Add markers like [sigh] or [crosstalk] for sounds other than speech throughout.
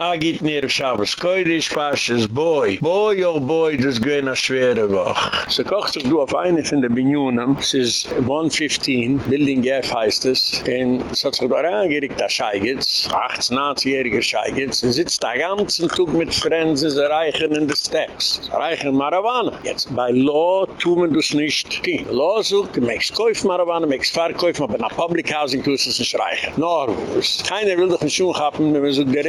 Agit nir Shabbos Koidish Pashas Boy. Boy, oh boy, das gwein a schwere Woch. Se kocht sich du auf eine von der Binyunen. Es ist 115, Building F heißt es. En es hat sich da reingerickt, der Scheigitz, 18, 19-jähriger Scheigitz. Sitzt da ganzen Tug mit Friends, es erreichen in the Steps. Es erreichen Marawana. Jetzt, bei Law tun wir das nicht. Die Law sucht, du möchtest kauf Marawana, du möchtest verkäufen, aber nach Public Housing tust du es nicht reichen. Norwus. Keiner will doch nicht schon haben, wenn wir so de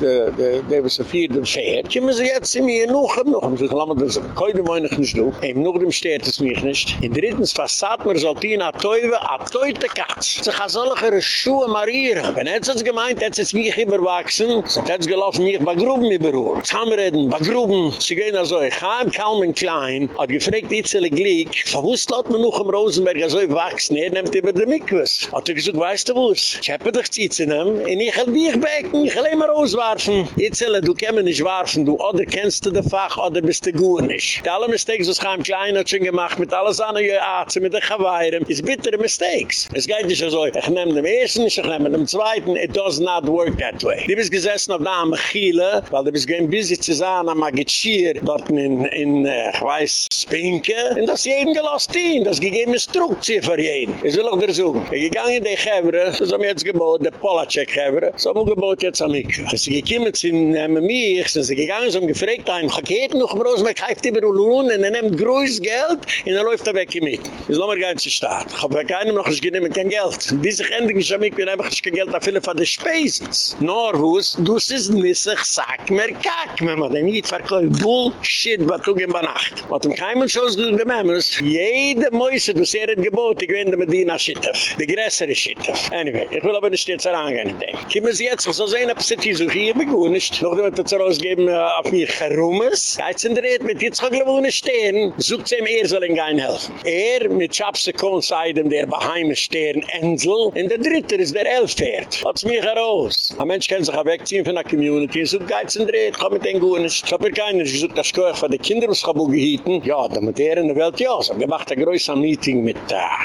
de der was auf hier dem Pferd, kommen sie jetzt in mir noch, noch, und ich lasse das, heute meine ich nicht durch, eben noch dem steht es mich nicht. In drittens, fasat man sollte die na Teuwe, a Teute Katz. Sie kann solche Schuhe marieren. Wenn jetzt es gemeint, jetzt ist mich überwachsen, jetzt gelaufen mich bei Gruben überholen. Zusammenreden, bei Gruben, sie gehen also, ich habe kaum ein Klein, hat gefragt, Itzele Glick, verwusst hat man noch im Rosenberg so wachsen, er nimmt über de Mikwas. Hat er gesagt, weißt du was, ich habe dich zitzen, in ich habe dich becken, ich habe immer raus, lehme warfen. Itzele, du kämen nicht warfen, du oder kennst du de Fach, oder bist du gut nicht. Die alle Mistakes, was Chaim Klein hat schon gemacht, mit alles an der Arze, mit der Chawairem, ist bittere Mistakes. Es geht nicht so, ich nehme dem Ersten, ich nehme dem Zweiten, it does not work that way. Die bist gesessen auf der Amachile, weil du bist gehen busy zu sein, am Agitschir, dort in, in, äh, ich weiß, Spinke, und das jeden gelost ihn, das gegeben ist Druckzieh für jeden. Ich will auch dir suchen. Ich gegangen in die Gevre, das haben jetzt gebot, der Polacek-Gevre, so haben wir gebot jetzt am Ikra. Sie gekommen sind mit mir, sind sie gegangen, sie haben gefragt, ein Paket noch im Rosenberg, kauft über Ulun, und er nimmt größtes Geld, und er läuft da weg mit. Das lassen wir gar nicht starten. Ich habe keinem noch, ich nehme kein Geld. Wie sich endlich nicht damit, wir haben kein Geld, da viele von den Spaces. Norwus, du siehst nicht, sag mir, kack, wenn man den nicht verkauft, Bullshit, was tun wir bei Nacht. Was im Keimen schoß, du dememmes, jede Mäuse, du sehr ein Gebot, ich wende mit dir nach Schittef. Die größere Schittef. Anyway, ich will aber nicht jetzt herangehen, ich denke. Kimmen Sie jetzt, so sehen, ob Sie so hier mit gewohne Stoch, die wird jetzt rausgeben auf mich herummes. Jetzt sind red mit jetzt gewohne Stehen, sucht ze ihm er soll ihm gein helfen. Er mit Schabsekon kon dem der beheime Stehen Enzel. in der dritte is der Elfpferd. Hat's mich heraus. Ein Mensch kann sich wegziehen von der Community, sucht geiz und red, komm mit den gewohne Stoch. Ich hab hier keiner, ich sucht das Geuch von den Kindern, was. Ja, da mit er in der Welt, ja, so. Wir machten ein größer Meeting mit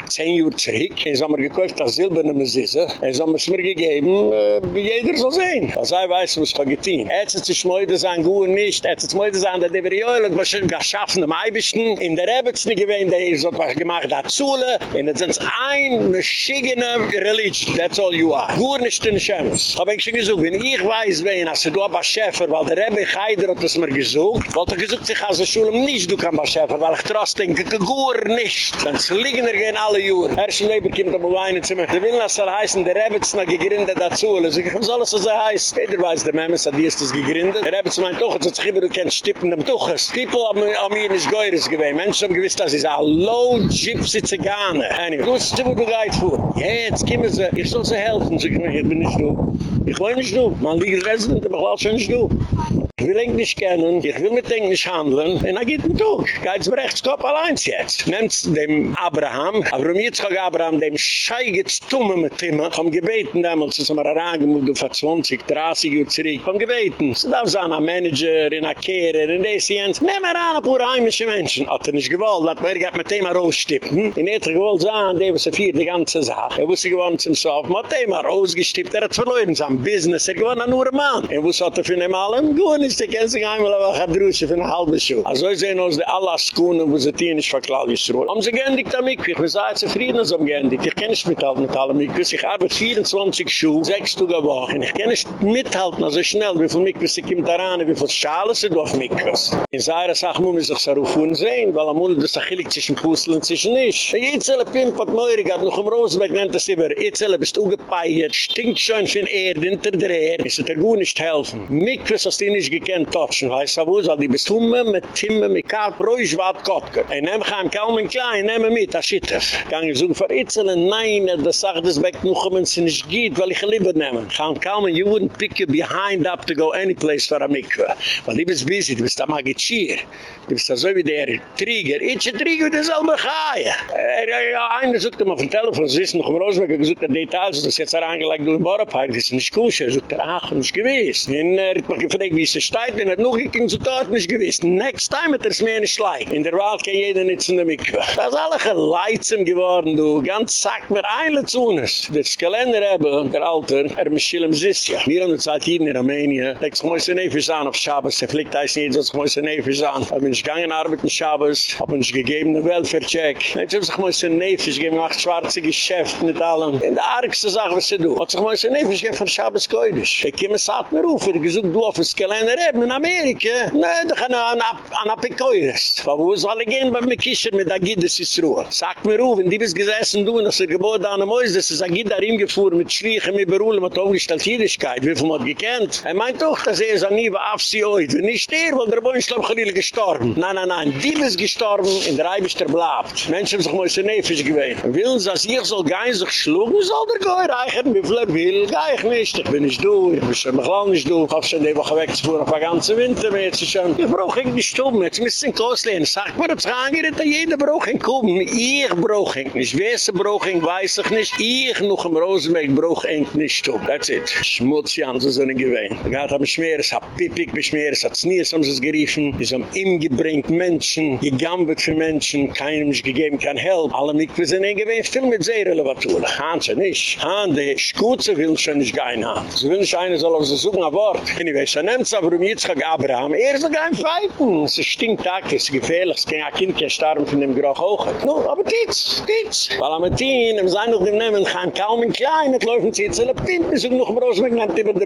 10 eh, Uhr zurück. Jetzt haben wir gekauft das Silberne Mesisse. Jetzt haben wir es mir gegeben, eh, wie jeder so sehen. Das sei weiß, was ich getan. Jetzt ist es schmöide sein, gut nicht. Jetzt ist es schmöide sein, dass die Verjöle, was geschaffen am Eibischen, in der Rebetsni gewähnt, der ist so was gemacht hat, Zule. Und jetzt ist es ein schickene Religion. That's all you are. Gut nicht in Schemes. Hab ich schon gesagt, wenn ich weiß, wen, als du aber Schäfer, weil der Rebbe Geider hat es mir gesucht, wollte ich gesagt, sich als Schule nicht, du kann aber Schäfer, weil ich trost denke, gut nicht. Dann liegen er gehen alle Juren. Herrschen Leber kommt aber weinen zu mir. Der Willen soll heißen, der Rebetsni gegründet dazu. Also ich soll es so heißen. Jeder weiß, der Memes hat die ist das gegründet. Er hat zu meinen dass ich immer du kennst Stippen dem Tuches. People haben mir nicht geüres gewesen. Menschen haben gewiss, dass ich ein low gypsy Zigane. Anyway, du hast du gehit vor. Jetzt kommen sie, ich soll sie helfen. Ich bin nicht du. Ich will nicht du. Man liegt resident, aber ich will schon nicht du. Ich will ihn nicht kennen, ich will mit ihm nicht handeln, und er geht nicht durch. Geht zum Rechtskopf allein jetzt. Nehmt dem Abraham, aber um jetzt kann Abraham dem Scheigetz tumme mit ihm, haben gebeten damals, dass er mal herangemut auf 20, 30 Uhr zurück, haben gebeten. So da war ein Manager, in a Kehrer, in des Jens, nehm er an, ein paar heimische Menschen. Hat er nicht gewollt, hat er mit ihm rausstippen. In er hat er gewollt sagen, der was er für die ganze Sache. Er wusste gewohnt zum Sof, hat er mal rausgestippt, er hat verloren sein Business, er gewohnt nur ein Mann. Er wusste, hat er für ihn allem, gewohnt ist, er kennt sich einmal, aber er hat Drusche für eine halbe Schuhe. Also ich sehe uns, die alle Skunen, wo sie die nicht verklagen ist. Haben sie geendigt am Mikve? Ich bin sehr zufrieden, sie geendigt. Ich kenne mithalten mit allen Mikve. Ich arbeite 24 Schuhe, 6 Tage Woche. Ich kann nicht mithalten, also schnell, wie viel Mikve sie kommt daran, wie viel Schale sie durch Mikve. In seiner Sache muss man sich so rufen sehen, weil am das Achillig zwischen Pussel und zwischen nicht. Itzele Pimp hat Meurig hat noch im Rosenberg nennt das immer, Itzele bist ungepeiert, stinkt schon von Erde hinter der Erde. Wird dir gut nicht helfen. Mikve hast du nicht gekannt, touchen, weißt du, wo soll die bestumme mit Timme, mit Kart, Bräusch, wat Kotke. Ein nehm kann kaum ein Klein, nehm mit, das Schittef. Kann ich suchen für Itzele, nein, das sagt das weg noch, wenn es nicht geht, weil ich lieber nehmen. Kann kaum ein, you wouldn't pick you behind up to go any place for a mikve. Weil die bist busy, du bist da Magichir. Du bist so wie der Trigger. Itche Trigger, das soll mich haie. Er, ja, einer sucht ihm auf dem Telefon, sie ist noch im Rosenberg, er sucht er Details, das ist jetzt angelegt, du im Bauernpark, das ist nicht kusche. Er sucht er, ach, nicht gewiss. Und er hat mich gefragt, wie ist der wenn er noch geking zu dort nicht gewiss. Next time hat er es mir nicht leid. In der Wald kann jeder nicht zu der Mikve. Das ist alle geleitsam geworden, du. Ganz sagt mir eine zu uns. Das Kalender haben, der Alter, er muss schillen Sissja. Wir haben uns halt hier in Rumänien. Ich muss mich nicht an auf Schabes. Er fliegt heißt nicht, dass ich muss nicht an. Ich bin gegangen arbeiten Schabes. Habe uns gegeben einen Welfare-Check. Ich habe mich nicht gegeben, ich schwarze Geschäfte mit allem. In der argste Sache, was sie tun. Ich habe mich nicht gegeben von Schabes Geudisch. Ich komme satt mir auf, ich gesucht du auf das Kalender haben in Amerika. Nein, da kann an Apikoires. wo soll ich gehen bei mir Kischer mit ist Ruhe. Sag mir auf, wenn die bis gesessen du, dass er gebot an einem er sagt, Gidda ihm gefuhr mit Schriechen, mit Beruhlen, mit aufgestellt Jüdischkeit. Wie viel gekannt? Er meint doch, dass er so nie war heute. Nicht er, weil der Boinschlamm Chalil gestorben. Nein, nein, nein, die ist gestorben, in der Eibisch der Blabt. Menschen haben sich mal so nefisch gewähnt. Willen sie, dass ich so gein sich schlug, soll der Goi reichen, wie viel er will, geh ich nicht. Ich bin nicht du, ich bin schon mich lang nicht du. Ich hab schon die Woche weggefuhr auf der ganzen Winter, mir jetzt schon. Ich brauch ich nicht stumm, jetzt müssen sie in Sag mir, ob es jeder brauch ich kommen. Ich brauch ich nicht. Wer ist brauch ich, weiß ich nicht. Ich noch im Rosenberg brauch ich nicht stumm. That's it. Schmutz, Jan, so sind gewähnt. Ich hab mich schwer, es hat Pipik beschwer, es hat Znies, haben sie es geriefen. Es haben ihm gebringt Menschen, gegambelt für Menschen, keinem nicht gegeben kann help. Alle Mikve sind ein gewähnt, viel mit sehr relevatur. Hahn sie nicht. Hahn, die Schkutze will schon nicht gehen haben. Sie will nicht eine soll auf sie suchen, ein Wort. Anyway, so nehmt es aber um Yitzchak Abraham. Er soll gehen feiten. Es ist stinkt es ist gefährlich, es kann ein Kind kein Starben von dem Groch hoch. No, aber dies, dies. Weil am Etin, im Sein noch dem Nehmen, kann kaum ein Klein, es läuft Zitzel, ein Pint, es ist noch ein Rosenberg, nennt über die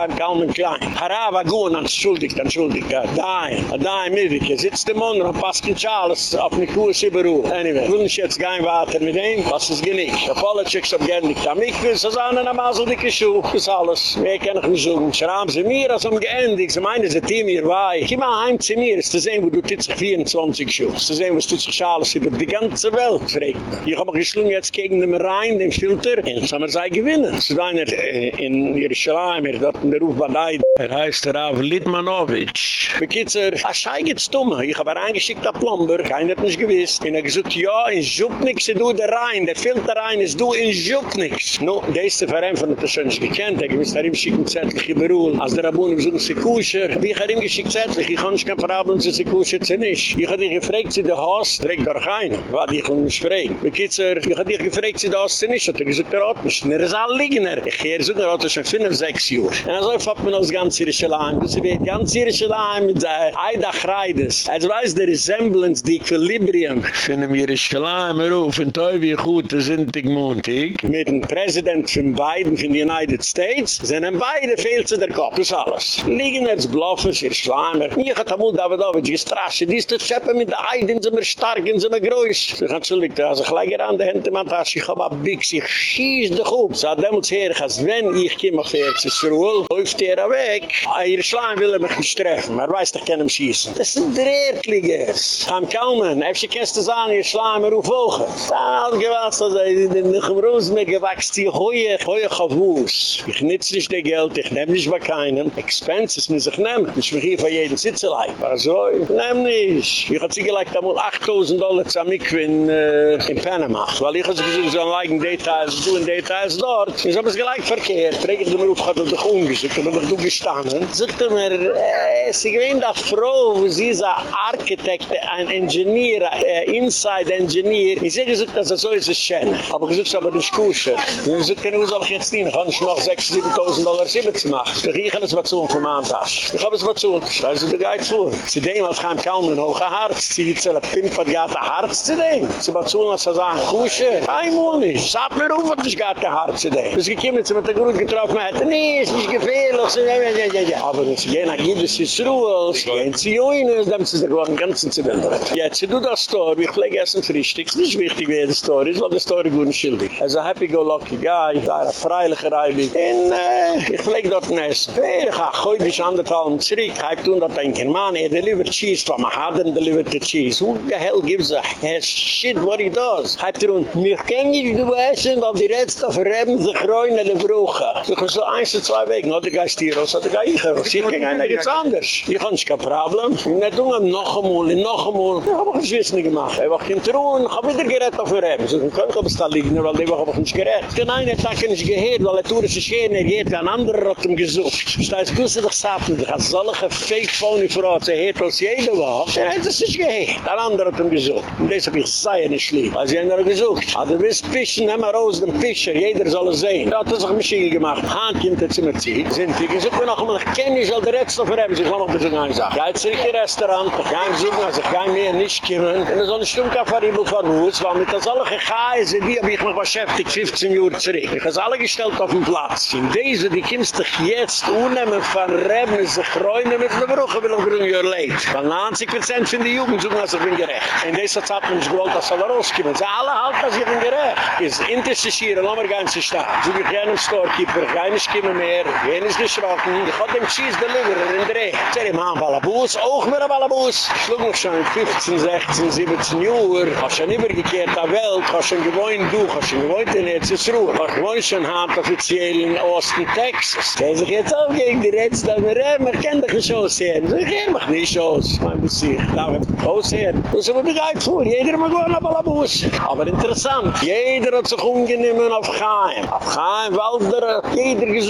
kann kaum ein Klein. Harava, gut, entschuldigt, entschuldigt. Da, da, da, Midike, sitzt der Mann und passt in Charles eine Kurs überall. Anyway, will nicht jetzt gehen weiter mit ihm, was ist genick. Der Politics gerne nicht am Ikkus, das ist eine Masel dicke Schuh, das ist alles. Mehr kann ich nicht sagen. Schramm sie mir, als um geendigt, sie meinen, sie Team hier wei. Komm mal heim zu mir, ist zu sehen, wo du titzig 24 Schuh. Ist zu sehen, was sich Charles über die ganze Welt fragt. Ich hab mich geschlungen jetzt gegen den Rhein, den Filter, und jetzt haben wir sie gewinnen. Ist einer äh, in Jerusalem, er hat der Ruf Badai, er heißt Rav Litmanowitsch. Bekitzer, a schei gibt's dumme. Ich hab er eingeschickt a Plomber, keiner hat nicht gewiss. Und er gesagt, ja, in Schupnik sie du der Rhein, der Filter Rhein ist du in Schupnik. No, der ist der Verein von der schon nicht gekannt, er gewiss, er ihm schicken zettlich in Beruhl. Als der Rabun im Sohn sie kusher, hab ich er ihm geschickt zettlich, ich kann nicht kein Problem, sie kusher sie nicht. Ich hab dich gefragt, sie der Haus, trägt doch keiner. Warte, ich kann nicht fragen. Bekitzer, ich hab dich gefragt, sie der Haus sie nicht, hat er gesagt, er hat nicht. Er ist all Ligner. Ich gehe so, er hat er schon 5, 6 Uhr. Und so, ich hab mir das ganze Irische Leim. Das wird ganz Irische Leim mit der Eidach Reides. Also weiß der Resemblance, die Equilibrium. Finden wir Irische Leim, er ruf, und toi wie gut, das sind die Montig. Mit dem Präsident von Biden von den United States, sind ein beide fehlt zu der Kopf. Das ist alles. Liegen jetzt Bluffen, Irische Leim. Ich hab amul Davidovich gestrascht. Die ist das Scheppe mit der Eid, sind wir stark, sind wir groß. Sie hat so also gleich an der Hände, man hat sich aber big, sich schießt dich auf. So hat demnus her, als wenn ich komme auf Erzsruel, läuft er weg. Ihr Schleim will er mich nicht treffen, er weiß doch, kann ihm schießen. Das sind Drehrkliggers. Am Kalmen, heb je kennst du sagen, ihr Schleim er aufwogen. Da gewalt, so sei, in den Rosenberg gewachst, die hohe, hohe Chavus. Ich nütze nicht das Geld, ich nehm nicht bei keinem. Expenses muss ich nehmen. Ich bin hier für jeden Sitzelei. Aber so, ich nehm nicht. Ich hab sie gleich damals 8000 Dollar zu in, äh, in Panama. Weil ich hab sie gesagt, so ein Leigen Details, du in Details dort. Ich hab es gleich verkehrt. Ich hat er doch umgesucht, hab er doch gestanden. Sagt er mir, äh, sie gewinnt eine Frau, sie ist ein Architekt, ein Ingenieur, ein Inside-Engineer. Ich sag gesagt, dass er so ist es schön. Aber ich sag, aber das Kusche. Ich sag, keine Ursache ich jetzt dienen, kann ich noch 6.000, 7.000 Dollar Sibbe zu machen. Ich riech alles was zu von meinem Tasch. Ich hab es was zu. Da ist der Geid vor. Sie denken, als kann kaum ein hoher Harz. Sie gibt es ein Pimp, die hat ein Harz zu denken. Sie was zu, als er sagt, Kusche. Kein Mal nicht. Sag mir was ich gar kein Harz zu denken. Bis gekommen, sie mit der Grund getroffen hat. Nee, ist gefährlich. Ja, ja, ja. Aber wenn sie gehen, dann gibt es die Ruhe. Sie gehen zu Joinen, dann sind sie gewohnt, ganz zu Bilder. Jetzt, du das Tor, wie ich pflege essen Frühstück. Es ist nicht wichtig, wie der Tor ist, weil der Tor ist gut schildig. Er ist ein happy-go-lucky guy, da er ein freilicher Reibig. Und, äh, ich pflege dort ein Essen. Ich habe ich an der Tal zurück, hab tun dat ein German, er delivered cheese from a harden delivered cheese. Who the hell gives a shit what he does? Hab tun, mir kenn ich du essen, weil die Rätste verreben sich rein in der Brüche. So kann so eins zu zwei Wegen, hat der Geist hier raus, hat der Geist hier raus. Ich kann einer jetzt anders. Ich kann nicht kein Problem. Ich nicht tun, noch einmal, noch einmal. Ich hab auch ein Schwissen gemacht. Ich hab kein Truhen, ich hab wieder gerett auf der Reben. So kann ich aber es da liegen, weil ich hab auch nicht gerett. Den einen Tag nicht gehört, weil er tut es sich er geht, ein anderer hat ihm gesucht. Ich weiß, du sie doch sagen, ich hab solche Fake-Phone Frau, sie hört aus jeder Woche. Er hat es sich gehört. Ein anderer hat ihm gesucht. Und das hab ich sehr nicht lieb. Weil sie haben er gesucht. Aber du willst fischen, mal raus den Fischer, jeder soll es sehen. Er hat sich Maschine gemacht. Hand kommt jetzt immer ziehen. Sind die gesucht mir noch einmal, ich kenne nicht, all der Rätsel für ihn, sie kann noch ein bisschen sagen. Geht zurück in Restaurant, ich kann suchen, also ich kann mehr nicht kommen. Und so eine Stunde von ihm von uns, weil mit das alle Gehaise, die habe ich mich beschäftigt, 15 Jahre zurück. Ich habe alle gestellt auf den Platz. In diese, die kommst dich jetzt unnehmen von Reben, sich räumen mit der Brüche, will ich bringen, you're late. Weil 90% von der Jugend suchen, als ich bin gerecht. In dieser Zeit hat man nicht gewollt, dass sie rauskommen. Sie alle halten, dass ich bin gerecht. Ist interessieren, lass mal gehen zu stehen. So wie keinem Storekeeper, keine Stimme mehr, jenes geschrocken. Ich hab dem Cheese Deliverer in Dreh. Zer im Haan Ballabus, auch mehr Ballabus. Schlug noch schon 15, 16, 17 Uhr. Hast schon übergekehrt der Welt, hast schon gewohnt du, hast schon gewohnt in Erzsruhe. Hast gewohnt schon Hand offiziell in Austin, Texas. Gehen sich jetzt auch gegen die Rätsel, dass wir reden, wir doch nicht aussehen. Sie gehen mich nicht aus, mein Besicht. Da wird aussehen. Das ist aber begeit vor, jeder mag gewohnt an Ballabus. Aber interessant, jeder hat sich ungenehmen auf Chaim. Auf Chaim, weil der, jeder gesucht,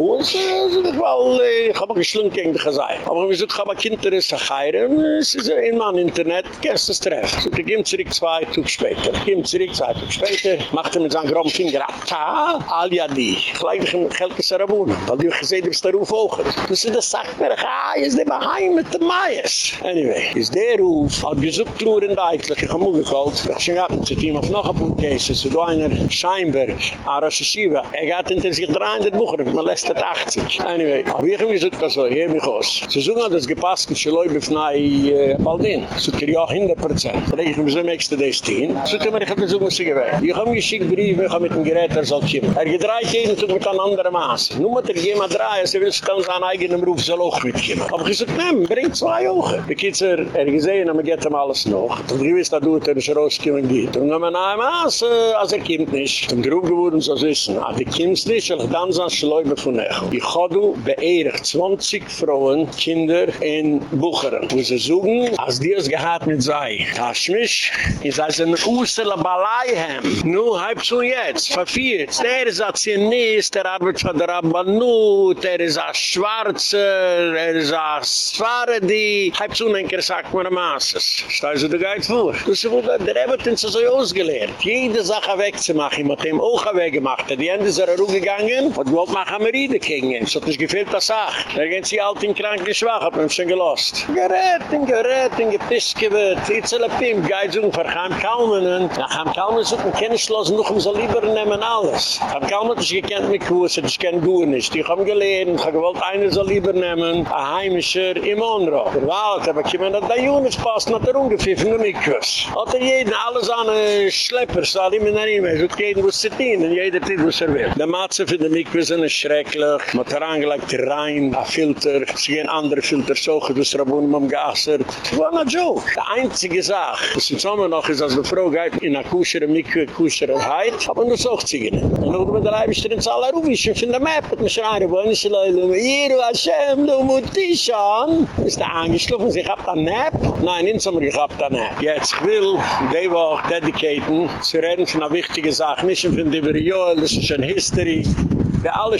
wo ist es? Ich habe geschlungen gegen die Geir. Aber ich habe gesagt, Kinder ist eine Geir. Es ist in meinem Internet, es treffen. Ich gehe zurück zwei Tage später. Gehe zurück zwei Tage später, machte mit seinem groben Finger, ta, all ja die. Gleich in Gelke Sarabuna, weil du gesehen hast, der Ruf auch. Du sie das sagt mir, ah, ist der Beheim mit dem Mais. Anyway, ist der Ruf, hat gesucht nur in der Eidlich, ich habe mir gekalt. Ich habe gesagt, ich habe noch paar Cases, so einer Scheinberg, Arash Shiva. Er hat hinter sich 300 Bucher, man lässt das 80. Anyway, aber ich habe gesagt, so, hier mich aus. Sie sagen, dass gepasst ist, dass die Leute auf Baldin. So, ich ja 100 Prozent. Ich gesagt, ich habe das Team. So, ich habe gesagt, was ich gewählt. Ich habe geschickt Briefe, ich habe mit dem Gerät, er soll kommen. Er gedreht jeden Tag mit einem anderen Maß. Nur mit der Gema 3, sie will kann seinen eigenen Ruf soll auch mitkommen. Aber ich gesagt, nein, bring zwei Augen. Die Kids er, er gesehen, aber geht ihm alles noch. Und ich weiß, dass er ist rausgekommen geht. Und dann haben wir, nein, Maß, als er kommt nicht. Und Ruf geworden, so wissen. Aber die Kids nicht, ich dann sein Schläume von Echo. Ich habe beirrt 20 Frauen, Kinder in Bucheren. Wo sie suchen, als die es gehad mit sei. Taschmisch, ist als ein Ousserle Balaihem. Nu, halb zu jetzt, verfiert. Der ist ein Zionist, der arbeitet von der Rabbanut, der ist ein Schwarzer, er ist ein Svaredi. Halb zu, denke sagt mir ein Maßes. Stell sie dir geit vor. Du sie wurde, der Ebertin ist so ausgelehrt. Jede Sache wegzumachen, mit dem auch weggemacht. Die Ende ist er gegangen, und wollte machen wir Riede gegen ihn. So hat nicht gefehlt das Sach. Da gehen sie alt in krank und schwach, hat man schon gelost. Gerät, in gerät, in gepisst gewirrt. Itzele Pim, geht so, verkheim Kalmanen. Nach Heim Kalmanen suchen, kann ich schlossen, noch um so lieber nehmen alles. Heim Kalmanen ist gekannt mit Kurs, das kennt gut nicht. Ich hab gelehrt, ich gewollt, einer soll lieber nehmen, ein Heimischer im Monro. Der Wald, aber ich meine, der Junis passt, hat er ungepfiffen, mit Kurs. Hat er jeden, alles an Schlepper, soll immer nach ihm, er sucht jeden, was zu dienen, jeder tut, was er will. Der Matze für den Mikve sind schrecklich, man hat herangelegt rein, ein Filter, sie gehen andere Filter, so geht es Rabunen am Gassert. Das war ein Joke. Die einzige Sache, was im Sommer noch ist, als die Frau geht in einer Kuschere Mikve, Kuschere Heid, hat man das auch zu gehen. Und dann mit der Leibischter ins Aller Ruf, ich finde der Map, hat man schreien, wo ist die Leute, hier, Hashem, du Mutishan. Ist da angeschlafen, ich hab da Nap? Nein, in Sommer, ich hab da Nap. Jetzt, ich will, die Woche dedicaten, zu reden von einer wichtigen Sache, nicht von der Joel, das ist schon History. der alle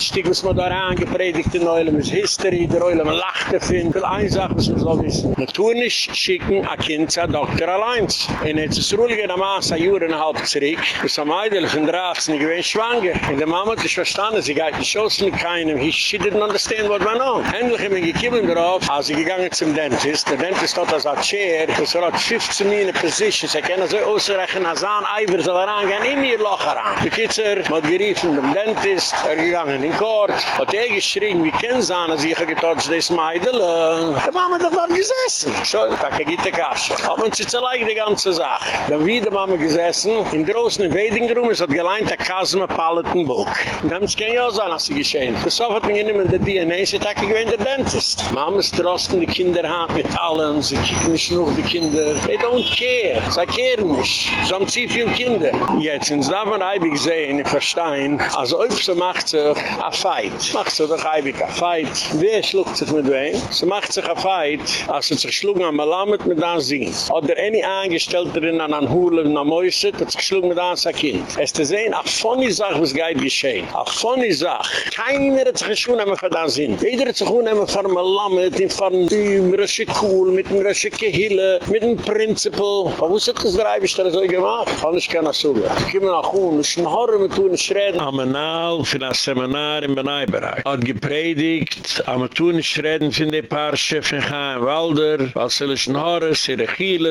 Scheigitstig, was man da reingepredigt in Neulem, ist History, der Neulem lachte finden, will eine Sache, was man so wissen. Nicht schicken, a Kind zu Doktor allein. Und jetzt ist ruhig in der Maas, ein Jahr und ein halb zurück, bis am Eidel von 13, ich bin schwanger. Und der Mama hat sich verstanden, sie geht nicht aus mit keinem, he, she didn't understand what went on. Endlich haben wir gekommen darauf, als sie gegangen zum Dentist, der Dentist hat als Chair, das hat 15 Minuten Position, sie können so ausrechnen, als ein Eiver soll er angehen, in ihr Loch heran. Die Kitzer hat geriefen dem Dentist, er gegangen in Kort, hat er geschrien, wie kennen sie an, als ich getotcht des Meidel, der Mama hat dort gesessen. So, da ich die Kasche. Aber man sitzt allein die ganze Sache. Dann wie die Mama gesessen, in großen Wedding Room, es hat geleint der Kasme Paletten Buch. Und dann muss kein Jahr sein, als sie geschehen. Das so hat mir nicht der DNA, sie hat gewinnt der Dentist. Mama ist trosten die Kinder hat mit allen, sie kicken nicht nur die Kinder. They don't care. Sie kehren nicht. Sie haben zu viele Kinder. Jetzt, ins Davon habe ich gesehen, ich verstehe, als ob sie macht sich a fight. Macht so doch ewig a fight. Wer schluckt sich mit wem? Sie macht sich a fight, als sie sich schlug mit einem mit einem Sinn. Oder eine Angestellterin an einem Hurle, an einem Mäuse, hat sich schlug mit einem Kind. Es zu sehen, a funny sach, was geht geschehen. A funny sach. Keiner hat sich schon einmal für den Sinn. Jeder hat sich schon einmal für einem von dem Röschen Kuhl, mit dem Röschen Kehille, mit dem Prinzipal. Aber wo ist das drei, was das so gemacht? Kann ich keine Sorge. Ich komme nach oben, ich schnarre mit tun, ich schreit. Amenal, für das Seminar, im Benaibereich. Hat gepredigt, am tun, ich rede von den Paar Schiffen, Chaim Walder, was soll ich in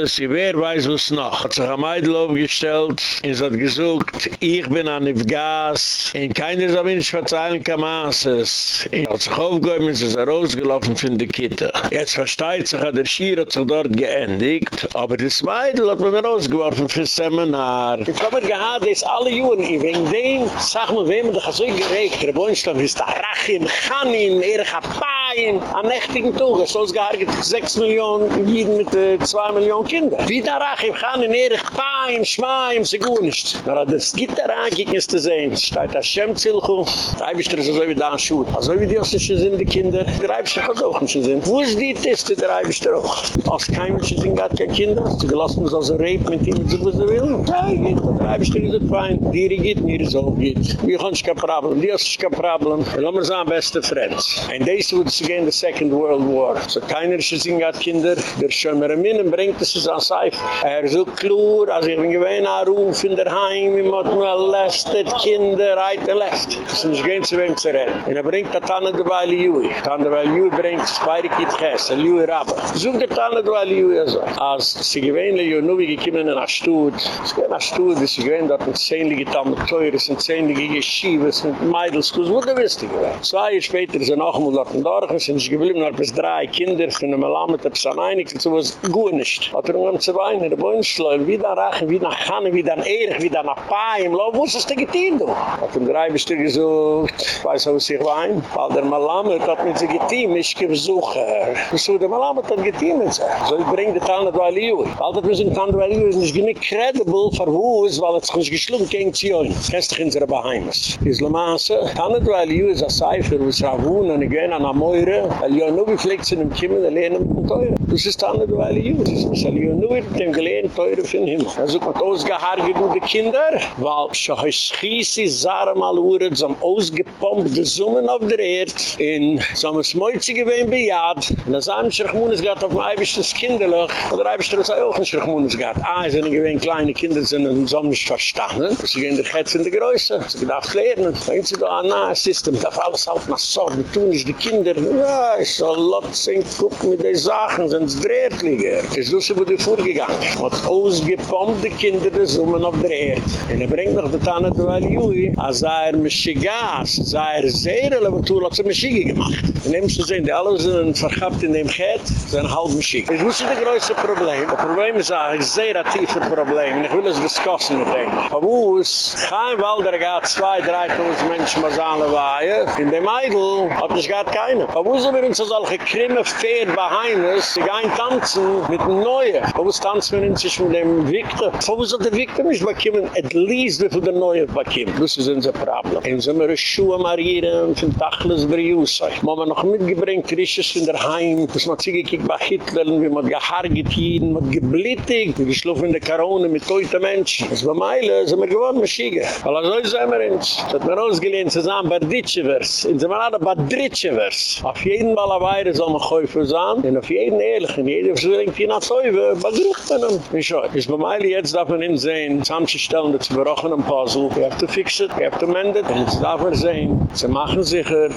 sie wer weiß was noch. Hat sich am Eidl aufgestellt, und hat gesucht, ich bin an Ivgas, und keiner soll mir nicht verzeihen, kann man es. Er hat sich aufgehoben, sie ist rausgelaufen von der Kitte. Jetzt versteht sich, hat der Schier hat sich dort geendigt, aber das Meidl hat man rausgeworfen für das Seminar. Ich habe mir gehad, das alle Juren, wegen dem, sag mal, wem man so geregt, der Boinstoff ist da, Rachim, Chanin, Erechapayim, an nächtigen Tag, so ist gehargert, 6 Millionen Jiden mit 2 äh, Millionen Kindern. Wie da Rachim, Chanin, Erechapayim, Schmaim, sie gut nicht. Aber das gibt da Rachim, ist sehen, es steht das Schemzilchu, da habe ich dir so wie da an Schuhe. Also wie die Ossische sind, die Kinder, der habe ich dir auch nicht sind. Wo ist die Tiste, der ich dir auch. Als kein Mensch sind gar keine Kinder, sie gelassen uns also Rape mit ihm, so was sie will. Ja, geht, da habe ich dir gesagt, fein, dir geht, mir ist auch geht. Wir haben kein Problem, die hast a Problem. Und lassen wir uns an beste Friends. Und das ist, wo es in der Second World War. So keiner ist es in ein Kinder. Der Schömer im Innen bringt es uns an Seife. Er so klar, als ich bin gewähne, ein Ruf in der Heim, ich muss nur ein Lästet, Kinder, reit ein Läst. Das ist nicht gehen zu wem zu retten. Und er bringt das an der Weile Jui. An der Weile Jui bringt es zwei Rikki Tres, ein Jui Rabbe. So geht das der Weile Jui also. Als sie gewähne, Jui bin nur wie gekommen in Astut. Es gibt ein Astut, das gewähne, dort ein Zehnlige Tammer teuer ein Zehnlige Yeshivas, mit sind Meidels, wo du wirst die gewähnt. Zwei Jahre später sind auch mal dort in Dorchen, sind sie geblieben, noch bis drei Kinder, von einem Alamed, ob es an einig, so was gut nicht. Hat er umgegangen zu weinen, der Bönschleul, wie da Rache, wie nach Hanne, wie da Erich, wie da nach Paim, lo, wo ist das denn getein, du? Hat ihm drei Bestir gesucht, weiß er, was ich wein, weil der Malamed hat mit sich getein, ich gebe Sucher. So, der Malamed hat getein mit sich. So, ich bring die Tanne, du Aliui. Weil das müssen Tanne, du Aliui, ist nicht genug credible, für wo es, weil es sich geschlungen gegen Zion. Kennst dich in seiner Bahamas. Islamaße, Annet, weil Ju is a Cipher, wo Ravun und ich an Amoire, weil Ju nur gepflegt sind im Kimmel, der lehnen mit dem Teure. Das ist Annet, weil Ju ist es nicht, weil Ju nur mit dem gelehnen Teure von Himmel. Er sucht mit ausgehaarge gute Kinder, weil Schocheschiesi Sarem al-Uret, so ausgepompte Summen auf der Erd, in so einem Schmolzi gewähnt bejahrt, und das haben Schrechmunis gehabt auf dem Eibisches Kinderloch, und der Eibisch hat auch ein Schrechmunis gehabt. Ah, sind gewähnt kleine Kinder, sind in so einem verstanden, sie gehen der Getz in der Größe, sie gedacht lernen, dann sind sie da an system, darf alles auf nach Sorgen tun, ist die Kinder, ja, ist ein Lotzing, guck mit den Sachen, sind es drehtliger. Es ist so, wo die vorgegangen, hat ausgepompt die Kinder, die Summen auf der Erde. Und er bringt noch die tane du war Juhi, als sei er Mischigas, sei er Seerele, wo hat sie Mischige gemacht. Und du sehen, die alle sind verkappt in dem Gerd, sind halb Mischige. Es ist das größte Problem. Das Problem ist eigentlich ein sehr tiefer Problem, und ich will es beskossen mit dem. Aber wo ist, kein Walder, gab zwei, drei, tausend Menschen, alle weihen, in dem Eidl hat es gar keine. Warum sind wir uns solche Krimme Pferd bei Heines, die gehen tanzen mit dem Neue? Warum tanzen wir uns nicht mit dem Victor? Warum soll der Victor nicht bekommen, at least wie viel der Neue bekommen? Das ist unser Problem. Und sind wir Schuhe marieren, von Tachlis Brius. Ich habe noch mitgebringt, Risches in der Heim, dass man sich gekickt bei Hitler, wie man gehargert hier, man geblittigt, wie geschlafen in der Corona mit teuten Menschen. Das war Meile, sind wir gewonnen, Maschige. Weil so sind wir uns. Das hat mir ausgelehnt zusammen bei Ditschewers. Und sind wir alle bei Ditschewers. Auf jeden Fall eine Weile soll man Käufer sein. Und auf jeden Ehrlich, und jeder versucht, die nach Zäuwe, bei Gruppen. Wie schon. Ist bei Meile jetzt darf man ihn sehen, zusammenzustellen, das gebrochene Puzzle. You have to fix it, you have to mend it. Und jetzt darf man sehen, sie machen sicher,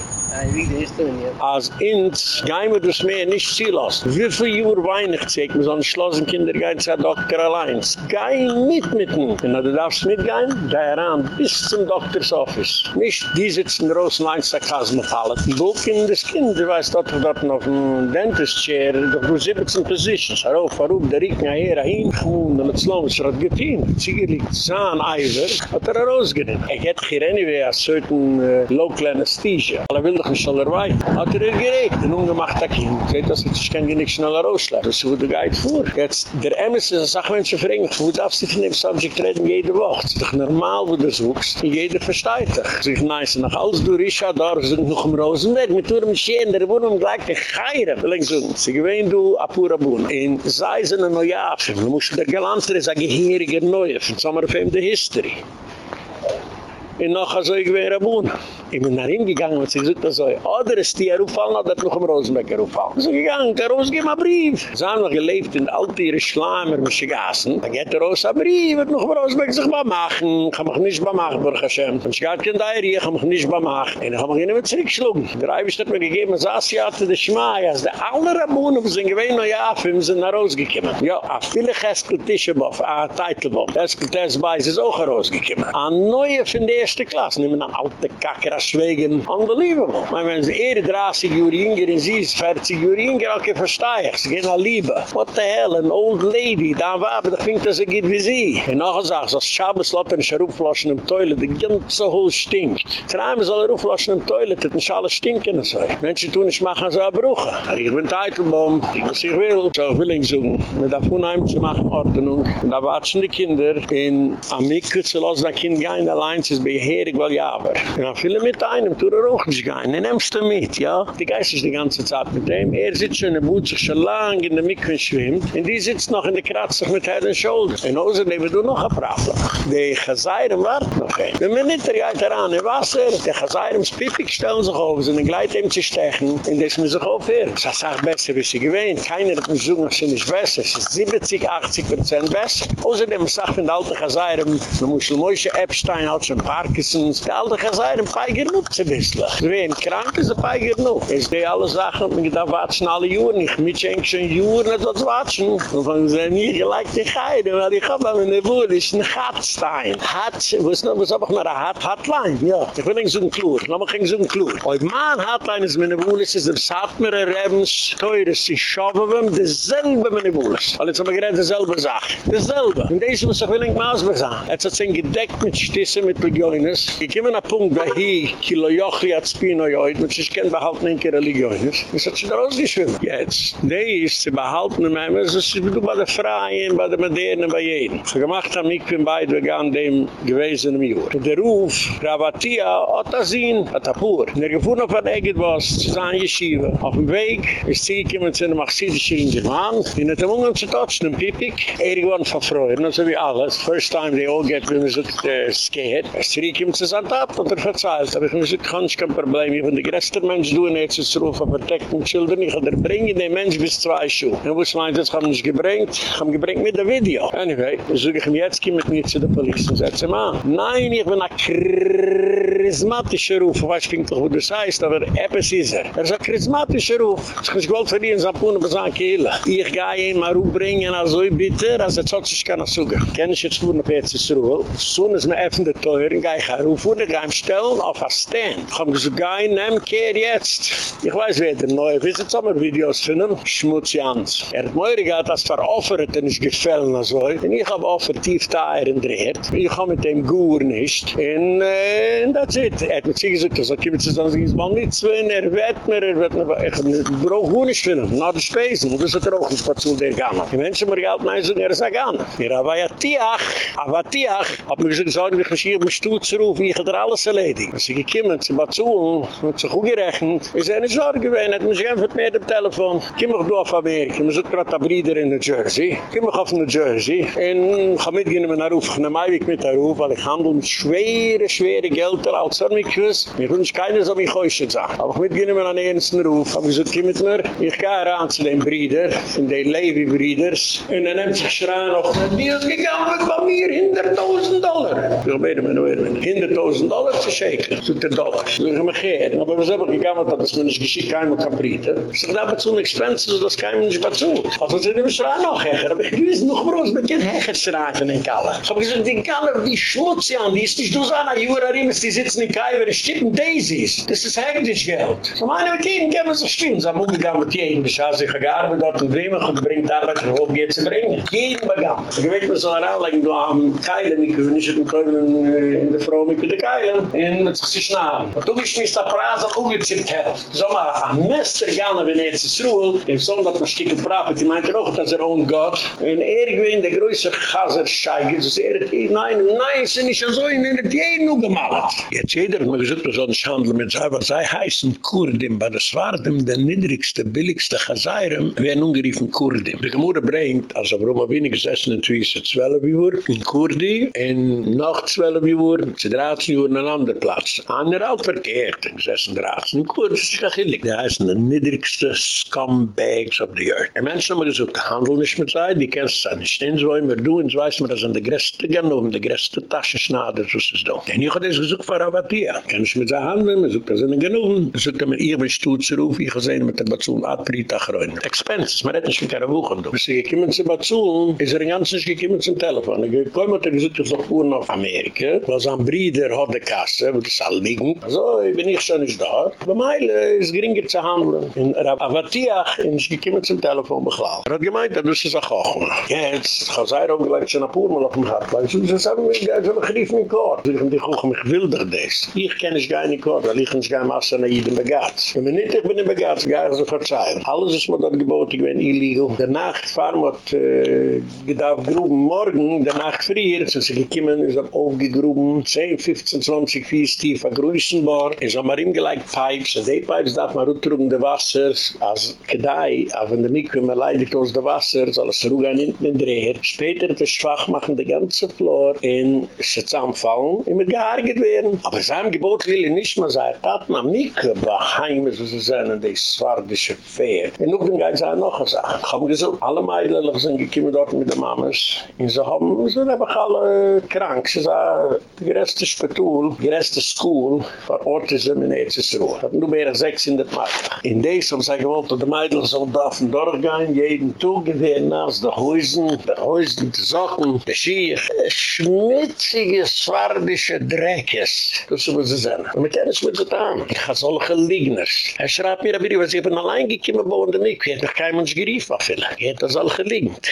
Als ins gehen wir das mehr nicht ziehen lassen. Wie viel Uhr weinig zeigt man so ein Schloss im Kindergein zu Dr. Allein? Gehen mit mit ihm. Wenn du darfst mitgehen, geh heran bis zum Doktors Office. Nicht die sitzen in der großen Sarkasmus-Halle. Die Buch in das Kind, du weißt, dort dort noch ein Dentist-Chair, doch du 17 Positions. Haro, warum, der riecht nachher dahin, und dann hat es lohnt, es hat getein. Zieger liegt zahn, Eiver, hat er rausgenommen. Er geht hier anyway, als certain uh, local anesthesia. Alle will doch nicht schneller weit. Hat er er geregt, ein ungemachter Kind. Seht das, ich kann nicht schneller rausschlagen. Das ist wo du gehit vor. Jetzt, der Emmes ist Sache, wenn sie fragen, wo darfst du von dem Subject reden jede Woche? Es ist doch normal, wo du suchst. Jeder versteht dich. Ich Gassen. Nach alles du Risha darf, sind noch im Rosenberg. Mit Turm Schien, der Wurm gleich der Geire. Wie lang so? Sie gewähnt du Apura In Seisen und Neuafen. Du musst der Gelanzer ist ein Gehiriger Neuafen. Sommer für ihm History. In noch so ich wäre Bun. Ich bin nach ihm gegangen und sie gesagt, so, oder ist die Erufallen, oder noch im Rosenberg Erufallen. So gegangen, der Rose gibt mir einen Brief. Sie haben noch gelebt in alte ihre Schleimer, mit den Gassen. Da geht der Rose einen Brief, wird noch im Rosenberg sich mal machen. Ich kann mich nicht mehr machen, Baruch Hashem. Und ich gehe kein Diary, ich kann mich nicht mehr machen. Und ich habe mich nicht mehr zurückgeschlagen. Der Eibisch hat mir gegeben, als Asiate Schmai, als der alle Rabunen, sind gewähnt noch ja, für sind nach Hause gekommen. Ja, a viele Cheskel Tischebof, a Teitelbof. Cheskel Tischebof ist auch rausgekommen. A neue von der erste Klasse, nehmen eine alte Kacke aus Schwegen. Unbelievable. Aber wenn sie eher 30 Jahre jünger und sie ist 40 Jahre jünger, okay, verstehe ich. Sie gehen nach Liebe. What the hell, an old lady, da war aber, ich finde, dass sie geht wie sie. Und nachher sagt sie, als Schabes lotten ist er auflassen im Toilet, die ganze Hohl stinkt. Dreimal soll er auflassen im Toilet, das ist alles stinken. So. Menschen tun nicht machen, so ein Bruch. Aber ich bin Teitelbaum, ich muss ich will, so ich will ihn suchen. Man darf unheimlich zu machen, Ordnung. Und da warten die Kinder in Amiku zu lassen, ein Kind gehen allein, es ist bei Herig, weil ja, aber. Ja, viele mit einem, tu er auch nicht gehen. Den nimmst du mit, ja? Die Geist ist die ganze Zeit mit dem. Er sitzt schon in der Boot, sich schon lang in der Mikro schwimmt. Und die sitzt noch in der Kratzer mit Head and Shoulder. Und außerdem haben wir noch ein Problem. Die Chazayren warten noch ein. Wenn wir nicht, der geht daran in Wasser, die Chazayren Pipik stellen sich auf, sind gleich ihm zu stechen, und das muss sich aufhören. Das ist auch besser, wie sie gewähnt. Keiner hat mich sagen, sie nicht besser. Es ist 70, 80 Prozent besser. Außerdem sagt man, die alte Chazayren, man muss Moshe Epstein hat schon Parkinson's. Die alte Chazayren feigen genug zu. Sie werden krank, sie feigen genug. Es die alle Sachen, man da watschen alle Juren. Ich mitschenke schon Juren, nicht was watschen. Und von sie nie gleich die Geide, weil ich habe eine Wohl, ist ein Hatstein. Hat, was noch, was hab ich noch, ein Hat, Hatlein, ja. Ich will nicht so ein Klur, lass mich nicht so ein Klur. Und mein Hatlein ist meine Wohl, ist der Satmer, Rebens, Teures, ich schaue wem, dasselbe meine Wohl. Weil jetzt haben wir gerade dieselbe Sache. Dasselbe. Und das muss ich will nicht mal sagen. Jetzt hat sich gedeckt mit Stisse, mit Legionis. Ich komme einen Punkt, bei hier, Kilo Jochi hat Spino joit, und ich kenne behalten in Kira Legionis. Das hat sich da rausgeschwimmt. Jetzt, die ist zu behalten, und das ist du bei der Freien, bei der Modernen, bei jedem. So gemacht haben, ich bin beide gegangen, dem gewesen im Jür. Der Ruf, Ravatia, hat er hat er. Und er gefuhr noch von Egedwas, zu sein Yeshiva. Auf dem Weg, ist sie gekommen zu einem Achsidische in German, in der Mungen zu tatschen, im Pipik, er gewann von Freuden, also wie alles. First time they all get, when es äh, scared. Er ist zurückgekommen zu sein Tat, und er verzeiht. Aber ich muss kann ich kein Problem. Ich bin der größte Mensch, du und jetzt ist Ruf, aber protecten Children. Ich kann dir bringen, den Mensch bis zwei Schuhe. Und was meint, das haben nicht gebringt? Ich habe gebringt mit dem Video. Anyway, so ich ihm jetzt, komm mit mir zu der Polizei und setze ihm an. Nein, ich bin ein charismatischer Ruf. Ich weiß nicht, wo das heißt, aber etwas ist er. Er ist ein charismatischer Ruf. Ich muss Gold verdienen, so ein bis an Kehle. Ich gehe ihn mal rufbringen, also bitte, also jetzt hat sich keiner suchen. Kenn ich jetzt nur noch jetzt ist Ruhe. So ist mir öffnet der Teuer, gehe ich ruf und ich gehe ihm stellen auf verstehen. Ich hab gesagt, geh, nehm kehr jetzt. Ich weiß, wer der neue Wisset Sommer-Videos finden. Schmutz Jans. Er hat mir gesagt, dass veroffert und nicht gefällt, also. Und ich hab offert tief da er in dreht. Ich hab mit dem Gour nicht. Und, äh, that's it. Er hat mir gesagt, dass er kommt zu sagen, ich will nicht zwingen, er wird mir, er wird mir, ich brauch gut nicht finden. Na, die Spesen, und das hat er auch nicht zu der Gamma. Die Menschen mir Geld nein, er ist ein Er war ja Tiach, aber Tiach, hab mir gesagt, sagen, ich muss hier im Stutz rufen, ich hab er alles erledigt. Ich gekommen, sie war zu, mit sich gut gerechnet, er nicht Sorge gewesen, hat mich einfach mehr dem Telefon. Komm ich da auf Amerika, wir sind gerade Brieder in New Jersey. Komm ich auf New Jersey, und ich hab mitgehen mit einer Ruf, ich nehme mich mit einer Ruf, weil ich handel mit schwere, schwere Gelder, als er mich küsst. Mir wünscht keiner, so wie ich euch jetzt sage. Aber ich mitgehen mit einer ersten Ruf, hab gesagt, komm mit mir, ich gehe ran zu den Brieder, in den Levi-Brieders, und er nimmt sich schreien auf, die ist gegangen bei mir, hinter 1000 Dollar. Ich werde mir nur hinter 1000 Dollar zu schicken, zu den Dollar. Ich will mir gehen, aber was habe ich gegangen, dass man nicht geschickt kann, kann Brieder. Ich sage, da wird so ein Expense, das kann man nicht bezahlen. Also sind die schreien noch hecher, aber ich weiß noch groß, mit den hecher schreien in Kalle. Ich habe gesagt, die Kalle, wie schmutzig an, die ist nicht nur so Jura-Rimm, die sitzen in Kaiwer, die stippen Daisies. Das ist hektisch Geld. So meine mit geben sich stimmen, so haben wir mit ihnen, ich habe sich gearbeitet, dort in Bremen, und bringt Arbeit, wo geht zu bringen. Jeden begann. Ich weiß, wir sollen anlegen, du am Keilen, ich kann nicht in der Frau mit der Keilen, und mit sich schnaben. Und du bist nicht der Preis, auch ungezippt helft. So mal, am Mester gerne, wenn er zu Ruhl, im Sohn, dass man stieke Prophet, die meinte auch, dass er ohne Gott, und er gewinnt der größte Chaser-Scheige, so er hat, nein, nein, sind nicht so, in er jeden nur gemalt. Jetzt jeder hat mir gesagt, wir sollen nicht handeln mit sei, was sei heißen Kurdim, weil das war dem der niedrigste, billigste Chaseirem, werden ungeriefen Kurdim. Die Gemüse bringt, also warum habe ich gesessen in Twisse, zwölf Uhr, in Kurdi, in noch zwölf Uhr, zu dreizehn Uhr, in ein anderer Platz. Einer auch verkehrt, gesessen dreizehn, in Kurdi, das ist ja chillig. Die heißen der niedrigste Scumbags of the Earth. Ein Mensch haben gesagt, handel nicht mit sei, die kennst du nicht, den wollen wir du, und weiß man, das sind die größte Genoven, die größte Taschenschnader, so ist es doch. Und ich habe das gesagt, für Avatia. Kann ich mit sei handeln, man sagt, das sind Genoven. Ich sagte mir, ihr zu rufen, ich gesehen, mit der Batsun, Adritach rein. Expenses, man hat nicht mit einer Woche, du. Sie gekommen zu Batsun, ist er ganz nicht gekommen zum Telefon. Ich komme mit der gesagt, ich sage, fuhren auf Amerika, weil sein Bruder hat die Kasse, wo das liegen. Ich bin ich schon nicht da. Aber Meile ist geringer zu handeln. In Avatia, ist gekommen zum Telefon, beglaub. Er hat gemeint, das ist ein Koch. Jetzt, ich habe sehr umgelegt, schon ein paar Mal auf dem. Weil sie sagen, ich habe einen Griff mit Kort. Ich habe gesagt, ich will doch das. Ich kenne es gar nicht Kort, weil ich nicht gar mehr in jedem Begatz. Wenn man nicht in Begatz, gar nicht so verzeihen. Alles ist mir dort geboten, ich bin illegal. Der Nacht fahren wir, äh, gedacht, gruben morgen, der Nacht frier, sind sie gekommen, ist er aufgegruben, 10, 15, 20 Fies tief, ein Größenbar, ist er mal ihm gleich Pipes, und die Pipes darf man rutrugen, der Wasser, als Kedai, aber wenn der Mikro mehr leidigt aus der Wasser, soll es ruhig an hinten in Dreher. Später wird es schwach machen, die ganze Flor, in se zusammenfallen, immer gehargert werden. Aber sein Gebot will ich nicht mehr sagen, dat man Mikro, beheim ist, sie sind in die swardische Fähr. Und noch den Geist sagen noch eine Sache. Ich habe gesagt, alle Meidler sind gekommen dort mit den Mamas, und sie haben, sie sind einfach alle krank. Sie sagen, die größte Spatul, die größte school for autism in Etzisro. Dat nu berg 600 mark. In deze om zij gewollt dat de meidel zal dafen doorgaan, jeden toegeweer naast de huizen, de huizen te zocken, de schier. Schmutzige, zwarbische drekjes. Dus hoe moet ze zijn. Maar ik ken eens met het aan. Ik ga zulke ligners. Er Hij schraapt mir een brief, als ik ben alleen gekomen woonde niet. Ik heb nog geen mens gerief afvillen. Ik heb dat al geliegend.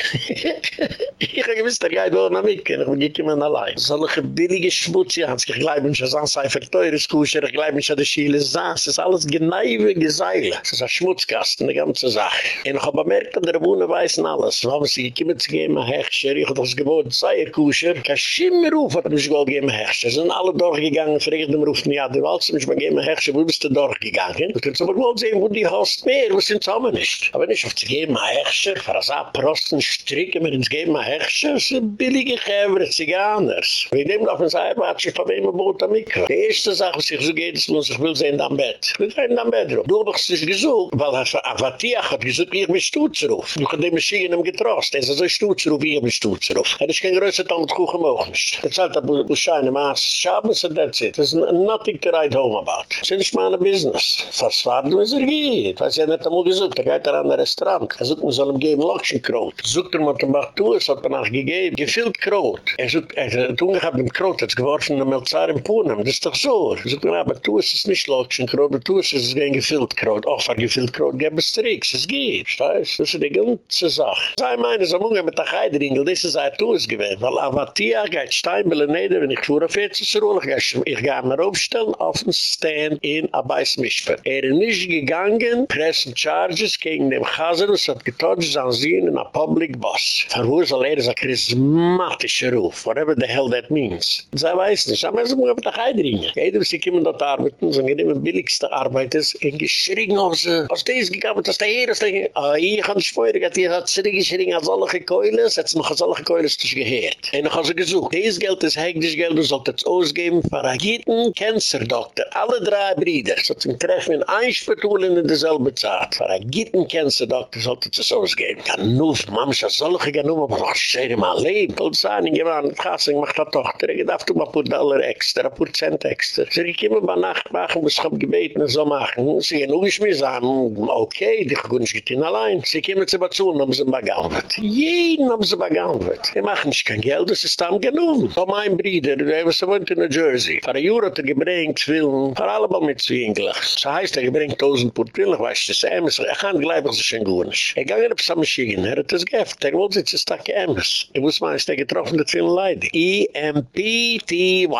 Ik ga gewiss, dat ga je door naar mij. Ik ben gekomen alleen. Zulke billige schmutzige, als ik gelijk ben, als aan zijn ein verteures Kusher, ich glaube, ich habe die Schiele saß. Ist alles geneiwe Geseile. Es ist ein Schmutzkasten, die ganze Sache. Und ich habe bemerkt, dass der Wohnen weißen alles. Haben sie gekommen zu gehen, ein Hechscher, ich habe das Gebot, sei er Kusher, kein Schimmerruf hat er mich wohl gehen, ein Hechscher. Sie sind alle durchgegangen, fragt dem Ruf, ja, du wolltest mich mal gehen, ein Hechscher, wo bist du durchgegangen? Du kannst aber wohl sehen, wo die hast mehr, wo sind zusammen nicht. Aber nicht auf zu gehen, ein Hechscher, für so Prosten stricken wir ins geben, ein Hechscher, das sind billige Gäber, Ziganers. Wir nehmen auf uns ein, was ich von wem ein Boot am Mikro. Die erste Sache, was ich so ist, muss ich will sehen, am Bett. Ich will sehen, am Bett. Du hast dich gesucht, weil er Avatiach hat gesagt, ich bin Stutzruf. Du kannst die Maschinen ihm getrost. Er sagt, so Stutzruf, ich bin Stutzruf. Er ist kein größer Tal mit Kuchen möglich. Er sagt, er muss scheinen, Maas, Schabes, and that's it. There's nothing to write home about. Das ist nicht meine Business. Was war denn, was er geht? Was er nicht einmal gesagt, er geht an ein Restaurant. Er sagt, man soll ihm geben Lockchenkraut. Sogt er, man macht du, es hat man auch gegeben, gefüllt Kraut. Er sagt, er hat ungehabt im Kraut, hat geworfen, der Melzar im Punem. Das ist doch so. Sie sagen, aber ist es nicht Lokschen, aber du ist es kein gefüllt Kraut. Auch gefüllt Kraut gäbe es Tricks, es geht, weißt Das ist die ganze Sache. Sei meine, so muss mit der Heidringel, das ist ein Tues gewesen. Weil Avatia geht Steinbille nieder, wenn ich fuhr auf jetzt zur Ruhe, ich gehe mir auf dem Stand in Abeis-Mischper. Er ist nicht gegangen, pressen Charges gegen Chaser, was hat getotcht, an sie in a public bus. Verhoor soll er ist ein charismatischer Ruf, whatever the hell that means. Zij weiß nicht, aber sie muss auf der Heidringe. Jeder, sie kommen dort arbeiten, sind die billigste Arbeiters, in geschrien auf sie, aus des gegangen, dass der Heer ist, ah, ich kann nicht spüren, dass die hat sie geschrien, als alle gekeulen, setz noch als alle gekeulen, ist das gehört. Und noch haben sie gesucht. Dies Geld ist hektisch Geld, du sollt jetzt ausgeben, für einen guten Cancer-Doktor, alle drei Brüder, so zum Treffen in ein Spatul in derselbe Zeit, für einen guten Cancer-Doktor sollt jetzt das ausgeben. Kann nur, Mama, ich solche genommen, aber was schäre mal leben. Und sagen, ich war an Gassing, mach das Tochter, ich darf du mal ein paar Dollar extra, ein paar Cent extra. Sie ich immer bei Nacht machen, was ich hab gebeten, so machen. Sie gehen auch nicht mehr sagen, okay, die können nicht gehen allein. Sie kommen zu Batsun, haben sie begaunert. Jeden haben sie begaunert. Die machen nicht kein Geld, das ist dann genug. Von meinem Bruder, der was wohnt in New Jersey. Vor ein Jahr hat er gebringt, Film, vor allem mit Zwinglich. Das heißt, er gebringt tausend Purt Film, weißt du, das ist, er kann gleich, was ist schon gut nicht. Er ging auf seine Maschine, er hat das Geft, er wollte sich das Tag Emes. Ich muss mal, ist er getroffen, der Film leidig. E-M-P-T-Y.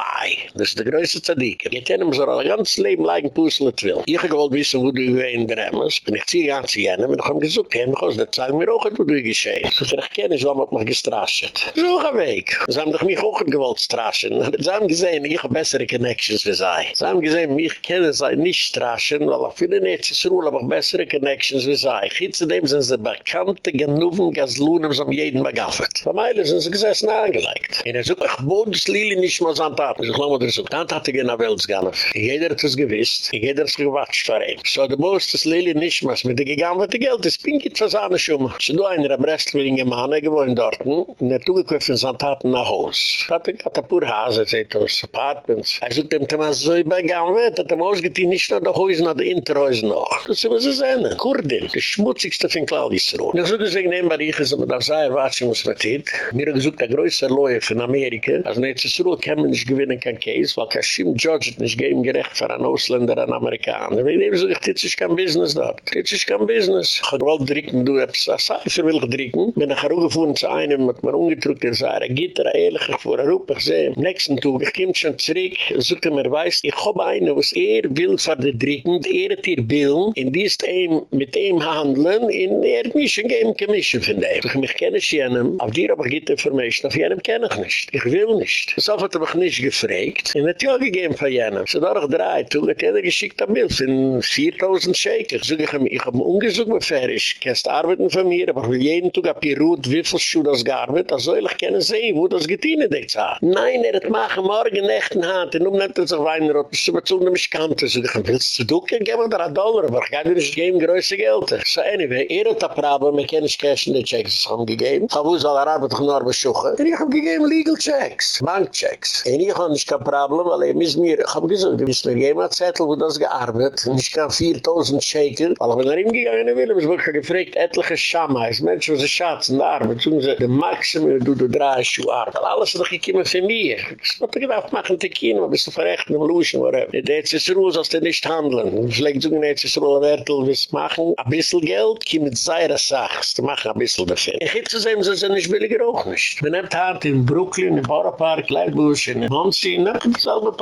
Das ist der größte Zadik. Ich hätte ihm so ein ganzes Leben leiden, Pussel und Will. Ich wollte wissen, wo du gewähnt bremst. Bin ich zieh ganz jenen, und ich hab gesagt, hey, mich das zeigen mir auch, wo du geschehen. So, ich kenne, so haben mich gestrascht. So, ein Weg. Sie haben doch mich auch gewollt straschen. Sie haben gesehen, ich habe bessere Connections wie sei. Sie haben gesehen, mich kennen sie nicht straschen, weil auch viele Nächstes Ruhl haben bessere Connections wie sei. Hitzendem sind sie bekannte, genuven Gaslunen, so jeden begaffet. Von Meile sind sie gesessen angelegt. Und er sagt, ich wohne Lili nicht mal so an Taten. Ich glaube, er sagt, dann hat er gehen nach Weltsgane. Jeder hat es gewiss, jeder hat es gewatscht für ihn. So, du musst das Lili nicht mal, mit dem gegangen wird, Geld ist pinkit für seine Schumme. So, du einer am Restwilligen Mann, er gewohnt dort, und er zugekauft in seinen Taten nach Haus. Er hat ein paar Hase, seht aus, Apartments. Er sagt, dem Thema so übergegangen wird, hat er ausgetein nicht nur der Häuser, noch der Interhäuser noch. Das ist immer so seine. Kurdin, das schmutzigste von Claudius Rohr. Ich würde sagen, nehmen wir die, dass man da sei, was ich muss mit ihm. Mir hat gesagt, der größte Lawyer von Amerika, als nächstes Ruhe kann man nicht gewinnen kein Case, weil kein Schim Judge hat nicht geben gerecht für einen Ausländer, einen Amerikaner. Wenn ich sage, das ist kein Business dort. Das ist kein Business. Ich wollte drücken, du hast das Seifer will drücken. Bin ich gefunden zu einem, mit mir umgedrückt, er sei, er geht er ehrlich vor, er rupt, ich sehe, am nächsten Tag, ich komme schon zurück, er mir weiß, ich habe einen, was er will für die drücken, er hat ihr Bill, in die ist ihm, mit ihm handeln, in er mich ein Game Commission von dem. Ich mich kenne ich jenem, auf dir aber gibt Information, auf jenem kenne ich nicht. Ich will nicht. So hat er mich nicht gefragt, und hat ja gegeben von jenem. So dadurch drei, tu, hat er geschickt am Bill, sind 4000 Shaker. So ich habe mich umgesucht, wie fair ist, kannst arbeiten von mir, aber für jeden Tag ab hier ruht, wie viel Schuhe das gearbeitet, also soll ich keine sehen, wo das getehen ist. Nein, er hat machen morgen echt in Hand, und nun nimmt er sich weinen, und ist immer zu einem Schkante. So ich willst du ducken, geben wir ein Dollar, aber ich kann dir nicht geben größer Geld. So anyway, er hat ein Problem, ich kann nicht cash in die Checks haben gegeben. Ich habe uns alle Arbeit noch besuchen. Und ich habe gegeben legal checks, Bankchecks. Und ich habe nicht kein Problem, weil mis mir hab gesagt du bist mir gema zettel wo das gearbeitet und ich kann 4000 shekel weil wir er darin gegangen will er ich wirklich gefragt etliche schama ist mensch was ein schatz in der arbeit tun sie der maximum du du drei schu arbeit. Alles doch ich immer für mir das hat gedacht machen te kin bist du verrecht im luschen oder das ist ruhig als der nicht handeln. Vielleicht tun jetzt so ein wertel was machen? A bissel geld kim mit seiner sachs zu machen a bissel dafür. Ich hätte sehen so sind nicht billiger auch nicht. Wenn habt hart in brooklyn im Borough Park Leibbusch in Monsi, nach dem selben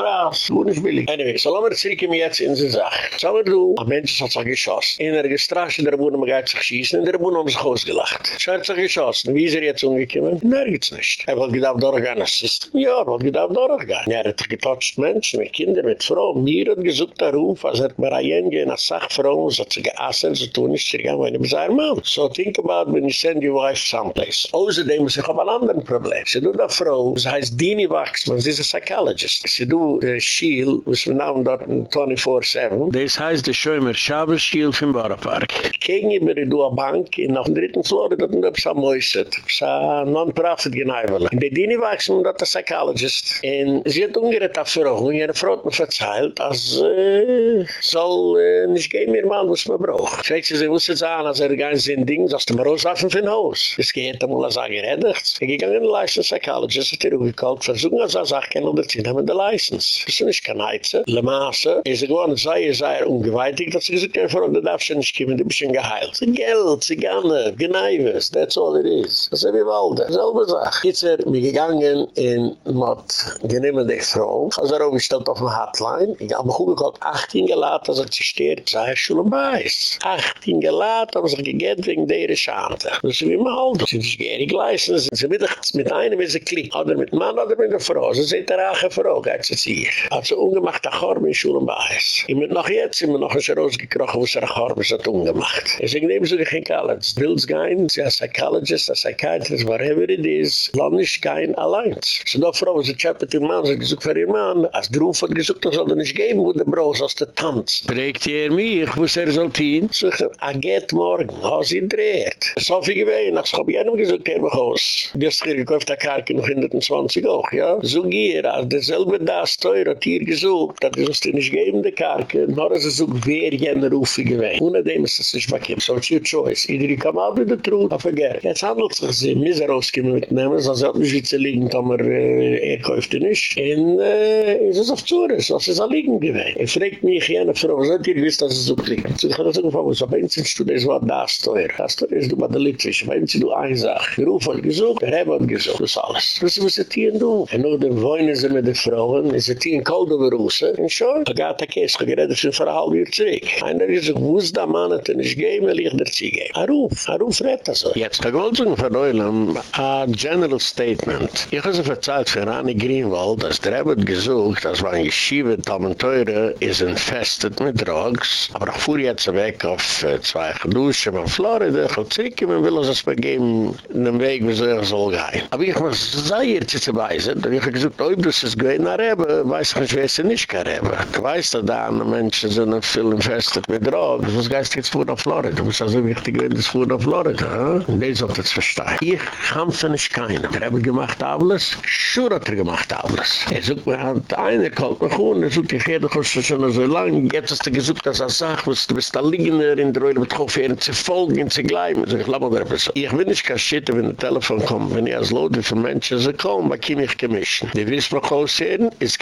wo nicht billig. Anyway, so lassen wir zurück jetzt in die Sache. So wir du, ein Mensch hat sich geschossen. In der der Wohnung geht sich schießen, in der Wohnung haben sich ausgelacht. So hat sich geschossen. Wie ist er jetzt umgekommen? Nirgends nicht. Er wollte gedacht, durchgehen als System. Ja, er wollte gedacht, durchgehen. Er hat getotcht Menschen, mit Kindern, mit Frauen. Mir hat gesucht der Ruf, als er mir eingehen, als Sachfrauen, so hat sie geassen, so tun ist, sie gehen, wenn ich sage, Mann. So think about when you send your wife someplace. Außerdem muss ich auf ein anderes Problem. Sie tut eine Frau, sie heißt Dini Waxman, sie ist ein Psychologist. Sie tut äh, Schiel, was wir nahmen dort 24-7. Das heißt, der Schömer Schabes Schiel vom Bauerpark. Gegenüber du eine Bank, in auf dem dritten Floor, dort ein Döpsa Mäuset. Das ist ein Non-Profit geneiwele. Und der Dini Waxman, dort ein Psychologist. Und sie hat umgerät auf Frau, und ihre Frau hat mir verzeilt, als äh, soll äh, nicht gehen mehr mal, was man braucht. Vielleicht sie wusste sagen, als er gar nicht sind Ding, dass du mir rauswaffen für ein Haus. Es geht einmal als er geredigt. Ich ging an den License Psychologist, hat er auch gekallt, versuchen als er sagt, kann er das haben, die License. Das ist nicht kein Heize. Le Masse, er ist gewohnt, sei er sei er ungeweitig, dass sie gesagt haben, Frau, du darfst nicht kommen, du bist schon geheilt. Sie Geld, sie gerne, Gneives, that's all it is. Das ist wie Walde, selbe Sache. Jetzt er mir gegangen in Mott, geniemen die Frau, also er aufgestellt auf dem Hotline, ich habe mich gehabt, 18 gelaten, er sich steht, sei er schon ein Beiß. 18 gelaten, aber sich gegett wegen der Schante. Das ist wie Walde. Sie sind gierig leisten, sie mit einem, wenn sie klickt, oder mit Mann, oder mit der Frau, sie sind der Ache Frau, geht sie zieh. Hat sie ungemacht, der Chorm in Schulen Beiß. Ich bin noch jetzt, immer noch ein Scheroz gekrochen, wo sie der Chorm ist, hat ungemacht. Ich sage, nehmen Sie dich in College. Willst gehen, Sie ein Psychologist, ein Psychiatrist, whatever it is, land nicht gehen allein. Sie da Frau, sie chappet ihr Mann, sie gesucht für ihr Mann, als der Ruf hat gesucht, das soll er nicht geben, wo der Bros aus der Tanz. Prägt ihr mich, wo sie resultieren? Sie sagen, er geht morgen, wo sie dreht. So viel gewesen, als ich jenem gesucht, der mich aus. Die hast gekauft, der Karke noch 120 auch, ja? So gier, als derselbe das teuer hat hier gesucht, das ist nicht geben, der Karke, nur als er sucht, wer jener Ruf gewesen. Ohne dem ist es nicht verkehrt. So it's your choice. Either you come out with the truth, or. Jetzt handelt sich sie, mis er ausgekommen mitnehmen, sonst hat mich wie liegen, aber äh, er kauft ihn nicht. Und äh, es ist auf Zures, was ist er liegen gewesen. Er fragt mich jene Frau, was hat ihr gewiss, dass es so klingt? So ich habe gesagt, was aber eins ist du, das war das teuer. Das teuer ist du bei der Litwisch, aber eins du eine Sache. Ruf hat gesucht, der Rebbe hat gesucht, das alles. Das ist, was er tieren du. Und nur den Wohnen sie mit den Frauen, ist er tieren kalt über Russe. Und schon, Agatha Keska, geredet sind vor einer halben Jahr zurück. Einer gesagt, wo ist der Mann, hat er nicht geben, will ich dir ziehen. Aruf, Aruf redt das so. Jetzt, Goldzung von Eulam, a general statement. Ich habe sie verzeiht für Rani Greenwald, dass der Rebbe gesucht, dass man Yeshiva Talmenteure ist infested mit Drugs, aber ich fuhr jetzt weg auf zwei Geduschen von Florida, ich will zurückkommen, will uns das begeben, dem Weg, wie soll ich soll gehen. Aber ich muss sehr zu zu weisen, ich habe gesagt, ob das ist gewesen, Rebbe, weiß ich nicht, wer ist nicht kein Rebbe. Du weißt, dass da andere Menschen sind viel infested mit Drugs, was geist jetzt fuhr nach Florida, du musst also wichtig wenn das fuhr auf Florida, und das sollte es verstehen. Ich kämpfe nicht keiner. Er hat gemacht alles, schur hat er gemacht alles. Er sucht mir an, einer kalt mich um, er sucht, ich hätte doch schon so lang, jetzt hast du gesucht, dass er sagt, du bist da liegender in der Reule, mit Koffeeren zu folgen, zu gleiben. Ich lass mal da so. Ich will nicht schitten, wenn der Telefon kommt, wenn ich als Leute von Menschen so kommen, bei ich gemischen. Die wissen mich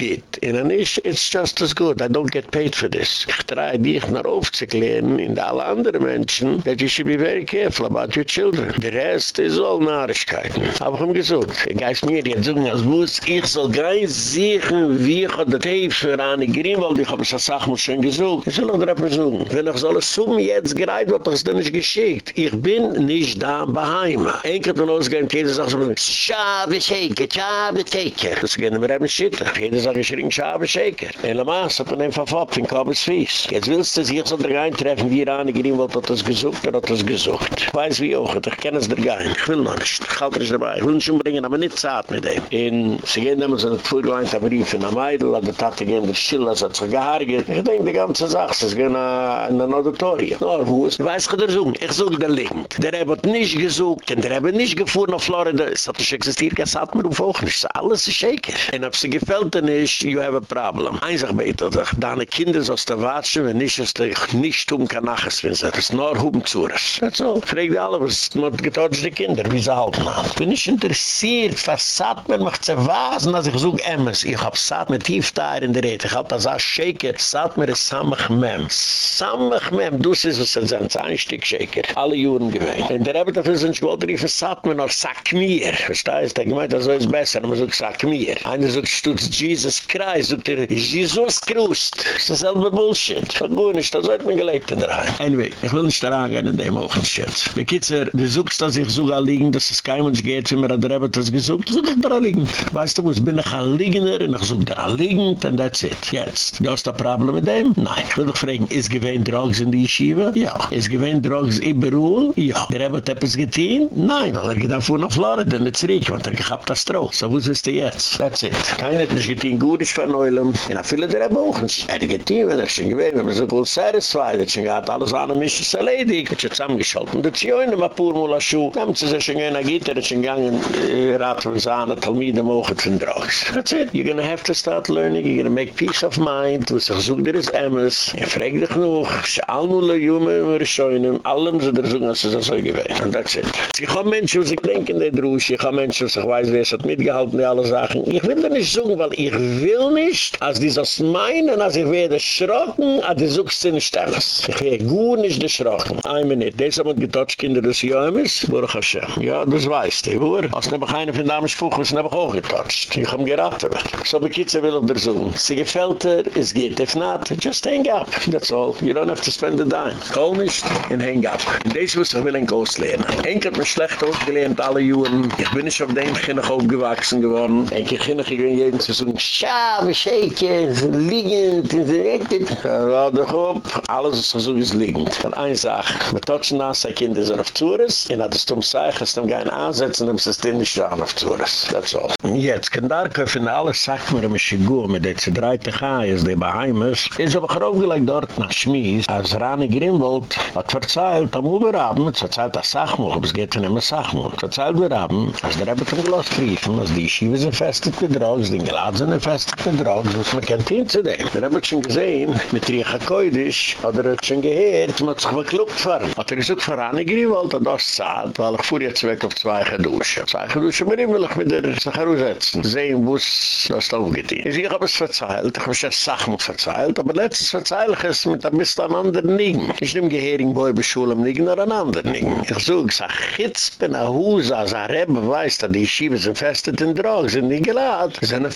es geht. Und dann ist, it's just as good, I don't get paid for this. Ich drehe dich nach aufzuklären, in alle anderen Menschen, that you should be very careful about your children. The rest is all Nahrigkeiten. Aber ich habe gesagt, ich gehe mir jetzt sagen, als muss ich soll gleich sehen, wie ich an der Tape für eine Grünwald, ich habe es als Sache schon gesagt. Ich soll noch drüber sagen. Wenn ich soll es so jetzt gereiht, wird das dann nicht geschickt. Ich bin nicht da bei Heima. Einke von uns gehen, jeder sagt so, Schabe Shaker, Schabe Shaker. Das gehen wir eben schütten. Jeder sagt, ich ring Schabe. In der Maas hat man einfach verpfft, in Kabels Fies. Jetzt willst du sich so dran treffen, wie eine Grünwald hat das gesucht, er hat das gesucht. Ich weiß wie auch, ich kenne es dir gar nicht. Ich will noch nicht. Ich halte es dabei. Ich will nicht umbringen, aber nicht zart mit dem. In, sie gehen damals an das Vorgeweint, der Brief in der Meidl, an der Tate gehen der Schill, als er zu gehargert. Ich denke, die ganze Sache, sie gehen in ein Auditorium. No, wo ist? Weiß, ich suche. Ich suche den Link. Der hat nicht gesucht, der hat nicht gefahren nach Florida. Es hat nicht existiert, es hat mir auf auch nicht. Alles ist schäker. Und ob sie gefällt dir nicht, you have a problem. Einsach bete dich. Deine Kinder sollst du watschen, wenn nicht, dass du nicht tun kann nachher, wenn sie das nur zu. That's all. Frag die alle, was mit getotchte Kinder, wie sie halten haben. Bin ich interessiert, was sagt man mich zu wasen, als ich such Emmes. Ich hab satt mit Tiefteir in der Rede. Ich hab das als Shaker. Satt mir es Samach Mem. Samach Mem. Du siehst, was sind ein Einstück Shaker. Alle Juren gewähnt. In der Rebbe dafür sind gewollt, rief es satt mir noch Sack mir. Verstehst? Der gemeint, das ist besser, aber so Sack mir. Einer sagt, stutz Jesus Christ. Sagt er, Jesus Christ. Das ist dasselbe Bullshit. Vergut nicht, das wird mir gelebt in der Heim. Anyway, ich will nicht daran gehen in dem Ochenschitz. Bekitzer, du suchst, dass ich sogar liegend, dass es kein Mensch geht, wenn mir der Rebbe das gesucht, such ich daran liegend. Weißt du, wo bin ich ein Liegender und ich such daran and that's it. Jetzt, du hast ein Problem mit dem? Nein. Ich will doch fragen, ist gewähnt Drogs in die Yeshiva? Ja. Ist gewähnt Drogs überall? Ja. Der Rebbe hat etwas getan? Nein. Weil er geht dann vor nach Florida, nicht zurück, want er gehabt das Stroh. So, wo ist er jetzt? That's it. Keiner hat nicht getan, gut ist von Neulem. Und viele der Rebbe auch nicht. Er hat getan, wenn er schon gewähnt, wenn man so gut satisfied, hat schon gehabt, alles an einem ist es erledigt. Er hat schon zusammengeschalten. Das ist ja in einem Purmula Schuh. Da haben sie sich schon eine Gitter, er hat schon gegangen, rat von Sahne, Talmide mogen von Drogs. That's it. You're gonna have to start learning, you're gonna make peace of mind, du sich such dir ist Emmes, er fragt dich noch, sie allmule Jume, wir scheunen, allem sie dir suchen, als sie so gewähnt. And that's it. Ich hab Menschen, die denken, die Drusche, ich hab Menschen, die weiß, wer es hat mitgehalten, die alle Sachen. Ich will da nicht suchen, weil ich will nicht, als die das meinen, als ich werde schrocken, als die suchst in Stelles. Ich werde gut nicht erschrocken. Ein Minute, das haben wir getotcht, Kinder des Jömes, Baruch Hashem. Ja, das weißt du, wo? Als ich keine von Damen spuchen, das habe ich auch getotcht. Ich habe geraten. So bekitze will ich dir so. Sie gefällt dir, es geht. If not, just hang up. That's all. You don't have to spend the dime. Kohl nicht und hang up. In deze was ich will ein Ghost lernen. Henk hat mich schlecht ausgelernt, alle Juren. Ich bin nicht auf dem Kinnig aufgewachsen geworden. Henk, ich bin jeden zu sagen, Scha, wie schäke, liegend, recktet. Ja, doch op. Alles ist so, wie es liegend. Von ein Sache. Mit Totschen nach, sein Kind ist er auf Tours. Und hat es zum Zeichen, es dann gehen ansetzen, dann ist es den nicht dran auf Tours. That's all. Jetzt, kann da kaufen, alles sagt mir, mich gut, mit der Zedreite Chais, der Bahamas. Ist aber gerade gleich dort nach Schmies, als Rani Grimwold hat verzeilt, am Uberabend, es verzeilt das Sachmuch, aber es geht ja nicht mehr Sachmuch. Verzeilt wir haben, als der Rebbe zum Glas briefen, als die Schiebe sind festig mit Drogs, die Gelad festig mit Drogs, was man kennt hin zu dem. Der Rebbe hat schon gesehen, mit Riecha Koidisch, hat er schon gehört, man hat sich verklugt fahren. Hat er gesagt, für Rani Grimwold, hat das zahlt, weil ich fuhr jetzt weg auf zwei geduschen. Zwei geduschen, mir will ich mit der Sacharu setzen. Sehen, wo es das aufgetein. Ich habe es verzeilt, ich habe ja Sachen verzeilt, aber letztes verzeih ich es mit ein bisschen an anderen Nigen. Ich nehme Gehering bei der Schule oder an anderen Nigen. Ich suche, ich sage, Chitz bin ein Haus, als ein Rebbe weiß, dass die Schiebe sind festet in Drogen, sind nicht geladen. Sie sind ein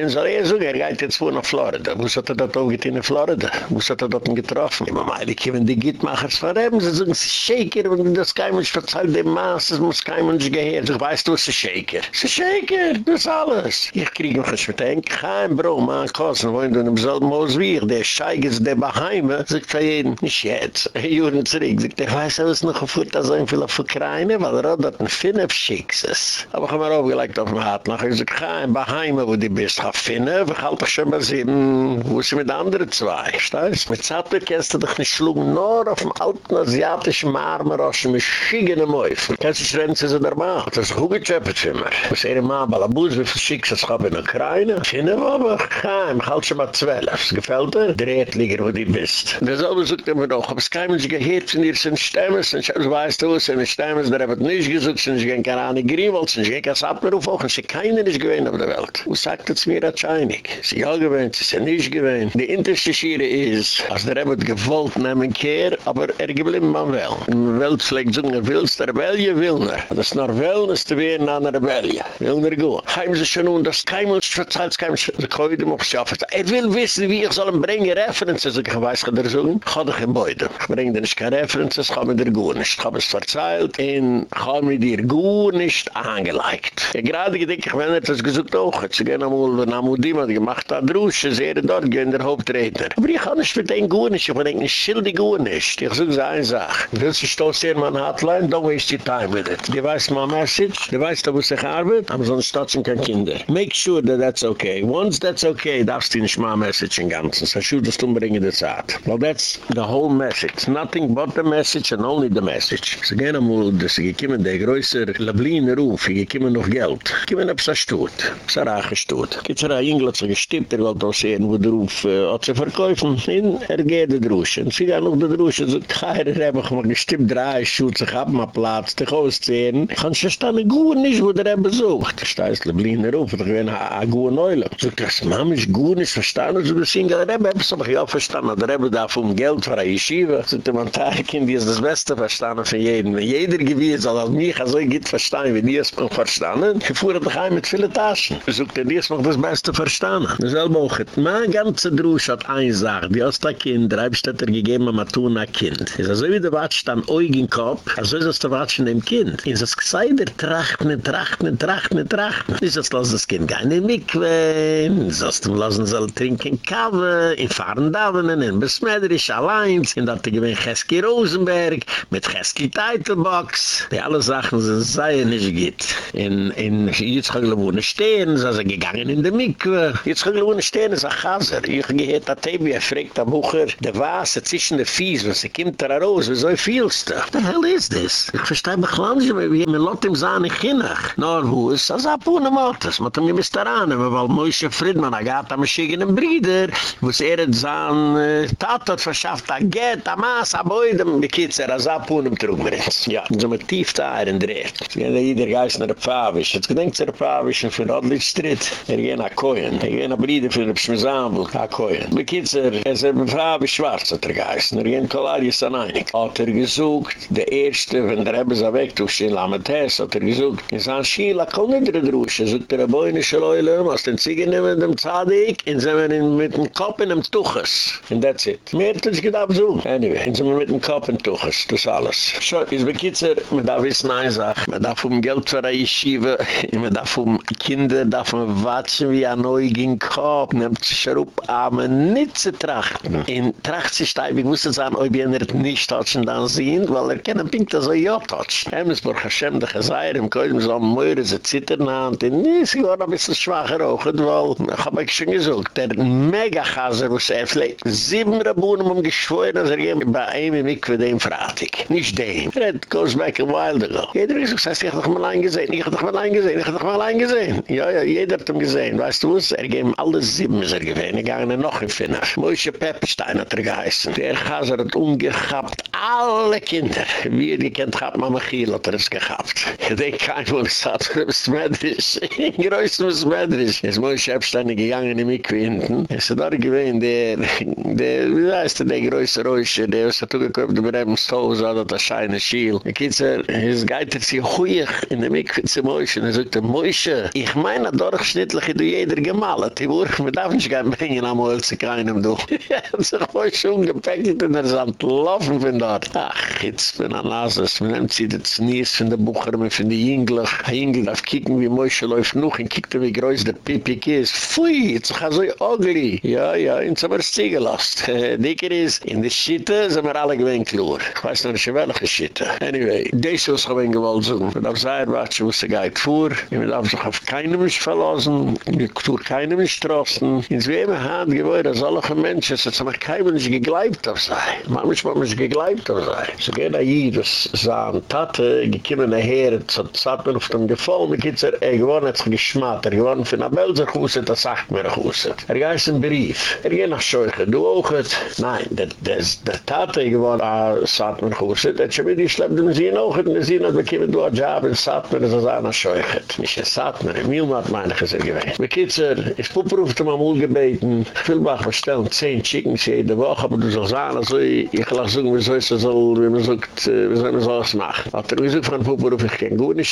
Verkaberin, soll er sagen, er geht jetzt vor nach Florida. Wo hat er das in Florida? Wo hat er das getroffen? Ich meine, ich habe die Gittmachers verreben, sie sagen, ist Shaker, und das kein Mensch verzeiht dem Maß, es muss kein Mensch gehören. Ich weiß, du, ist Shaker. Ist Shaker, das ist alles. Ich kriege noch ein Schmetten, kein Bro, man kosten, wo in dem selben Haus wie ich, der Scheig ist der Baheime, sagt für jeden, nicht jetzt, ein Juren zurück, sagt, ich weiß, er ist noch geführt, dass er viel auf Ukraine, weil er hat dort ein Finnef schickses. Aber ich habe mir aufgelegt auf dem Hart, nachher sagt, kein Baheime, wo du bist, ha Finnef, ich schon mal sieben, wo ist mit anderen zwei, stehst? Mit Zappel kennst du dich nicht schlug, nur auf dem alten asiatischen Marmor, aus dem schiegenden Mäufen. Kennst du wenn sie der Macht? Das ist gut gechappet für mich. Was er immer, Balabuz, wie viel schickses hab in Ukraine? Finnef, aber, kein, ich halte schon mal zwölf. Gefällt dir? Dreht lieger, wo du bist. Das aber sagt er mir doch, ob es kein Mensch gehört von dir sind Stemmes, und ich weiß, du sind Stemmes, der hat nicht gesagt, sind ich gehen keine Ahnung Griewald, sind ich gehen kein Sapperuf auch, und sie keiner ist gewähnt auf der Welt. Wo sagt es mir wahrscheinlich? Sie ja gewähnt, sie sind nicht gewähnt. Die interste Schiere ist, als der Rebbe gewollt nehmen kehr, aber er geblieben man will. In der Welt schlägt so, er willst der Rebellie, will er. Das ist nur Wellness zu werden an der Rebellie. Will er gut. Heim sie schon nun, das kein Mensch verzeiht, kein Mensch, der Koide muss schaffen. Er will wissen, wie ich soll ihm bringen References. Ich weiß, kann dir sagen, ich habe kein Beide. Ich bringe dir nicht keine References, ich habe mir dir gut nicht. Ich habe es verzeilt und ich habe mir dir gut nicht angelegt. Ich gerade gedacht, ich werde das gesagt auch. Sie gehen einmal, wenn Amudim hat gemacht, hat Drusche, sind dort, gehen der Hauptredner. Aber ich kann nicht für den gut nicht, ich denke, ich schilde gut nicht. Ich sage, eine Sache. Willst du stoßen hier in meine Hotline? Don't waste your time with it. Die weiß mein Message, die weiß, da muss ich arbeiten, aber sonst stotzen keine Kinder. Make sure that that's okay. Once that's okay, darfst du nicht mein Message in Ganzen. So shoot das umbringen der Zeit. Well, that's the whole message. Nothing but the message and only the message. So gehen amul, dass sie gekiemen, der größer Lablin ruf, sie gekiemen noch Geld. Gekiemen ab sa stut. Sa rache stut. Kitz er a Ingel hat sich gestippt, er wollte auch sehen, wo der Ruf äh, hat sie verkäufen. In, er geht der Druschen. Sie gehen noch der Druschen, so keiner habe ich mal gestippt, drei Schuhe, sich ab mal Platz, dich auszehen. Ich kann schon stehen, gut nicht, wo der er besucht. Da ist Lablin ruf, ich bin a gut neule. So, das Mama ist gut nicht verstanden, so das Ingel, der Rebbe, hab ich auch verstanden, der Rebbe darf um Geld für eine Yeshiva. So, der Mantarkin, die ist das Beste verstanden von jedem. Wenn jeder gewiss, soll auch mich so gut verstanden, wie die es noch verstanden, ich fuhr doch ein mit vielen Taschen. So, der die es noch das Beste verstanden. Das ist auch, mein ganzer Drusch hat eine Sache, die aus der Kind, der Heibstätter gegeben, man tun ein Kind. Es ist so wie der Watsch dann Eugen Kopf, also ist das der Watsch in dem Kind. Es ist gesagt, der trachten, trachten, trachten, trachten. Es ist das, das Kind gar nicht mitquälen, es ist lassen soll trinken Kaffee, in fahren Davonen, in Besmeidrisch, allein, in dat er gewinnt Cheski Rosenberg, mit Cheski Titelbox. Die alle Sachen sind sehr nicht gut. In, in, wohnen stehen, sie sind gegangen in der Mikve. Jetzt kann ich wohnen stehen, es ist ein Chaser. Ich gehe da Tebi, er fragt am Bucher, der Wasser zwischen den Fies, wenn sie kommt da raus, wieso fühlst du? What the hell is this? Ich verstehe mich lang nicht mehr, wie man lot im Sahne Kinnach. Nor wo ist das ab ohne Mottes? Mir bis daran, weil Moishe Friedman, er gab am schickenen Brüder, wo es er hat sein Tat hat verschafft, a Gett, a Maas, a Beudem, die Kids, er hat ab ohne Trugmeritz. Ja, so mit tief da er in dreht. Da jeder Geist nach der Pfavisch. Jetzt gedenkt der Pfavisch, für Rodlich Stritt. Er gehen gewinn a Koyen. Ich gewinn a Bride für den Schmizabel, a Koyen. Bekitzer, er ist eine Frau wie schwarz hat er geheißen. Er ging Kolarius an einig. Hat er gesucht, der Erste, wenn der Rebbe sah weg, du stehen Lametes, hat er gesucht. Er sah, Schiela, komm nicht drin drüschen. Er sagt, der Beine Schleule, was den Ziegen nehmen, dem Zadig, und sind wir mit dem Kopf in dem Tuches. And that's it. Mehr hat er sich gedacht so. Anyway, und sind wir mit dem Kopf in Tuches. Das alles. So, ist bekitzer, man darf wissen, eine Sache. Man darf um Geld für eine Yeshiva, [laughs] man darf um Kinder, darf man watschen wie ein Neugin Kopf, nehmt sich herup, aber nicht zu trachten. In tracht sich da, ich wusste sagen, ob ihr nicht tatschen dann sehen, weil er kennen pinkt so ja tatschen. Hemmesburg Hashem, der Geseir, im Köln, so am Möhrer, sie zittern an, die nicht, sie waren ein bisschen schwacher auch, weil, ich hab euch schon gesagt, der Mega-Chaser, es er pflegt, sieben Rabunen um geschworen, als er gehen bei einem für den Fratik. Nicht dem. It goes back a while ago. Jeder ist ich hab doch mal eingesehen, ich hab doch mal eingesehen, ich hab doch mal eingesehen. Ja, ja, jeder hat ihn gesehen. Weißt du was? Er geben alle sieben, ist er gewesen. Er gingen noch in Finna. Moishe Pepperstein hat er geheißen. Der Chaser hat umgehabt alle Kinder. Wie er gekannt hat, Mama Chiel hat er es gehabt. Ich denke, kein Mann sagt, du bist Medrisch. Größten bist Medrisch. Jetzt Moishe Pepperstein gegangen in mich hinten. Er ist da gewesen, der, der, wie heißt der, der größte Räusche, der ist da zugekommen, der Breben Stoß, hat das scheine Schiel. Ich kitzer, es geht jetzt hier huig in der Mikve zu Moishe. Er sagt, Moishe, ich meine, durchschnittlich, du jeder gemalt. Die man darf nicht gar bringen, am Oil zu keinem, du. [laughs] Er hat sich Moishe umgepackt und er ist am Laufen von dort. Ach, jetzt bin an Asus, man nimmt sie das Nies von der Bucher, man von der Jüngler. Der Jüngler darf kicken, wie Moishe läuft noch, und kickt er, wie groß der Pipik ist. Pfui, jetzt ist so ugly. Ja, ja, in so haben wir gelost. [laughs] Dicker ist, in der Schitte sind wir alle gewinnt klar. Ich weiß noch nicht, welche Schitte. Anyway, das ist gewinnt gewollt so. Man darf sagen, was wusste geht vor. Man darf sich auf keinem nicht verlassen. gekturt keine in Straßen. In Zweme hand gewoid das alle Menschen es hat kein uns gegleibt auf sei man muss man sich gegleibt auf sei so geht da jedes zaan tat gekimmen her zu zappen auf dem gefall mit gibt's er gewon hat geschmat er gewon für na belze kuse das sagt mir kuse er gais er ein brief. Er geht nach schul gedoget nein das das der tat gewon a ah, sat mit kuse da chbi die schlebt mir sie er noch und mir sie noch gekimmen dort jab in sat mit das ana schoechet nicht sat mir mir hat meine gesel gewei er gewesen. Mit Kitzer, ich puppruft ihm am Ull gebeten, Füllbach, wir stellen zehn Chickens jede Woche, aber du sollst sagen, also ich lasse sagen, wie soll es so, wie man sagt, wie soll man sowas machen. Hat er gesagt, von Puppruft, ich kann gut es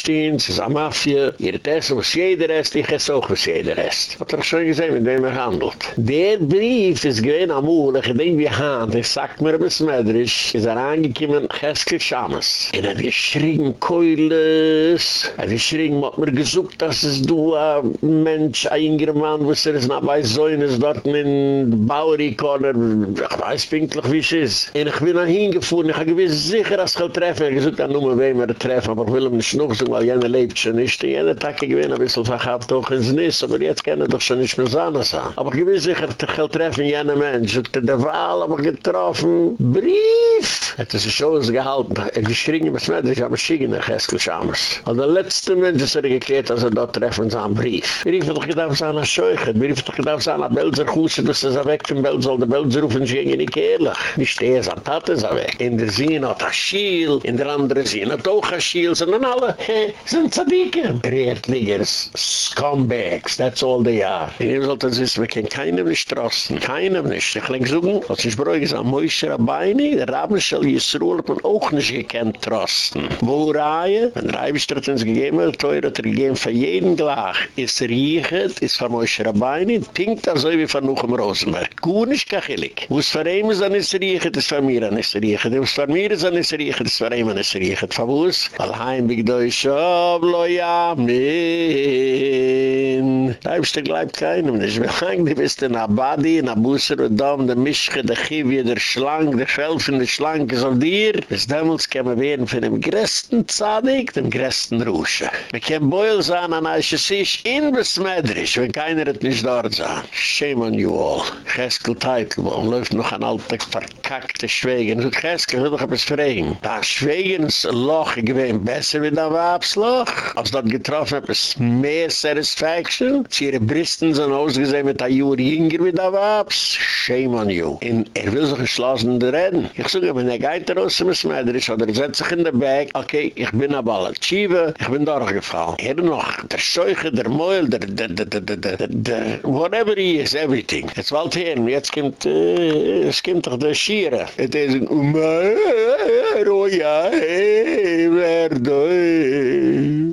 ist eine Mafia, ihr Tessen, was jeder Rest, ich esse auch was jeder Rest. Hat er schon gesehen, mit dem er handelt. Der Brief ist gewesen am Ull, ich denke, wie Hand, ich sag mir, bis Medrisch, ist er angekommen, Cheskel Schames. Er hat geschrien, Keules, er hat geschrien, hat mir gesucht, dass es du, ein Mensch, ein jüngerer Mann, wo es er ist, nach bei Säunes, dort in Bauri-Korner, ich weiß pinklich, wie es ist. Und ich bin nach hingefuhren, ich habe gewiss sicher, dass ich treffen, er gesagt, dann nur wem er treffen, aber ich will ihm nicht noch sagen, weil jener lebt schon nicht, und jener Tag, ich bin ein bisschen verhaft, auch ins Nis, aber jetzt kann er doch schon nicht mehr sein, aber ich gewiss sicher, dass ich treffen, jener Mensch, und der Wahl habe ich getroffen, Brief! Er hat sich schon gehalten, er geschrien, was mit, ich habe schicken, der Geskel Schamers. Und der letzte Mensch ist er geklärt, dass er dort treffen, sein Brief. Wir riefen doch gedacht, was einer scheuchen, wir riefen doch gedacht, was einer Belser Kusse, dass er weg vom Belser, der Belser rufen, sie nicht ehrlich. Nicht er, sein Tat ist er weg. In der Sinn hat er Schiel, in der andere Sinn hat auch er Schiel, sondern alle, hä, sind Zadiken. Rehrtligers, Scumbags, that's all they are. In ihm sollte es wissen, wir können keinem nicht trosten, keinem nicht. Ich lege so, was ich bräuchte, ist ein Moishe Rabbeini, der Rabben soll Yisroel, hat man auch nicht gekannt trosten. Wo Reihe, wenn hat uns gegeben, der Teuer hat er gegeben für jeden gleich, ist riechet, ist von Moishe Rabbeini, pinkt er so wie von Nuchem Rosenberg. Gut nicht kachelig. Wo es für ihn ist, dann ist riechet, ist für mir, dann ist riechet. Es für mir ist, dann ist riechet, ist für ihn, dann ist riechet. Von es? Weil heim, big deutsch, ob lo ja, min. Da ich dir gleich keinem nicht. Wir hangen, die bist in Abadi, in Abusser, und da, der Mischke, der Chivie, der Schlang, der Felfen, der Schlang ist auf dir. Bis damals kämen wir von dem größten Zadig, dem größten Rusche. Wir können Beul sein an Eiche Sisch in Besmeidrisch, wenn keiner hat nicht dort sein. Shame on you all. Cheskel Teitelbaum läuft noch an alte verkackte Schwäge. Und so ich will doch etwas fragen. Da Schwegens Loch gewesen besser wie der Wabsloch? Als dat getroffen etwas mehr Satisfaction? Ihre Bristen sind ausgesehen mit der Juri Inger wie der Wabs? Shame on you. Und er will sich geschlossen reden. Ich sage, wenn er geht raus im Smedrisch oder er setzt sich in der Bag, okay, ich bin aber alle Tschive, ich bin durchgefallen. Er noch, der Scheuche, der Meul, der, der, der, der, der, der, der, whatever he is, everything. Jetzt wollt ihr, jetzt kommt, äh, es kommt doch der Schiere. Et is ein oh ja, hey, wer do,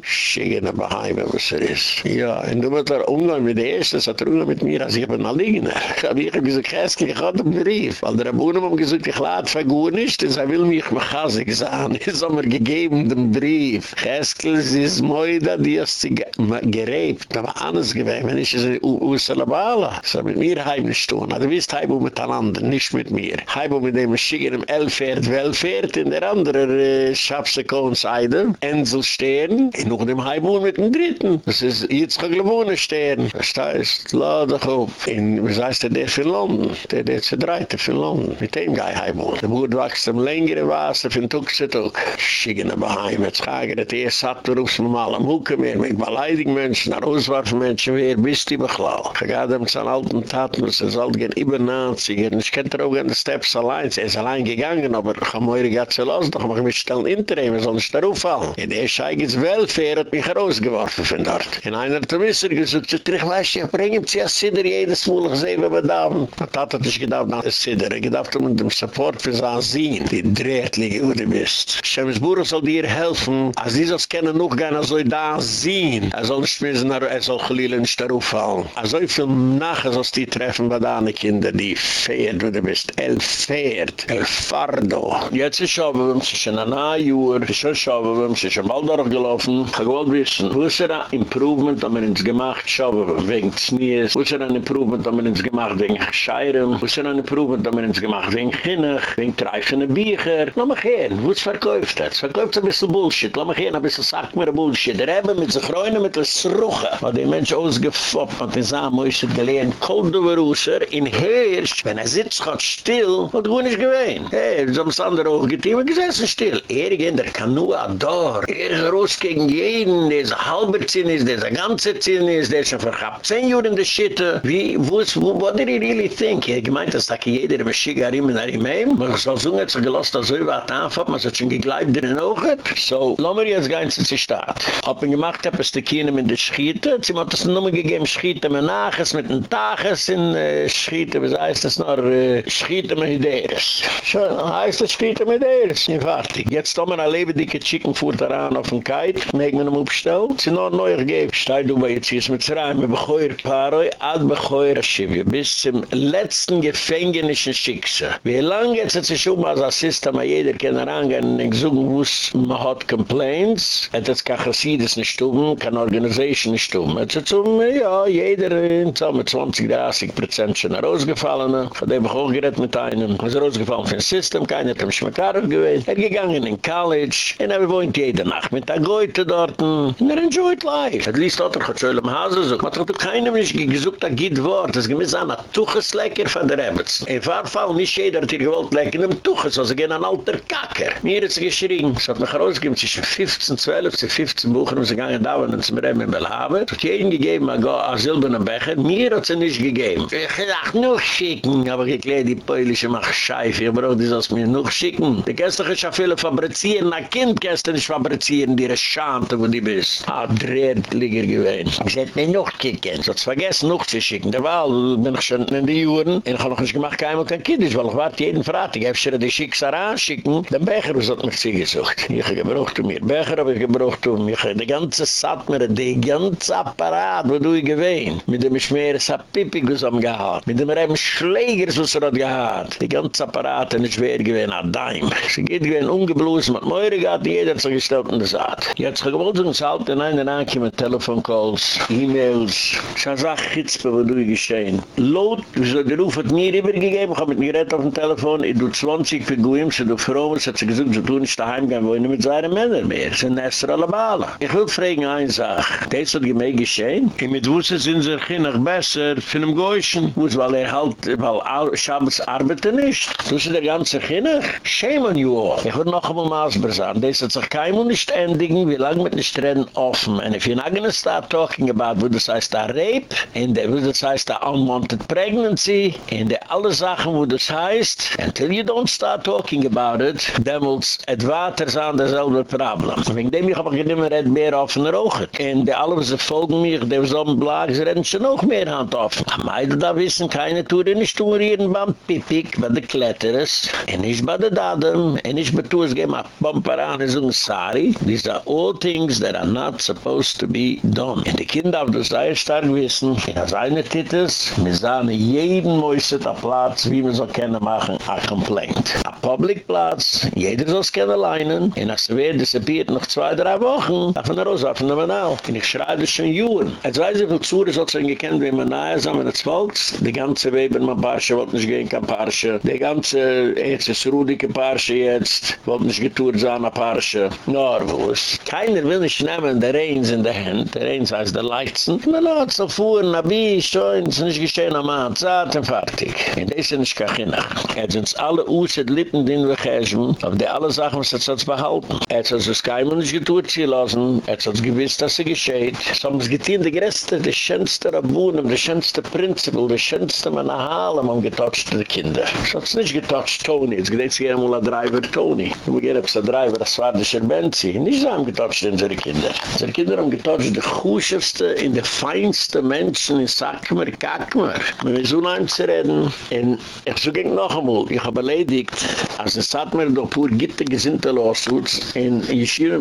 Schigen aber heim, was er ist. Ja, und du musst da umgehen mit der Erste, das hat er umgehen mit mir, als ich bin alleine. Hab ich gesagt, Käske, ich hatte einen Brief. Weil der Abunnen haben gesagt, ich lade gut nicht, und er will mich mit Chassig sagen. Ich [laughs] hab mir gegeben den Brief. Käske, sie ist moida, die hast sie geräbt. War alles gewesen, wenn ich es in Usalabala. Das hat mit mir heim nicht tun. Du wirst heim miteinander, nicht mit mir. Heim mit dem Schigen im Elfert, Welfert, in der andere äh, Schapsekon-Seide. Ensel stehen, in noch dem Heim mit dem Dritten. Das ist jetzt kein Glebohne stehen. Das heißt, lade doch auf. In, was heißt der, der für London? Der, der der Dreite für London. Mit dem Gehe heim. Der Boot wächst am längere Wasser von Tuk zu Tuk. Schigen aber heim. Jetzt frage ich, der Satt, du rufst mir mal am Hucke mehr. Mit beleidigen Menschen, nach Auswarfen Menschen, wer bist du beklau? Ich gehe dem zu alten Taten, es ist alt gehen über 90. Und ich kenne auch an den Steps allein. Er ist allein gegangen, aber ich habe mir gesagt, los, doch mach ich mich stellen Interim, soll nicht darauf fallen. In der Scheig ist Welfare, hat mich rausgeworfen von dort. In einer hat er Misser gesagt, ich weiß, ich bringe ihm zu ja Sider, jedes Mal, ich sehe, wir da haben. Die Tat hat nicht gedacht, nach der Sider. Er gedacht, um dem Support für sein Sinn, die drehtliche, wo du bist. Schemes Bura soll dir helfen, als die das kennen noch gar nicht so da sehen. Er soll nicht mehr, er soll geliehle nicht darauf fallen. Er soll viel nachher, als die treffen bei deinen Kindern, die fährt, wo du bist. El fährt, el fardo. Jetzt ist schon, wir sind schon ein Jahr, ist schon schon, wir sind schon bald durchgelaufen. Ich wollte wissen, wo ist er ein Improvement, haben wir uns gemacht, schon wegen Znees, wo ist er ein Improvement, haben wir uns gemacht wegen Scheirem, wo ist er ein Improvement, haben wir uns gemacht wegen Kinnach, wegen treifenden Bücher. Lass mich gehen, wo ist verkauft das? Verkauft ein bisschen Bullshit, lass mich gehen, ein bisschen sagt mir Bullshit. Der Rebbe mit sich reuen mit der Sruche, hat den Mensch ausgefoppt, hat den Samen, wo ist er gelehen, Koldoverusser, in Hirsch, wenn er sitzt, hat still, hat gut nicht gewehen. Hey, so haben es andere auch getrieben, gesessen still. Er ging, der kann nur da. Er ist raus gegen jeden, der ist ein halber Zinn ist, der ist ein ganzer Zinn ist, der ist schon verhabt. Zehn Jahre in der Schitte. Wie, wo ist, wo, what did he really think? Er gemeint, dass da jeder im Schigarim in Arimem, man soll so nicht so gelost, dass so über Anfang, man hat schon gegleibt in den Augen. So, lassen wir jetzt gehen zu Staat. Hab ihn gemacht, hab es die Kinder in der Schiette, sie hat das Nummer gegeben, Schiette mit Naches, mit den Tages in äh, Schiette, was heißt das noch, äh, Schiette mit Ideres. Schon, heißt das Schiette mit Ideres. Ja, fertig. Jetzt haben wir ein lebendicke Chicken fuhrt daran auf dem Kite, mögen wir ihn umstellen. Sie noch neu gegeben. Stei du bei jetzt hier mit Zerayim, mit Bechoir Paroi, ad Bechoir Ashivya, bis zum letzten gefängnischen Schickse. Wie lange jetzt hat sich um als Assistent, aber jeder kann herangehen wo es man hat Complaints, hat es kein Chassidus nicht tun, keine Organisation nicht tun. Hat es um, ja, jeder in zusammen 20, 30 Prozent schon rausgefallen. Von dem ich auch geredet mit einem. Er ist rausgefallen für ein System, keiner hat ihm Schmakarow gewählt. Er gegangen in College, und er wohnt jede Nacht mit der Goethe dort, und er enjoyed life. At least hat er schon im Hause so. Man hat doch keinem nicht gesucht, ein Gid Wort. Das gemiss an, ein Tuches lecker von der Ebbets. In Fahrfall, nicht jeder hat hier gewollt lecker, einem Tuches, also gehen ein alter Kacker. Mir hat sie geschrien. Es hat mich rausgegeben, zwischen 15, 12, 15 Buchen, und sie gingen da, und sie mir immer mal haben. Es hat jeden gegeben, ein silberner Becher. Mir hat sie nicht gegeben. Ich dachte, noch schicken. Aber ich lehre die Päulische, mach Scheife. Ich brauche das mir noch schicken. Die Gäste können schon viele fabrizieren, ein Kind kannst du nicht fabrizieren, die Schante, wo die bist. Ah, dreht, Liger gewesen. Ich hätte mir noch kicken. So, vergessen noch zu schicken. Der Wahl bin ich schon in die Juren. Und ich habe noch nicht gemacht, kein Mal kein Kind ist, weil ich warte jeden Freitag. Ich habe schon die Schicks schicken. Den Becher hat mich sie gesucht. Ich habe gebraucht um mir. Becher habe ich gebraucht um. Die ganze Satt mir, die ganze Apparat, wo du ich gewesen. Mit dem Schmier ist ein Pipi zusammen gehabt. Mit dem Reben Schläger, was er hat gehabt. Die ganze Apparat ist schwer gewesen, ein Daim. Sie geht gewesen ungeblosen, mit Meure gehabt, jeder sich gestellt in der Saat. Jetzt ich gewollt, sagen, es halt in einer Anke mit Telefoncalls, E-Mails, eine Sache, wo du geschehen. Lot, wieso der Ruf hat mir übergegeben, ich habe mit mir geredet auf dem Telefon, ich tue 20 für Guim, sie tue Frauen, sie hat sie gesagt, sie tue nicht daheim gehen, wo ich nicht mit seinen Männern mehr. Sie sind Nestor Alabala. Ich will fragen eine Sache, das hat mir geschehen, und mit Wusse sind sie noch besser für den Gäuschen, weil er halt, weil Schabes arbeiten nicht. Du sie der ganze Kinder? Shame on you all. Ich will noch einmal maßbar sagen, das hat sich keinem und nicht endigen, wie lange mit den Stränden offen. And if you're not gonna start talking about, wo das heißt, da Rape, und wo das heißt, da unwanted pregnancy, und alle Sachen, wo das heißt, until you don't start talking about it, then we'll et water sein derselbe Problem. Wegen dem ich aber genümmer red mehr offener Augen. Und die alle, was sie folgen mir, die ein Blag, sie reden schon noch mehr Hand offen. Am Eidl da wissen, keine Touren nicht turieren beim Pipik, bei den Kletterers, und nicht bei den Daden, und nicht bei Tours gehen, aber Pomparan ist ein Sari. These are all things that are not supposed to be done. Und die Kinder haben das sehr stark wissen, in das eine Titus, wir sahen jeden Mäuset am Platz, wie man so können machen, a complaint. A public Platz, jeder soll es können leinen, und als wer disappeared noch zwei, drei Wochen, darf man raus, darf man auch. Und ich schreibe schon Juren. Als weiß ich, wo Zure sozusagen gekannt, wenn man nahe ist, haben wir das Volks, die ganze Weber, man Barsche, wollte nicht gehen, kein Parsche, die ganze, jetzt ist Rudike Parsche jetzt, wollte nicht getuert sein, ein wo es. Keiner will nicht nehmen, der Reins in der Hand, der Reins heißt der Leitzen, man lässt so fuhren, na wie, schon, es ist nicht geschehen am Abend, zart und fertig. Und das ist nicht gar. Er sind alle Uset Lippen, die wir geben, auf die alle Sachen, was er hat behalten. Er hat sich keinem nicht getuert zu lassen, er hat gewiss, dass er geschieht. So haben es getein, die größte, die schönste Rabunen, die schönste Prinzipal, die schönste Manahalen, haben getotcht die Kinder. So hat es nicht getotcht Tony, es geht sich einmal ein Driver Tony. Wir gehen auf den Driver, das war der Scherbenzi. Nicht so haben getotcht unsere Kinder. Unsere Kinder haben getotcht die kuschelste, in die feinste Menschen in Sackmer, Kackmer. Wir müssen unheim zu reden. Und ich so ging noch einmal, ich habe erledigt, als es hat mir doch pur gitte gesinnte Lawsuits, in Yeshiva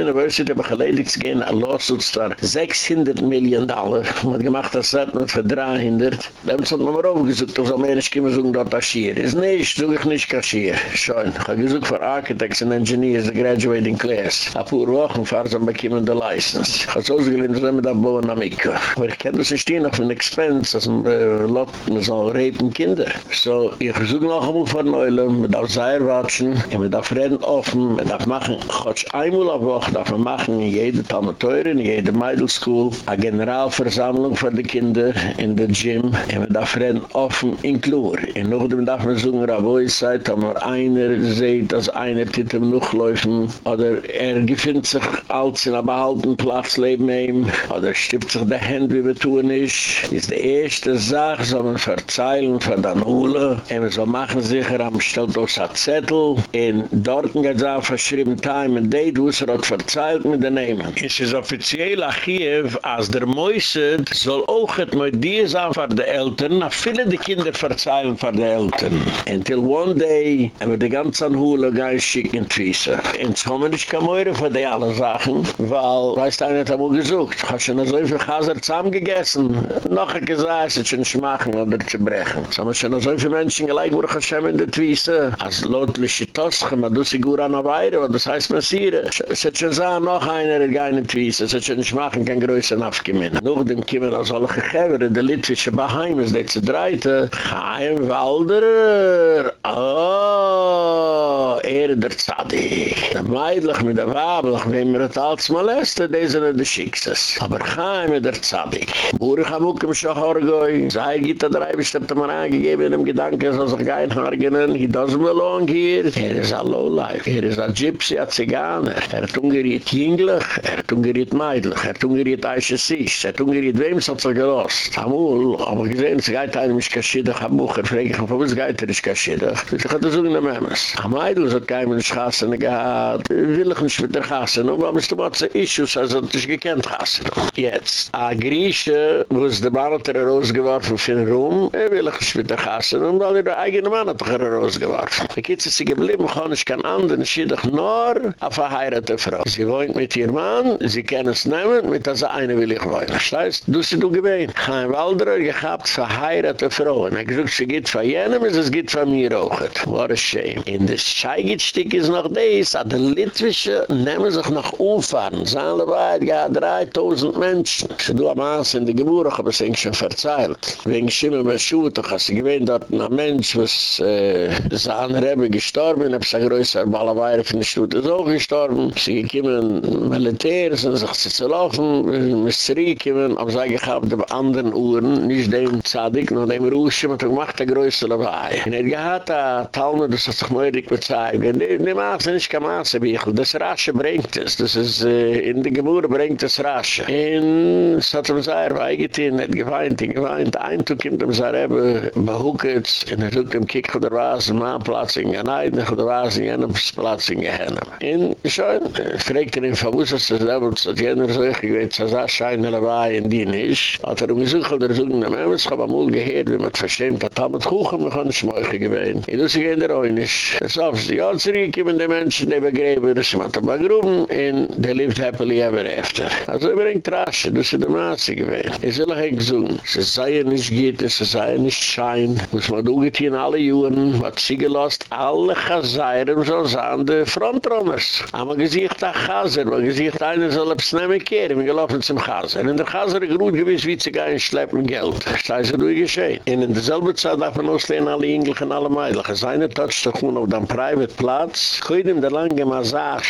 University habe ich erledigt zu gehen, ein Lawsuits da 600 Millionen Dollar. [laughs] Man hat gemacht, das man für 300. Da haben sie mir mal aufgesucht, dass Amerisch kommen so dort Aschier. Ist nicht, suche ich nicht Kaschier. Schön. Ich habe gesucht für Architects and Engineers, the graduating class. A pur Wochen fahren sie bekommen die License. Ich habe so ausgelehnt, dass wir da bauen am Ika. Aber ich kenne das nicht stehen auf den Expense, dass man äh, lot, man soll reden Kinder. So, ich versuche noch einmal von Neulem, man darf sehr watschen, man darf reden offen, man darf machen, Gott einmal auf Woche darf man machen, in jede Talmeteure, in jede Meidelschool, a Generalversammlung für die Kinder in der Gym, man darf reden offen in Klur. Und noch dem darf man sagen, Raboi seid, wenn man einer sieht, dass einer Titel noch laufen, oder er gefindt sich als in einem behaltenen Platz leben ihm, oder stippt sich die Hände, wie man tun ist, ist die erste Sache, soll man verzeilen von Nuhle, und man soll machen sicher, am stellt aus der Zettel, in dort geht es auch verschrieben, time and date, wo es er verzeilt mit den Namen. Es ist offiziell Archiv, als der Mäuset soll auch et mit dir sein für die Eltern, na viele die Kinder verzeilen für die Eltern. Until one day, haben wir die ganze Anhule geist schicken Twieser. Und so haben wir nicht kein Meure für die alle Sachen, weil, weißt du, einer hat einmal gesucht, hast du noch so viel Chaser zusammengegessen, noch ein gesagt, es schon schmachen oder zu brechen. So haben wir schon so viele Menschen gleich, wo Hashem in der Twieser, als lotliche Tosche, ma du sie gut an der Weide, was das heißt Messire. Es hat schon sagen, noch einer, der gar nicht Twieser, es hat schon nicht machen, kein größer Nafgemein. Noch dem kommen aus alle Gegevere, der Litwische Baheimes, der zu dreite, Chaim Walderer, oh, er der Zadig. Der Meidlich mit der Wablich, wenn wir das alles molesten, die sind die Schicksals. Aber Chaim der Zadig. Burig am Ukem Schachorgoi, sei Gita der Eibisch, hat er mir angegeben, in dem Gedanken, so sich kein Hargenen, he doesn't belong here. Er ist a Lowlife, er ist a Gypsy, a Ziganer. Er hat ungeriet Jinglich, er hat ungeriet Meidlich, er hat ungeriet Er hat ungeriet wem es hat sich gelost. Amul, aber gesehen, es geht einem nicht kaschiedig am Bucher, frage ich, wo es geht er nicht kaschiedig? Ich hatte so in der Memes. Am Eidl hat keinem nicht Gassen gehad, will ich nicht mit der Gassen, aber es ist immer so Issues, also hat sich gekannt Gassen. Jetzt, a Grieche, wo es der Mann hat er rausgeworfen für den Ruhm, er will ich nicht mit der Gassen, und weil er der eigene Mann hat er rausgeworfen. Die Kitzel ist sie geblieben, kann ich kein anderen, schiedig nur auf eine heiratete Frau. Sie wohnt mit ihr Mann, sie können es nehmen, mit der eine will ich wollen. Das heißt, du sie du gewähnt. Kein Walderer gehabt verheiratete Frau. Und er gesagt, sie geht von jenem, es geht von mir auch. What a shame. In the Schei Eigetstück ist noch das, an der Litwische nehmen sich noch umfahren. Zahle weit, ja, 3000 Menschen. Sie du am Aas in der Geburt, hab es eigentlich schon verzeilt. Wegen Schimmel mit Schuhe, doch hast gewähnt, dort ein Mensch, was äh, Zahn Rebbe gestorben, es ein größer Ballerweier von der Stutt ist auch gestorben. Sie gekommen Militär, sind sich zu laufen, mit Zeri kommen, aber sie gehabt die anderen Uhren, nicht dem Zadig, noch dem Rusche, man hat gemacht, der größer dabei. Und er gehad, a Talmud, das hat sich neulich bezeigen. Die Maße nicht kein Maße, das Rasche bringt es, das ist, äh, in die Geburt bringt es Rasche. Und es hat ihm sehr weigetein, hat geweint, hat geweint, ein Tag kommt ihm sehr eben, behuket, und er sucht ihm Kick auf der Wasen, mein Platz in Geneid, auf der Wasen, jenem Platz in Gehennem. Und schon, fragt er ihn, verwusst es das Level, jener so, ich weiß, dass er schein dabei in die nicht, hat er umgesucht, oder so, na memes, hab amul gehört, wie man verschämt, hat er mit Kuchen, man kann schmöche gewähnen. Ich muss sich in der Oinisch. Das auf, die ganze Rieke, wenn die Menschen, die begräben, das ist mit der Bagruben, und they lived happily ever after. Also, ich bringe Trasche, das ist der Maße gewähnt. Ich soll euch gesungen, es sei ja nicht geht, es sei ja nicht schein, muss man durchgehen alle Juren, was sie gelost, alle Chazayren, so sahen die Frontrunners. Aber gesiegt der Chazer, weil gesiegt einer soll es mehr kehren, wir gelaufen zum Chazer. Chaser. In der Chaser geruht gewiss, wie sie gehen schleppen Geld. Das ist ja geschehen. Und in derselbe Zeit darf man auslehnen alle Engelchen, alle Meidlichen. Seine toucht sich auf dem Privatplatz, können der lange Masage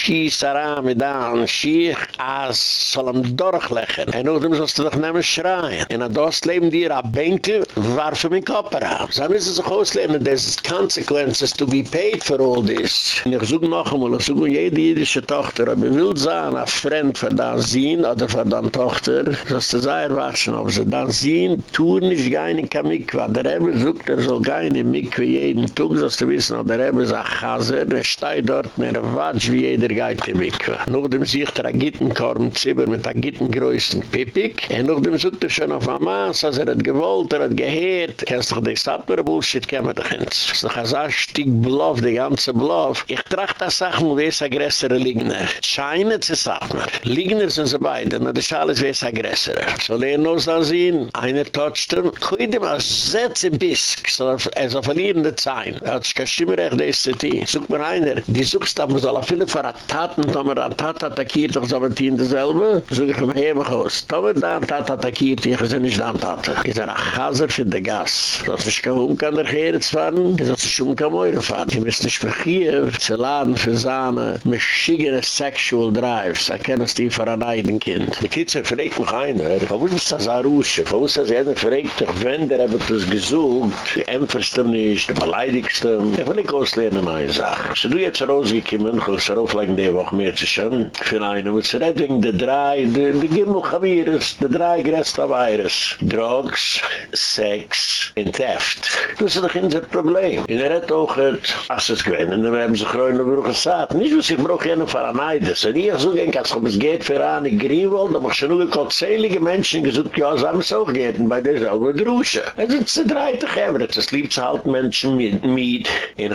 schieß er mit an, schiech, als soll ihm durchlechen. Und auch dem sollst du doch nehmen schreien. Und an das leben dir a Bänke, warf ihm in Kopper an. So müssen sich auslehnen, there's consequences to be paid for all this. Und ich suche noch einmal, ich suche jede jüdische Tochter, ob ich will sein, a friend für dein Sinn oder für deine Tochter, dass du sei erwaschen, ob sie dein Sinn tun nicht gehen in kein Mikva. Der Rebbe sucht, er soll gehen in Mikva jeden Tag, dass du wissen, der Rebbe ein Chaser, der steht dort mehr Watsch wie jeder geht in Mikva. Noch dem sieht er ein Gittenkorn, Zibber mit einem Gittengrößen Pipik, und noch dem sucht er schon auf ein Maas, als er hat gewollt, er hat gehört, kennst du dich, das hat Bullshit, wir doch ins. Das ist noch ein Stück Bluff, die ganze Bluff. Ich trage das Sachen, wo es aggressere Ligner. Scheine zu sagen. Ligner sind sie beide, aber das ist alles, wie es aggressere. So lehnen uns dann sehen, einer toucht ihn, kuit ihm als Sätze Bisk, so er soll verlieren die Zein. Er hat sich kein Schimmrecht, der ist zu tun. Such mir einer, die suchst aber soll er viele eine Taten, da man eine Tat attackiert, doch soll man die in derselbe, such ich heimlich aus. Da man da eine Tat attackiert, ich weiß nicht, da eine Tat. Ich sage, ach, Chaser für den Gas. Das ist kein Hund kann der Gehrz fahren, das ist schon kein Meure fahren. Ich muss nicht für hier, zu laden für seine, mit schickere Sexual Drives, erkennen es die für ein Eidenkind. Die Kitzer fragt mich einer, warum ist das ein Rusche? Warum ist das einer fragt doch, wenn der hat das gesucht, die Ämpferste nicht, die Beleidigste. Ich will nicht auslernen, meine Sache. So du jetzt rausgekommen, ich will es rauflegen, die Woche mehr zu schauen, für einen, wo es redding, die drei, die, die Gimmelchavirus, die drei größte Virus. Drugs, Sex und Theft. Das ist doch unser Problem. In der Rett auch hat, als es gewinnen, dann haben sie gröne Brüche gesagt, nicht was ich brauche jenen für ein Eides. Und ich so gehen, als es geht für eine Griewald, dann mach ich nur gottselige Menschen gesagt, ja, es haben es auch geht, bei der selben Drusche. Es ist ein dreite Geber, es ist lieb zu halten Menschen mit. Und ich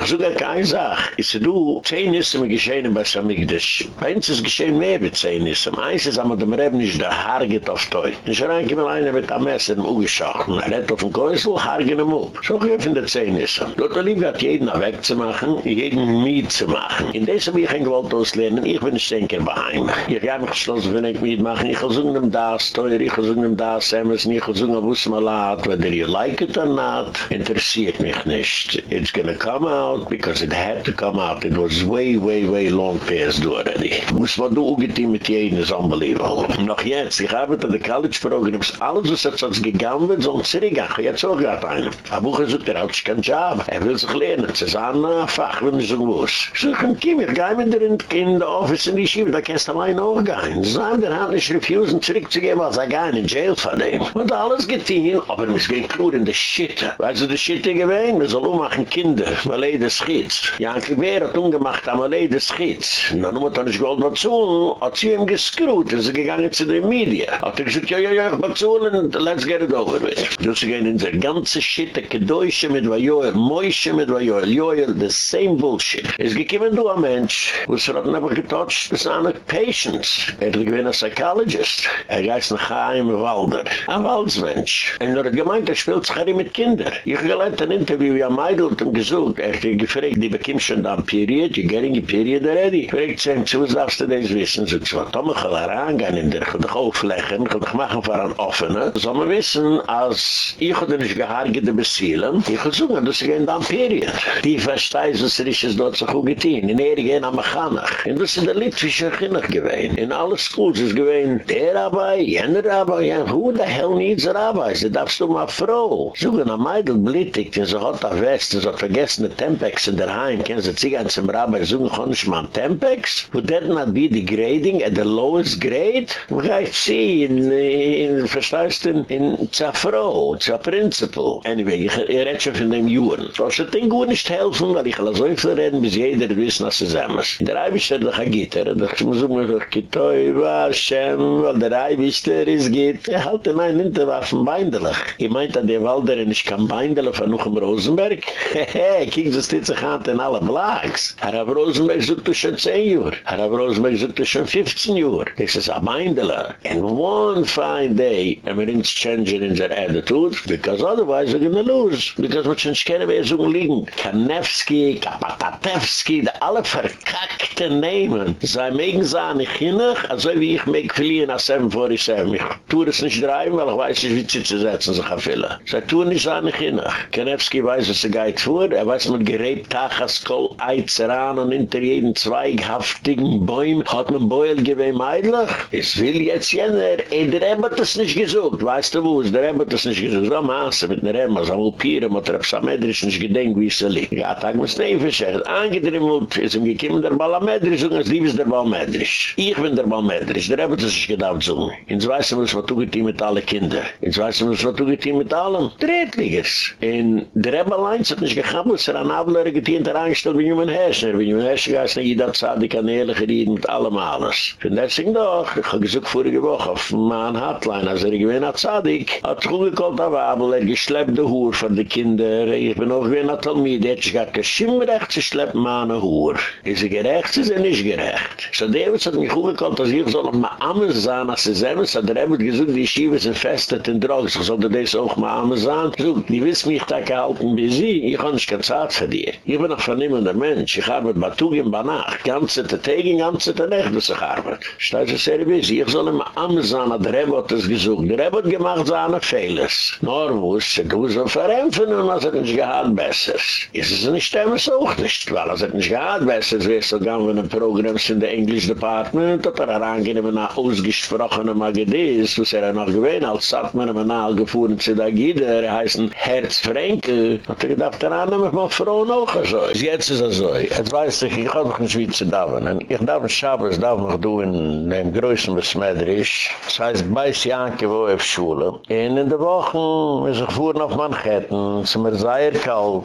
so gar keine Sache. Ich sage, du, zehn ist mir geschehen bei Samigdash. Bei uns ist geschehen mehr mit zehn ist. Eins ist, aber dem Reben ist der Haar geht auf sage, ich will einer mit am Messer im Ugeschacht. Er hat auf dem Käusel, Haar geht ihm auf. So ich in der zehn ist. Dort lieb hat jeden wegzumachen, jeden Miet zu machen. In diesem habe ich ein Gewalt auslernen, ich bin ein Stenker bei ihm. Ich habe mich geschlossen, wenn ich Miet machen. Ich sagen, dem das teuer, ich sagen, dem das Emmes, ich es mal hat, whether you like it or not, interessiert mich nicht. It's gonna come out, because it had to come out. It was way, way, way long past already. Muss man du ugetein mit jeden, is unbelievable. Noch jetzt, ich arbeite an der College-Programs, alles was jetzt sonst gegangen wird, soll zurückgehen. Jetzt auch gerade einen. Aber Bucher sagt, er hat sich keinen Job. Er will sich lernen. Sie sagen, na, Fach, wenn ich so groß. Ich sage, Kim, ich gehe mit dir in der Office in die Schiebe, da kannst du allein auch gehen. Sie sagen, der hat nicht refusen, zurückzugeben, als er gehen in Jail von dem. Und alles getan, aber es geht nur in der Schitte. Weil sie die Schitte gewähnt, wir sollen ummachen Kinder, weil er das Schitz. Janke Beer hat umgemacht, aber er das Schitz. Na nun hat er nicht gewollt bezahlen, hat sie ihm ist er gegangen zu den Medien. Hat er gesagt, ja, ja, ja, ich bezahlen, let's get it over with. Das ist in der ganze Shit, der Kedäusche mit Vajoel, Moishe mit Vajoel, Joel, the same bullshit. Es gekommen du ein Mensch, wo es hat never getotcht, das ist eine Patience. Er hat gewinn ein Psychologist. Er geist nach Chaim Walder. Ein Waldsmensch. Und er hat gemeint, er spielt sich mit Kinder. Ich habe ein Interview, wie ein Meidl hat ihm gesucht. Er hat gefragt, die bekommt schon da ein Period, you getting a Period already? Fragt sie zu darfst du das wissen? So, ich will herangehen in der, ich will dich auflegen, ich will dich machen für ein Offene. So, man wissen, als ich hatte nicht gehargete Besielen, ich habe gesungen, dass ich in da ein Period. Die versteht, dass er ist dort so gut getan. In er gehen am Mechanach. Und das ist der Litwischer Kinnig gewesen. In alle Schools ist gewesen, der Rabbi, jener Rabbi, ja, who the hell needs a Rabbi? Sie darfst du mal froh. Sogen am Meidl blittigt, und so hat er West, und so hat vergessen, die Tempex in der Heim, kennen sie sich an zum Rabbi, sogen, kann ich mal Tempex? Would that not be the grading at the lowest grade? Kann ich sie, in, in, verstehst du, in zur Frau, zur Principal. Anyway, ich, ich rede schon von dem Juren. So, ich denke, gut nicht helfen, weil ich so viel reden, bis jeder wissen, was sagen muss. Der Eibischter, der Gitter, der muss um mich, Kitoi, Hashem, weil der Eibischter ist geht. Er halte mein Hinterwaffen beindelig. Ich meinte, der Walder ist kein beindelig von Nuchem Rosenberg. [laughs] Hehe, kiek, das steht sich an in alle Blags. Herr Rosenberg sucht das schon 10 Uhr. Herr Rosenberg sucht das schon 15 Uhr. Das ist ein beindelig. And one fine day, and we're changing in their attitude, because otherwise we're gonna lose. Because we're just keine mehr so liegen. Kanevski, Kapatatevski, alle verkackte Namen. Sei megen sah nicht hinnig, also wie ich mich verliehen als 747. Ich tue das nicht treiben, weil ich weiß nicht, wie sie zu setzen sich viele. Sei tue nicht sah nicht hinnig. Kanevski weiß, was er geht vor. Er weiß, man geräbt Tachas, Kol, und hinter jeden zweighaftigen Bäum hat man Beuel gewehen meidlich. Es will jetzt jener, ey, der Rebbe hat das nicht gesucht. Weißt du wo, der Rebbe hat das nicht gesucht. So maße mit einer Rebbe, so ein Pieren, mit der Psa-Medrisch nicht gedenkt, wie es er liegt. Ja, Tag muss nicht verschägt. Angedrimmelt ist ihm gekommen der Ballamedrisch und es lieb ist der Ballamedrisch. Ich bin der Ballamedrisch, der Rebbe hat das nicht gedacht so. Ins weiß man, was tut mit allen Kindern. Ins weiß man, was tut mit allen Drehtligers. In der Rebbe allein hat nicht gehabt, was er an Abler getehen, der angestellt wie Newman Herrscher. Wie Newman Herrscher geist nicht jeder Zadig an Ehrlich geriet mit allem alles. Für das Ding doch, ich habe gesagt vorige Woche auf meinen Hotline, als er gewinnt hat Zadig, hat sich umgekommen auf Abel, er geschleppt der Hohr von den Kindern, ich bin auch gewinnt hat Talmid, er hat sich gar kein Schimmrecht zu schleppen meine Hohr. Ist er gerecht, ist er nicht gerecht. So David hat mich umgekommen, dass ich soll noch mal Ames sein, als er selbst hat, er hat gesagt, die Schiebe sind festet in Drogs, ich sollte das auch mal Ames sein. So, die wissen mich da gehalten wie sie, ich habe nicht keine Zeit für dir. Ich bin ein vernehmender Mensch, ich arbeite bei Tug in Banach, ganze Tage, ganze Nacht, dass ich arbeite. Steigt es sehr busy, ich soll der Rebbe hat das gesucht. Der Rebbe hat gemacht seine Fehlers. Nur wuss, du so verämpfen und was hat nicht gehad besser. Ist es nicht stemmen so auch nicht, weil es hat nicht gehad besser, es wäre so gang, wenn ein Programm in der English Department, hat er herangehen, wenn er ausgesprochene Magedis, was er noch gewähnt, als sagt man ihm nachgefuhren zu der Gide, er heißt ein Herz Frenkel, hat er gedacht, er an mich mal Frauen auch so. Jetzt ist er so, jetzt weiß ich, ich kann doch nicht wie zu dauern, ich ein Schabes, darf noch du in dem größten Besmeidrisch, das heißt, beiß Janke, wo auf Schule, und in der Woche, wir sich fuhren auf Manhattan, es ist mir sehr kalt,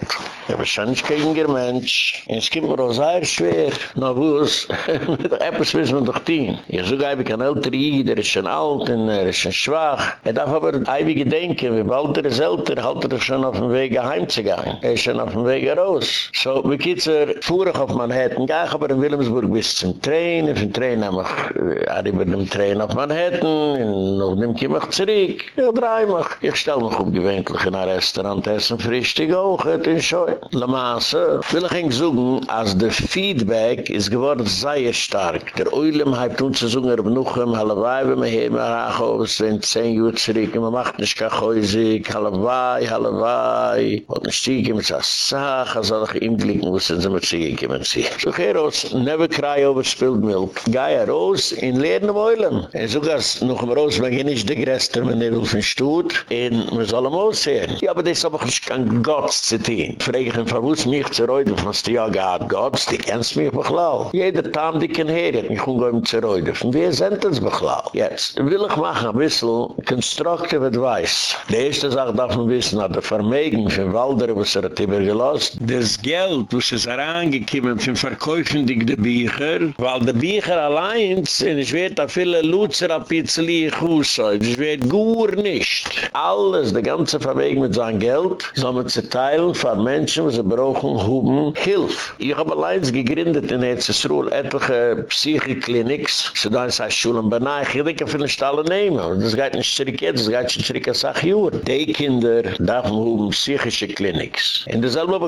ich habe schon nicht kein Mensch, und es gibt mir auch sehr schwer, na wo es, [laughs] mit etwas wissen wir doch tun. Ich suche einfach ein älterer Jäger, der ist schon alt, und er ist schon schwach, er darf aber ewig gedenken, wie bald er ist älter, halt er schon auf dem Weg heimzugehen, er ist schon auf dem Weg raus. So, wie geht's er, fuhr ich auf Manhattan, gehe ich aber in Wilhelmsburg bis zum Train, und vom Train habe ich, er über dem Train auf Manhattan, und noch dem komme ich zurück, ich drehe mich. Ich stelle mich umgewöhnlich in ein Restaurant, essen Frühstück auch, das ist schon. La Masse, will ich Ihnen sagen, als der Feedback ist geworden sehr stark. Der Oilem hat uns zu sagen, er benuchen, halle Weibe, me heben, ach, oh, es sind zehn Uhr zurück, man macht nicht gar häusig, halle Wei, und ein Stieg, mit so Sach, also ich ihm blicken muss, sind sie mit sich gekommen. So, Geros, never cry over spilled milk. Geier raus, in leeren Oilem. Und sogar noch im Roos, man geht nicht die Gräste, man nicht auf den Stutt, und man soll ihm aussehen. Ja, aber das ist aber nicht kein Gott zu tun. Frage ich ihn, verwusst mich zu reuden, was die ja gehad Gott, die kennst mich beklau. Jeder Tam, die kann her, hat mich umgehen zu reuden. Von wer sind das beklau? Jetzt will ich machen ein bisschen constructive advice. Die erste Sache darf man wissen, hat der Vermögen von Walder, was er hat übergelost, das Geld, was ist herangekommen, von Verkäufen, die de Bücher, weil de Bücher allein sind, ich werde da viele Lutzer lieg husse, ich werde gut nicht. Alles, de ganze Verweg mit sein Geld, soll man zerteilen von Menschen, die sie brauchen, huben, hilf. Ich habe allein gegründet in EZSRUHL etliche Psyche-Kliniks, so da ein Schulen benai, denke, für eine Stalle nehmen. Das geht nicht zurück jetzt, das geht nicht zurück als acht Jahre. Die Kinder man huben psychische Kliniks. In derselbe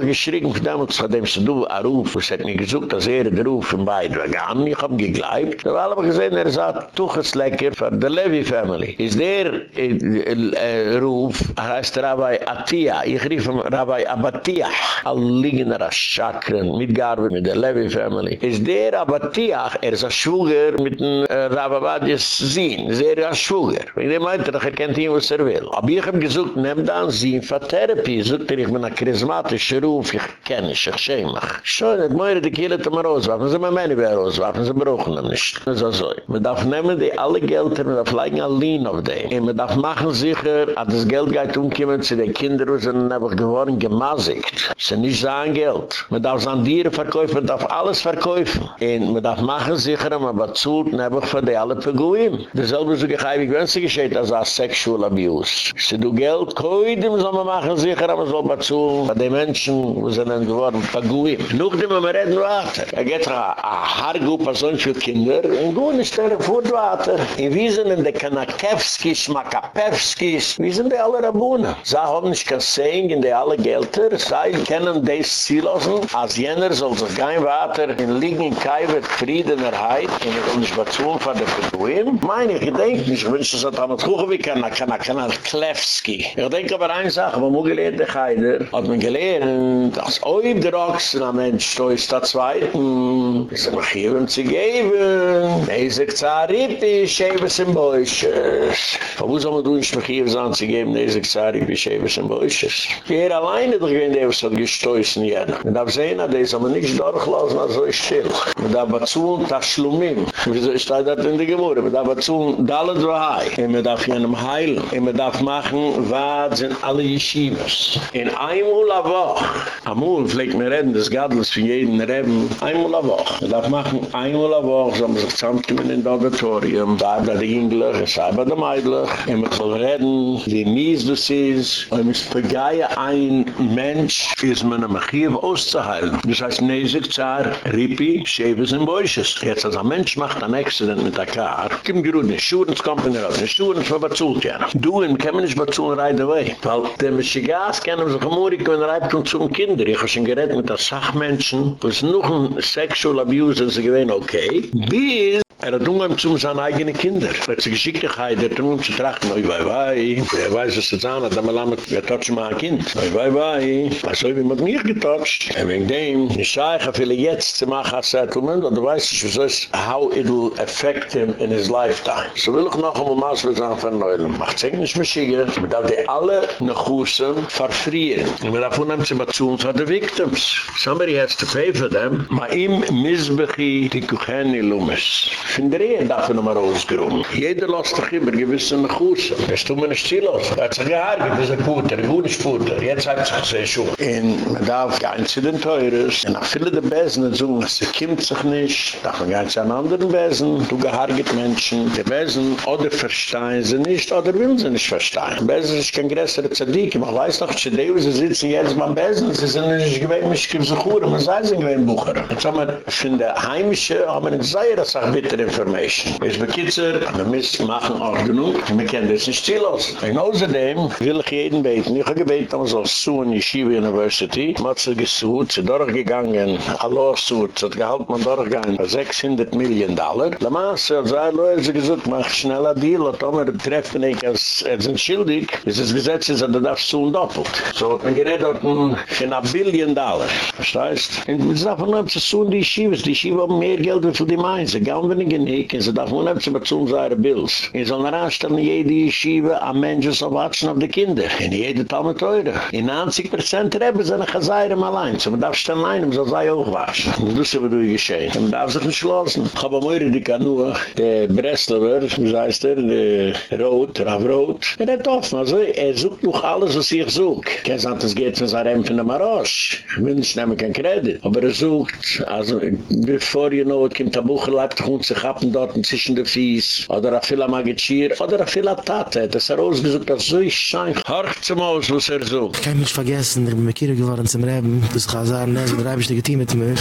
für damals, von dem sie du, Aruf, es hat mir gesucht, dass er der Ruf in beiden begann, ich hab geglaubt. Da war aber gesehen, er sagt, tuches lecker für die Levy Family. Ist der äh, äh, Ruf, heißt Rabbi Atiyah, ich rief ihm Rabbi Abatiyah, all liegen er als Chakren, mitgearbeitet mit der Levy Family. Ist der Abatiyah, er ist ein Schwuger mit dem äh, Rabbi Zin, er ein Schwuger. Wenn der meint, er kennt ihn, was er will. Aber ich hab gesucht, nehm da ein Zin für Therapie, sucht er, ich bin ein charismatischer Ruf, ich kenne ich, ich schäme. Schon, das Meure, die die mir rauswerfen, sie mir meine Bär rauswerfen, sie brauchen ihn nicht. Das ist so. Man darf nehmen die alle Gelder, man darf legen ein Lean auf die. Und man darf machen sicher, dass das Geld geht umkommen zu den Kindern, die sind einfach geworden gemassigt. Das ist nicht sein Geld. Man darf sein Dieren verkaufen, man darf alles verkaufen. Und man darf machen sicher, man bezahlt einfach für die alle Peguim. Dasselbe so geheimig, wenn sie geschieht, als ein Sexual Abuse. Sie du Geld, koidem soll man machen sicher, man soll bezahlen, bei den Menschen, die sind geworden Peguim. Nog dem wir reden weiter. Er geht a hargu person für Kinder und gut ist der Food weiter. In Wiesen in der Kanakewski, Schmakapewski, wie sind die alle Rabuna? Sie haben nicht kein Sehen in die alle Gelder. Sie kennen das Zielosen. Als jener soll sich kein weiter in liegen in Kaiwet Frieden erheit und er nicht bezogen von der Beduin. Meine, ich denke ich wünsche, dass er mit Kuchen wie Kanakewski. Ich denke aber eine Sache, wo man gelehrt, der Heider, hat man gelehrt, dass ob der Ochsen am Mensch stoist da zweiten. Ist er noch hier, um zu geben. Deze Zaripi, Sheves im Boisches. Warum soll man du nicht noch hier sein, zu geben, Deze Zaripi, Sheves im Boisches? Hier alleine doch gewinnt, der was hat gestoßen, jeder. Man darf sehen, das soll man nicht durchlassen, also ist still. Man darf und das Schlumim. Wieso ist das in der Geburt? Man darf dazu und alle drei. Und man darf heilen. Und man darf machen, was sind alle Yeshivas. In einem Ula Woche. Amul, vielleicht mir reden, das Gadels für jeden Reben einmal Woche. Man darf machen einmal a Woche, so man sich zusammenkommen in das Auditorium, da bei Englisch, es sei bei der Meidlich, und man reden, wie mies das ist, und man vergeihen ein Mensch, ist man am Archiv auszuheilen. Das heißt, Nesig, Zar, Ripi, Scheves und Beusches. Jetzt als ein Mensch macht ein Accident mit der Kar, kim gerud, ne Schuren, es kommt in der Raus, ne Schuren, es war bezult, ja. Du, in kann man nicht right away. Weil, der Mischigas kennen sich amurig, wenn reibt und zum Kinder. Ich habe schon geredet mit der Sachmenschen, wo es noch ein Sexual Abuse ist, gewesen, okay. Bis Er hat umgegangen zu seinen eigenen Kindern. Er hat sich geschickt, er hat umgegangen zu trachten, oi, wei, wei. Er weiß, was er sagen hat, aber lassen wir touchen mal ein Kind. Oi, wei, wei. Was soll ich mit mir getoucht? Und wegen dem, ich sage, ich will jetzt zu machen ein Settlement, und du weißt nicht, wieso ist, how it will affect him in his lifetime. So will ich noch einmal Maße sagen von Neulen. Macht sich nicht mehr schicken. Man die alle nach Hause verfrieren. Und man darf unheimlich zu bezahlen für die Victims. Somebody has to pay for them. Ma im Mizbechi, die Kucheni Lumes. Von der Ehe darf noch mal rausgerufen. Jeder lässt doch immer gewisse nach Hause. Das tun wir nicht still aus. Er hat sich gehargert, das ist ein Puter, ein gutes Puter. Jetzt hat sich sehr schön. Und man darf gehen zu den Teures. Und auch viele der Besen sagen, es kommt sich nicht. Darf man zu einem anderen Besen. Du gehargert Menschen. Die Besen oder verstehen sie nicht, oder will sie nicht verstehen. Besen ist kein größerer Zadik. Man weiß noch, die Deo, sie sitzen jetzt beim Besen. Sie sind nicht gewähnt, mich gibt es auch Man sei sie gewähnt, Bucher. Jetzt haben wir von der Heimische, haben wir gesagt, das ist bitter information. Es bekitzer, wir müssen machen Ordnung, und wir können das nicht aus. Und außerdem will ich jeden beten, ich habe gebeten, dass wir so in Yeshiva University, man hat sich gesucht, sie durchgegangen, a lawsuit, hat gehalten man durchgegangen, 600 Millionen Dollar. La Masse hat gesagt, Leute, sie gesagt, mach schnell ein Deal, und dann wir treffen, ich als ein Schildig, bis das Gesetz ist, dass das so doppelt. So hat man geredet, für ein Billion Dollar. Verstehst? Und wir sagen, haben zu so in die Yeshiva, die Yeshiva haben mehr Geld, wie viel die meinen, sie gaben wir nicht genick, und sie darf man nicht zu bezahlen seine Bills. Sie sollen heranstellen, jede Yeshiva, am Menschen so watschen auf die Kinder. In jede Talme teure. In 90% Rebbe sind ein Geseirem allein. So man darf stellen einem, so sei auch waschen. Und das ist aber durchgeschehen. Man darf sich nicht schlossen. Ich habe mir die Kanua, der Breslauer, wie heißt er, der Rot, Rav Rot. Er hat offen, also er sucht noch alles, was ich such. Kein sagt, es geht von seinem von der Marosch. Ich will nicht nehmen kein Kredit. Aber er sucht, also, bevor know, it kommt ein Buch, sich und sich ab und dort zwischen den Fies. Oder er will am Agitschir. Oder er will am Tate. Das er ausgesucht, das so ist schein. Horch zum Haus, was er sucht. Ich kann mich vergessen, ich bin mit Kira geworden zum Reben. Das kann sagen, ne, so der Reben ist die Team mit mir.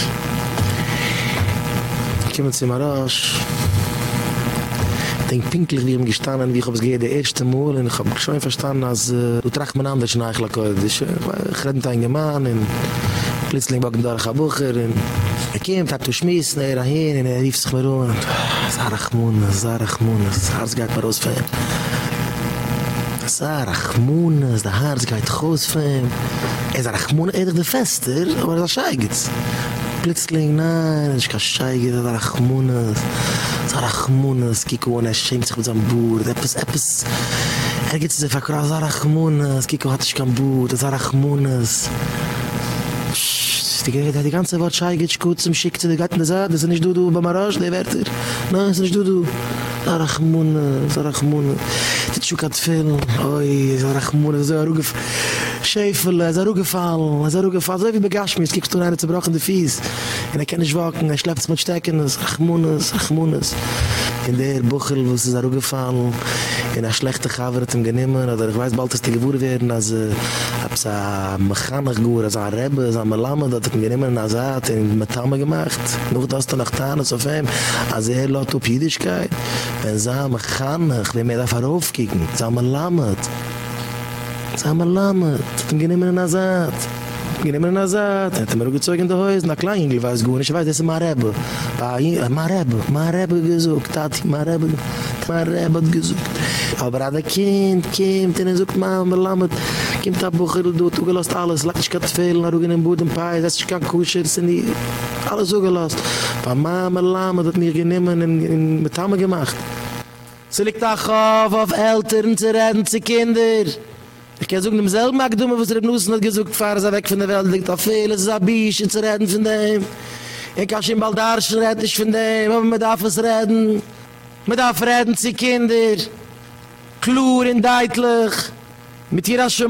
Ich komme zu Marosch. denk pinklich wie ihm gestanden, wie ich hab's gehe der erste Mal und ich hab schon verstanden, als uh, du tragt man anders eigentlich. Das ist, ich rede mit einem Mann und schlitzling backen da a bucher und er kommt, hat zu schmissen, er hin und er rief sich mir um und Sarachmuna, Sarachmuna, das khos geht mir raus von ihm. Das Herz geht Fester, aber das scheigert. Plötzlich, nein, ich kann scheigert, Sarachmuna, Sarachmuna, das Kiko, er schämt sich mit seinem Er gibt es der Verkra, Kiko hat sich kein Boot, Zarachmunas. Rachmunas. Die ganze Wort schei geht gut zum Schick zu der Gatten das ist nicht du, du, beim Arsch, der Wärter. Nein, das ist nicht du, du. Rachmunas. Das ist schon viel. Oi, war Rachmunas. Schäfel, er auch gefallen, er ist er auch gefallen, so wie begasch mich, es gibt nur eine zerbrochene Fies. Und er kann nicht wachen, er schläft es mit Stecken, es ist Achmunas, Achmunas. In der Buchel, wo es ist auch gefallen, in der schlechte Gaber hat ihm genommen, oder ich weiß bald, dass die gewohren werden, als er es ein Mechanik gewohren, als ein Rebbe, als ein Melamme, dat hat ihm genommen, als er hat gemacht. Noch das dann nach Tanis auf ihm, als er lot auf Jüdischkeit. Wenn es ein Mechanik, wenn wir da veraufkicken, als Sag mal, Lama, tu tem genehmen in Azad. Wir nehmen ihn azad. hat mir gezeugt in die Häuser. Na klein, ich weiß gut. Ich weiß, das ist Marebbe. Marebbe. Marebbe gesucht. Tati, Marebbe. Marebbe hat gesucht. Aber ein Kind kommt und er sucht, Mann, wir lammet. Kommt ab, Bucher, du, du gelost alles. Lass dich gerade fehlen, nach oben im Boden, Pai, das ist kein Kuscher, das sind die... Alles so gelost. Aber Mann, wir lammet hat mir genommen und mit Hamme gemacht. Sie liegt auch auf, auf Eltern zu retten, zu Kinder. Ich kann sagen, demselben Magdumme, was er in Nussen hat gesagt, fahren sie weg von der Welt, liegt auf viele, es ist ein zu reden von dem. Ich kann schon bald Arschen reden, nicht von dem, aber man darf es reden. Man darf reden, sie Kinder. Klur und deutlich. Mit hier als.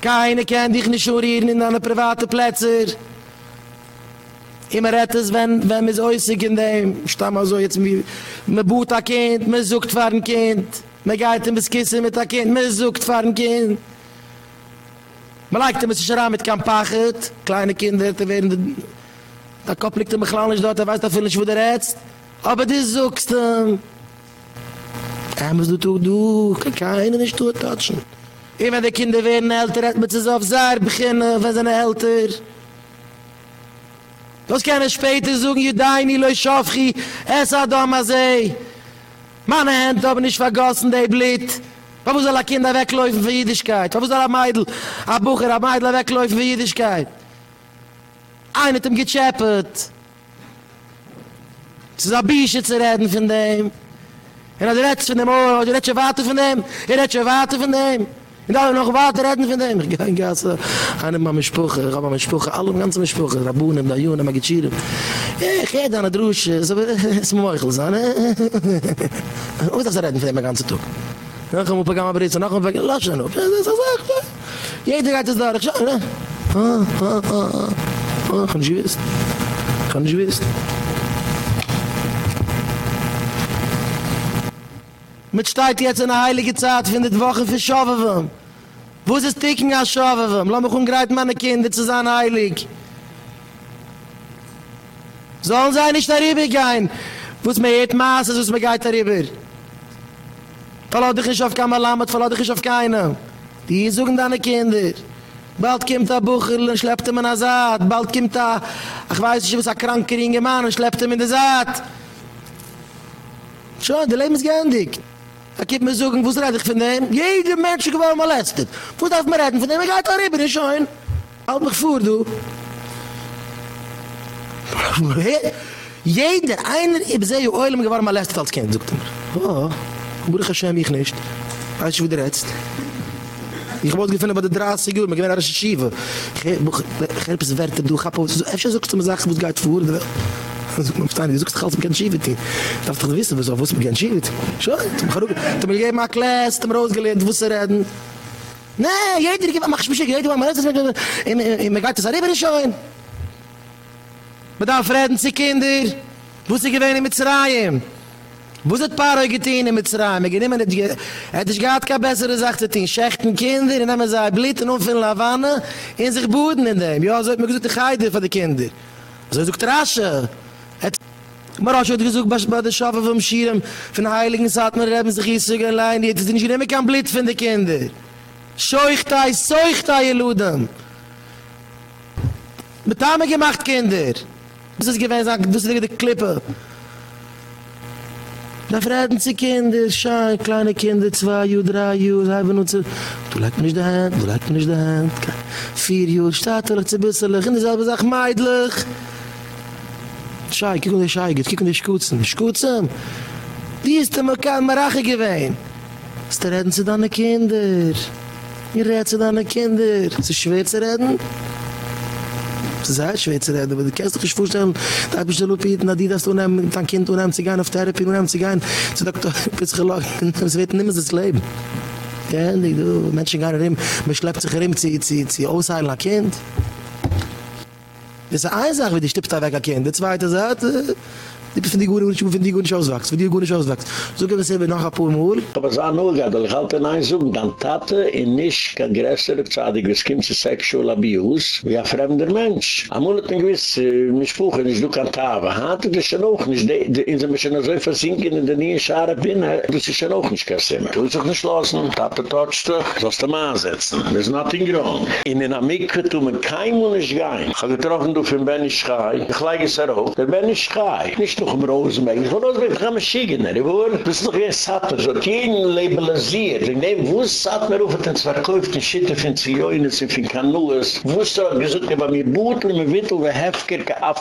Keine kann dich nicht urieren in einer privaten Plätze. Immer redt es, wenn, man es äußig in dem. Ich stamm mal so, jetzt, man boot ein Kind, man sucht für ein Kind. Geht in das Kissen mit der Kind, man sucht für ein Kind. Man leikt ihm sich heran mit keinem Pachet. Kleine Kinder, da werden... Da koppelt ihm ein kleines dort, er weiß da viel nicht, wo der Ätzt. Aber die ihm. Er muss du tu, du, kann keiner nicht tu, tatschen. Immer die Kinder werden älter, hat man sich auf Saar beginnen, wenn sie älter. Das kann er später sagen, Judaini, Loi Schofchi, es hat da mal sehen. Meine Hände haben nicht vergossen, die Blit. Warum soll ein Kind wegläufen für Jüdischkeit? Warum soll ein Mädel, ein Bucher, ein Mädel wegläufen für Jüdischkeit? Einer hat ihm gechappet. Es ist ein Bische zu reden von dem. Er hat rechts von dem Ohr, er hat schon Warte von dem, er hat schon Warte von dem. Und da noch weiter reden von dem. Ich gehe in Gassa. Eine Mama Spuche, Rabba mit Spuche, alle im ganzen Mama Spuche. Rabunem, Dayunem, Agitschirem. Ich gehe da eine Drusche. Es ist ein Meuchel, so, ne? Und das reden von dem ganzen Tag. Dann kommen wir ein paar Gamma-Britzen, dann kommen wir ein paar Gamma-Britzen. Auf. Jeder geht es da, ich schaue, ne? Ah, ah, ah, ah. Ah, kann ich wissen. Kann ich wissen. Mit steigt jetzt in der heilige Zeit, findet Woche für Schauwewem. Wo ist es Ticken als Schauwewem? Lass mich umgreiten meine Kinder zu sein heilig. Sollen sie nicht darüber gehen? Wo ist mir jetzt Maß, wo ist mir geht darüber? Verlau dich nicht auf keinen Lammet, verlau dich nicht auf keinen. Die suchen deine Kinder. Bald kommt der Buchel und schleppt ihm in der Saat. Bald kommt der, ich weiß nicht, was ein kranker Inge Mann und schleppt ihm in der Saat. Schon, der Leben ist geendigt. Er gibt mir sagen, wo es rede ich von dem? Jeder Mensch gewollt molestet. Wo darf man reden von dem? Er geht da rüber, nicht schon. Halt mich vor, du. [laughs] Jeder, einer, ich sehe, ich oile mich gewarm molestet als Kind, sagt er mir. Oh, Baruch Hashem, ich nicht. Weißt du, wie du redest? Ich wollte gefunden bei der 30 Uhr, mir gewinnt eine Schiebe. Ich habe es werte, du, ich habe es so, ich habe es so, ich habe es so, ich habe es so, Du kommst da, du suchst halt mit Darf doch wissen, was was mit Gentschivet. Schon, du kharug, du mir gei mak les, du machst gelend, du wusst reden. Nee, jeder gibt mach mich gei, du mal das mit im gart zu reden schon. Mit da freden sie kinder. Wo sie gewöhnen mit zraien. Wo sind Paroi getehen mit Zerayim? Ich nehme nicht, hätte ich gehad keine bessere Sache zu tun. Schächten Kinder, in dem sie blitten und von Lavanne, in sich Buden in dem. Ja, so hat man gesagt, die Geide von den Kindern. So hat gesagt, Rasche. Maar als je het gezoek bij de schaffen van Schirem, van de heiligen zat, maar hebben iets zoeken alleen, die is niet meer kan blit van de kinder. Scheuchtai, zeuchtai, Ludem. Met name gemacht, kinder. Das ist gewesen, sag, das ist die Klippe. Da freden sie Kinder, schein, kleine Kinder, zwei drei sie haben uns, du leik mir nicht die Hand, du leik mir nicht die Hand, vier Juh, staatlich, zu bisselig, in dieselbe Sache, meidlich. Schei, kiek um die Schei, kiek um die Schuzen, Schuzen. Wie ist der Mekan Marache gewesen? Da reden sie deine Kinder? Wie reden sie deine Kinder? Es schwer zu reden? Es ist sehr schwer zu reden, aber du kannst dich vorstellen, da habe ich die Lupit, na die, dass du nehm, dein Kind unheim zu gehen, auf Therapie unheim zu gehen, zu Doktor, [laughs] bis gelang, [laughs] es wird nicht mehr das Leben. Ja, die, du, Menschen gehen rein, man schleppt sich rein, sie, sie, sie ausheilen ein Kind. Das ist eine Sache, wie die stippt da weg ein Kind. Die zweite Sache, Die bin die gute, ich finde die gute Auswachs, für die gute Auswachs. So gibt es eben noch ein paar Mal. Aber es war nur gerade, ich halte ein Einzug, dann tate in nicht kein größer Zadig, es kommt Sexual Abuse, wie ein fremder Mensch. Amul hat ein gewiss, mich fuchen, ich du kann Tava, hatte das schon auch nicht, in mich schon so versinken, in der Nähe Schare bin, das ist schon auch nicht kein. Du hast nicht losen, tate totscht dich, sollst du mal ansetzen. There's nothing wrong. In den Amikwe tun wir kein Mund nicht gehen. Ich habe getroffen, du für Benny Schai, ich lege es darauf, der Benny Schai, nicht doch im Rosenberg. Ich war Rosenberg, ich kann mich schicken, er war. Das ist doch ein Sattler, so hat jeden labelisiert. Ich nehme, wo ist Sattler, wo hat er uns verkauft, die Schitte von Zioinen, sie von Kanuas. Wo ist er gesagt, er war mir Bootel, mir Wittel, wie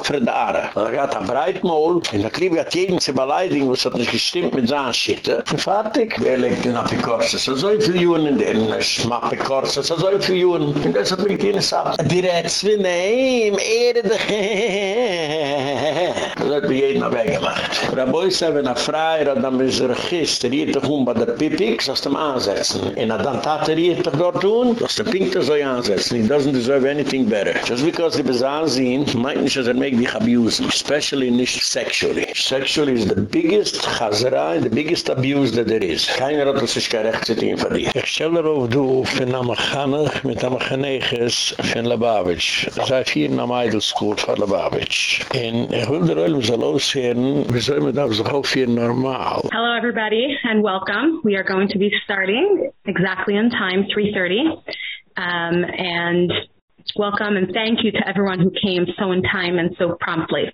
für die Aare. Er hat ein Breitmaul, in der Krieg hat jeden zu beleidigen, was hat nicht gestimmt mit seiner Schitte. Und fertig, wer legt den Apikorse, so so viel Jungen in den Schmappikorse, so so viel Jungen. Und das hat mir keine Sache. Die Rätsel, nein, Ehre, [laughs] das hat mir jeden weggemacht. Rabeu ist eben ein Freier, dann ist er gist, er riet doch um bei der Pipik, sollst ihm ansetzen. Und dann tat er riet doch dort um, tun, sollst den Pink das euch ansetzen. It doesn't deserve anything better. Just because die Besan sind, meint nicht, dass er mich dich abusen. Especially nicht sexually. Sexually is the biggest Chazera, the biggest abuse that there is. Keiner hat uns gar recht zu tun für dich. Ich stelle darauf, du, von Amachanach, mit Amachaneches, von Lubavitch. Das Sei vier in der Meidelschool von Lubavitch. Und ich In 100 Euro soll aussehen, aushören, Hello everybody and welcome. We are going to be starting exactly on time 3:30. Um and welcome and thank you to everyone who came so in time and so promptly.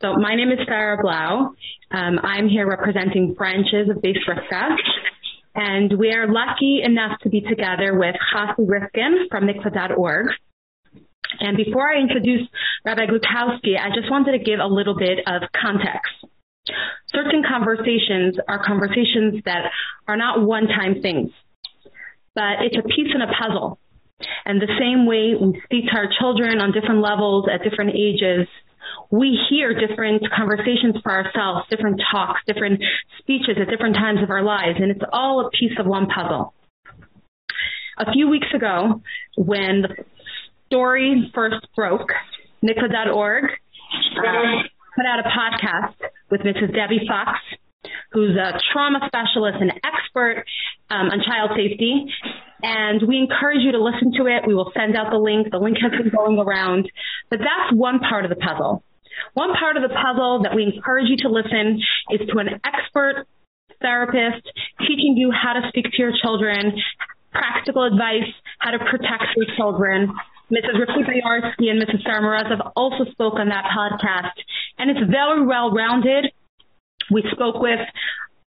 So my name is Sarah Blau. Um I'm here representing branches of Bais Rivka and we are lucky enough to be together with Chasi Rifkin from mikvah.org. And before I introduce Rabbi Glukowski, I just wanted to give a little bit of context. Certain conversations are conversations that are not one-time things, but it's a piece in a puzzle. And the same way we speak to our children on different levels at different ages, we hear different conversations for ourselves, different talks, different speeches at different times of our lives, and it's all a piece of one puzzle. A few weeks ago, when the story first broke, mikvah.org uh, put out a podcast with Mrs. Debbie Fox, who's a trauma specialist and expert um, on child safety. And we encourage you to listen to it. We will send out the link. The link has been going around. But that's one part of the puzzle. One part of the puzzle that we encourage you to listen is to an expert therapist teaching you how to speak to your children, practical advice, how to protect your children, Mrs. Rafika Yarsky and Mrs. Sarah have also spoke on that podcast and it's very well rounded. We spoke with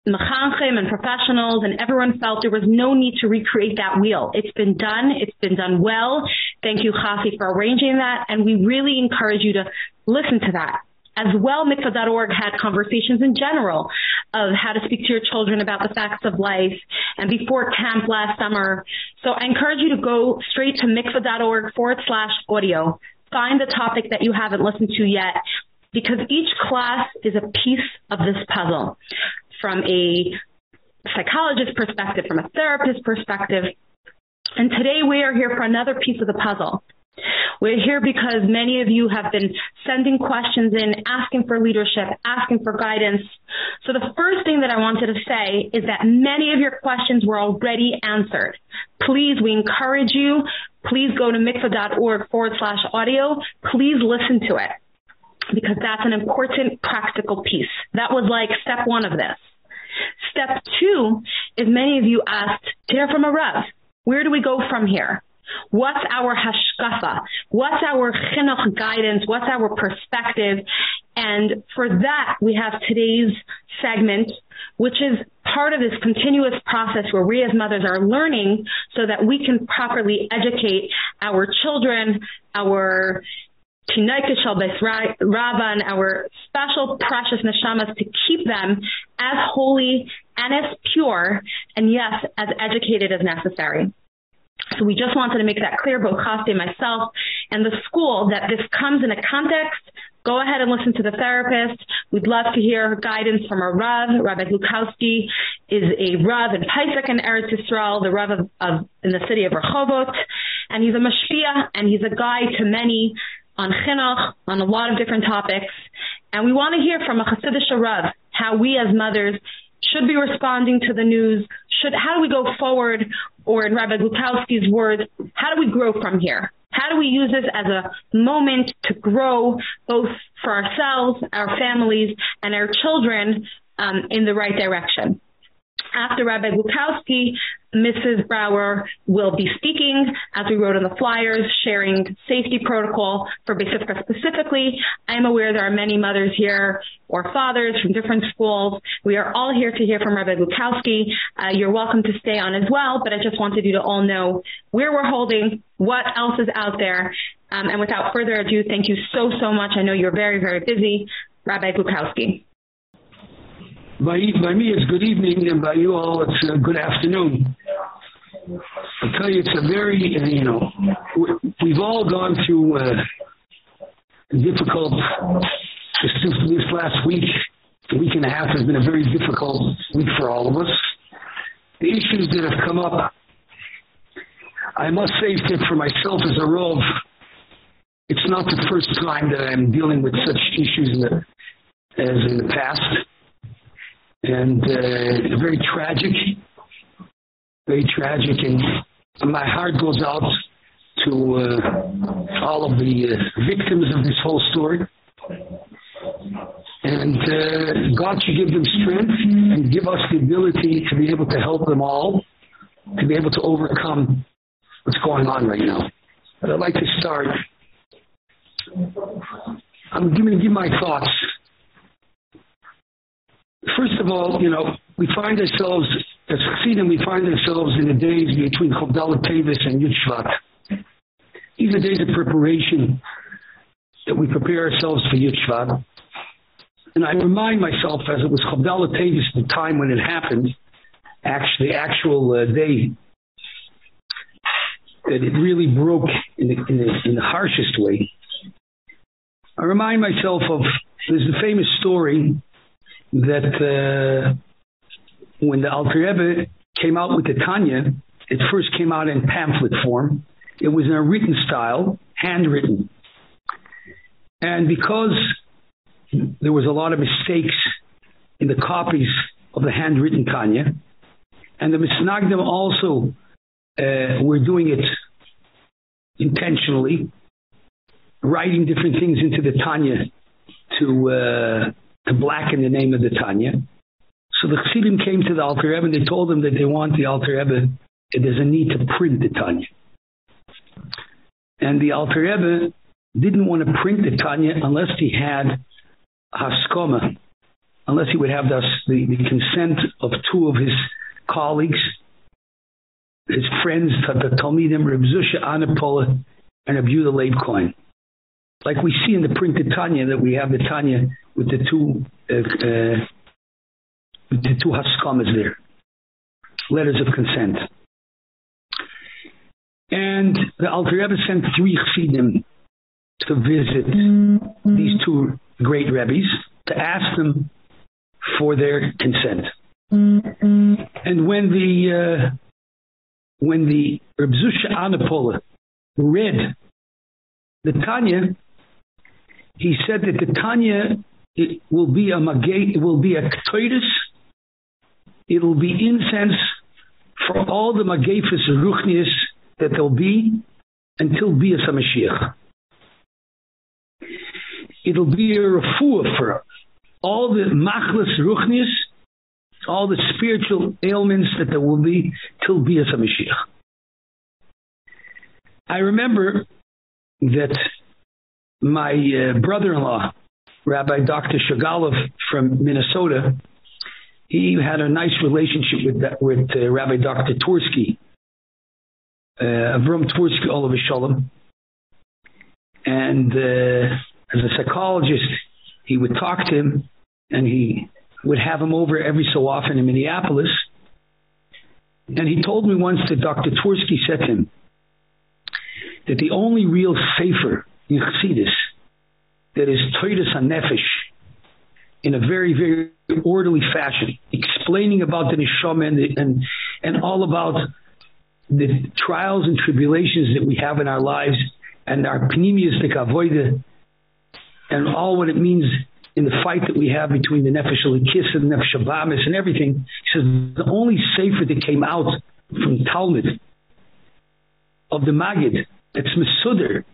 mechanchim and professionals and everyone felt there was no need to recreate that wheel. It's been done. It's been done well. Thank you Chasi for arranging that and we really encourage you to listen to that. As well, mikvah.org had conversations in general of how to speak to your children about the facts of life and before camp last summer. So I encourage you to go straight to mikvah.org forward slash audio. Find the topic that you haven't listened to yet because each class is a piece of this puzzle from a psychologist perspective, from a therapist perspective. And today we are here for another piece of the puzzle. We're here because many of you have been sending questions in, asking for leadership, asking for guidance. So the first thing that I wanted to say is that many of your questions were already answered. Please, we encourage you, please go to mikvah.org forward slash audio. Please listen to it because that's an important practical piece. That was like step 1 of this. Step 2 is many of you asked hear from a Rav. Where do we go from here? What's our hashkafa? What's our chinuch guidance? What's our perspective? And for that, we have today's segment, which is part of this continuous process where we as mothers are learning so that we can properly educate our children, our Tinaika Shalbes Ravan, our special precious neshamas to keep them as holy and as pure and yes, as educated as necessary. So we just wanted to make that clear, both Costi, myself, and the school, that this comes in a context. Go ahead and listen to the therapist. We'd love to hear guidance from a Rav. Rabbi Glukowski is a Rav in Pesach in Eretz Yisrael, the Rav of, of, in the city of Rehovot, and he's a mashpia, and he's a guide to many on chinuch, on a lot of different topics. And we want to hear from a Hasidic Rav how we as mothers should be responding to the news, should how do we go forward or in Rabbi Glukowski's words, how do we grow from here? How do we use this as a moment to grow both for ourselves, our families, and our children um, in the right direction? After Rabbi Glukowski, Mrs. Brower will be speaking, as we wrote on the flyers, sharing safety protocol for Basifica specifically. I am aware there are many mothers here or fathers from different schools. We are all here to hear from Rabbi Glukowski. Uh, you're welcome to stay on as well, but I just wanted you to all know where we're holding, what else is out there. Um, and without further ado, thank you so, so much. I know you're very, very busy. Rabbi Glukowski. By, by me, it's good evening, and by you all, it's uh, good afternoon. I'll tell you, it's a very, uh, you know, we've all gone through uh, difficult, this, this last week, the week and a half has been a very difficult week for all of us. The issues that have come up, I must say that for myself as a Rov, it's not the first time that I'm dealing with such issues in the, as in the past and uh, very tragic, very tragic, and my heart goes out to uh, all of the uh, victims of this whole story. And uh, God should give them strength and give us the ability to be able to help them all, to be able to overcome what's going on right now. But I'd like to start. I'm going to give my thoughts first of all, you know, we find ourselves as Chassidim, we find ourselves in the days between Chof Daled Teves and Yud Shvat. These are days of preparation that we prepare ourselves for Yud Shvat. And I remind myself as it was Chof Daled Teves, the time when it happened, actually actual uh, day, that it really broke in the, in the, in the harshest way. I remind myself of, there's the famous story that uh, when the Alter Rebbe came out with the Tanya, it first came out in pamphlet form. It was in a written style, handwritten. And because there was a lot of mistakes in the copies of the handwritten Tanya, and the Misnagdim also uh, were doing it intentionally, writing different things into the Tanya to uh, to blacken the name of the Tanya. So the Chassidim came to the Alter Rebbe and they told him that they want the Alter Rebbe, there's a need to print the Tanya. And the Alter Rebbe didn't want to print the Tanya unless he had haskoma, unless he would have the, the, the consent of two of his colleagues, his friends, the Talmidim, Reb Zusha Anapola, and Reb Yehuda Leib Cohen. Like we see in the printed Tanya that we have the Tanya with the two uh, uh, the two haskamas there. Letters of consent. And the Alter Rebbe sent three chassidim to visit these two great rabbis to ask them for their consent. And when the uh, when the Reb Zusha Anapola read the Tanya he said that the Tanya it will be a magay it will be a ktoidus it will be incense for all the magafis ruchnius that there'll be until Bias HaMashiach. It'll be a refuah for all the machlis ruchnius, all the spiritual ailments that there will be till Bias HaMashiach. I remember that my uh, brother-in-law, Rabbi Dr. Shagalov from Minnesota, he had a nice relationship with that, with uh, Rabbi Dr. Twerski uh, Avram Twerski Oliver Shalom and uh, as a psychologist he would talk to him and he would have him over every so often in Minneapolis and he told me once that Dr. Twerski said to him that the only real safer in Chassidus that is Toidas HaNefesh in a very very orderly fashion explaining about the neshama and, and and all about the trials and tribulations that we have in our lives and our pneumistic avoida and all what it means in the fight that we have between the nefesh alikis and the nefesh abamis and everything. He says the only sefer that came out from Talmud of the Magid that's Masuder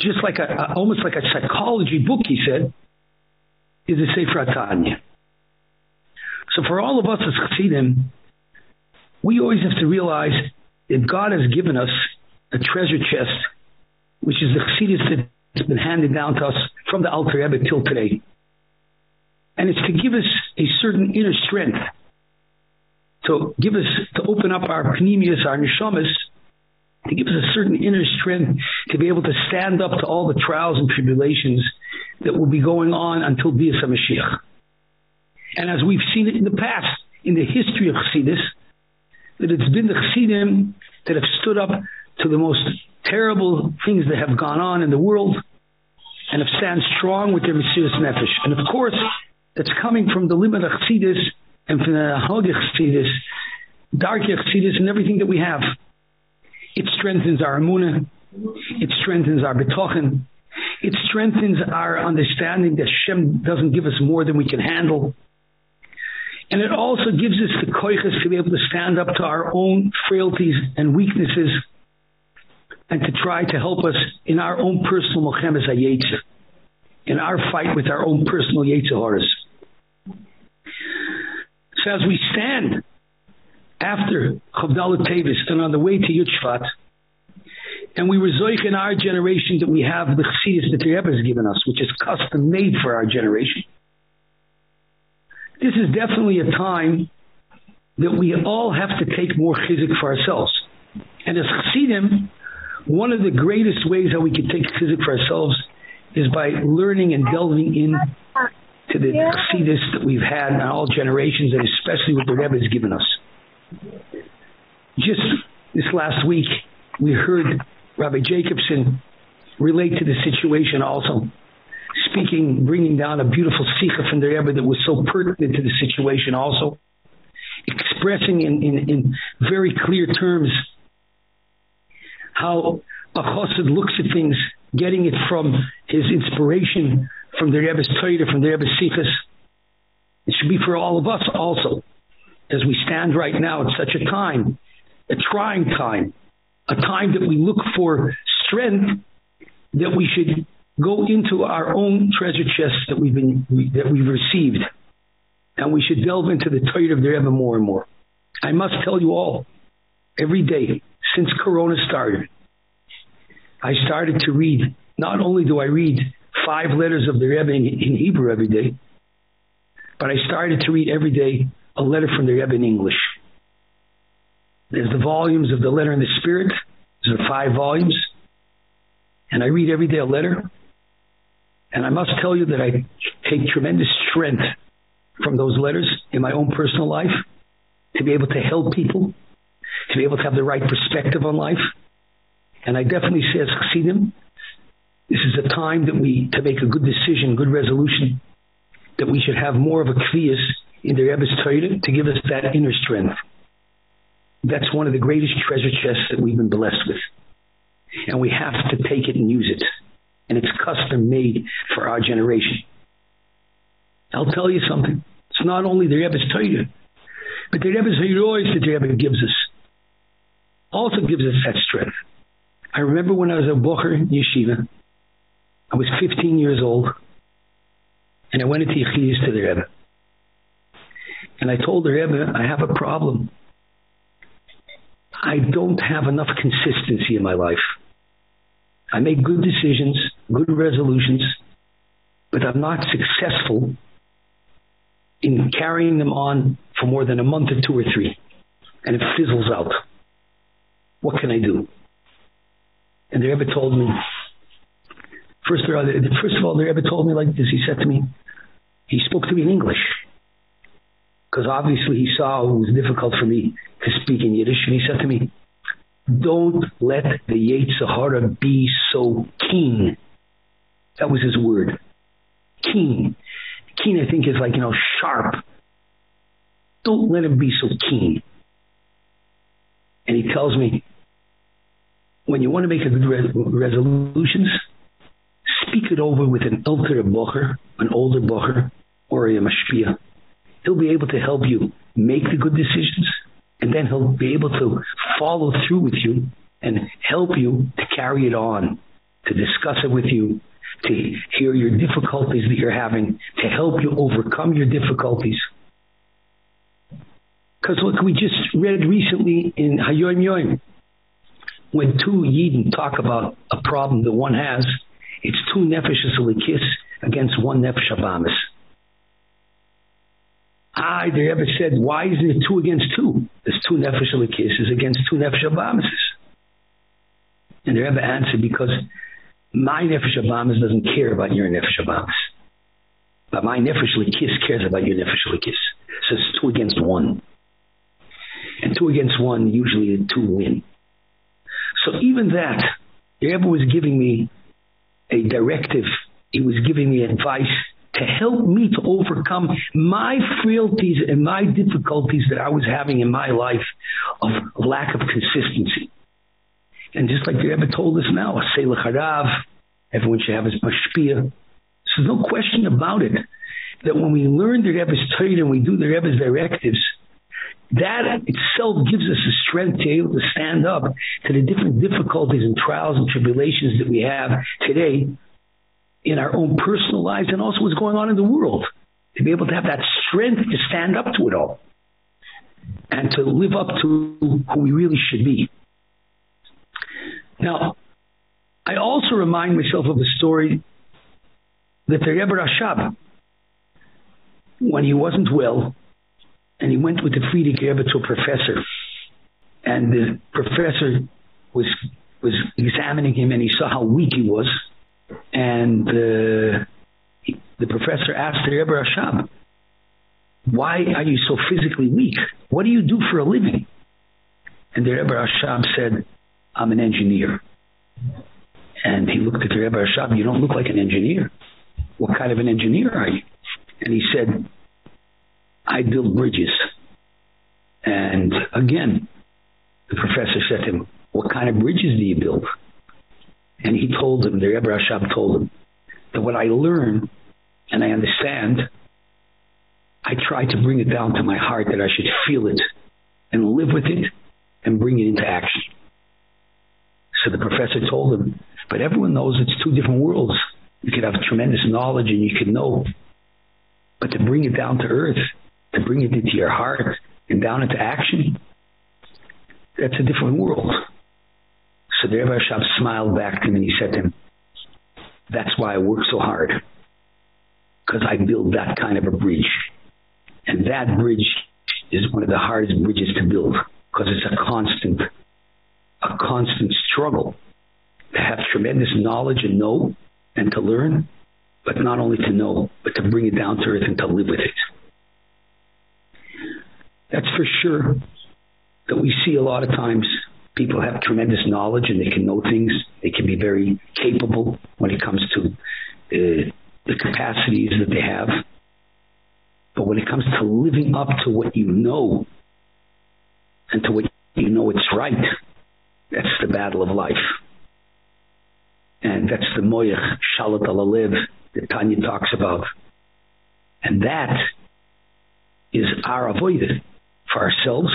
just like a, a, almost like a psychology book he said is the Sefer Tanya so for all of us as Chassidim we always have to realize that God has given us a treasure chest which is the chassidus that's been handed down to us from the Alter Rebbe till today. And it's to give us a certain inner strength to give us to open up our pneumias, our neshamas, to give us a certain inner strength to be able to stand up to all the trials and tribulations that will be going on until Bias HaMashiach. And as we've seen it in the past, in the history of Chassidus, that it's been the Chassidim that have stood up to the most terrible things that have gone on in the world and have stand strong with their Mesiris Nefesh. And of course, that's coming from the limit of Chassidus and from the Hagig Chassidus, Dark Chassidus and everything that we have. It strengthens our Amunah. It strengthens our Betochen. It strengthens our understanding that Shem doesn't give us more than we can handle and it also gives us the koiches to be able to stand up to our own frailties and weaknesses and to try to help us in our own personal mochemes hayetze in our fight with our own personal yetzehoras so as we stand after Chof Daled Teves and on the way to Yud and we were zoich in our generation that we have the Chassidus that the Rebbe has given us which is custom made for our generation this is definitely a time that we all have to take more chizik for ourselves. And as chassidim, one of the greatest ways that we can take chizik for ourselves is by learning and delving in to the chassidus that we've had in all generations and especially what the Rebbe has given us. Just this last week, we heard Rabbi Jacobson relate to the situation also speaking bringing down a beautiful sikha from the Rebbe that was so pertinent to the situation also expressing in in in very clear terms how a chassid looks at things getting it from his inspiration from the Rebbe's Torah from the Rebbe's sikhas. It should be for all of us also as we stand right now at such a time a trying time a time that we look for strength that we should go into our own treasure chests that we've been that we've received. And we should delve into the Torah of the Rebbe more and more. I must tell you all every day since corona started i started to read not only do i read five letters of the Rebbe in, in Hebrew every day but i started to read every day a letter from the Rebbe in English. There's the volumes of the letter in the spirit. There's the five volumes. And i read every day a letter. And I must tell you that I take tremendous strength from those letters in my own personal life to be able to help people, to be able to have the right perspective on life. And I definitely say as Chassidim, this is a time that we to make a good decision, good resolution that we should have more of a kviyas in the Rebbe's Torah to give us that inner strength. That's one of the greatest treasure chests that we've been blessed with. And we have to take it and use it. And it's custom made for our generation. I'll tell you something. It's not only the Rebbe's Torah, but the Rebbe's horaos that the Rebbe gives us also gives us that strength. I remember when I was a Bocher in yeshiva, I was 15 years old, and I went into Yechidus to the Rebbe. And I told the Rebbe, I have a problem. I don't have enough consistency in my life. I make good decisions, good resolutions, but I'm not successful in carrying them on for more than a month or two or three and it fizzles out. What can I do? And the Rebbe told me first of all, first of all the Rebbe told me like this he said to me he spoke to me in English because obviously he saw it was difficult for me to speak in Yiddish and he said to me don't let the Yetzer Hara be so keen. That was his word. Keen. Keen I think is like you know sharp. Don't let him be so keen. And he tells me when you want to make a good re resolutions speak it over with an elder bocher an older bocher or a mashpia he'll be able to help you make the good decisions and then he'll be able to follow through with you and help you to carry it on to discuss it with you to hear your difficulties that you're having to help you overcome your difficulties. Cuz look we just read recently in Hayom Yom when two yidden talk about a problem that one has. It's two nefeshes kiss against one nefesh abamis I the Rebbe said why isn't it two against two? There's two nefesh kisses against two nefesh abamis and the Rebbe answered because my nefesh abamis doesn't care about your nefesh abamis but my nefesh kiss cares about your nefesh kiss. So it's two against one. And two against one usually the two win. So even that the Rebbe was giving me a directive he was giving me advice to help me to overcome my frailties and my difficulties that I was having in my life of lack of consistency. And just like the Rebbe told us now Aseh Lecha Rav everyone should have his mashpia. So no question about it that when we learn the Rebbe's Torah and we do the Rebbe's directives that itself gives us the strength to be able to stand up to the different difficulties and trials and tribulations that we have today in our own personal lives and also what's going on in the world. To be able to have that strength to stand up to it all. And to live up to who we really should be. Now I also remind myself of a story that the Rebbe Rashab when he wasn't well and he went with the Frierdiker Rebbe to a professor. And the professor was was examining him and he saw how weak he was and the professor asked the Rebbe Rashab why are you so physically weak? What do you do for a living? And the Rebbe Rashab said I'm an engineer. And he looked at the Rebbe Rashab you don't look like an engineer. What kind of an engineer are you? And he said I build bridges. And again, the professor said to him, what kind of bridges do you build? And he told him, the Rebbe Rashab told him, that what I learn and I understand, I try to bring it down to my heart that I should feel it and live with it and bring it into action. So the professor told him, but everyone knows it's two different worlds. You could have tremendous knowledge and you could know. But to bring it down to earth to bring it into your heart and down into action that's a different world so the Rebbe Rashab smiled back to him and he said to him that's why I work so hard because I build that kind of a bridge and that bridge is one of the hardest bridges to build because it's a constant a constant struggle to have tremendous knowledge and know and to learn but not only to know, but to bring it down to earth and to live with it. That's for sure that we see a lot of times people have tremendous knowledge and they can know things. They can be very capable when it comes to uh, the capacities that they have. But when it comes to living up to what you know and to what you know it's right, that's the battle of life. And that's the moach shalit al that Tanya talks about. And that is our avodah for ourselves.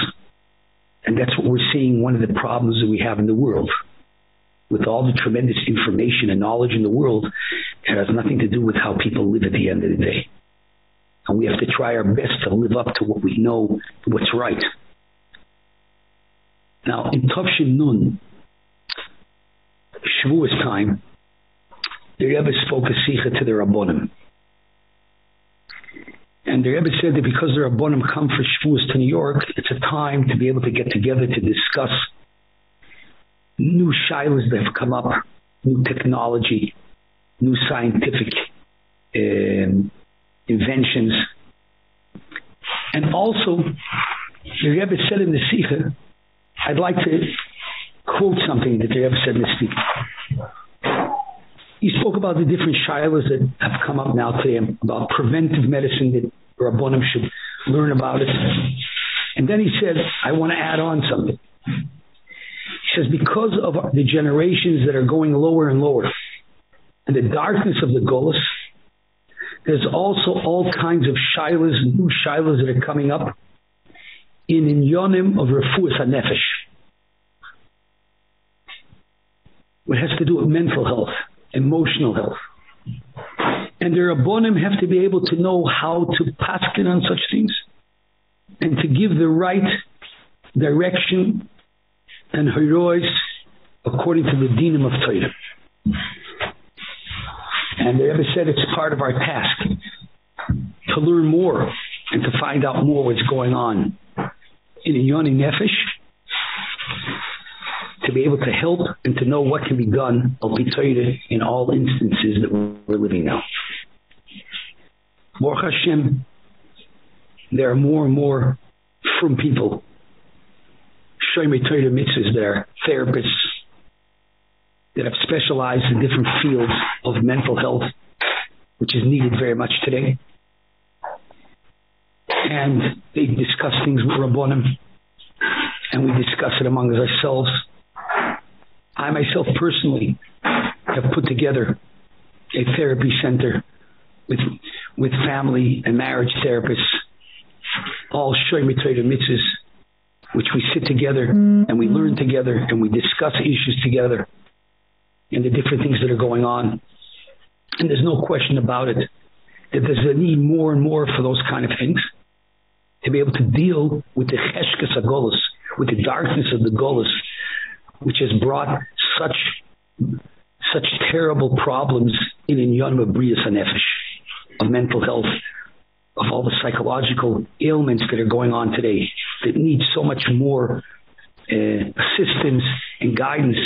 And that's what we're seeing one of the problems that we have in the world. With all the tremendous information and knowledge in the world, it has nothing to do with how people live at the end of the day. And we have to try our best to live up to what we know, what's right. Now, in Tavshin Nun, Shavuos time, the Rebbe spoke a sikha to the Rabbonim. And the Rebbe said that because the Rabbonim come for Shavuos to New York, it's a time to be able to get together to discuss new shilas that have come up, new technology, new scientific um, inventions. And also, the Rebbe said in the Sikha, I'd like to quote something that the Rebbe said in the Sikha. He spoke about the different shilas that have come up now today about preventive medicine that Rabbonim should learn about it. And then he said, I want to add on something. He says, because of the generations that are going lower and lower, and the darkness of the Golus, there's also all kinds of shilas, new shilas that are coming up in inyonim of refuas hanefesh. What has to do with mental health, emotional health. And the Rabbonim have to be able to know how to paskin on such things and to give the right direction and horaos according to the dinim of Torah. And the Rebbe said it's part of our task to learn more and to find out more what's going on in a yoni nefesh to be able to help and to know what can be done in all instances that we're living now. Baruch Hashem, there are more and more from people Shomer Torah mitzvahs that therapists that have specialized in different fields of mental health which is needed very much today. And they discuss things with Rabbonim and we discuss it among ourselves. I myself personally have put together a therapy center with with family and marriage therapists all showing me mitzvahs which we sit together and we learn together and we discuss issues together and the different things that are going on. And there's no question about it that there's a need more and more for those kind of things to be able to deal with the chashchas hagolus with the darkness of the golus which has brought such such terrible problems in inyan of brias hanefesh of mental health of all the psychological ailments that are going on today that need so much more uh, assistance and guidance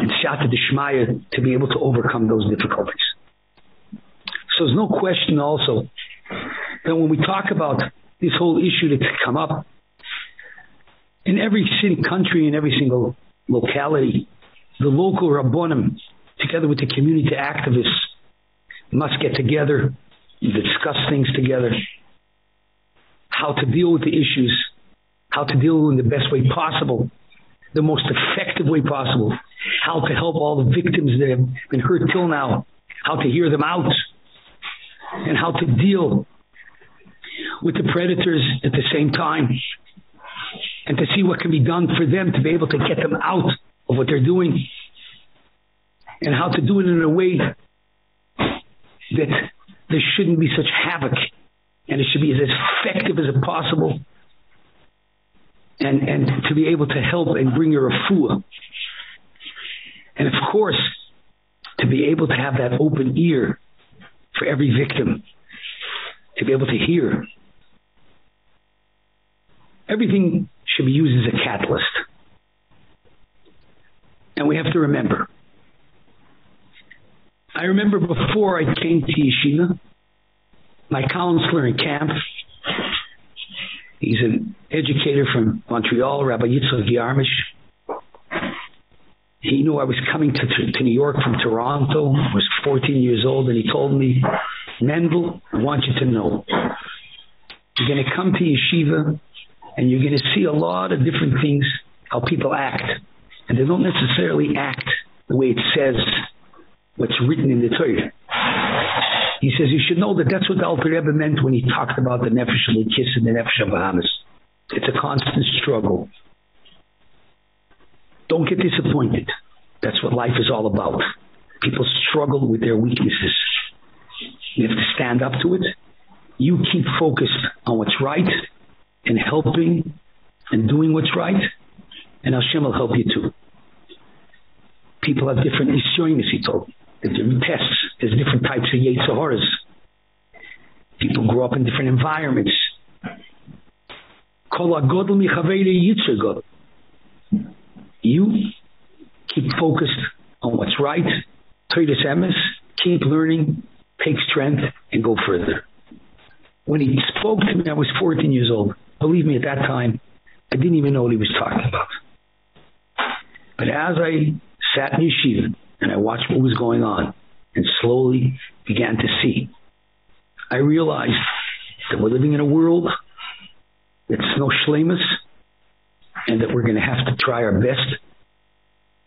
and siyata dishmaya to be able to overcome those difficulties. So there's no question also that when we talk about this whole issue that's come up in every city country in every single locality. The local rabbonim together with the community activists must get together discuss things together. How to deal with the issues how to deal in the best way possible the most effective way possible. How to help all the victims that have been hurt till now. How to hear them out. And how to deal with the predators at the same time and to see what can be done for them to be able to get them out of what they're doing and how to do it in a way that there shouldn't be such havoc and it should be as effective as possible and and to be able to help and bring your refuah. And of course to be able to have that open ear for every victim to be able to hear everything should be used as a catalyst. And we have to remember. I remember before I came to yeshiva, my counselor in camp, he's an educator from Montreal, Rabbi Yitzhak Yarmish. He knew I was coming to, to New York from Toronto, I was 14 years old, and he told me, Mendel, I want you to know, you're going to come to yeshiva, and you're going to see a lot of different things, how people act. And they don't necessarily act the way it says what's written in the Torah. He says you should know that that's what the Alter Rebbe meant when he talked about the Nefesh Kiss and the Nefesh Behamis. It's a constant struggle. Don't get disappointed. That's what life is all about. People struggle with their weaknesses. You have to stand up to it. You keep focused on what's right and helping and doing what's right, and Hashem will help you too. People have different issues, he told me. There's different tests. There's different types of Yetzaharas. People grow up in different environments. You keep focused on what's right. Keep learning, take strength, and go further. When he spoke to me, I was 14 years old. Believe me, at that time, I didn't even know what he was talking about. But as I sat in yeshiva and I watched what was going on and slowly began to see, I realized that we're living in a world that's no shlemus and that we're going to have to try our best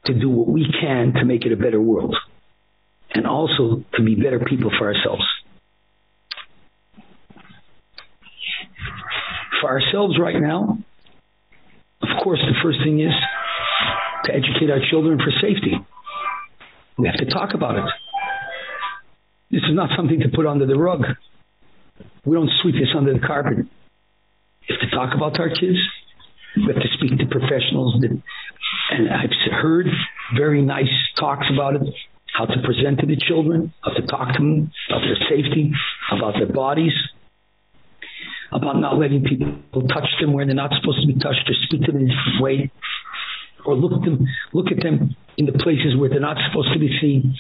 to do what we can to make it a better world and also to be better people for ourselves. For ourselves right now, of course the first thing is to educate our children for safety. We have to talk about it. This is not something to put under the rug. We don't sweep this under the carpet. We have to talk about our kids. We have to speak to professionals that, and I've heard very nice talks about it, how to present to the children, how to talk to them about their safety, about their bodies, about not letting people touch them where they're not supposed to be touched or speak to them in a different way or look at them look at them in the places where they're not supposed to be seen.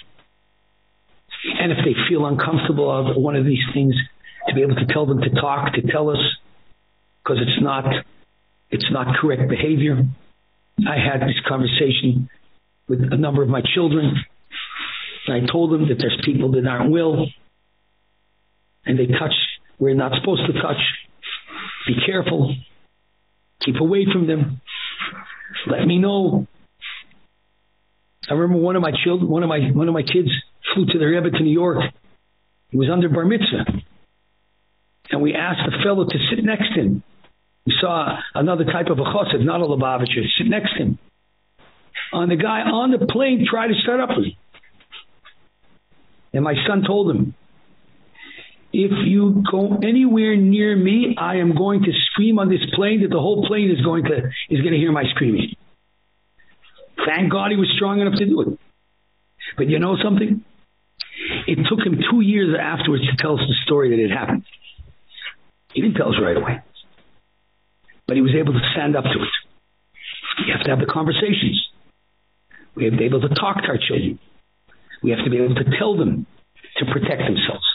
And if they feel uncomfortable of one of these things to be able to tell them to talk to tell us because it's not it's not correct behavior. I had this conversation with a number of my children. I told them that there's people that aren't will and they touch they're not supposed to touch be careful keep away from them let me know. I remember one of my children, one of my one of my kids flew to the Rebbe to New York. He was under bar mitzvah. And we asked the fellow to sit next to him. We saw another type of a chassid, not a Lubavitcher, sit next to him. And the guy on the plane tried to start up with him. And my son told him, if you go anywhere near me I am going to scream on this plane that the whole plane is going to is going to hear my screaming. Thank God he was strong enough to do it. But you know something? It took him 2 years afterwards to tell us the story that it happened. He didn't tell us right away. But he was able to stand up to it. We have to have the conversations. We have to be able to talk to our children. We have to be able to tell them to protect themselves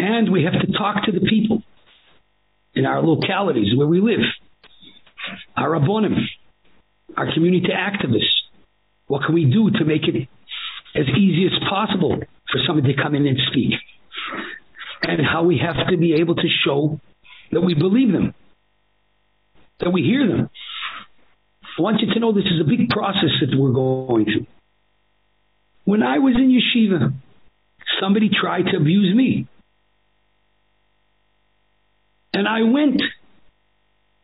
and we have to talk to the people in our localities where we live our abonim our community activists. What can we do to make it as easy as possible for somebody to come in and speak? And how we have to be able to show that we believe them that we hear them. I want you to know this is a big process that we're going through. When I was in yeshiva somebody tried to abuse me and I went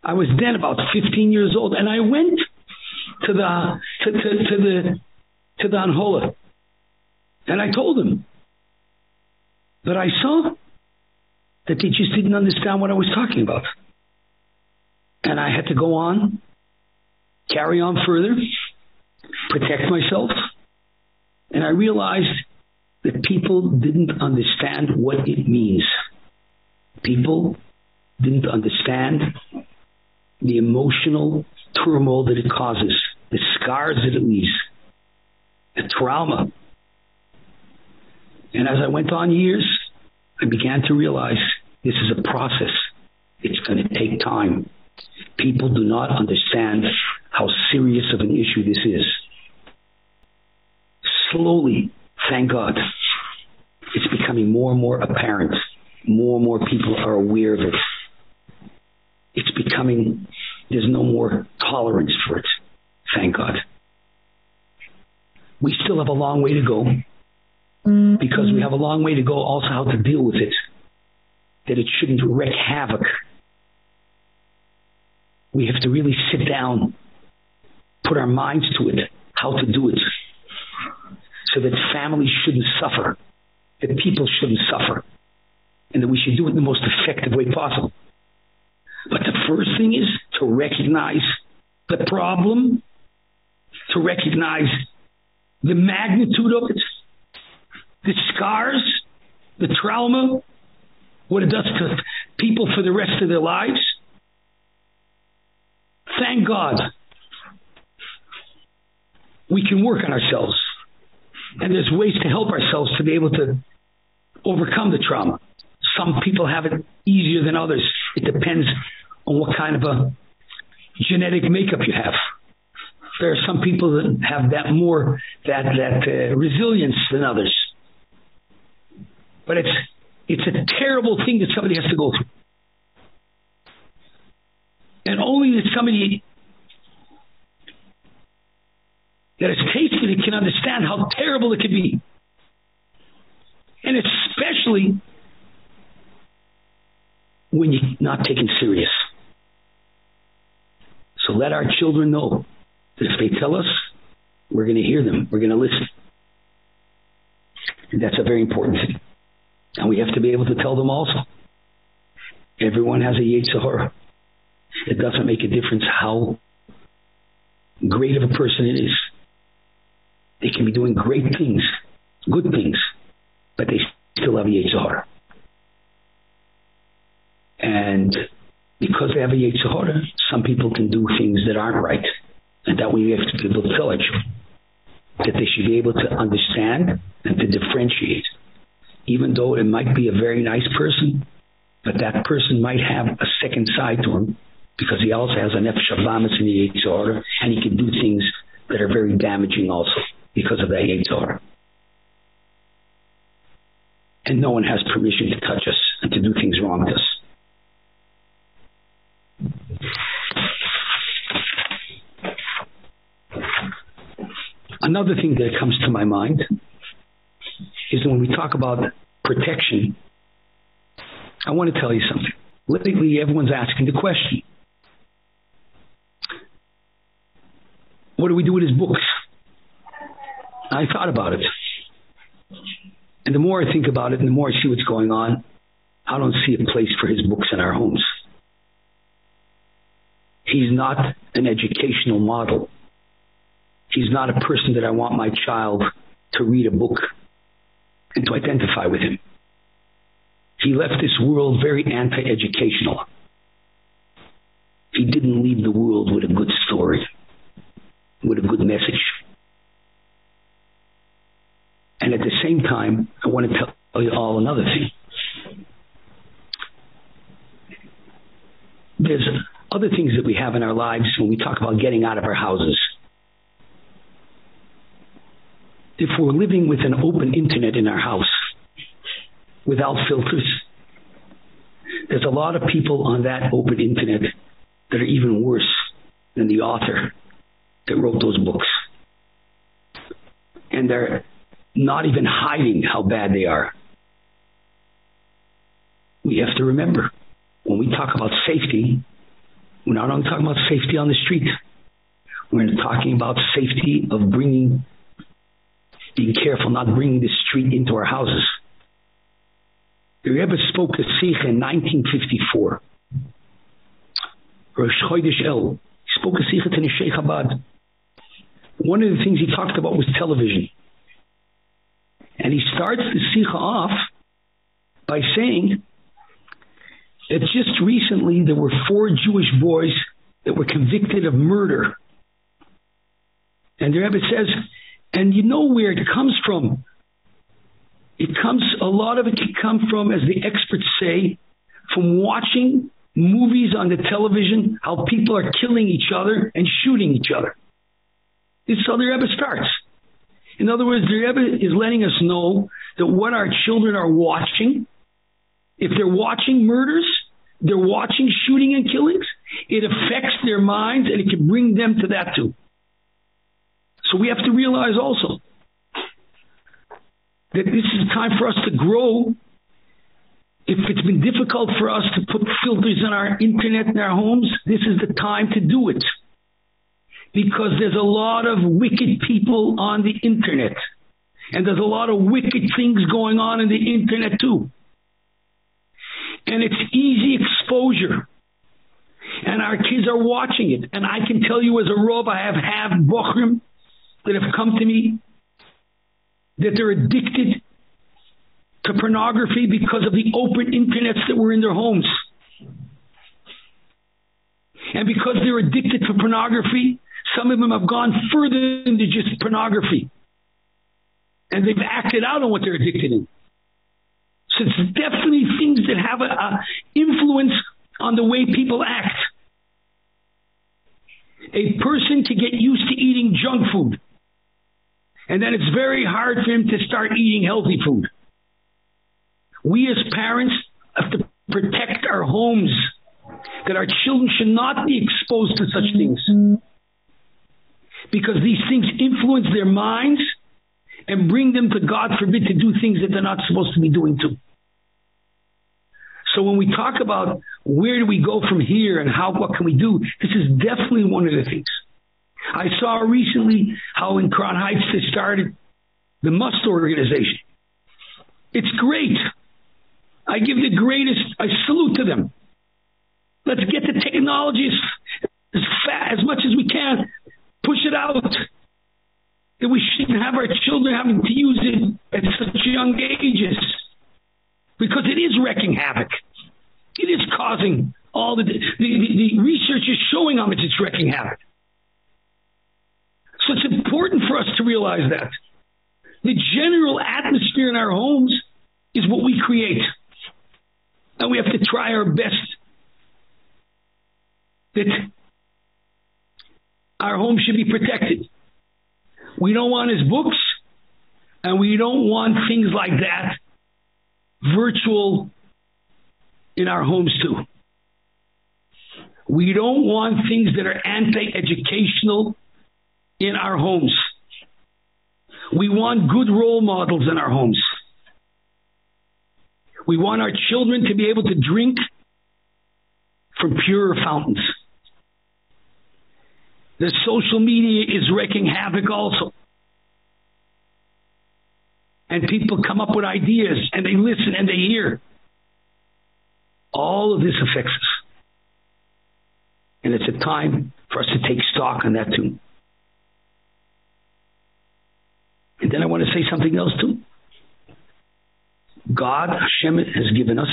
I was then about 15 years old and I went to the to to, to the to the Hanhala and I told them that I saw that they just didn't understand what I was talking about. And I had to go on carry on further protect myself. And I realized that people didn't understand what it means. People didn't understand the emotional turmoil that it causes, the scars that it leaves, the trauma And as I went on years, I began to realize this is a process. It's going to take time. People do not understand how serious of an issue this is. Slowly, thank God, it's becoming more and more apparent. More and more people are aware of it. It's becoming there's no more tolerance for it. Thank God. We still have a long way to go. Because we have a long way to go also how to deal with it. That it shouldn't wreak havoc. We have to really sit down put our minds to it how to do it. So that families shouldn't suffer. That people shouldn't suffer. And that we should do it in the most effective way possible but the first thing is to recognize the problem to recognize the magnitude of it the scars, the trauma, what it does to people for the rest of their lives. Thank God we can work on ourselves. And there's ways to help ourselves to be able to overcome the trauma. Some people have it easier than others. It depends on what kind of a genetic makeup you have. There are some people that have that more that that uh, resilience than others. But it's it's a terrible thing that somebody has to go through. And only that somebody that has tasted it can understand how terrible it can be. And especially when you're not taken serious. So let our children know that if they tell us, we're going to hear them. We're going to listen. And that's a very important thing. And we have to be able to tell them also. Everyone has a Yetzer Hara. It doesn't make a difference how great of a person it is. They can be doing great things, good things, but they still have a Yetzer Hara. And because they have a Yetzer Hara, some people can do things that aren't right. And that we have to be able to that they should be able to understand and to differentiate even though it might be a very nice person but that person might have a second side to him because he also has a nefesh in the Yitzhar and he can do things that are very damaging also because of that Yitzhar. And no one has permission to touch us and to do things wrong to us. Another thing that comes to my mind is when we talk about protection I want to tell you something. Lately everyone's asking the question. What do we do with his books? I thought about it. And the more I think about it and the more I see what's going on, I don't see a place for his books in our homes. He's not an educational model. He's not a person that I want my child to read a book and to identify with him. He left this world very anti-educational. He didn't leave the world with a good story, with a good message. And at the same time, I want to tell you all another thing. There's other things that we have in our lives when we talk about getting out of our houses. If we're living with an open internet in our house, without filters. There's a lot of people on that open internet that are even worse than the author that wrote those books. And they're not even hiding how bad they are. We have to remember when we talk about safety, we're not only talking about safety on the street. We're talking about safety of bringing being careful not bringing the street into our houses the Rebbe spoke a Sikha in 1954. Rosh Chodesh Elul. He spoke a Sikha to the Chabad. One of the things he talked about was television. And he starts the Sikha off by saying that just recently there were four Jewish boys that were convicted of murder. And the Rebbe says, and you know where it comes from. It comes a lot of it can come from as the experts say from watching movies on the television how people are killing each other and shooting each other. This is how the Rebbe starts. In other words the Rebbe is letting us know that what our children are watching if they're watching murders they're watching shooting and killings. It affects their minds and it can bring them to that too. So we have to realize also that this is time for us to grow. If it's been difficult for us to put filters on our internet in our homes this is the time to do it. Because there's a lot of wicked people on the internet. And there's a lot of wicked things going on in the internet too and it's easy exposure and our kids are watching it and I can tell you as a rob I have have bochrim that have come to me that they're addicted to pornography because of the open internets that were in their homes. And because they're addicted to pornography, some of them have gone further than just pornography. And they've acted out on what they're addicted to. So it's definitely things that have an influence on the way people act. A person to get used to eating junk food and then it's very hard for him to start eating healthy food. We as parents have to protect our homes that our children should not be exposed to such things. Because these things influence their minds and bring them to God forbid to do things that they're not supposed to be doing too. So when we talk about where do we go from here and how what can we do, this is definitely one of the things. I saw recently how in Crown Heights they started the Must organization. It's great. I give the greatest I salute to them. Let's get the technology as, fast, as much as we can. Push it out. That we shouldn't have our children having to use it at such young ages. Because it is wrecking havoc. It is causing all the the, the, the research is showing how much it's wrecking havoc. So it's important for us to realize that. The general atmosphere in our homes is what we create. And we have to try our best that our home should be protected. We don't want his books and we don't want things like that virtual in our homes too. We don't want things that are anti-educational in our homes. We want good role models in our homes. We want our children to be able to drink from pure fountains. The social media is wreaking havoc also. And people come up with ideas and they listen and they hear. All of this affects us. And it's a time for us to take stock on that too. And then I want to say something else too. God Hashem has given us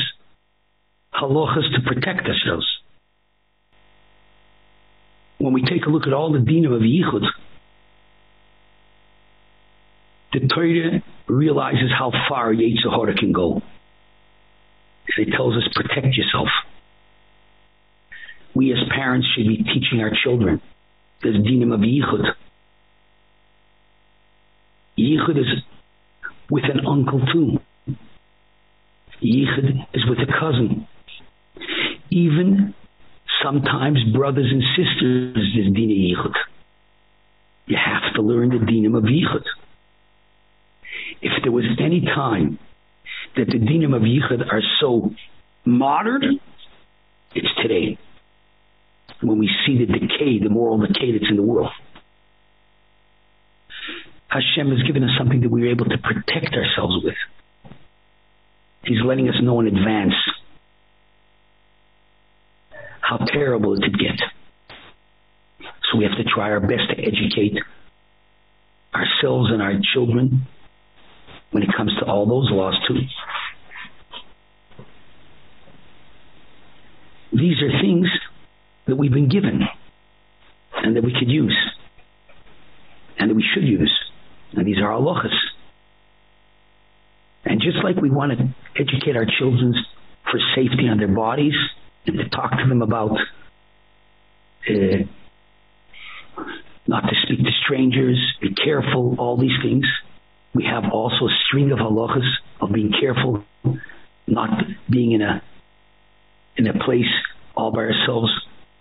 halachas to protect ourselves. When we take a look at all the dinim of yichud, the Torah realizes how far Yetzirah can go. It tells us protect yourself. We as parents should be teaching our children this dinim of yichud Yichud is with an uncle too. Yichud is with a cousin. Even sometimes brothers and sisters is dina yichud. You have to learn the dinim of yichud. If there was any time that the dinim of yichud are so modern, it's today. When we see the decay, the moral decay that's in the world. Hashem has given us something that we are able to protect ourselves with. He's letting us know in advance how terrible it could get. So we have to try our best to educate ourselves and our children when it comes to all those laws too. These are things that we've been given and that we could use and that we should use. And these are halachas. And just like we want to educate our children for safety on their bodies and to talk to them about uh, not to speak to strangers, be careful, all these things. We have also a string of halachas of being careful, not being in a in a place all by ourselves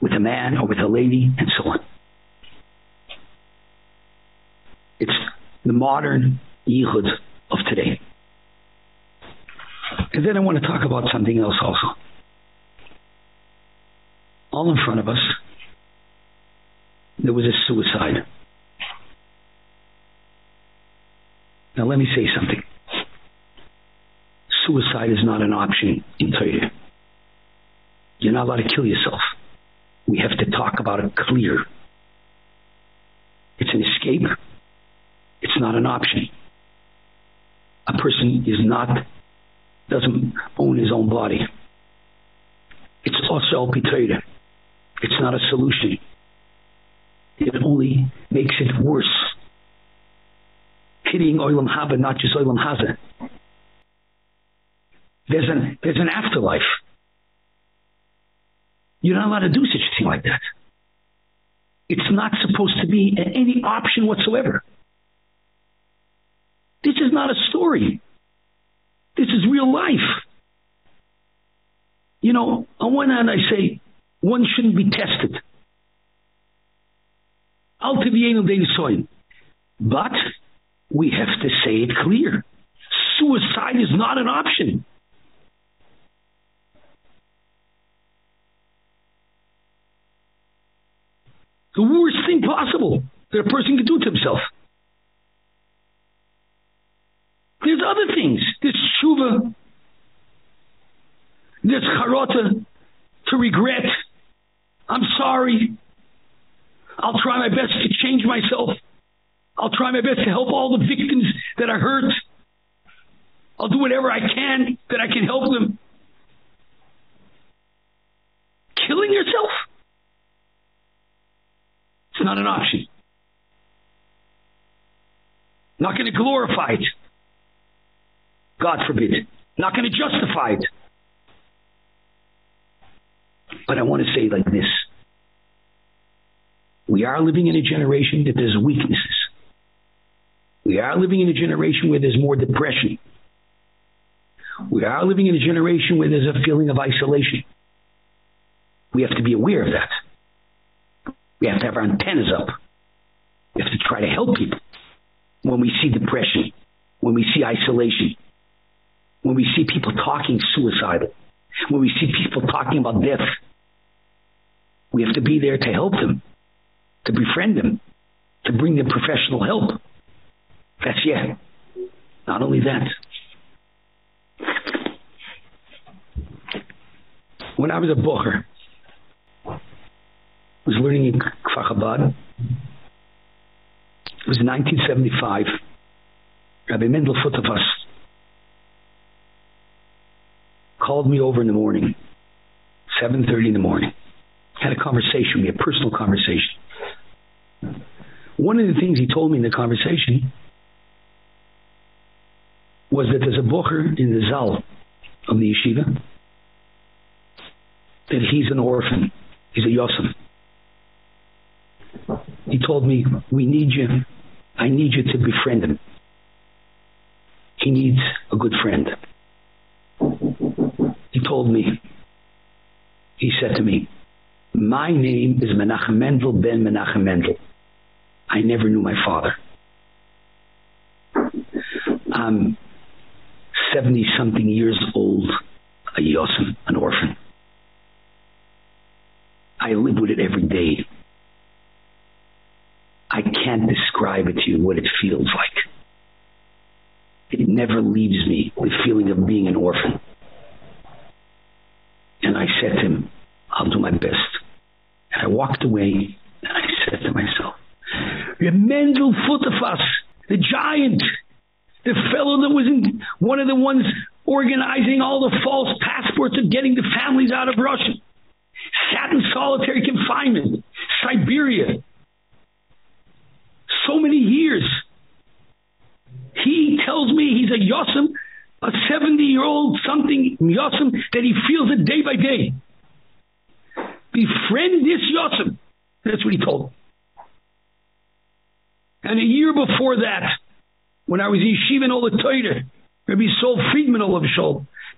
with a man or with a lady and so on. It's the modern yichud of today. And then I want to talk about something else also. All in front of us, there was a suicide. Now let me say something. Suicide is not an option in Torah. You're not allowed to kill yourself. We have to talk about it clear. It's an escape. It's not an option. A person is not doesn't own his own body. It's also Torah. It's not a solution. It only makes it worse. Pitying Olam Haba, not just Olam Hazeh. There's an, there's an afterlife. You're not allowed to do such a thing like that. It's not supposed to be any option whatsoever. This is not a story. This is real life. You know, on one hand I say one shouldn't be tested. But we have to say it clear. Suicide is not an option. The worst thing possible that a person can do to himself. There's other things. There's tshuva. There's charota to regret. I'm sorry. I'll try my best to change myself. I'll try my best to help all the victims that are hurt. I'll do whatever I can that I can help them. Killing yourself? It's not an option. Not going to glorify it. God forbid. Not going to justify it. But I want to say like this. We are living in a generation that there's weaknesses. We are living in a generation where there's more depression. We are living in a generation where there's a feeling of isolation. We have to be aware of that. We have to have our antennas up. We have to try to help people when we see depression, when we see isolation, when we see people talking suicidal, when we see people talking about death. We have to be there to help them, to befriend them, to bring them professional help. That's yeah. Not only that. When I was a bocher, was learning in Kfar. It was in 1975. Rabbi Mendel Futerfas called me over in the morning, 7.30 in the morning. Had a conversation, we had a personal conversation. One of the things he told me in the conversation was that there's a bocher in the Zal of the yeshiva, that he's an orphan, he's a yosem he told me we need you. I need you to befriend him. He needs a good friend. He told me. He said to me my name is Menachem Mendel ben Menachem Mendel. I never knew my father. I'm 70 something years old a yosem an orphan. I live with it every day I can't describe it to you what it feels like. It never leaves me, the feeling of being an orphan. And I said to him, I'll do my best. And I walked away and I said to myself, Mendel Futerfas, the giant, the fellow that was in one of the ones organizing all the false passports and getting the families out of Russia, sat in solitary confinement, Siberia, so many years. He tells me he's a Yosem a 70-year-old something Yosem that he feels it day by day. Befriend this Yosem. That's what he told him. And a year before that, when I was in Yeshiva in Olatoyder, Rabbi Sol Friedman Olav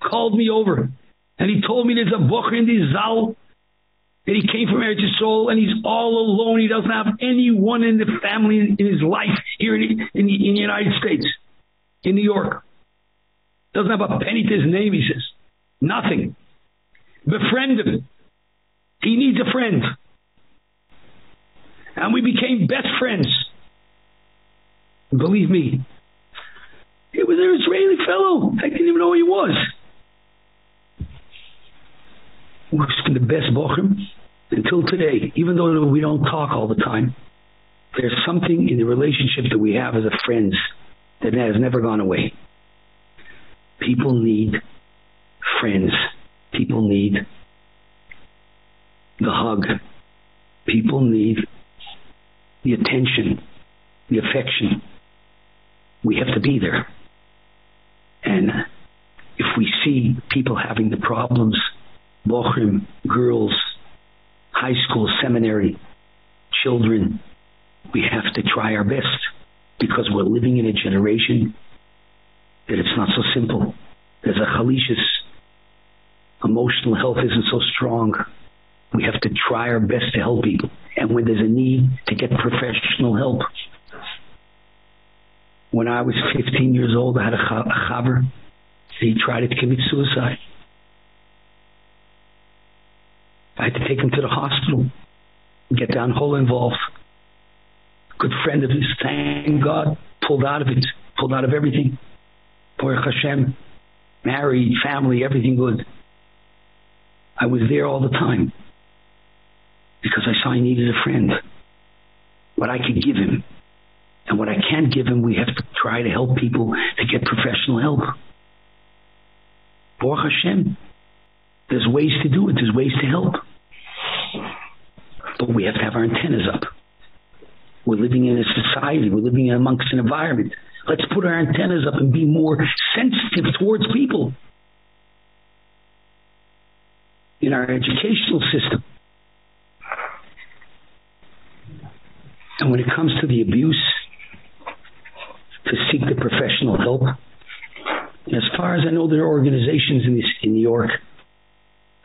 called me over and he told me there's a bocher in the Zal that he came from Eretz Yisrael and he's all alone. He doesn't have anyone in the family in, his life here in, in, in the United States, in New York. Doesn't have a penny to his name, he says. Nothing. Befriend him. He needs a friend. And we became best friends. Believe me, he was an Israeli fellow. I didn't even know who he was. Was the best bocher until today, even though we don't talk all the time. There's something in the relationship that we have as a friends that has never gone away. People need friends. People need the hug. People need the attention, the affection. We have to be there. And if we see people having the problems, bochrim, girls, high school, seminary, children, we have to try our best because we're living in a generation that it's not so simple. There's a chalishis. Emotional health isn't so strong. We have to try our best to help people. And when there's a need to get professional help. When I was 15 years old, I had a chaver. He tried to commit suicide. I had to take him to the hospital, get down hole involved. Good friend of his, thank God, pulled out of it, pulled out of everything. Baruch Hashem, married, family, everything good. I was there all the time because I saw he needed a friend. What I could give him and what I can't give him, we have to try to help people to get professional help. Baruch Hashem, there's ways to do it, there's ways to help. But we have to have our antennas up. We're living in a society, we're living amongst an environment Let's put our antennas up and be more sensitive towards people. In our educational system. And when it comes to the abuse, to seek the professional help. As far as I know, there are organizations in, this, in New York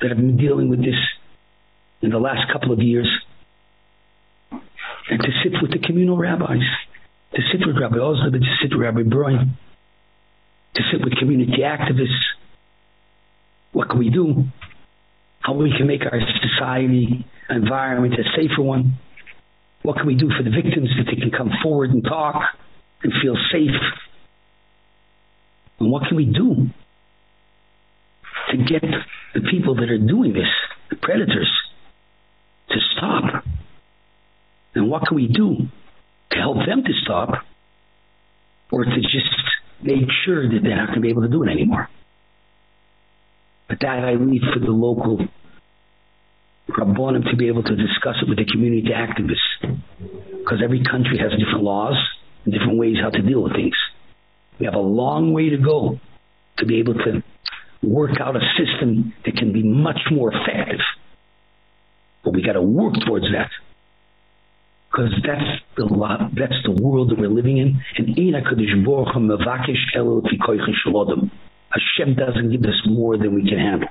that have been dealing with this in the last couple of years. And to sit with the communal rabbis to sit with Rabbi Osler, to sit with Rabbi Braun, to sit with community activists. What can we do? How we can make our society environment a safer one? What can we do for the victims that they can come forward and talk and feel safe? And what can we do to get the people that are doing this, the predators, to stop? And what can we do to help them to stop or to just make sure that they're not going to be able to do it anymore. But that I leave for the local Rabbonim to be able to discuss it with the community activists. Because every country has different laws and different ways how to deal with things. We have a long way to go to be able to work out a system that can be much more effective. But we got to work towards that because that's the lot that's the world that we're living in. And ina kadish borchem mavakish elo koichen shlodem Hashem doesn't give us more than we can handle.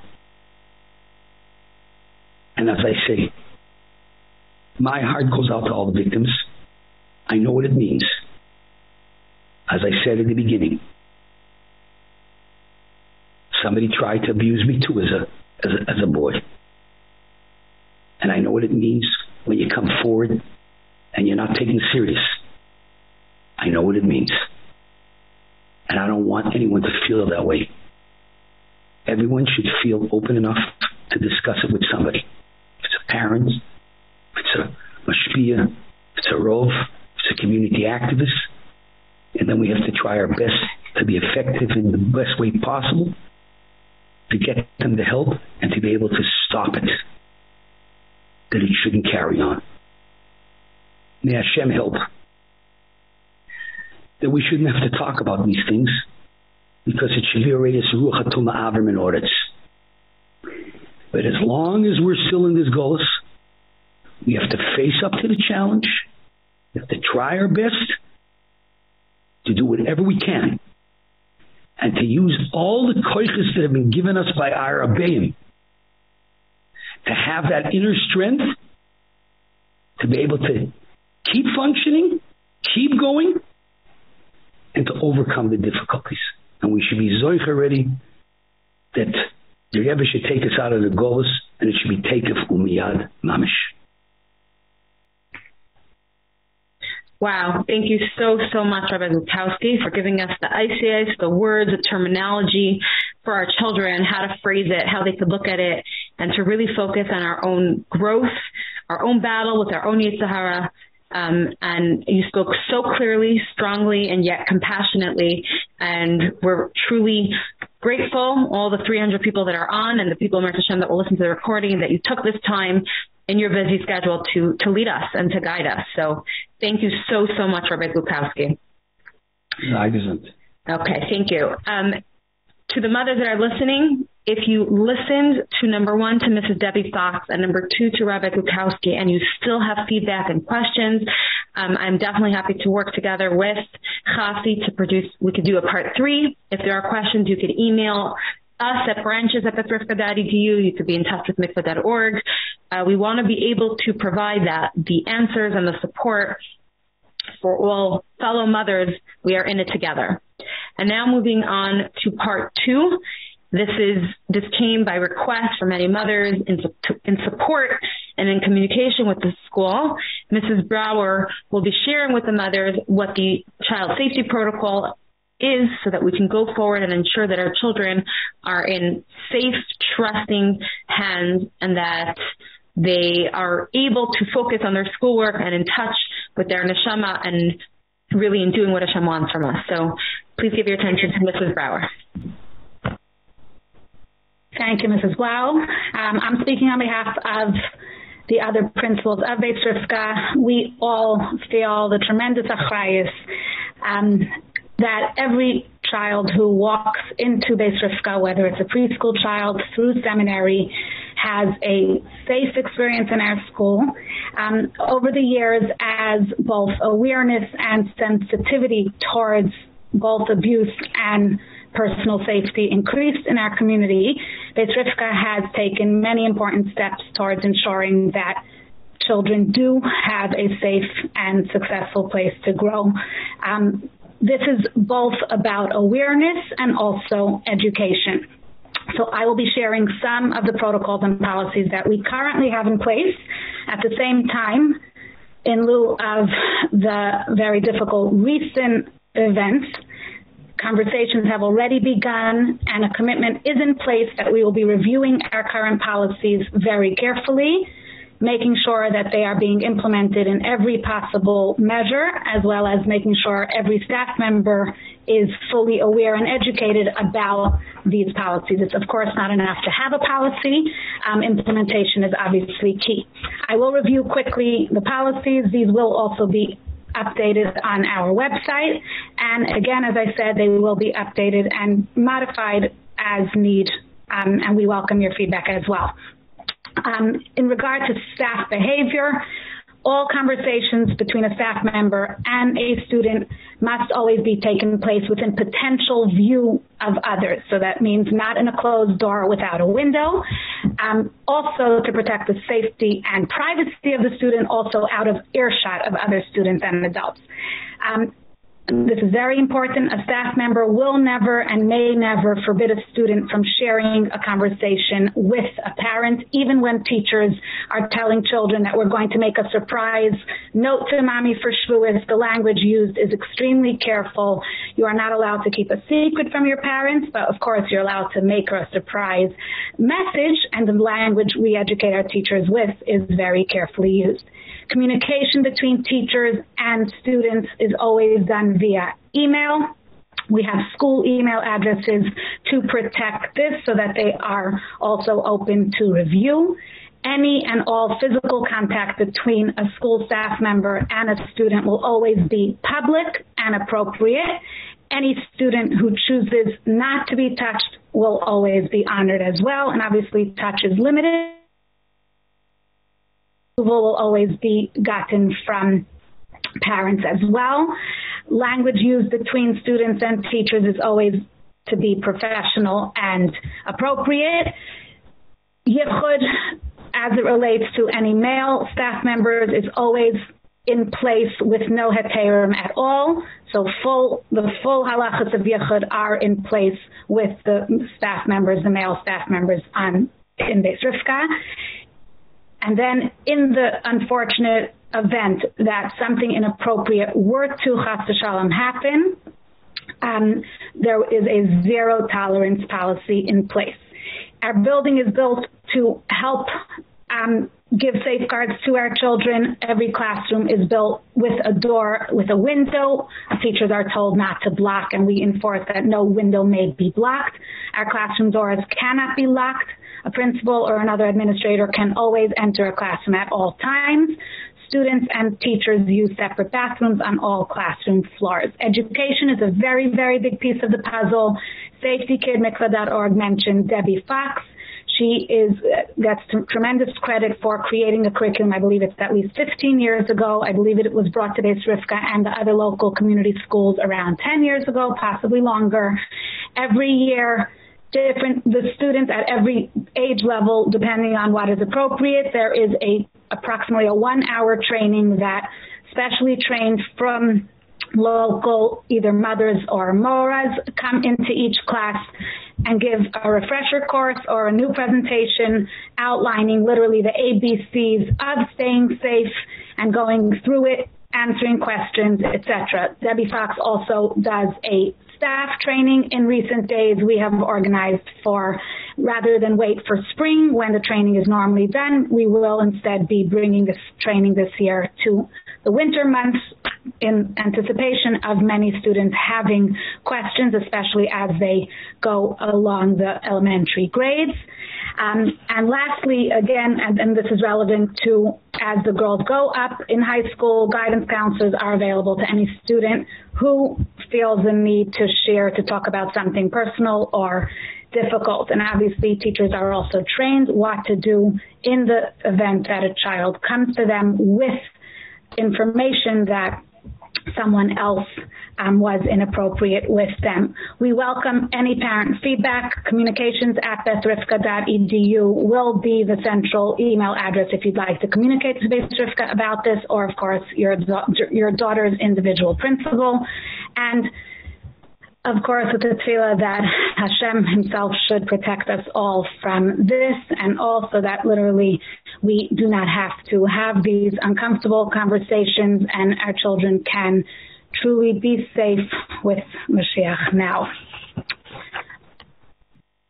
And as I say my heart goes out to all the victims. I know what it means. As I said at the beginning somebody tried to abuse me too as a as a, as a boy and I know what it means when you come forward and you're not taken serious. I know what it means. And I don't want anyone to feel that way. Everyone should feel open enough to discuss it with somebody. If it's a parent, if it's a mashpia, if it's a rov, if it's a community activist, and then we have to try our best to be effective in the best way possible to get them the help and to be able to stop it that it shouldn't carry on. May Hashem help. That we shouldn't have to talk about these things. because it should be a radius ruach hatuma avrim in oritz. But as long as we're still in this Golus, we have to face up to the challenge. We have to try our best to do whatever we can and to use all the koiches that have been given us by our Abayim to have that inner strength to be able to keep functioning, keep going, and to overcome the difficulties. And we should be zoich already that the Rebbe should take us out of the Golus and it should be taken umiyad mamish. Wow, thank you so so much Rabbi Lukowski for giving us the ICS, the words, the terminology for our children, how to phrase it, how they could look at it and to really focus on our own growth, our own battle with our own yetzer hara um, and you spoke so clearly, strongly and yet compassionately and we're truly grateful all the 300 people that are on and the people in Hashem that will listen to the recording that you took this time in your busy schedule to to lead us and to guide us. So thank you so so much Rabbi Lukowski. Okay, thank you. Um, to the mothers that are listening, if you listened to number 1 to Mrs. Debbie Fox and number 2 to Rabbi Lukowski and you still have feedback and questions, um, I'm definitely happy to work together with Chasi to produce we could do a part 3. If there are questions, you could email us at branches at bethrivka.edu. You could be in touch with mikvah.org. Uh, we want to be able to provide that, the answers and the support for all fellow mothers. We are in it together. And now moving on to part 2. This is this came by request from many mothers in, in support and in communication with the school. Mrs. Brower will be sharing with the mothers what the child safety protocol is so that we can go forward and ensure that our children are in safe, trusting hands and that they are able to focus on their schoolwork and in touch with their neshama and really in doing what Hashem wants from us. So please give your attention to Mrs. Brower. Thank you, Mrs. Wow. Um, I'm speaking on behalf of the other principals of Beis Rivka. We all feel the tremendous achrayus um, that every child who walks into Beis Rivka, whether it's a preschool child through seminary, has a safe experience in our school. Um, over the years, as both awareness and sensitivity towards both abuse and personal safety increased in our community, Beis Rivka has taken many important steps towards ensuring that children do have a safe and successful place to grow. Um, this is both about awareness and also education. So I will be sharing some of the protocols and policies that we currently have in place. At the same time, in lieu of the very difficult recent events, conversations have already begun and a commitment is in place that we will be reviewing our current policies very carefully making sure that they are being implemented in every possible measure as well as making sure every staff member is fully aware and educated about these policies. It's of course not enough to have a policy. Um, implementation is obviously key. I will review quickly the policies. These will also be updated on our website and again as I said they will be updated and modified as need um, and we welcome your feedback as well. Um, in regard to staff behavior, all conversations between a staff member and a student must always be taking place within potential view of others. So that means not in a closed door without a window. Um, also to protect the safety and privacy of the student, also out of earshot of other students and adults. Um, this is very important. A staff member will never and may never forbid a student from sharing a conversation with a parent, even when teachers are telling children that we're going to make a surprise note to mommy for Shavuos. The language used is extremely careful. You are not allowed to keep a secret from your parents, but of course you're allowed to make a surprise message, and the language we educate our teachers with is very carefully used. Communication between teachers and students is always done via email. We have school email addresses to protect this so that they are also open to review. Any and all physical contact between a school staff member and a student will always be public and appropriate any student who chooses not to be touched will always be honored as well and obviously touch is limited will always be gotten from parents as well. Language used between students and teachers is always to be professional and appropriate. Yichud as it relates to any male staff members is always in place with no heterim at all. So full the full halachas of yichud are in place with the staff members the male staff members on in Beis Rivka and then in the unfortunate event that something inappropriate were to chas happen um, there is a zero tolerance policy in place our building is built to help um, give safeguards to our children. Every classroom is built with a door with a window. Teachers are told not to block and we enforce that no window may be blocked. Our classroom doors cannot be locked. A principal or another administrator can always enter a classroom at all times. Students and teachers use separate bathrooms on all classroom floors. Education is a very, very big piece of the puzzle. SafetyKidMikvah.org mentioned Debbie Fox she is uh, gets tremendous credit for creating a curriculum. I believe it's at least 15 years ago. I believe it was brought to Beis Rivka and the other local community schools around 10 years ago, possibly longer. Every year different the students at every age level depending on what is appropriate. There is a approximately a 1 hour training that specially trained from local either mothers or moras come into each class and give a refresher course or a new presentation outlining literally the ABCs of staying safe and going through it answering questions etc Debbie Fox also does a staff training in recent days we have organized for. Rather than wait for spring when the training is normally done we will instead be bringing this training this year to the winter months in anticipation of many students having questions especially as they go along the elementary grades. Um, and lastly again and, and this is relevant to as the girls go up in high school guidance counselors are available to any student who feels the need to share to talk about something personal or difficult and obviously teachers are also trained what to do in the event that a child comes to them with information that someone else um, was inappropriate with them. We welcome any parent feedback. Communications at will be the central email address if you'd like to communicate to Beis Rivka about this or of course your your daughter's individual principal and of course with the tefillah that Hashem himself should protect us all from this and also that literally we do not have to have these uncomfortable conversations and our children can truly be safe with Mashiach now.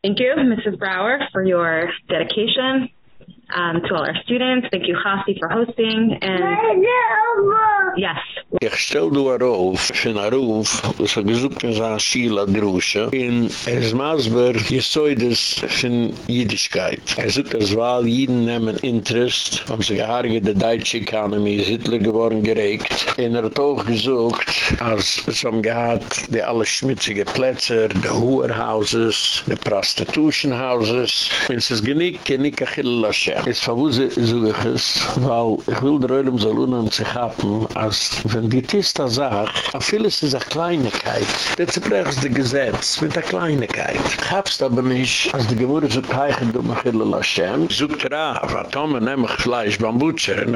Thank you, Mrs. Brower, for your dedication um, to all our students. Thank you, Chassi, for hosting. And yes. Ich stell du arauf, fin arauf, was a gesucht in sa Schiela Drusche, in es Masber, jesoides fin Jiddischkeit. Er sucht as wahl, jeden nemmen Interest, am se geharge de Deutsche Economy, is Hitler geworden geregt. En er hat auch gesucht, als es am gehad, de alle schmutzige Plätze, de Huerhauses, de Prostitution Houses, wenn es es genick, genick achille. Es verwuse so ich es, weil ich will der Ölm soll unheim sich haben, als wenn die Tista sagt, a vieles ist a Kleinigkeit, der zerbrechst die Gesetz mit a Kleinigkeit. Ich hab's aber nicht, als die Gemüse so teichen, du mach illa Lashem, sucht Rav, a Tome nehm ich Fleisch beim Butcher, und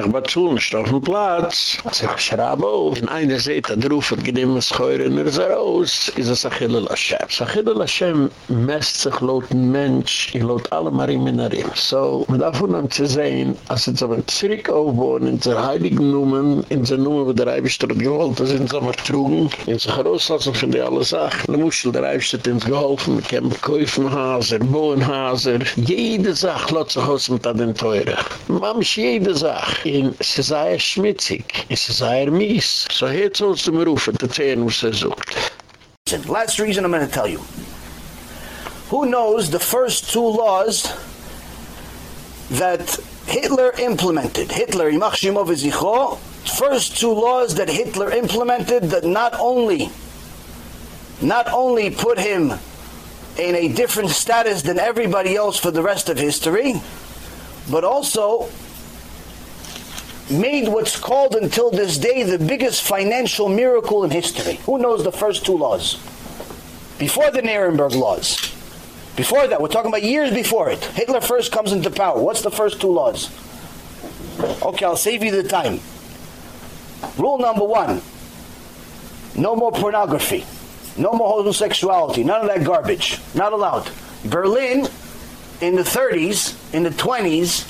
ich auf dem Platz. Ich schraub auf, und einer seht, da drauf und er ist raus, ist es Achille Lashem. Achille Lashem messt sich laut Mensch, in laut alle Marim in Arim. So, mit davon um zu sehen, als es aber zurück aufbauen in der heiligen Numen, in der Numen, wo der Eibischter hat geholfen, das sind mal trugen, in sich herauslassen von der alle Sachen. Der Muschel, der Eibischter hat uns geholfen, wir können bekäufen Haser, bauen Haser, jede Sache lässt sich aus mit den Teure. Man muss jede Sache, in sie sei schmitzig, in sie sei mies. So jetzt sollst du mir rufen, der Zehn, was er sucht. Last reason I'm going to tell you. Who knows the first two laws that Hitler implemented. Hitler, Yimach Shimov Zichro, first two laws that Hitler implemented that not only not only put him in a different status than everybody else for the rest of history, but also made what's called until this day the biggest financial miracle in history. Who knows the first two laws? Before the Nuremberg laws. Before that, we're talking about years before it. Hitler first comes into power. What's the first two laws? Okay, I'll save you the time. Rule number one, no more pornography. No more homosexuality. None of that garbage. Not allowed. Berlin, in the 30s, in the 20s,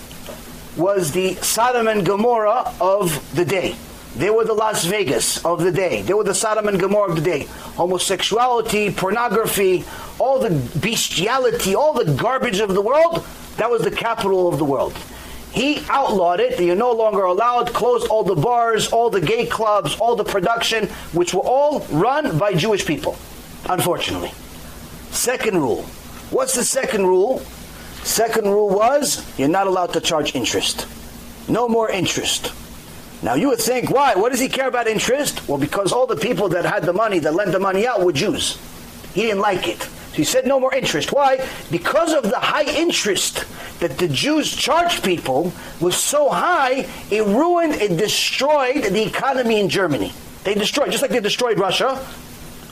was the Sodom and Gomorrah of the day. They were the Las Vegas of the day. They were the Sodom and Gomorrah of the day. Homosexuality, pornography, all the bestiality, all the garbage of the world, that was the capital of the world. He outlawed it. You're no longer allowed. Closed all the bars, all the gay clubs, all the production, which were all run by Jewish people, unfortunately. Second rule. What's the second rule? Second rule was you're not allowed to charge interest. No more interest. Now you would think, why? What does he care about interest? Well, because all the people that had the money, that lent the money out were Jews. He didn't like it. So he said no more interest. Why? Because of the high interest that the Jews charged people was so high, it ruined, it destroyed the economy in Germany. They destroyed, just like they destroyed Russia,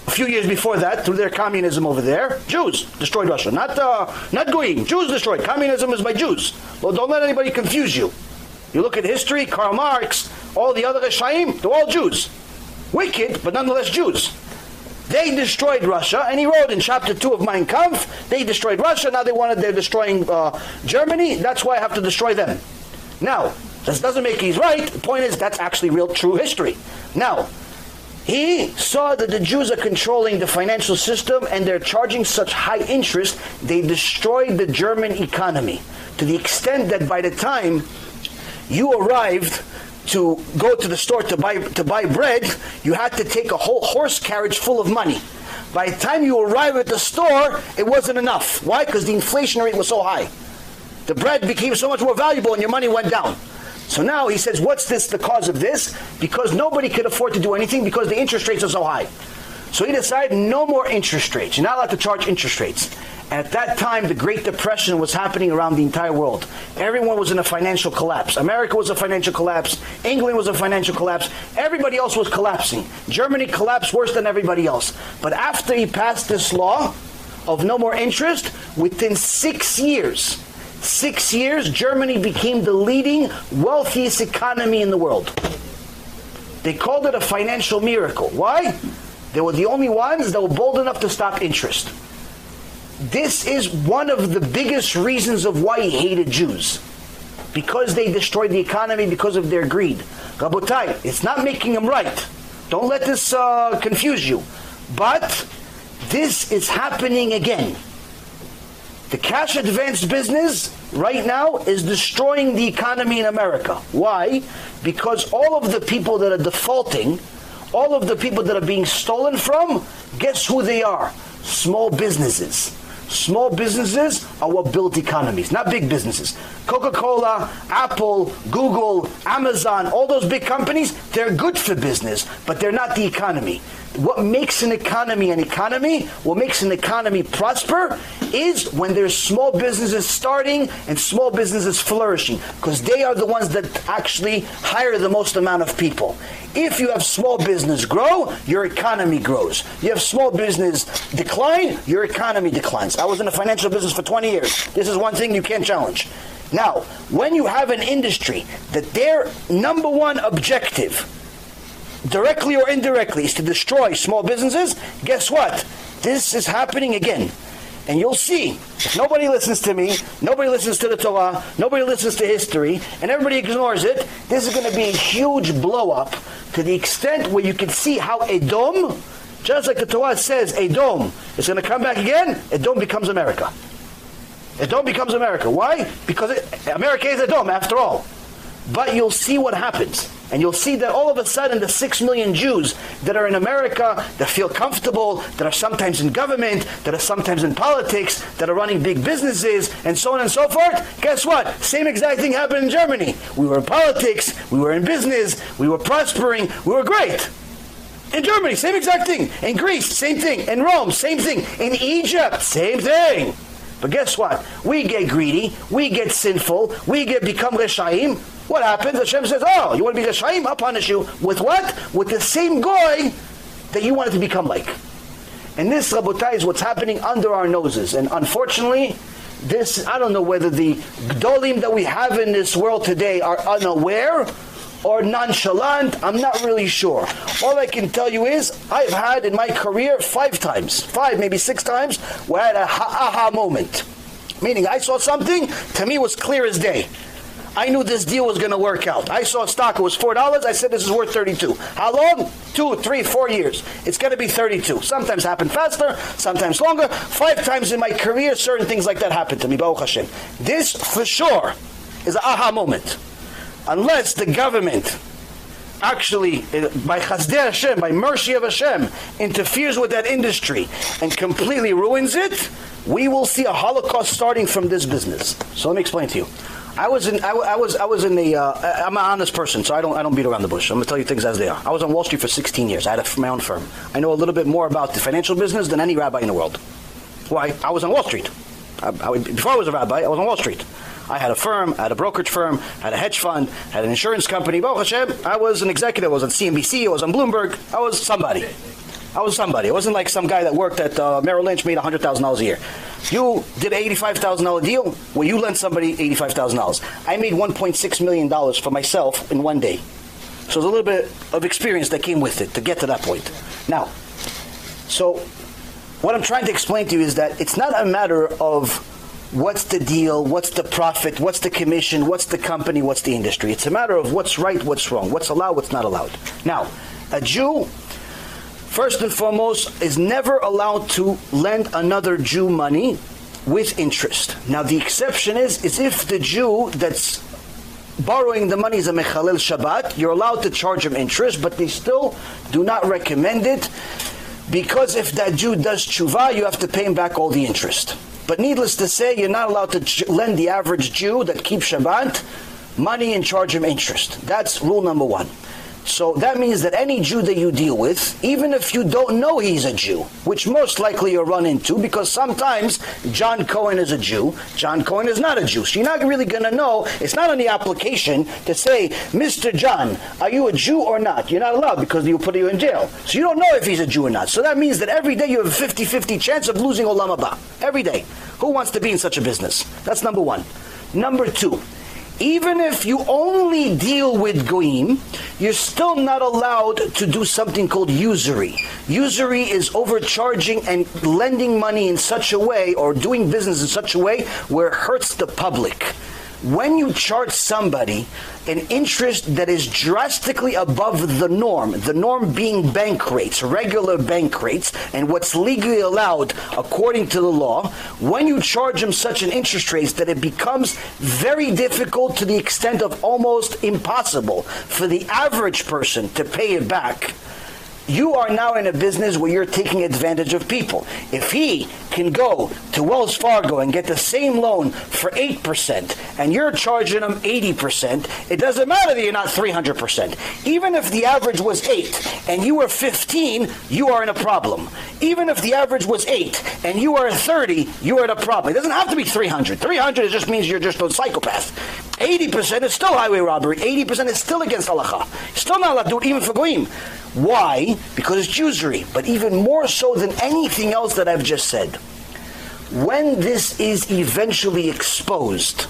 a few years before that through their communism over there Jews destroyed Russia not uh, not goyim Jews destroyed communism is by Jews well don't let anybody confuse you you look at history Karl Marx all the other Reshaim they're all Jews wicked but nonetheless Jews they destroyed Russia, and he wrote in chapter 2 of Mein Kampf, they destroyed Russia, now they wanted, they're destroying uh, Germany, that's why I have to destroy them. Now, this doesn't make he's right, the point is that's actually real true history. Now, he saw that the Jews are controlling the financial system and they're charging such high interest, they destroyed the German economy to the extent that by the time you arrived to go to the store to buy to buy bread, you had to take a whole horse carriage full of money. By the time you arrive at the store, it wasn't enough. Why? Because the inflation rate was so high. The bread became so much more valuable and your money went down. So now he says, what's this the cause of this? Because nobody could afford to do anything because the interest rates are so high. So he decided no more interest rates. You're not allowed to charge interest rates. At that time, the Great Depression was happening around the entire world. Everyone was in a financial collapse. America was a financial collapse. England was a financial collapse. Everybody else was collapsing. Germany collapsed worse than everybody else. But after he passed this law of no more interest, within six years, six years, Germany became the leading, wealthiest economy in the world. They called it a financial miracle. Why? They were the only ones that were bold enough to stop interest this is one of the biggest reasons of why he hated Jews. Because they destroyed the economy because of their greed. Rabotai, it's not making them right. Don't let this uh, confuse you. But this is happening again. The cash advance business right now is destroying the economy in America. Why? Because all of the people that are defaulting, all of the people that are being stolen from, guess who they are? Small businesses. Small businesses are what build economies, not big businesses. Coca-Cola, Apple, Google, Amazon, all those big companies, they're good for business, but they're not the economy. What makes an economy an economy, what makes an economy prosper is when there's small businesses starting and small businesses flourishing because they are the ones that actually hire the most amount of people. If you have small business grow, your economy grows. You have small business decline, your economy declines. I was in the financial business for 20 years. This is one thing you can't challenge. Now, when you have an industry that their number one objective directly or indirectly is to destroy small businesses, guess what? This is happening again. And you'll see, if nobody listens to me, nobody listens to the Torah, nobody listens to history, and everybody ignores it, this is going to be a huge blow up to the extent where you can see how Edom, just like the Torah says, Edom is going to come back again, Edom becomes America. Edom becomes America. Why? Because it, America is Edom after all. But you'll see what happens. And you'll see that all of a sudden the 6 million Jews that are in America, that feel comfortable, that are sometimes in government, that are sometimes in politics, that are running big businesses, and so on and so forth, guess what? Same exact thing happened in Germany. We were in politics, we were in business, we were prospering, we were great. In Germany, same exact thing. In Greece, same thing. In Rome, same thing. In Egypt, same thing. But guess what? We get greedy, we get sinful, we get become reshaim. What happens? Hashem says, "Oh, you want to be reshaim? I'll punish you with what? With the same goy that you wanted to become like." And this, Rabotai, is what's happening under our noses. And unfortunately, this, I don't know whether the gdolim that we have in this world today are unaware or nonchalant, I'm not really sure. All I can tell you is I've had in my career five times, five, maybe six times, where I had a aha moment. Meaning I saw something, to me was clear as day. I knew this deal was going to work out. I saw a stock, it was $4. I said this is worth 32 How long? Two, three, four years. It's going to be 32 Sometimes happen faster, sometimes longer. Five times in my career, certain things like that happened to me, Baruch Hashem. This, for sure, is an aha moment. Unless the government actually, uh, by Chazdei Hashem, by mercy of Hashem, interferes with that industry and completely ruins it, we will see a holocaust starting from this business. So let me explain to you. I was in I, I was I was in the uh, I'm an honest person, so I don't I don't beat around the bush. I'm going to tell you things as they are. I was on Wall Street for 16 years. I had a, my own firm. I know a little bit more about the financial business than any rabbi in the world. Why? I was on Wall Street. I, I, before I was a rabbi, I was on Wall Street. I had a firm, I had a brokerage firm, I had a hedge fund, I had an insurance company. Baruch Hashem, I was an executive. I was on CNBC, I was on Bloomberg. I was somebody. I was somebody. It wasn't like some guy that worked at uh, Merrill Lynch made $100,000 a year. You did an $85,000 deal where you lent somebody $85,000. I made $1.6 million for myself in one day. So there's a little bit of experience that came with it to get to that point. Now, so what I'm trying to explain to you is that it's not a matter of what's the deal, what's the profit, what's the commission, what's the company, what's the industry. It's a matter of what's right, what's wrong, what's allowed, what's not allowed. Now, a Jew first and foremost, is never allowed to lend another Jew money with interest. Now, the exception is, is if the Jew that's borrowing the money is a Mechalel Shabbat, you're allowed to charge him interest, but they still do not recommend it because if that Jew does tshuva, you have to pay him back all the interest. But needless to say, you're not allowed to lend the average Jew that keeps Shabbat money and charge him interest. That's rule number one. So that means that any Jew that you deal with, even if you don't know he's a Jew, which most likely you'll run into because sometimes John Cohen is a Jew, John Cohen is not a Jew. So you're not really going to know, it's not on the application to say, Mr. John, are you a Jew or not? You're not allowed because he'll put you in jail. So you don't know if he's a Jew or not. So that means that every day you have a 50-50 chance of losing Olam Haba. Every day. Who wants to be in such a business? That's number one. Number two, even if you only deal with goyim, you're still not allowed to do something called usury. Usury is overcharging and lending money in such a way or doing business in such a way where it hurts the public when you charge somebody an interest that is drastically above the norm, the norm being bank rates, regular bank rates, and what's legally allowed according to the law, when you charge them such an interest rate that it becomes very difficult to the extent of almost impossible for the average person to pay it back, you are now in a business where you're taking advantage of people. If he can go to Wells Fargo and get the same loan for 8% and you're charging him 80%, it doesn't matter that you're not 300%. Even if the average was 8 and you were 15, you are in a problem. Even if the average was 8 and you are 30, you are in a problem. It doesn't have to be 300. 300 just means you're just a psychopath. 80% is still highway robbery. 80% is still against halacha. Still not allowed to do it even for goyim. Why? Because it's usury. But even more so than anything else that I've just said. When this is eventually exposed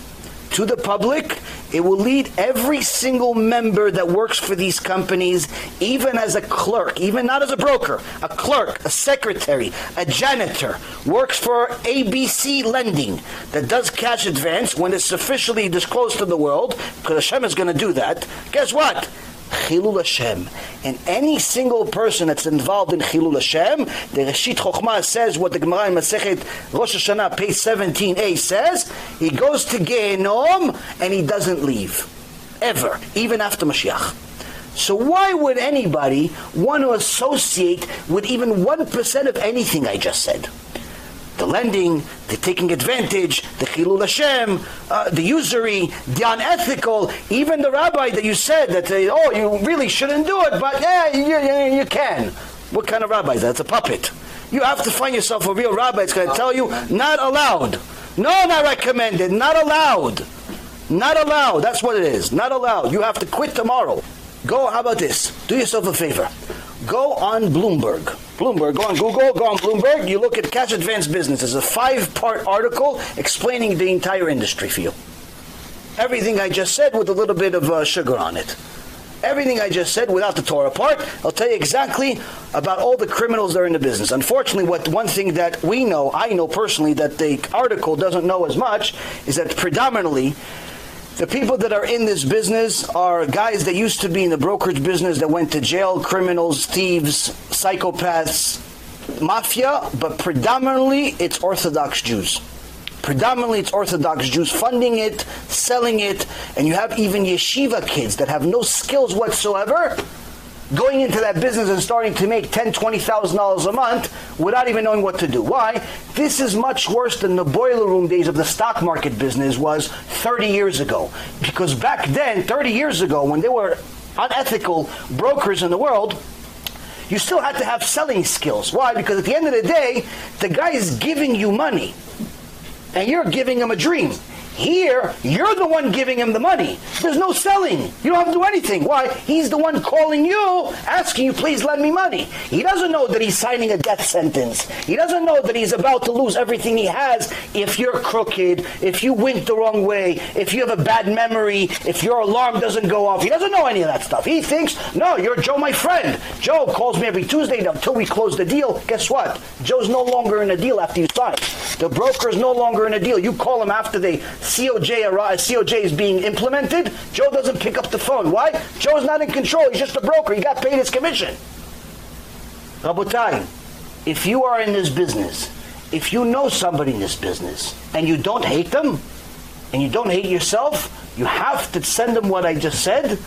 to the public, it will lead every single member that works for these companies, even as a clerk, even not as a broker, a clerk, a secretary, a janitor, works for ABC Lending that does cash advance when it's officially disclosed to the world, because Hashem is going to do that. Guess what? Chilul Hashem. And any single person that's involved in Chilul Hashem, the Reshit Chokhmah says what the Gemara in Masechet Rosh Hashanah, page 17a says, he goes to Gehenom and he doesn't leave. Ever. Even after Mashiach. So why would anybody want to associate with even 1% of anything I just said? The lending, the taking advantage, the chilul Hashem, uh, the usury, the unethical, even the rabbi that you said that, uh, oh, you really shouldn't do it, but yeah, you, you, you can. What kind of rabbi is that? It's a puppet. You have to find yourself a real rabbi that's going to tell you, not allowed. No, not recommended, not allowed. Not allowed, that's what it is, not allowed. You have to quit tomorrow. Go, how about this? Do yourself a favor. Go on Bloomberg. Bloomberg, go on Google, go on Bloomberg, you look at Cash Advance Business. It's a five-part article explaining the entire industry for you. Everything I just said with a little bit of uh, sugar on it. Everything I just said without the Torah part, I'll tell you exactly about all the criminals that are in the business. Unfortunately, what one thing that we know, I know personally that the article doesn't know as much is that predominantly the people that are in this business are guys that used to be in the brokerage business that went to jail, criminals, thieves, psychopaths, mafia, but predominantly it's Orthodox Jews. Predominantly it's Orthodox Jews funding it, selling it, and you have even yeshiva kids that have no skills whatsoever going into that business and starting to make ten, twenty thousand dollars a month without even knowing what to do. Why? This is much worse than the boiler room days of the stock market business was 30 years ago. Because back then, 30 years ago, when there were unethical brokers in the world, you still had to have selling skills. Why? Because at the end of the day, the guy is giving you money and you're giving him a dream. Here, you're the one giving him the money. There's no selling. You don't have to do anything. Why? He's the one calling you, asking you, please lend me money. He doesn't know that he's signing a death sentence. He doesn't know that he's about to lose everything he has if you're crooked, if you wink the wrong way, if you have a bad memory, if your alarm doesn't go off. He doesn't know any of that stuff. He thinks, no, you're Joe, my friend. Joe calls me every Tuesday until we close the deal. Guess what? Joe's no longer in a deal after you sign. The broker's no longer in a deal. You call him after they COJ COJ is being implemented, Joe doesn't pick up the phone. Why? Joe's not in control. He's just a broker. He got paid his commission. Rabotai, if you are in this business, if you know somebody in this business and you don't hate them and you don't hate yourself, you have to send them what I just said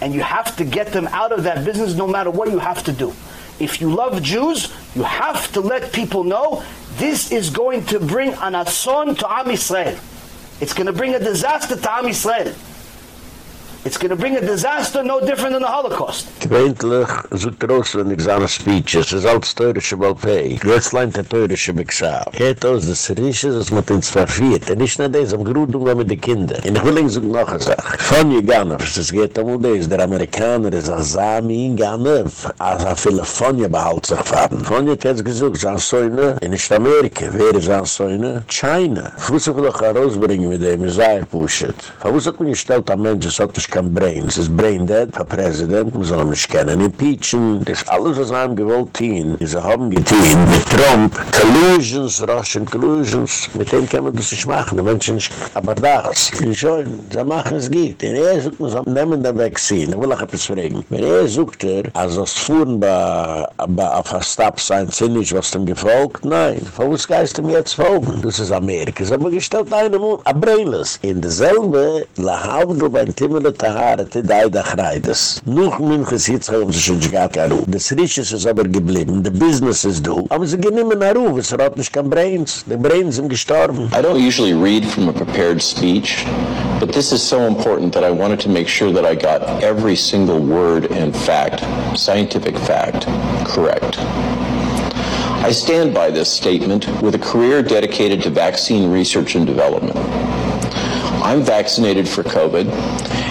and you have to get them out of that business no matter what you have to do. If you love Jews, you have to let people know this is going to bring an ason to Am Yisrael. It's going to bring a disaster to Am Yisrael. It's going to bring a disaster no different than the Holocaust. Gewöhnlich sucht er aus, wenn ich seine Speeches, es ist alles teurische Balpei. Jetzt leint er teurische Bexab. Geht aus, das Rische, das man uns verfiert. Und nicht nur das, am Grudung mit den Kindern. Und ich will Ihnen sagen noch eine Sache. Von je Ganef, es geht um das, der Amerikaner ist ein Sami in Ganef, als er viele von je behalt sich fahren. Von je hat jetzt gesagt, Jean Soine, in nicht Amerika, wer ist Jean Soine? China. Ich will auch herausbringen mit dem, ich sage, pushet. Fuß ich will gestellt am Mensch, es hat nicht kein Brain. Es ist Brain Dead, der Präsident, man soll nicht kennen, impeachen. Das alles, was haben gewollt tun. Sie haben getan mit Trump, Collusions, Russian Collusions. Mit dem kann man das nicht machen, die Menschen nicht. Aber das, wie schon, sie machen es geht. Wenn er sucht, man soll nehmen den Vaccine. Ich will auch etwas fragen. Wenn er sucht, er, also es fuhren bei, bei, auf der Stab sein, sind nicht, was dem gefolgt? Nein. Was geist ihm jetzt folgen? Das ist Amerika. Es haben gestellt einen Mund, a Brainless. In derselbe, la haben wir beim Timmel Sie schon. Das Risches ist aber geblieben, the business is do. Aber sie gehen immer es hat nicht kein Brains. Die Brains sind gestorben. I don't usually read from a prepared speech, but this is so important that I wanted to make sure that I got every single word and fact, scientific fact, correct. I stand by this statement with a career dedicated to vaccine research and development. I'm vaccinated for COVID,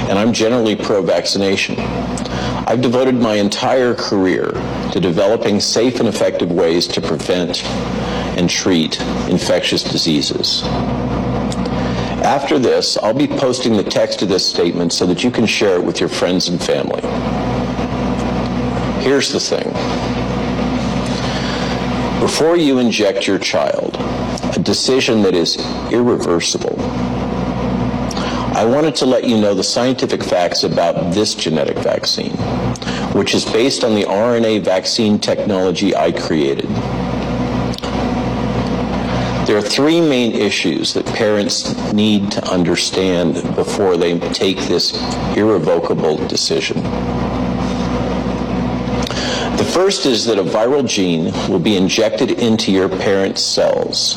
and I'm generally pro-vaccination. I've devoted my entire career to developing safe and effective ways to prevent and treat infectious diseases. After this, I'll be posting the text of this statement so that you can share it with your friends and family. Here's the thing. Before you inject your child, a decision that is irreversible, I wanted to let you know the scientific facts about this genetic vaccine, which is based on the RNA vaccine technology I created. There are three main issues that parents need to understand before they take this irrevocable decision. The first is that a viral gene will be injected into your parent's cells.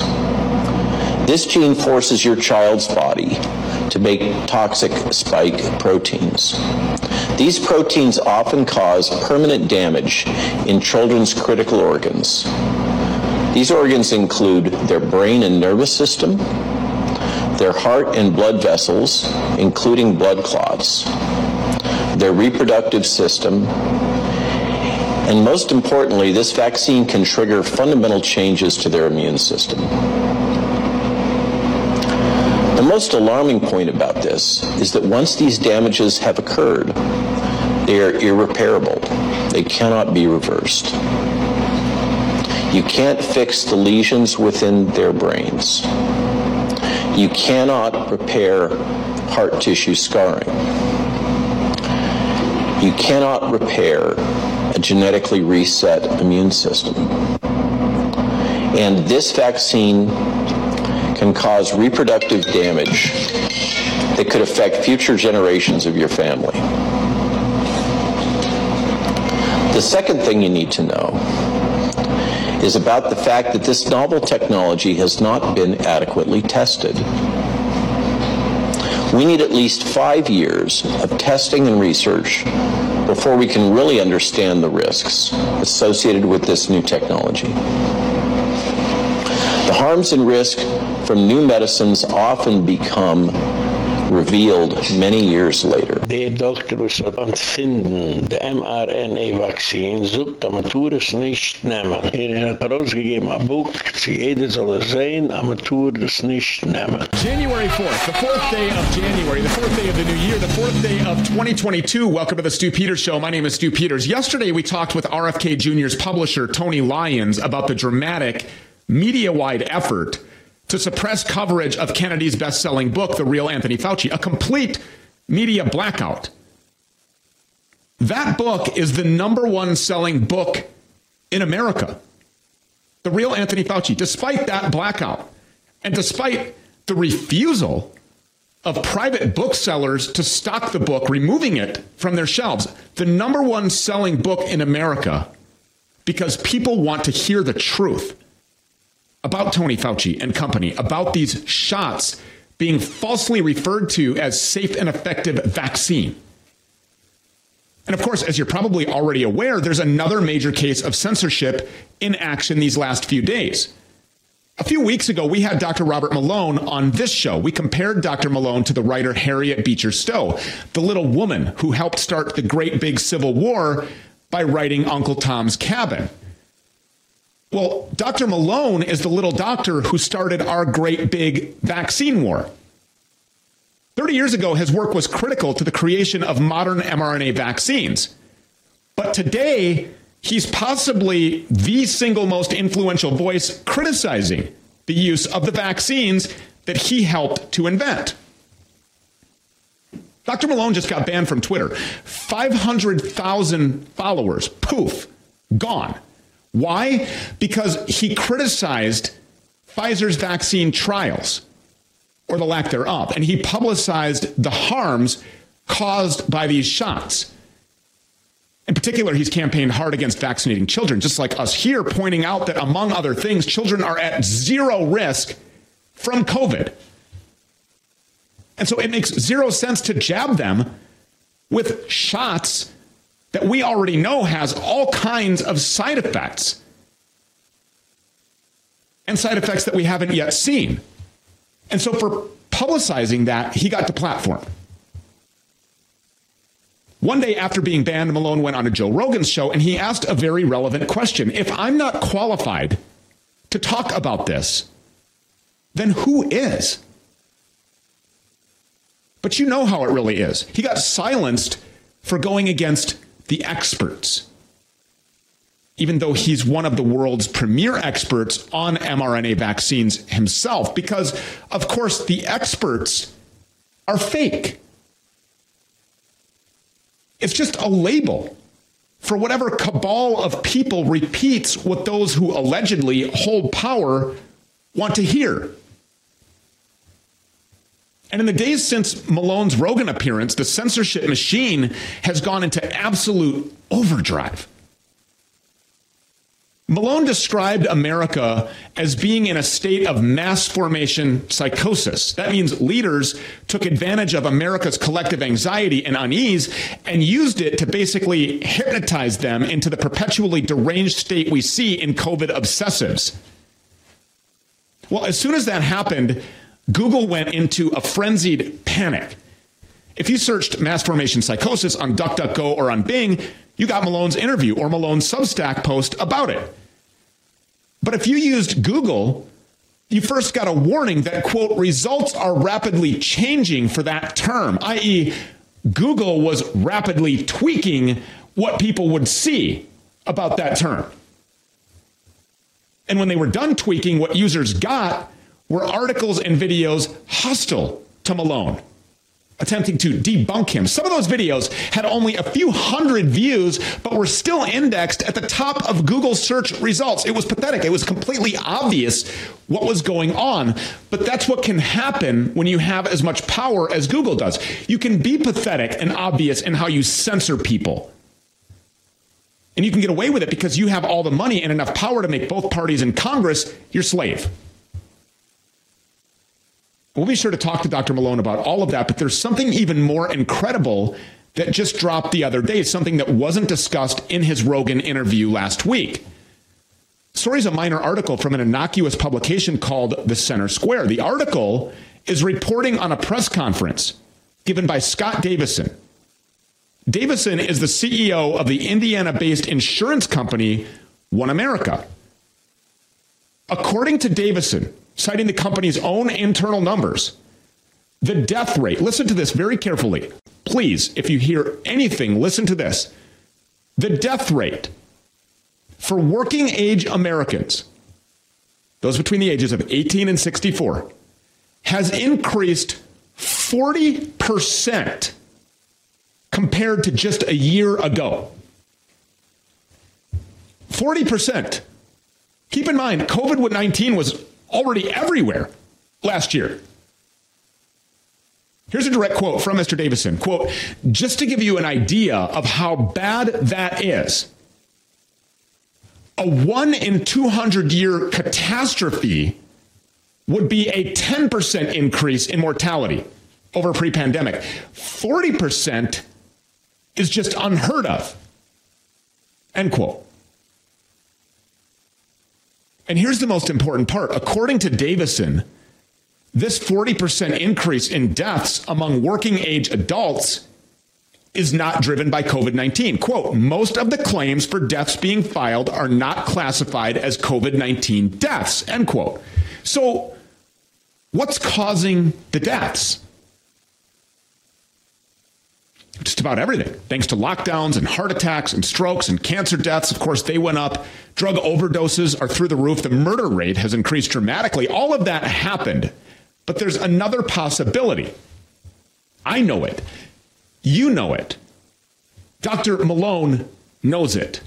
This gene forces your child's body to make toxic spike proteins. These proteins often cause permanent damage in children's critical organs. These organs include their brain and nervous system, their heart and blood vessels, including blood clots, their reproductive system, and most importantly, this vaccine can trigger fundamental changes to their immune system. The most alarming point about this is that once these damages have occurred, they are irreparable. They cannot be reversed. You can't fix the lesions within their brains. You cannot repair heart tissue scarring. You cannot repair a genetically reset immune system. And this vaccine can cause reproductive damage that could affect future generations of your family. The second thing you need to know is about the fact that this novel technology has not been adequately tested. We need at least five years of testing and research before we can really understand the risks associated with this new technology. The harms and risks from new medicines often become revealed many years later. Der Doktor was hat entfinden, der mRNA-Vaccine, sucht, aber man es nicht nehmen. Er hat rausgegeben ein Buch, sie jeder soll es sehen, aber man es nicht nehmen. January 4th, the fourth day of January, the fourth day of the new year, the fourth day of 2022. Welcome to the Stu Peters Show. My name is Stu Peters. Yesterday we talked with RFK Jr.'s publisher, Tony Lyons, about the dramatic media-wide effort to suppress coverage of Kennedy's best-selling book, The Real Anthony Fauci, a complete media blackout. That book is the number one selling book in America. The Real Anthony Fauci, despite that blackout and despite the refusal of private booksellers to stock the book, removing it from their shelves, the number one selling book in America because people want to hear the truth about Tony Fauci and company, about these shots being falsely referred to as safe and effective vaccine. And of course, as you're probably already aware, there's another major case of censorship in action these last few days. A few weeks ago, we had Dr. Robert Malone on this show. We compared Dr. Malone to the writer Harriet Beecher Stowe, the little woman who helped start the great big Civil War by writing Uncle Tom's Cabin. Well, Dr. Malone is the little doctor who started our great big vaccine war. 30 years ago, his work was critical to the creation of modern mRNA vaccines. But today, he's possibly the single most influential voice criticizing the use of the vaccines that he helped to invent. Dr. Malone just got banned from Twitter. 500,000 followers, poof, gone. Why? Because he criticized Pfizer's vaccine trials or the lack thereof, and he publicized the harms caused by these shots. In particular, he's campaigned hard against vaccinating children, just like us here, pointing out that among other things, children are at zero risk from COVID. And so it makes zero sense to jab them with shots that we already know has all kinds of side effects and side effects that we haven't yet seen. And so for publicizing that, he got the platform. One day after being banned, Malone went on a Joe Rogan show and he asked a very relevant question. If I'm not qualified to talk about this, then who is? But you know how it really is. He got silenced for going against the experts. Even though he's one of the world's premier experts on mRNA vaccines himself, because of course the experts are fake. It's just a label for whatever cabal of people repeats what those who allegedly hold power want to hear. And in the days since Malone's Rogan appearance, the censorship machine has gone into absolute overdrive. Malone described America as being in a state of mass formation psychosis. That means leaders took advantage of America's collective anxiety and unease and used it to basically hypnotize them into the perpetually deranged state we see in COVID obsessives. Well, as soon as that happened, Google went into a frenzied panic. If you searched mass formation psychosis on DuckDuckGo or on Bing, you got Malone's interview or Malone's Substack post about it. But if you used Google, you first got a warning that quote results are rapidly changing for that term, i.e. Google was rapidly tweaking what people would see about that term. And when they were done tweaking what users got were articles and videos hostile to Malone attempting to debunk him. Some of those videos had only a few hundred views but were still indexed at the top of Google search results. It was pathetic. It was completely obvious what was going on. But that's what can happen when you have as much power as Google does. You can be pathetic and obvious in how you censor people. And you can get away with it because you have all the money and enough power to make both parties in Congress your slave. We'll be sure to talk to Dr. Malone about all of that, but there's something even more incredible that just dropped the other day, something that wasn't discussed in his Rogan interview last week. Story's a minor article from an innocuous publication called The Center Square. The article is reporting on a press conference given by Scott Davison. Davison is the CEO of the Indiana-based insurance company One America. According to Davison, citing the company's own internal numbers. The death rate, listen to this very carefully. Please, if you hear anything, listen to this. The death rate for working age Americans, those between the ages of 18 and 64, has increased 40% compared to just a year ago. 40%. Keep in mind, COVID 19 was already everywhere last year. Here's a direct quote from Mr. Davison. Quote, just to give you an idea of how bad that is. A 1 in 200 year catastrophe would be a 10% increase in mortality over pre-pandemic. 40% is just unheard of. End quote. And here's the most important part. According to Davison, this 40% increase in deaths among working age adults is not driven by COVID-19. Quote, most of the claims for deaths being filed are not classified as COVID-19 deaths, end quote. So what's causing the deaths? Just about everything. Thanks to lockdowns and heart attacks and strokes and cancer deaths, of course, they went up. Drug overdoses are through the roof. The murder rate has increased dramatically. All of that happened. But there's another possibility. I know it. You know it. Dr. Malone knows it.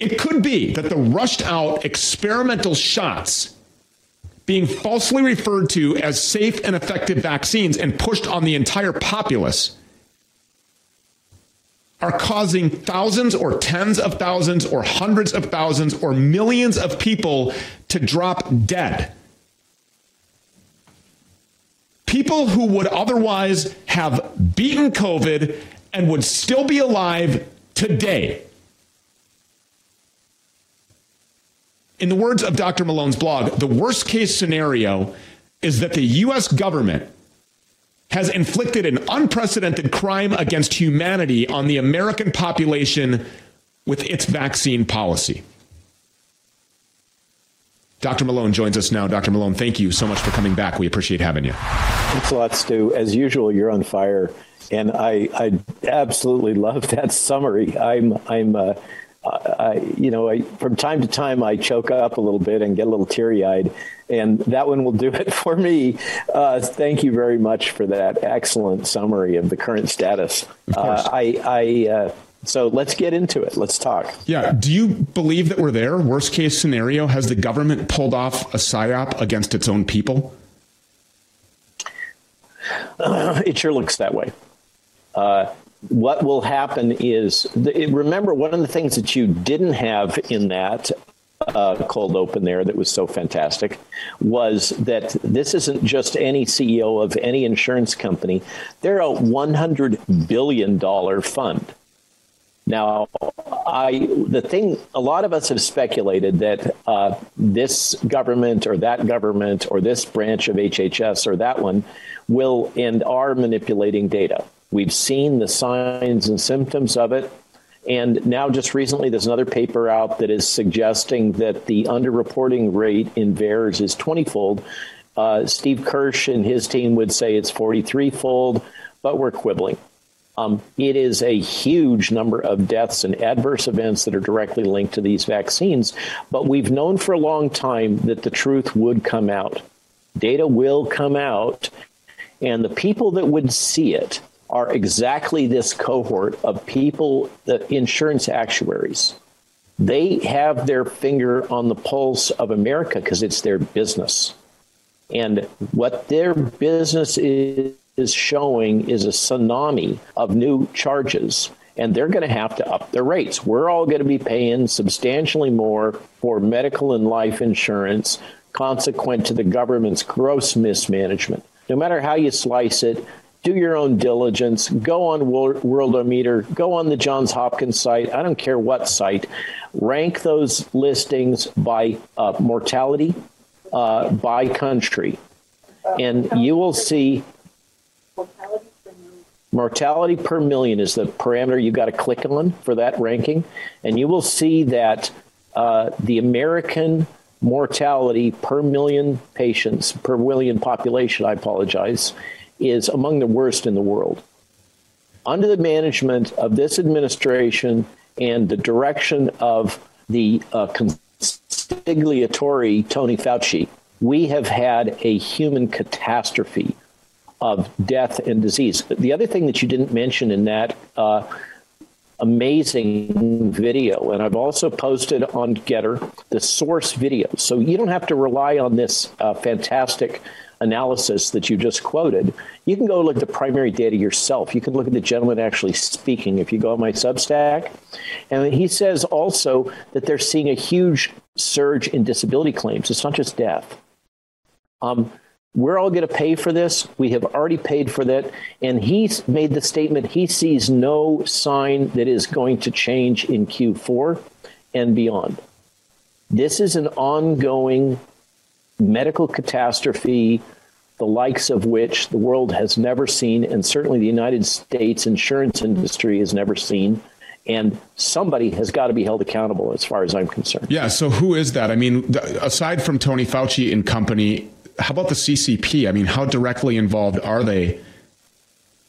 It could be that the rushed out experimental shots being falsely referred to as safe and effective vaccines and pushed on the entire populace are causing thousands or tens of thousands or hundreds of thousands or millions of people to drop dead. People who would otherwise have beaten COVID and would still be alive today In the words of Dr. Malone's blog, the worst case scenario is that the US government has inflicted an unprecedented crime against humanity on the American population with its vaccine policy. Dr. Malone joins us now. Dr. Malone, thank you so much for coming back. We appreciate having you. Thanks a lot, Stu. As usual, you're on fire, and I I absolutely love that summary. I'm I'm uh, I, you know, I, from time to time I choke up a little bit and get a little teary-eyed and that one will do it [laughs] for me. Uh, thank you very much for that excellent summary of the current status. Uh, I I uh, so let's get into it. Let's talk. Yeah, do you believe that we're there? Worst case scenario has the government pulled off a psyop against its own people? [sighs] it sure looks that way. What will happen is remember one of the things that you didn't have in that uh, cold open there that was so fantastic was that this isn't just any CEO of any insurance company. They're a 100 billion dollar fund. Now, I the thing a lot of us have speculated that uh, this government or that government or this branch of HHS or that one will and are manipulating data. We've seen the signs and symptoms of it. And now just recently there's another paper out that is suggesting that the underreporting rate in VAERS is 20-fold. Uh, Steve Kirsch and his team would say it's 43-fold, but we're quibbling. Um, it is a huge number of deaths and adverse events that are directly linked to these vaccines, but we've known for a long time that the truth would come out. Data will come out, and the people that would see it are exactly this cohort of people, the insurance actuaries. They have their finger on the pulse of America because it's their business. And what their business is, is showing is a tsunami of new charges and they're going to have to up their rates. We're all going to be paying substantially more for medical and life insurance consequent to the government's gross mismanagement. No matter how you slice it, do your own diligence, go on Worldometer, go on the Johns Hopkins site, I don't care what site, rank those listings by uh, mortality, uh, by country. And you will see mortality per million is the parameter you got to click on for that ranking and you will see that uh, the American mortality per million patients per million population I apologize is among the worst in the world. Under the management of this administration and the direction of the uh, Tony Fauci, we have had a human catastrophe of death and disease. The other thing that you didn't mention in that uh, amazing video and I've also posted on GETTR the source video. So you don't have to rely on this uh, fantastic analysis that you just quoted, you can go look at the primary data yourself. You can look at the gentleman actually speaking if you go on my Substack. And he says also that they're seeing a huge surge in disability claims. It's not just death. Um, we're all going to pay for this. We have already paid for that. And he's made the statement he sees no sign that is going to change in Q4 and beyond. This is an ongoing medical catastrophe the likes of which the world has never seen and certainly the United States insurance industry has never seen and somebody has got to be held accountable as far as I'm concerned. Yeah, so who is that? I mean, aside from Tony Fauci and company, how about the CCP? I mean, how directly involved are they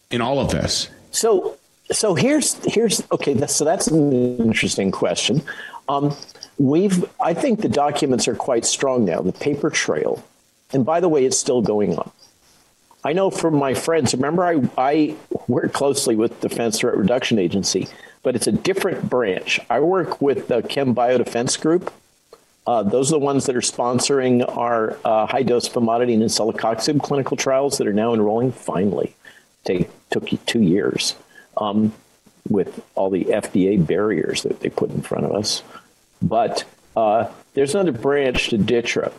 in all of this? So so here's here's okay, so that's an interesting question. Um, we've I think the documents are quite strong now. The paper trail and by the way, it's still going on. I know from my friends, remember I I work closely with Defense Threat Reduction Agency, but it's a different branch. I work with the Chem Bio Defense Group. Uh, those are the ones that are sponsoring our uh, high dose famotidine and celecoxib clinical trials that are now enrolling finally. They took 2 years. Um, with all the FDA barriers that they put in front of us. But uh, there's another branch to DTRA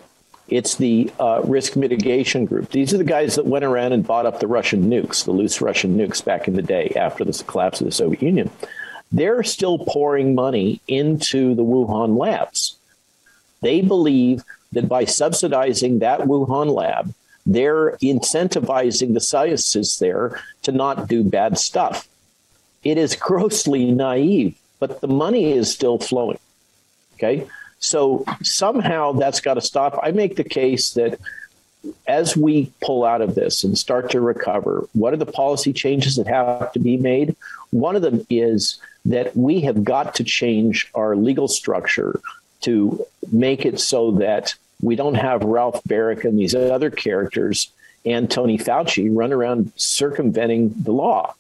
it's the uh, risk mitigation group. These are the guys that went around and bought up the Russian nukes, the loose Russian nukes back in the day after the collapse of the Soviet Union. They're still pouring money into the Wuhan labs. They believe that by subsidizing that Wuhan lab, they're incentivizing the scientists there to not do bad stuff. It is [laughs] grossly naive, but the money is still flowing. Okay? So somehow that's got to stop. I make the case that as we pull out of this and start to recover, what are the policy changes that have to be made? One of them is that we have got to change our legal structure to make it so that we don't have Ralph Baric and these other characters and Tony Fauci run around circumventing the law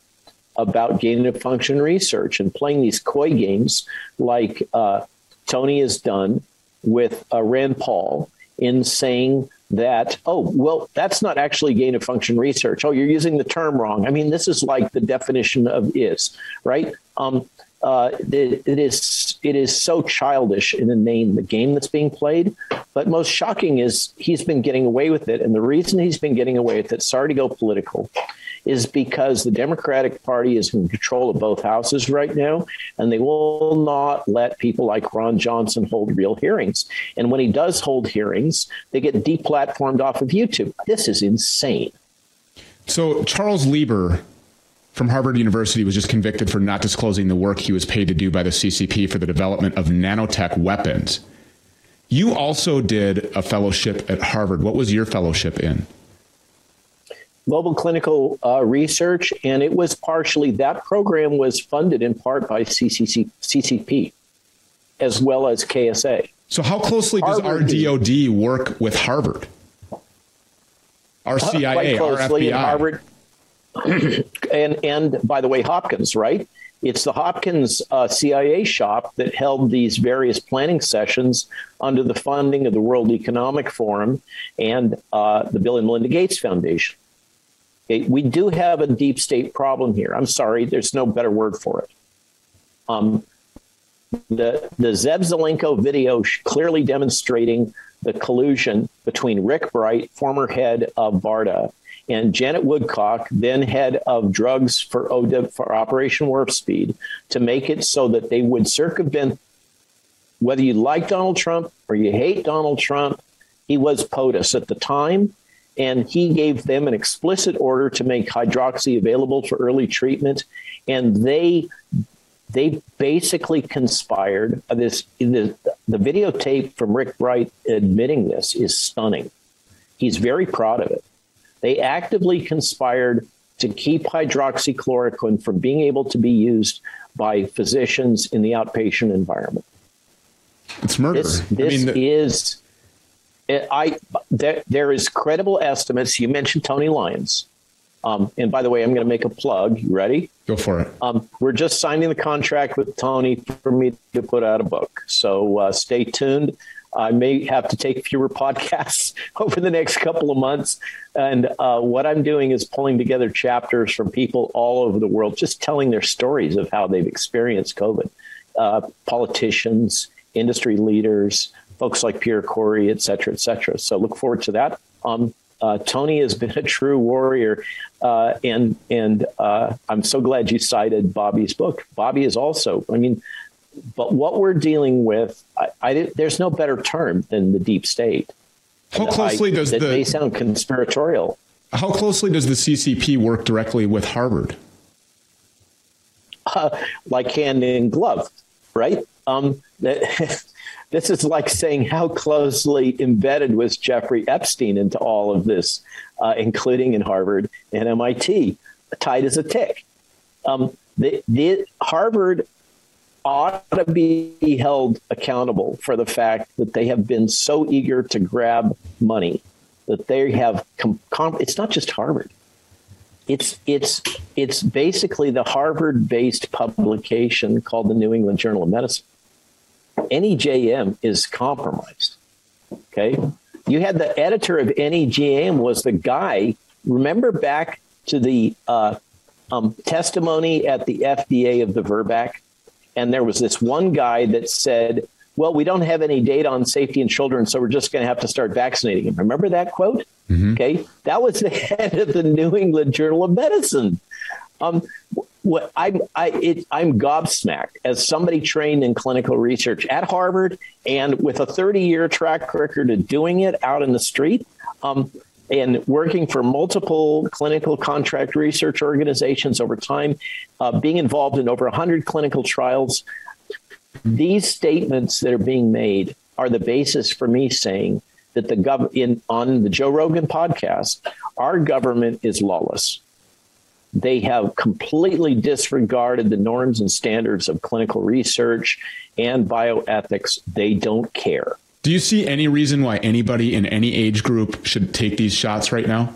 about gain of function research and playing these coy games like uh, Tony has done with uh, Rand Paul in saying that oh well that's not actually gain of function research. Oh you're using the term wrong. I mean this is like the definition of is right? Um uh, it, it is it is so childish in the name the game that's being played but most shocking is he's been getting away with it and the reason he's been getting away with it sorry to go political is because the Democratic Party is in control of both houses right now and they will not let people like Ron Johnson hold real hearings. And when he does hold hearings, they get deplatformed off of YouTube. This is insane. So Charles Lieber from Harvard University was just convicted for not disclosing the work he was paid to do by the CCP for the development of nanotech weapons. You also did a fellowship at Harvard. What was your fellowship in? Global clinical uh, research, and it was partially that program was funded in part by CCC, CCP as well as KSA. So, how closely Harvard does our DoD work with Harvard? Our CIA, uh, our FBI, Harvard, [coughs] and and by the way, Hopkins, right? It's the Hopkins uh, CIA shop that held these various planning sessions under the funding of the World Economic Forum and uh, the Bill and Melinda Gates Foundation. Okay, we do have a deep state problem here. I'm sorry, there's no better word for it. Um, the the Zev Zelenko video clearly demonstrating the collusion between Rick Bright, former head of BARDA, and Janet Woodcock, then head of drugs for for Operation Warp Speed, to make it so that they would circumvent whether you like Donald Trump or you hate Donald Trump. He was POTUS at the time and he gave them an explicit order to make hydroxy available for early treatment and they they basically conspired uh, this the, the videotape from Rick Bright admitting this is stunning he's very proud of it they actively conspired to keep hydroxychloroquine from being able to be used by physicians in the outpatient environment it's murder this, this I mean, the- is I there, there is credible estimates. You mentioned Tony Lyons. Um, and by the way, I'm going to make a plug. You ready? Go for it. Um, we're just signing the contract with Tony for me to put out a book. So uh, stay tuned. I may have to take fewer podcasts [laughs] over the next couple of months. And uh, what I'm doing is pulling together chapters from people all over the world, just telling their stories of how they've experienced COVID. Uh, politicians, industry leaders, folks like Pierre Kory, et cetera, et cetera. So look forward to that. Um, uh, Tony has been a true warrior, uh, and and uh, I'm so glad you cited Bobby's book. Bobby is also, I mean, but what we're dealing with, I, I, there's no better term than the deep state. How closely I, does the they sound conspiratorial? How closely does the CCP work directly with Harvard? Uh, like hand in glove, right? Um, [laughs] this is like saying how closely embedded was Jeffrey Epstein into all of this, uh, including in Harvard and MIT, tight as a tick. Um, the, the Harvard ought to be held accountable for the fact that they have been so eager to grab money that they have it's not just Harvard it's it's it's basically the Harvard based publication called the New England Journal of Medicine NEJM is compromised. Okay. You had the editor of NEJM was the guy, remember back to the uh, um, testimony at the FDA of the VRBPAC? And there was this one guy that said, well, we don't have any data on safety in children, so we're just going to have to start vaccinating them. Remember that quote? Mm-hmm. Okay. That was the [laughs] head of the New England Journal of Medicine. Um, what I'm I it, I'm gobsmacked as somebody trained in clinical research at Harvard and with a 30-year track record of doing it out in the street. Um, and working for multiple clinical contract research organizations over time, uh, being involved in over 100 clinical trials. These statements that are being made are the basis for me saying that the gov in on the Joe Rogan podcast, our government is lawless. They have completely disregarded the norms and standards of clinical research and bioethics. They don't care. Do you see any reason why anybody in any age group should take these shots right now?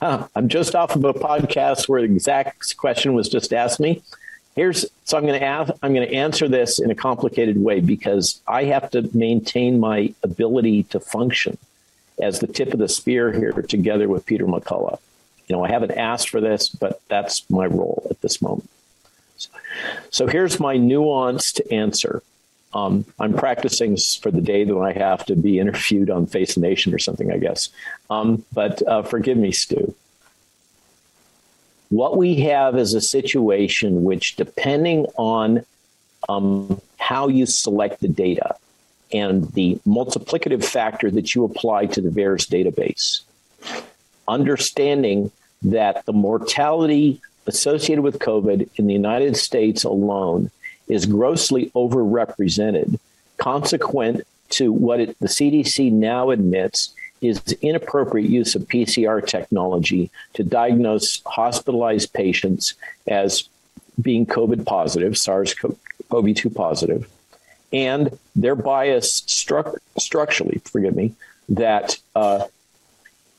Huh, I'm just off of a podcast where the exact question was just asked me. Here's so I'm going to ask I'm going to answer this in a complicated way because I have to maintain my ability to function as the tip of the spear here together with Peter McCullough. You know, I haven't asked for this, but that's my role at this moment. So here's my nuanced answer. Um, I'm practicing for the day that I have to be interviewed on Face Nation or something, I guess. Um, but uh, forgive me, Stu. What we have is a situation which, depending on um, how you select the data and the multiplicative factor that you apply to the VAERS database, understanding that the mortality associated with COVID in the United States alone is grossly overrepresented, consequent to what it, the CDC now admits is inappropriate use of PCR technology to diagnose hospitalized patients as being COVID positive, SARS-CoV-2 positive, and their bias stru- structurally, forgive me, that uh,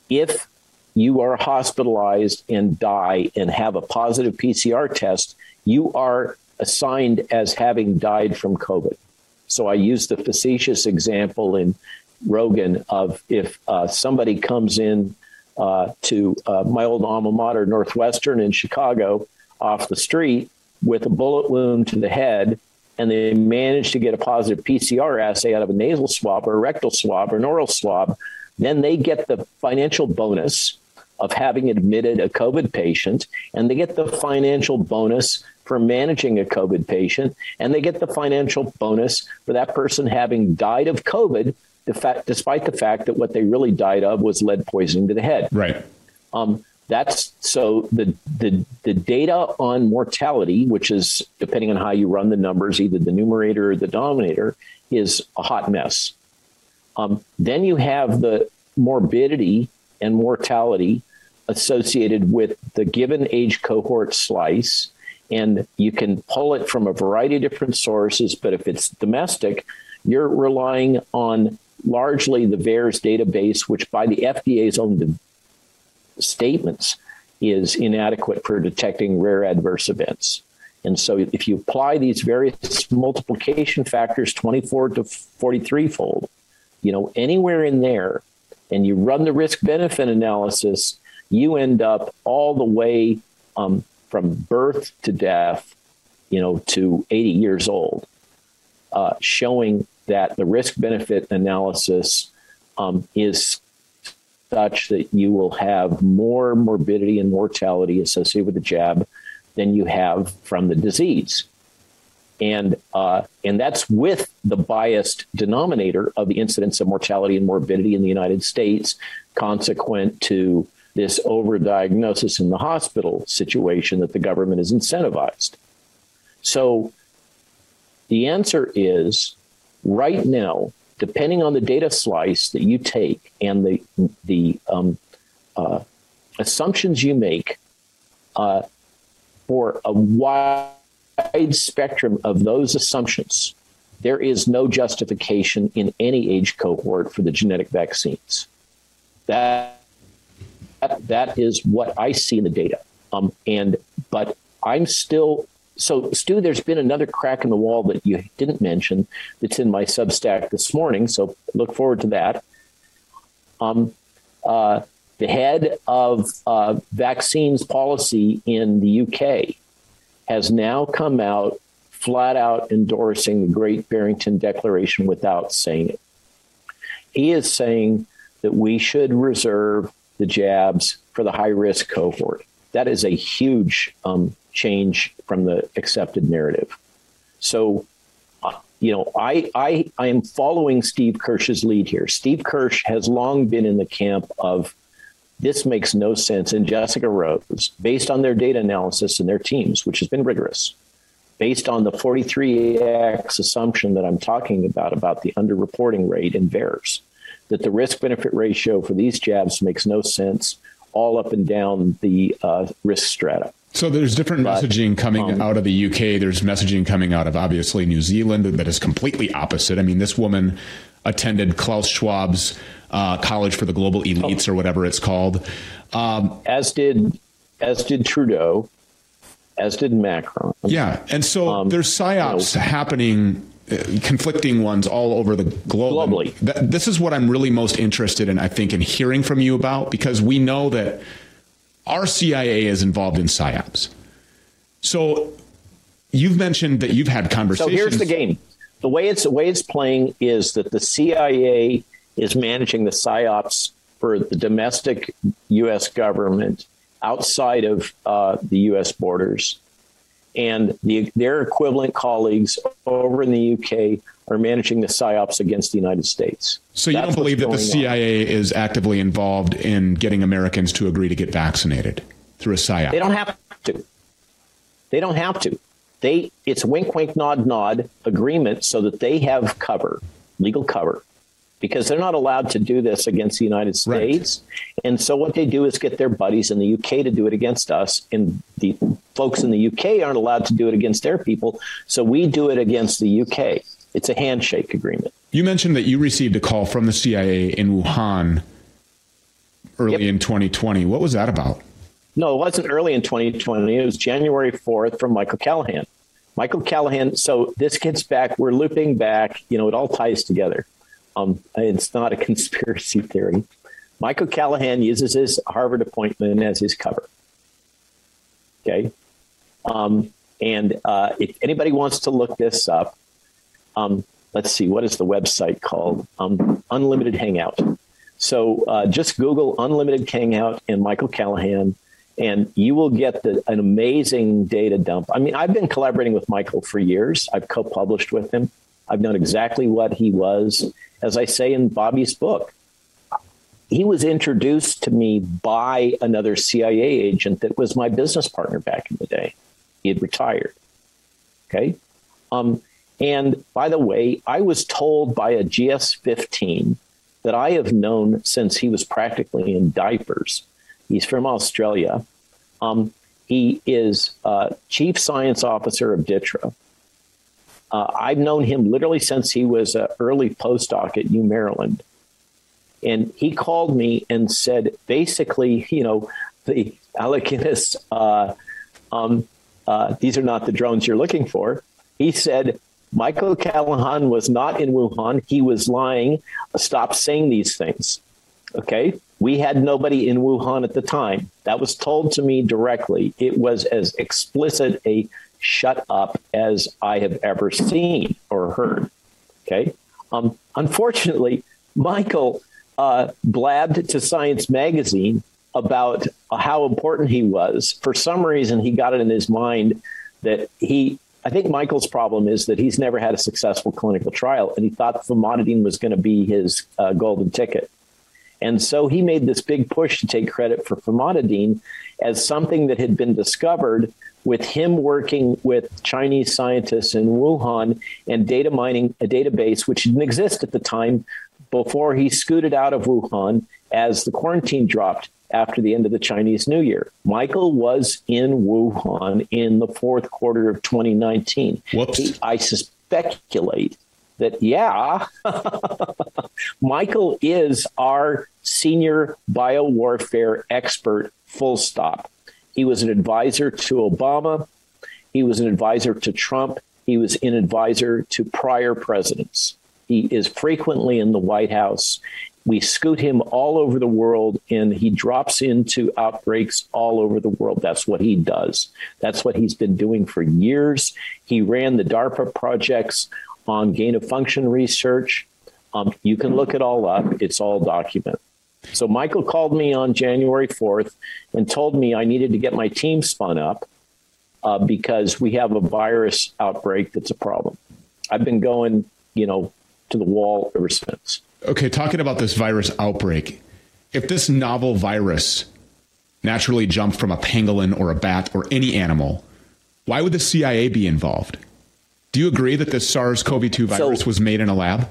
if you are hospitalized and die and have a positive PCR test, you are assigned as having died from COVID. So I use the facetious example in Rogan of if uh, somebody comes in uh, to uh, my old alma mater, Northwestern in Chicago, off the street with a bullet wound to the head, and they manage to get a positive PCR assay out of a nasal swab or a rectal swab or an oral swab, then they get the financial bonus of having admitted a COVID patient, and they get the financial bonus for managing a COVID patient, and they get the financial bonus for that person having died of COVID, despite the fact that what they really died of was lead poisoning to the head. Right. Um, that's so the the the data on mortality, which is depending on how you run the numbers, either the numerator or the denominator, is a hot mess. Um, then you have the morbidity and mortality associated with the given age cohort slice. And you can pull it from a variety of different sources, but if it's domestic, you're relying on largely the VAERS database, which by the FDA's own statements is inadequate for detecting rare adverse events. And so if you apply these various multiplication factors 24 to 43 fold, you know, anywhere in there, and you run the risk benefit analysis, you end up all the way um, from birth to death, you know, to 80 years old, uh, showing that the risk benefit analysis um, is such that you will have more morbidity and mortality associated with the jab than you have from the disease. And uh, and that's with the biased denominator of the incidence of mortality and morbidity in the United States, consequent to this overdiagnosis in the hospital situation that the government is incentivized. So the answer is right now, depending on the data slice that you take and the the um, uh, assumptions you make uh, for a wide spectrum of those assumptions, there is no justification in any age cohort for the genetic vaccines. That that, that is what I see in the data. Um, and but I'm still so Stu. There's been another crack in the wall that you didn't mention that's in my Substack this morning. So look forward to that. Um, uh, the head of uh, vaccines policy in the UK has now come out flat out endorsing the Great Barrington Declaration without saying it. He is saying that we should reserve the jabs for the high risk cohort. That is a huge um, change from the accepted narrative. So, uh, you know, I, I I am following Steve Kirsch's lead here. Steve Kirsch has long been in the camp of this makes no sense. And Jessica Rose, based on their data analysis and their teams, which has been rigorous, based on the 43x assumption that I'm talking about, about the underreporting rate in VAERS, that the risk benefit ratio for these jabs makes no sense all up and down the uh, risk strata. So there's different but, messaging coming um, out of the UK. There's messaging coming out of obviously New Zealand that is completely opposite. I mean, this woman attended Klaus Schwab's uh, College for the Global Elites or whatever it's called. Um, as did as did Trudeau, as did Macron. Yeah, and so um, there's psyops you know, happening conflicting ones all over the globe. Globally. Th- this is what I'm really most interested in I think in hearing from you about because we know that our CIA is involved in psyops. So you've mentioned that you've had conversations So here's the game. The way it's the way it's playing is that the CIA is managing the psyops for the domestic US government outside of uh, the US borders and the, their equivalent colleagues over in the UK are managing the psyops against the United States. So you That's don't believe that the going on. CIA is actively involved in getting Americans to agree to get vaccinated through a psyop? They don't have to. They don't have to. They it's wink wink nod nod agreement so that they have cover, legal cover. Because they're not allowed to do this against the United States. And so what they do is get their buddies in the UK to do it against us and the folks in the UK aren't allowed to do it against their people, so we do it against the UK. It's a handshake agreement. You mentioned that you received a call from the CIA in Wuhan early in 2020. What was that about? No, it wasn't early in 2020. It was January 4th from Michael Callahan. Michael Callahan. So this gets back. We're looping back. You know, it all ties together. Um, it's not a [laughs] conspiracy theory. Michael Callahan uses his Harvard appointment as his cover. Okay. Um, and uh, if anybody wants to look this up, um, let's see, what is the website called? Um, Unlimited Hangout. So uh, just Google Unlimited Hangout and Michael Callahan, and you will get the, an amazing data dump. I mean, I've been collaborating with Michael for years. I've co-published with him. I've known exactly what he was. As I say in Bobby's book, he was introduced to me by another CIA agent that was my business partner back in the day. He had retired. Okay. Um, and by the way, I was told by a GS 15 that I have known since he was practically in diapers. He's from Australia. Um, he is uh, chief science officer of DTRA. Uh, I've known him literally since he was an early postdoc at U Maryland. And he called me and said, basically, you know, the Alec Guinness, uh, um, uh, these are not the drones you're looking for. He said, Michael Callahan was not in Wuhan. He was lying. Stop saying these things. Okay. We had nobody in Wuhan at the time. That was told to me directly. It was as explicit a shut up as I have ever seen or heard. Okay. Um, unfortunately, Michael uh, blabbed to Science Magazine about how important he was. For some reason, he got it in his mind that he. I think Michael's problem is that he's never had a successful clinical trial, and he thought famotidine was going to be his uh, golden ticket. And so he made this big push to take credit for famotidine as something that had been discovered with him working with Chinese scientists in Wuhan and data mining a database which didn't exist at the time before he scooted out of Wuhan as the quarantine dropped after the end of the Chinese New Year. Michael was in Wuhan in the fourth quarter of 2019. Whoops. I speculate that yeah [laughs] Michael is our senior biowarfare expert full stop. He was an advisor to Obama, he was an advisor to Trump, he was an advisor to prior presidents. He is frequently in the White House. We scoot him all over the world and he drops into outbreaks all over the world. That's what he does. That's what he's been doing for years. He ran the DARPA projects on gain of function research. Um, you can look it all up. It's all documented. So Michael called me on January 4th and told me I needed to get my team spun up uh, because we have a virus outbreak that's a problem. I've been going, you know, to the wall ever since. Okay, talking about this virus outbreak, if this novel virus naturally jumped from a pangolin or a bat or any animal, why would the CIA be involved? Do you agree that this SARS-CoV-2 virus So- was made in a lab?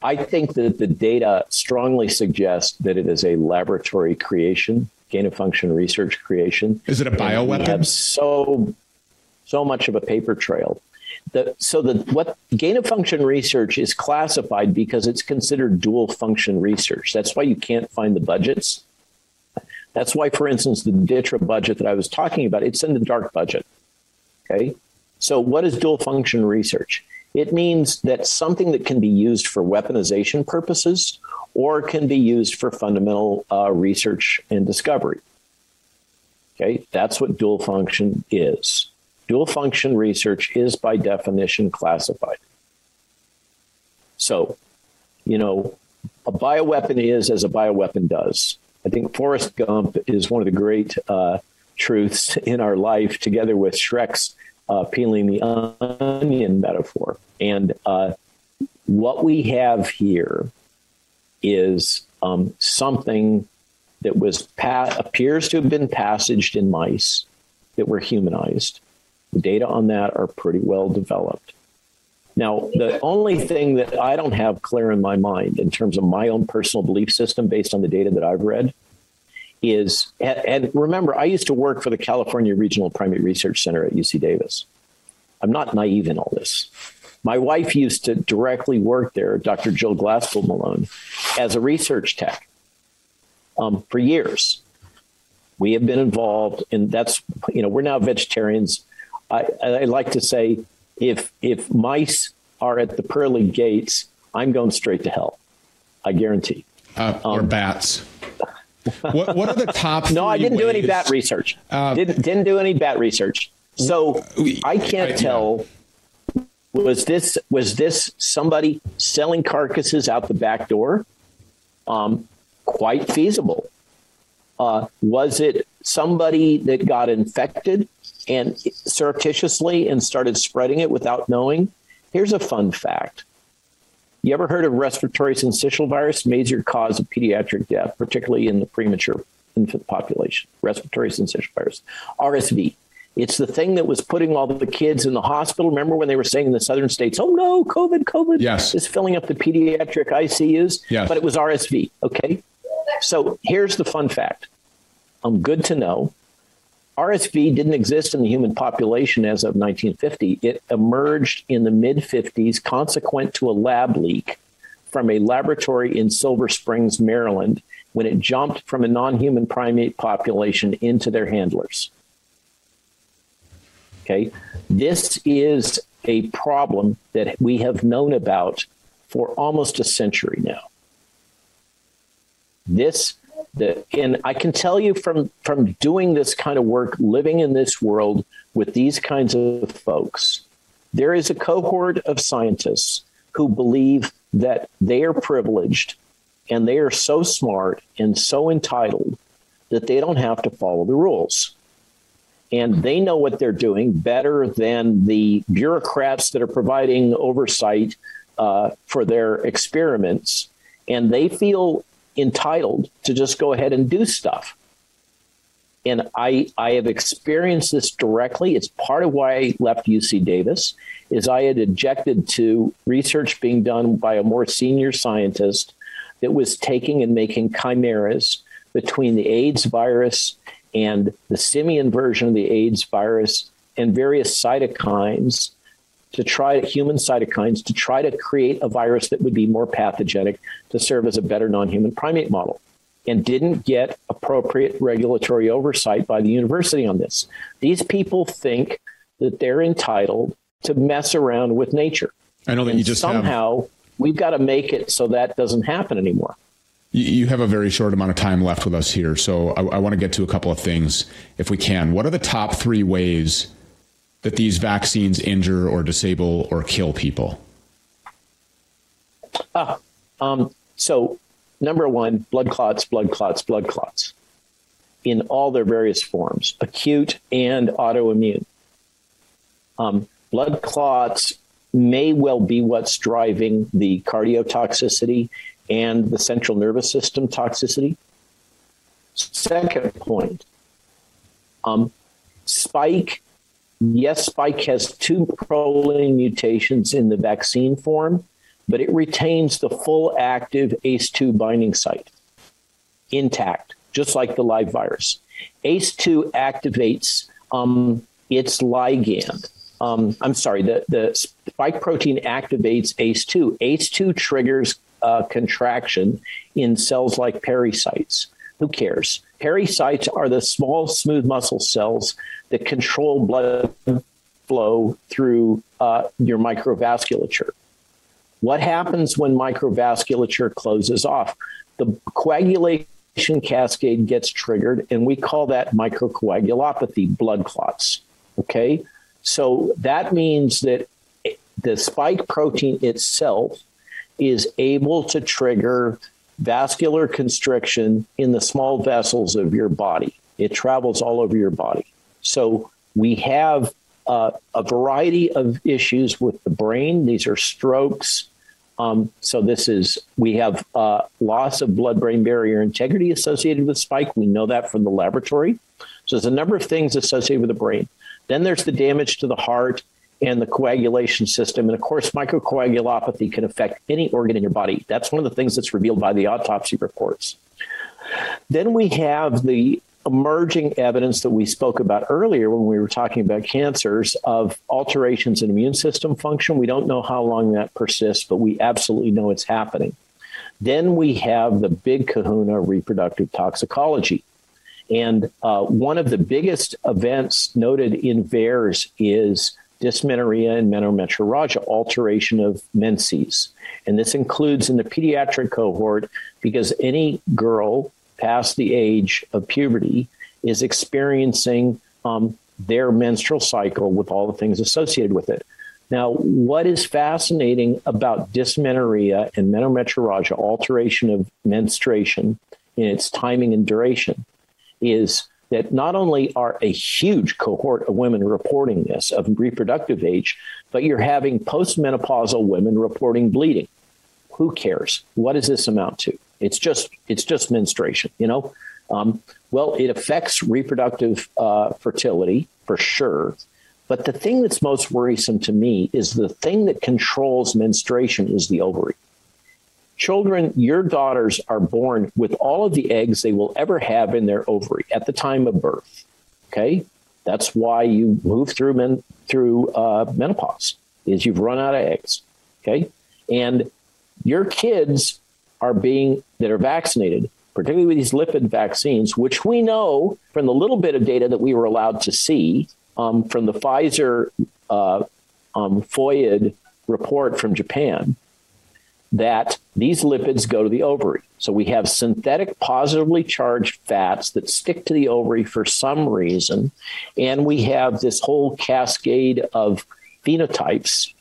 I think that the data strongly suggest that it is a laboratory creation, gain of function research creation. Is it a bioweapon? so so much of a paper trail. The, so the what gain of function research is classified because it's considered dual function research. That's why you can't find the budgets. That's why, for instance, the DTRA budget that I was talking about, it's in the dark budget. Okay. So what is dual function research? It means that something that can be used for weaponization purposes or can be used for fundamental uh, research and discovery. Okay, that's what dual function is. Dual function research is by definition classified. So, you know, a bioweapon is as a bioweapon does. I think Forrest Gump is one of the great uh, truths in our life, together with Shrek's uh, peeling the onion metaphor. And uh, what we have here is um, something that was pa- appears to have been passaged in mice that were humanized. The data on that are pretty well developed. Now, the only thing that I don't have clear in my mind in terms of my own personal belief system based on the data that I've read is and remember I used to work for the California Regional Primate Research Center at UC Davis. I'm not naive in all this. My wife used to directly work there, Dr. Jill Glasspool Malone, as a research tech um, for years. We have been involved, and that's you know we're now vegetarians. I, I like to say if if mice are at the pearly gates, I'm going straight to hell. I guarantee. Uh, or um, bats. What what are the top? no, I didn't ways? do any bat research. Uh, didn't didn't do any bat research. So I can't I, tell. Was this was this somebody selling carcasses out the back door? Um, quite feasible. Uh, was it somebody that got infected and surreptitiously and started spreading it without knowing? Here's a fun fact. You ever heard of respiratory syncytial virus, major cause of pediatric death, particularly in the premature infant population? Respiratory syncytial virus, RSV. It's the thing that was putting all the kids in the hospital. Remember when they were saying in the southern states, "Oh no, COVID, COVID yes. is filling up the pediatric ICUs." Yes. But it was RSV. Okay, so here's the fun fact. I'm um, good to know. RSV didn't exist in the human population as of 1950. It emerged in the mid 50s, consequent to a lab leak from a laboratory in Silver Springs, Maryland, when it jumped from a non human primate population into their handlers. Okay. This is a problem that we have known about for almost a century now. This the and I can tell you from from doing this kind of work, living in this world with these kinds of folks, there is a cohort of scientists who believe that they are privileged and they are so smart and so entitled that they don't have to follow the rules and they know what they're doing better than the bureaucrats that are providing oversight uh, for their experiments. And they feel entitled to just go ahead and do stuff. And I, I have experienced this directly. It's part of why I left UC Davis is I had objected to research being done by a more senior scientist that was taking and making chimeras between the AIDS virus and the simian version of the AIDS virus and various cytokines to try human cytokines to try to create a virus that would be more pathogenic to serve as a better non-human primate model and didn't get appropriate regulatory oversight by the university on this. These people think that they're entitled to mess around with nature. I know that and you just somehow have... we've got to make it so that doesn't happen anymore. You have a very short amount of time left with us here, so I, I want to get to a couple of things if we can. What are the top three ways that these vaccines injure or disable or kill people? Ah, um, so number one, blood clots, blood clots, blood clots in all their various forms, acute and autoimmune. Um, blood clots may well be what's driving the cardiotoxicity and the central nervous system toxicity. Second point, um, spike, yes, spike has two proline mutations in the vaccine form, but it retains the full active ACE2 binding site intact, just like the live virus. ACE2 activates um, its ligand. Um, I'm sorry, the, the spike protein activates ACE2. ACE2 triggers uh, contraction in cells like pericytes. Who cares? Pericytes are the small, smooth muscle cells that control blood flow through uh, your microvasculature. What happens when microvasculature closes off? The coagulation cascade gets triggered, and we call that microcoagulopathy, blood clots. Okay? So that means that the spike protein itself is able to trigger vascular constriction in the small vessels of your body. It travels all over your body. So we have uh, a variety of issues with the brain. These are strokes. Um, so this is we have uh, loss of blood-brain barrier integrity associated with spike. We know that from the laboratory. So there's a number of things associated with the brain. Then there's the damage to the heart and the coagulation system. And of course, microcoagulopathy can affect any organ in your body. That's one of the things that's revealed by the autopsy reports. Then we have the emerging evidence that we spoke about earlier when we were talking about cancers of alterations in immune system function. We don't know how long that persists, but we absolutely know it's happening. Then we have the big kahuna reproductive toxicology. And uh, one of the biggest events noted in VAERS is dysmenorrhea and menometrorrhagia, alteration of menses. And this includes in the pediatric cohort because any girl past the age of puberty is experiencing um, their menstrual cycle with all the things associated with it. Now, what is fascinating about dysmenorrhea and menometrorrhagia, alteration of menstruation in its timing and duration, is that not only are a huge cohort of women reporting this of reproductive age, but you're having postmenopausal women reporting bleeding. Who cares? What does this amount to? It's just it's just menstruation, you know. Um, well, it affects reproductive uh, fertility for sure. But the thing that's most worrisome to me is the thing that controls menstruation is the ovary children, your daughters are born with all of the eggs they will ever have in their ovary at the time of birth. Okay? That's why you move through men through uh, menopause is you've run out of eggs. Okay? And your kids are being that are vaccinated, particularly with these lipid vaccines, which we know from the little bit of data that we were allowed to see um, from the Pfizer uh, um, FOID report from Japan that these lipids go to the ovary. So we have synthetic positively charged fats that stick to the ovary for some reason. And we have this whole cascade of phenotypes,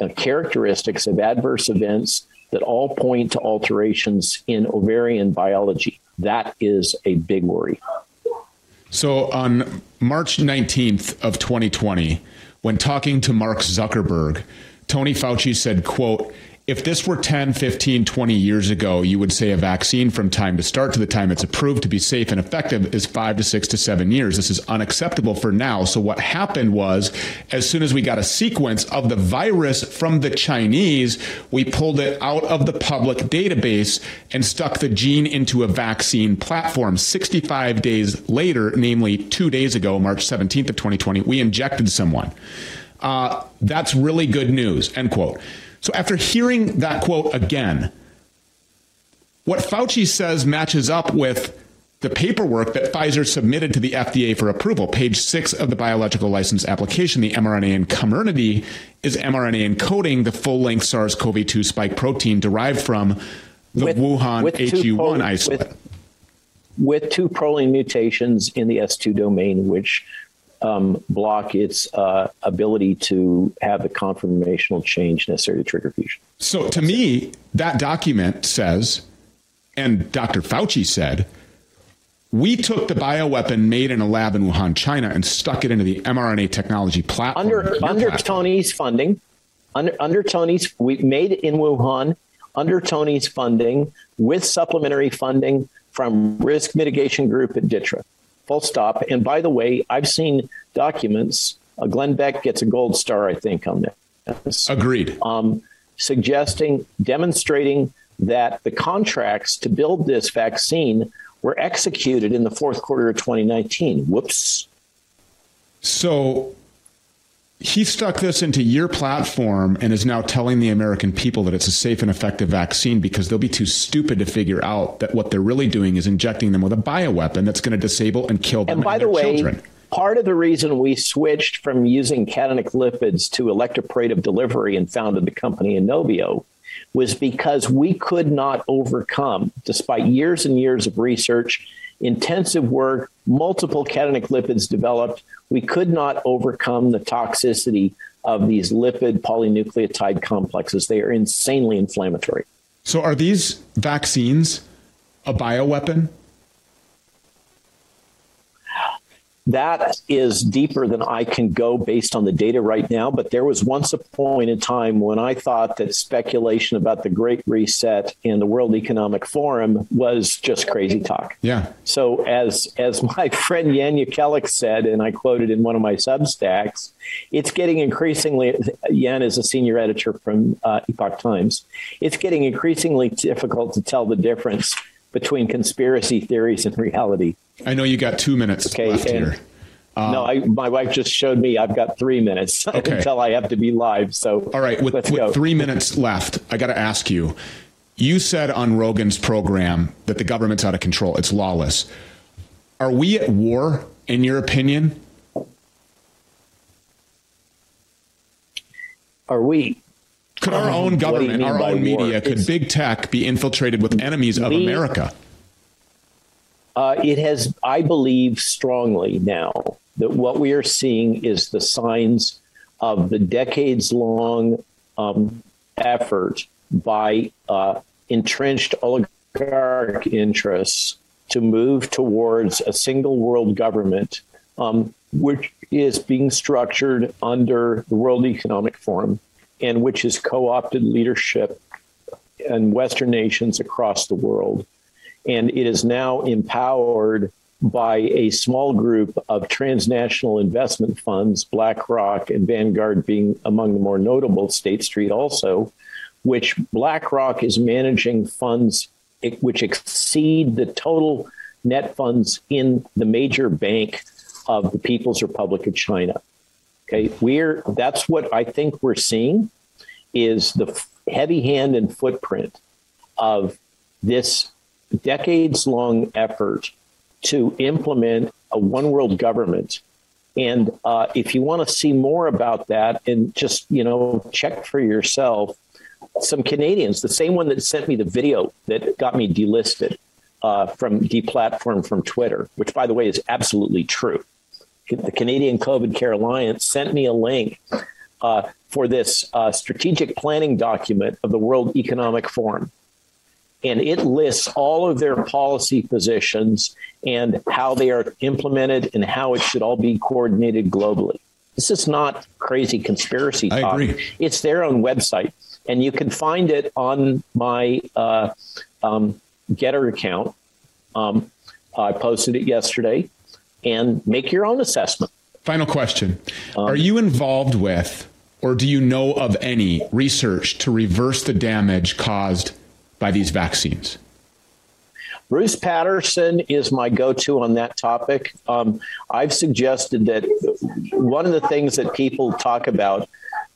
uh, characteristics of adverse events that all point to alterations in ovarian biology. That is a big worry. So on March 19th of 2020, when talking to Mark Zuckerberg, Tony Fauci said, quote, if this were 10, 15, 20 years ago, you would say a vaccine from time to start to the time it's approved to be safe and effective is 5 to 6 to 7 years. This is unacceptable for now. So what happened was as soon as we got a sequence of the virus from the Chinese, we pulled it out of the public database and stuck the gene into a vaccine platform. 65 days later, namely 2 days ago, March 17th of 2020, we injected someone. Uh, that's really good news. End quote. So after hearing that quote again, what Fauci says matches up with the paperwork that Pfizer submitted to the FDA for approval. Page 6 of the biological license application, the mRNA in Comirnaty is mRNA encoding the full-length SARS-CoV-2 spike protein derived from the with, Wuhan with HU1 isolate. With, with two proline mutations in the S2 domain which um, block its uh, ability to have the conformational change necessary to trigger fusion. So, to me, that document says, and Dr. Fauci said, we took the bioweapon made in a lab in Wuhan, China, and stuck it into the mRNA technology platform. Under under platform. Tony's funding, under under Tony's, we made it in Wuhan under Tony's funding with supplementary funding from Risk Mitigation Group at DTRA full stop. And by the way, I've seen documents. Uh, Glenn Beck gets a gold star, I think, on this. Agreed. Um, suggesting, demonstrating that the contracts to build this vaccine were executed in the fourth quarter of 2019. Whoops. So he stuck this into your platform and is now telling the American people that it's a safe and effective vaccine because they'll be too stupid to figure out that what they're really doing is injecting them with a bioweapon that's going to disable and kill them and, by the way, children. part of the reason we switched from using cationic lipids to electroporative delivery and founded the company Inovio was because we could not overcome despite years and years of research intensive work multiple cationic lipids developed we could not overcome the toxicity of these lipid polynucleotide complexes. They are insanely inflammatory. So are these vaccines a bioweapon that is deeper than I can go based on the data right now but there was once a point in time when I thought that speculation about the great reset in the World Economic Forum was just crazy talk. Yeah. So as as my [laughs] friend Jan Jekielek said and I quoted in one of my substacks it's getting increasingly Jan is a senior editor from uh, Epoch Times. It's getting increasingly difficult to tell the difference between conspiracy theories and reality. I know you got 2 minutes okay, left here. Um, no, I, my wife just showed me I've got 3 minutes [laughs] okay. until I have to be live. So All right, with, with 3 minutes left, I got to ask you. You said on Rogan's program that the government's out of control. It's lawless. Are we at war in your opinion? Are we could our own government, our own media, war? could it's, big tech be infiltrated with enemies of me, America? Uh, it has, I believe strongly now that what we are seeing is the signs of the decades long um, effort by uh, entrenched oligarch interests to move towards a single world government, um, which is being structured under the World Economic Forum and which has co-opted leadership in western nations across the world. And it is now empowered by a small group of transnational investment funds BlackRock and Vanguard being among the more notable State Street also which BlackRock is managing funds which exceed the total net funds in the major bank of the People's Republic of China Okay, we're that's what I think we're seeing is the heavy hand and footprint of this decades long effort to implement a one world government. And uh, if you want to see more about that and just you know check for yourself some Canadians the same one that sent me the video that got me delisted uh, from deplatformed from Twitter which by the way is absolutely true the Canadian COVID Care Alliance sent me a link uh, for this uh, strategic planning document of the World Economic Forum. And it lists all of their policy positions and how they are implemented and how it should all be coordinated globally. This is not crazy conspiracy talk. I agree. It's their own website and you can find it on my uh, um, Gettr account. Um, I posted it yesterday and make your own assessment. Final question. Um, Are you involved with or do you know of any research to reverse the damage caused by these vaccines? Bruce Patterson is my go-to on that topic. Um, I've suggested that one of the things that people talk about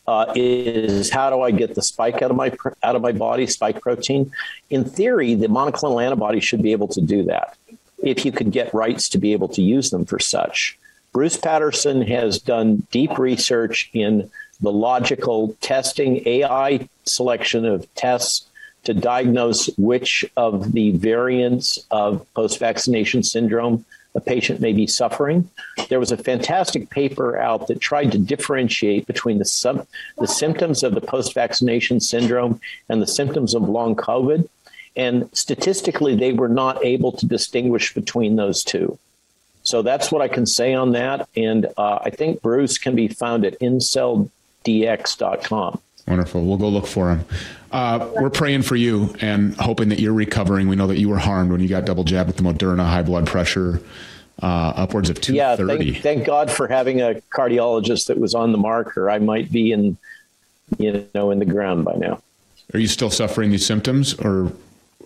uh, is how do I get the spike out of my out of my body spike protein? In theory, the monoclonal antibody should be able to do that if you could get rights to be able to use them for such. Bruce Patterson has done deep research in the logical testing AI selection of tests to diagnose which of the variants of post-vaccination syndrome a patient may be suffering. There was a fantastic paper out that tried to differentiate between the the symptoms of the post-vaccination syndrome and the symptoms of long covid and statistically they were not able to distinguish between those two. So that's what I can say on that and uh, I think Bruce can be found at incel dx.com. Wonderful. We'll go look for him. Uh, we're praying for you and hoping that you're recovering. We know that you were harmed when you got double jabbed with the Moderna, high blood pressure, uh, upwards of 230. Yeah, thank, thank, God for having a cardiologist that was on the marker. I might be in, you know, in the ground by now. Are you still suffering these symptoms or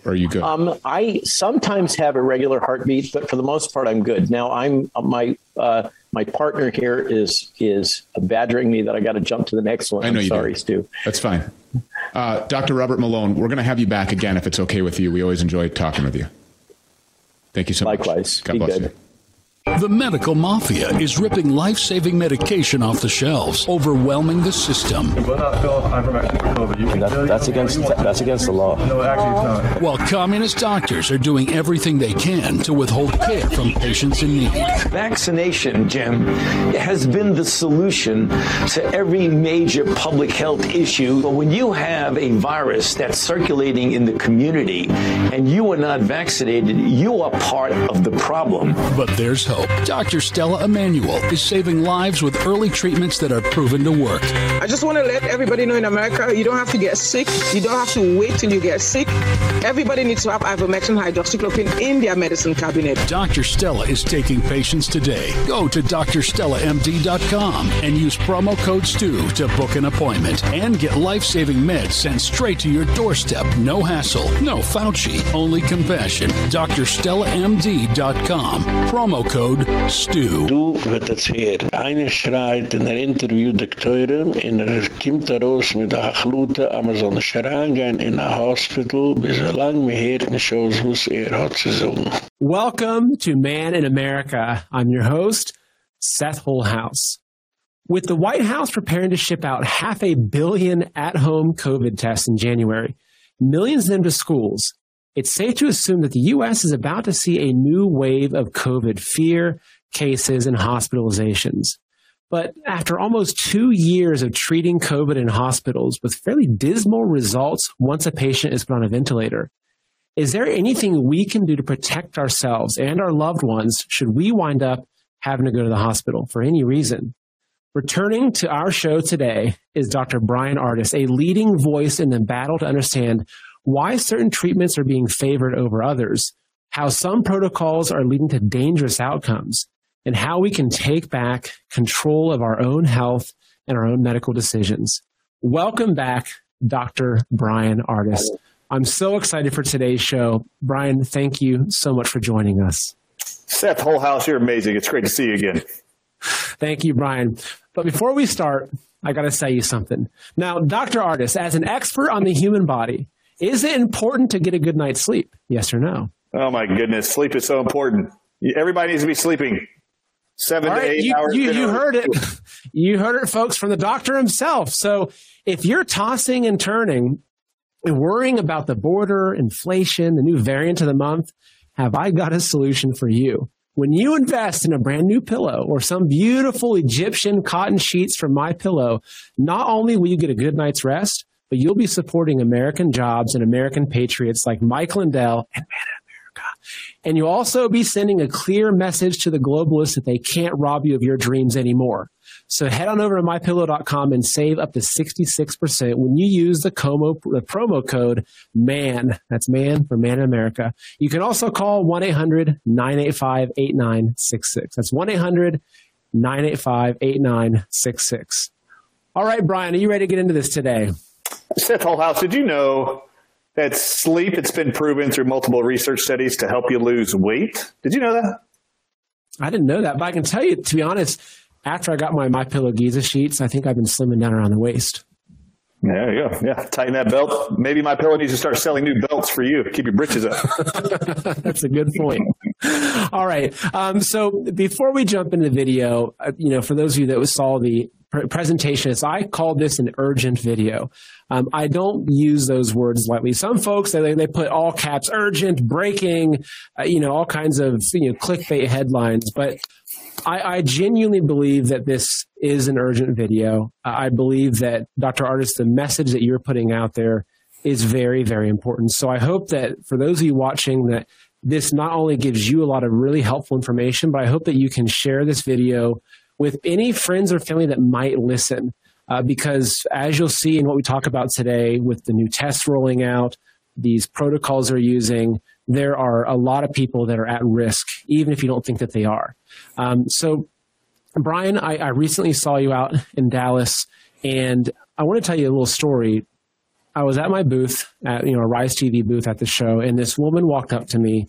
are you good? Um, I sometimes have irregular heartbeat, but for the most part, I'm good. Now, I'm my uh, my partner here is is badgering me that I got to jump to the next one. I know I'm you sorry, do. Stu. That's fine. Uh, Dr. Robert Malone, we're going to have you back again if it's okay with you. We always enjoy talking with you. Thank you so Likewise. much. God Be bless good. you. The medical mafia is ripping life saving medication off the shelves, overwhelming the system. That, that's against that's against the law. No, actually, it's not. While communist doctors are doing everything they can to withhold care from patients in need. Vaccination, Jim, has been the solution to every major public health issue. But when you have a virus that's circulating in the community and you are not vaccinated, you are part of the problem. But there's hope. Dr. Stella Immanuel is saving lives with early treatments that are proven to work. I just want to let everybody know in America, you don't have to get sick. You don't have to wait till you get sick. Everybody needs to have ivermectin hydroxychloroquine in their medicine cabinet. Dr. Stella is taking patients today. Go to drstellamd.com and use promo code STU to book an appointment and get life-saving meds sent straight to your doorstep. No hassle, no Fauci, only compassion. drstellamd.com. Promo code STU. Du wird es hier. Einer schreit in der Interview Doktorin in er kommt raus mit der Achlute, aber so eine Schrangehen in a hospital, bis er lang mir hier in Shows, was er hat zu sagen. Welcome to Man in America. I'm your host, Seth Holehouse. With the White House preparing to ship out half a billion at-home COVID tests in January, millions of them to schools, it's safe to assume that the U.S. is about to see a new wave of COVID fear, cases, and hospitalizations. But after almost two years of treating COVID in hospitals with fairly dismal results once a patient is put on a ventilator, is there anything we can do to protect ourselves and our loved ones should we wind up having to go to the hospital for any reason? Returning to our show today is Dr. Brian Ardis, a leading voice in the battle to understand why certain treatments are being favored over others, how some protocols are leading to dangerous outcomes, and how we can take back control of our own health and our own medical decisions. Welcome back, Dr. Brian Ardis. I'm so excited for today's show. Brian, thank you so much for joining us. Seth Holehouse, you're amazing. It's great to see you again. Thank you, Brian. But before we start, I got to say you something. Now, Dr. Ardis, as an expert on the human body, is it important to get a good night's sleep? Yes or no? Oh my goodness, sleep is so important. Everybody needs to be sleeping seven All to right, eight you, hours. You, you heard it. [laughs] You heard it, folks, from the doctor himself. So if you're tossing and turning and worrying about the border, inflation, the new variant of the month, have I got a solution for you? When you invest in a brand new pillow or some beautiful Egyptian cotton sheets from My Pillow, not only will you get a good night's rest, but you'll be supporting American jobs and American patriots like Mike Lindell and Man in America. And you'll also be sending a clear message to the globalists that they can't rob you of your dreams anymore. So head on over to mypillow.com and save up to 66% when you use the, como, the promo code MAN. That's MAN for Man in America. You can also call 1-800-985-8966. That's 1-800-985-8966. All right, Brian, are you ready to get into this today? Seth Holehouse, did you know that sleep it's been proven through multiple research studies to help you lose weight? Did you know that? I didn't know that, but I can tell you, to be honest, after I got my My Pillow Giza sheets, I think I've been slimming down around the waist. There you go. Yeah, tighten that belt. Maybe my pillow needs to start selling new belts for you. Keep your britches up. [laughs] That's a good point. All right. Um, so before we jump into the video, uh, you know, for those of you that saw the pr- presentation, it's, I called this an urgent video. Um, I don't use those words lightly. Some folks they they put all caps urgent, breaking, uh, you know, all kinds of you know clickbait headlines, but I, I, genuinely believe that this is an urgent video. I believe that Dr. Ardis, the message that you're putting out there is very, very important. So I hope that for those of you watching that this not only gives you a lot of really helpful information, but I hope that you can share this video with any friends or family that might listen. Uh, because as you'll see in what we talk about today with the new tests rolling out, these protocols they're using, there are a lot of people that are at risk, even if you don't think that they are. Um, so, Brian, I, I, recently saw you out in Dallas, and I want to tell you a little story. I was at my booth, at you know, a Rise TV booth at the show, and this woman walked up to me,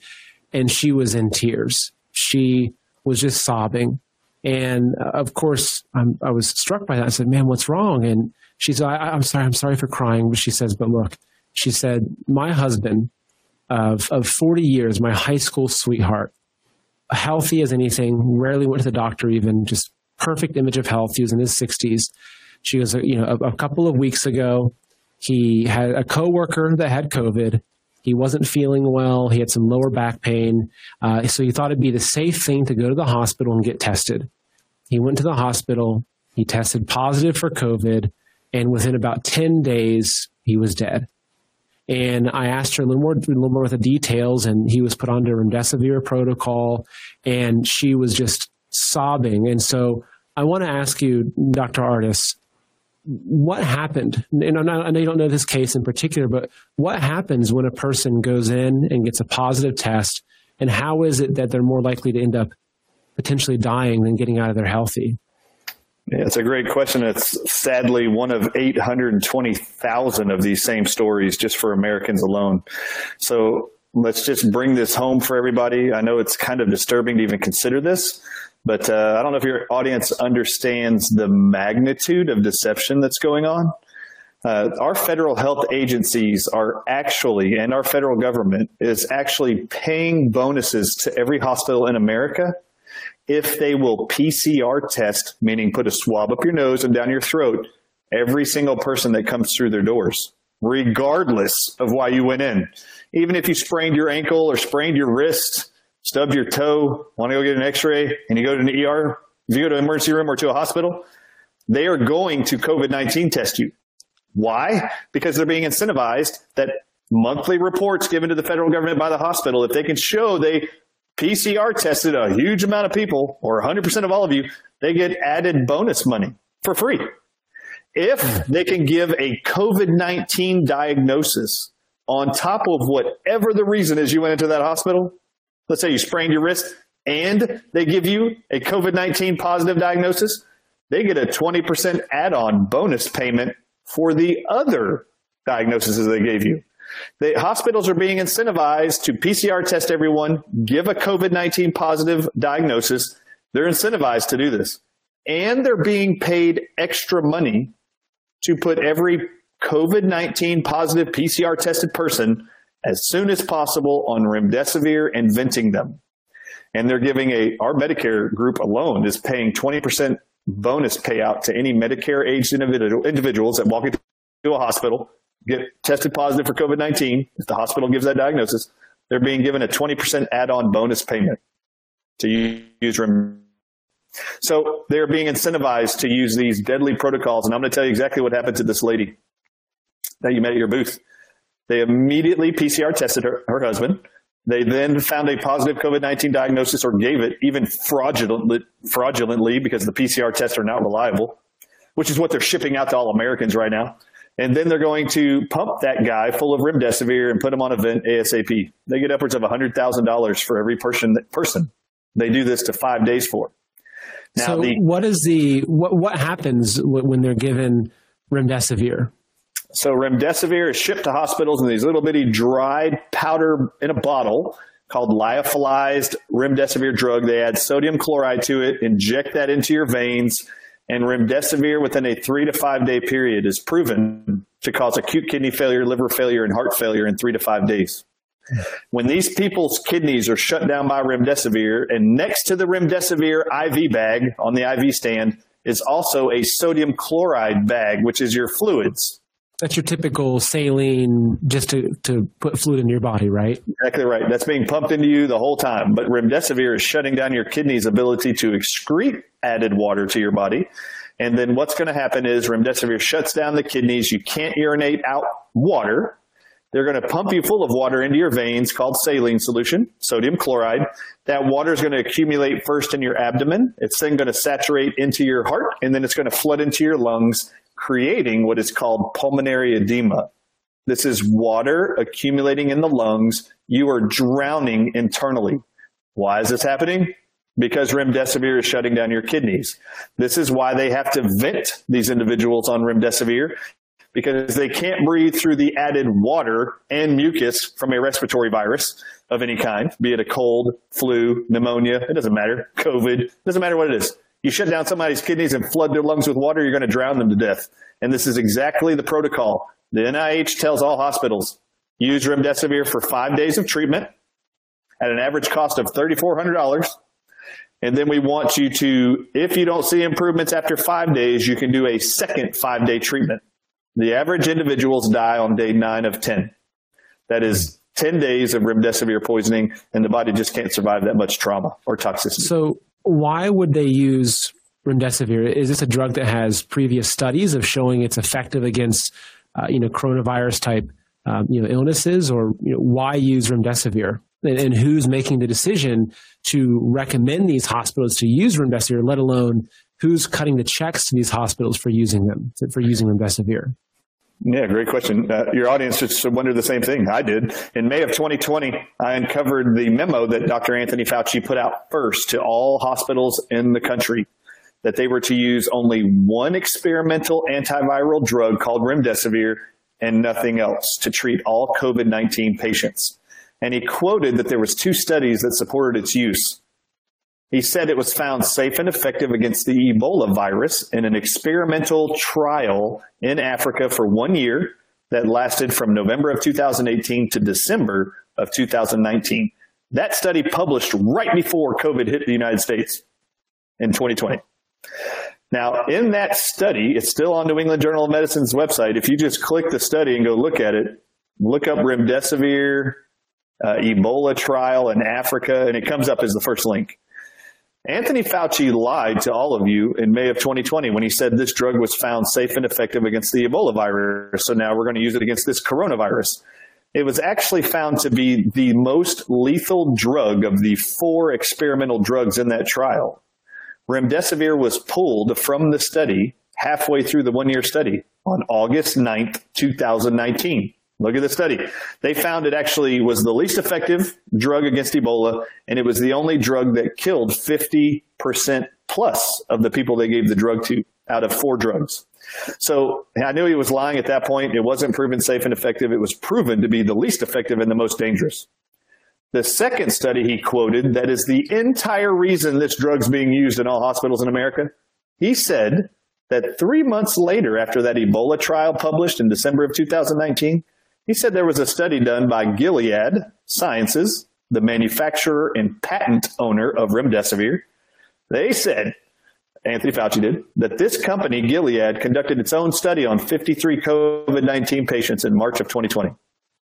and she was in tears. She was just sobbing, and uh, of course, I'm, i was struck by that. I said, "Man, what's wrong?" And she said, I, "I'm sorry, I'm sorry for crying," but she says, "But look," she said, "My husband." Of, of 40 years, my high school sweetheart, healthy as anything, rarely went to the doctor even, just perfect image of health. He was in his 60s. She was, you know, a, a couple of weeks ago, he had a coworker that had COVID. He wasn't feeling well. He had some lower back pain. Uh, so he thought it'd be the safe thing to go to the hospital and get tested. He went to the hospital. He tested positive for COVID. And within about 10 days, he was dead. And I asked her a little more, a little more with the details, and he was put onto remdesivir protocol, and she was just sobbing. And so I want to ask you, Dr. Ardis, what happened? And I know you don't know this case in particular, but what happens when a person goes in and gets a positive test, and how is it that they're more likely to end up potentially dying than getting out of there healthy? Yeah, it's a great question. It's sadly one of 820,000 of these same stories just for Americans alone. So let's just bring this home for everybody. I know it's kind of disturbing to even consider this, but uh, I don't know if your audience understands the magnitude of deception that's going on. Uh, our federal health agencies are actually, and our federal government is actually paying bonuses to every hospital in America if they will PCR test, meaning put a swab up your nose and down your throat, every single person that comes through their doors, regardless of why you went in. Even if you sprained your ankle or sprained your wrist, stubbed your toe, want to go get an x-ray, and you go to an ER, if you go to an emergency room or to a hospital, they are going to COVID-19 test you. Why? Because they're being incentivized that monthly reports given to the federal government by the hospital, if they can show they PCR tested a huge amount of people, or 100% of all of you, they get added bonus money for free. If they can give a COVID 19 diagnosis on top of whatever the reason is you went into that hospital, let's say you sprained your wrist and they give you a COVID 19 positive diagnosis, they get a 20% add on bonus payment for the other diagnoses they gave you. The hospitals are being incentivized to PCR test everyone, give a COVID-19 positive diagnosis. They're incentivized to do this. And they're being paid extra money to put every COVID-19 positive PCR tested person as soon as possible on remdesivir and venting them. And they're giving a our Medicare group alone is paying 20% bonus payout to any Medicare aged individual, individuals that walk into a hospital get tested positive for COVID 19, if the hospital gives that diagnosis, they're being given a 20% add on bonus payment to use rem. So they're being incentivized to use these deadly protocols. And I'm going to tell you exactly what happened to this lady that you met at your booth. They immediately PCR tested her, her husband. They then found a positive COVID 19 diagnosis or gave it even fraudulently, fraudulently because the PCR tests are not reliable, which is what they're shipping out to all Americans right now and then they're going to pump that guy full of remdesivir and put him on a vent ASAP. They get upwards of $100,000 for every person person they do this to 5 days for. Now so the, what is the what what happens when they're given remdesivir? So remdesivir is shipped to hospitals in these little bitty dried powder in a bottle called lyophilized remdesivir drug. They add sodium chloride to it, inject that into your veins and remdesivir within a 3 to 5 day period is proven to cause acute kidney failure, liver failure and heart failure in 3 to 5 days. When these people's kidneys are shut down by remdesivir and next to the remdesivir IV bag on the IV stand is also a sodium chloride bag which is your fluids that's your typical saline just to, to put fluid in your body, right? Exactly right. That's being pumped into you the whole time. But remdesivir is shutting down your kidney's ability to excrete added water to your body. And then what's going to happen is remdesivir shuts down the kidneys. You can't urinate out water. They're going to pump you full of water into your veins called saline solution, sodium chloride. That water is going to accumulate first in your abdomen. It's then going to saturate into your heart and then it's going to flood into your lungs creating what is called pulmonary edema. This is water accumulating in the lungs. You are drowning internally. Why is this happening? Because remdesivir is shutting down your kidneys. This is why they have to vent these individuals on remdesivir because they can't breathe through the added water and mucus from a respiratory virus of any kind, be it a cold, flu, pneumonia, it doesn't matter, COVID, it doesn't matter what it is. You shut down somebody's kidneys and flood their lungs with water, you're going to drown them to death. And this is exactly the protocol. The NIH tells all hospitals use remdesivir for five days of treatment. at an average cost of $3400 and then we want you to if you don't see improvements after 5 days you can do a second 5-day treatment the average individuals die on day 9 of 10 that is 10 days of remdesivir poisoning and the body just can't survive that much trauma or toxicity so why would they use remdesivir? Is this a drug that has previous studies of showing it's effective against uh, you know coronavirus type um, you know illnesses? Or you know, why use remdesivir? And, and, who's making the decision to recommend these hospitals to use remdesivir let alone who's cutting the checks to these hospitals for using them for using remdesivir yeah, great question. Uh, your audience should wonder the same thing I did. In May of 2020, I uncovered the memo that Dr. Anthony Fauci put out first to all hospitals in the country that they were to use only one experimental antiviral drug called remdesivir and nothing else to treat all COVID-19 patients. And he quoted that there was two studies that supported its use. He said it was found safe and effective against the Ebola virus in an experimental trial in Africa for 1 year that lasted from November of 2018 to December of 2019. That study published right before COVID hit the United States in 2020. Now, in that study, it's still on New England Journal of Medicine's website. If you just click the study and go look at it, look up remdesivir uh, Ebola trial in Africa and it comes up as the first link. Anthony Fauci lied to all of you in May of 2020 when he said this drug was found safe and effective against the Ebola virus. So now we're going to use it against this coronavirus. It was actually found to be the most lethal drug of the four experimental drugs in that trial. Remdesivir was pulled from the study halfway through the 1-year study on August 9th, 2019. Look at the study. They found it actually was the least effective drug against Ebola and it was the only drug that killed 50% plus of the people they gave the drug to out of four drugs. So I knew he was lying at that point. It wasn't proven safe and effective. It was proven to be the least effective and the most dangerous. The second study he quoted that is the entire reason this drug's being used in all hospitals in America. He said that 3 months later after that Ebola trial published in December of 2019, he said there was a study done by Gilead Sciences, the manufacturer and patent owner of remdesivir. They said Anthony Fauci did that this company Gilead conducted its own study on 53 COVID-19 patients in March of 2020.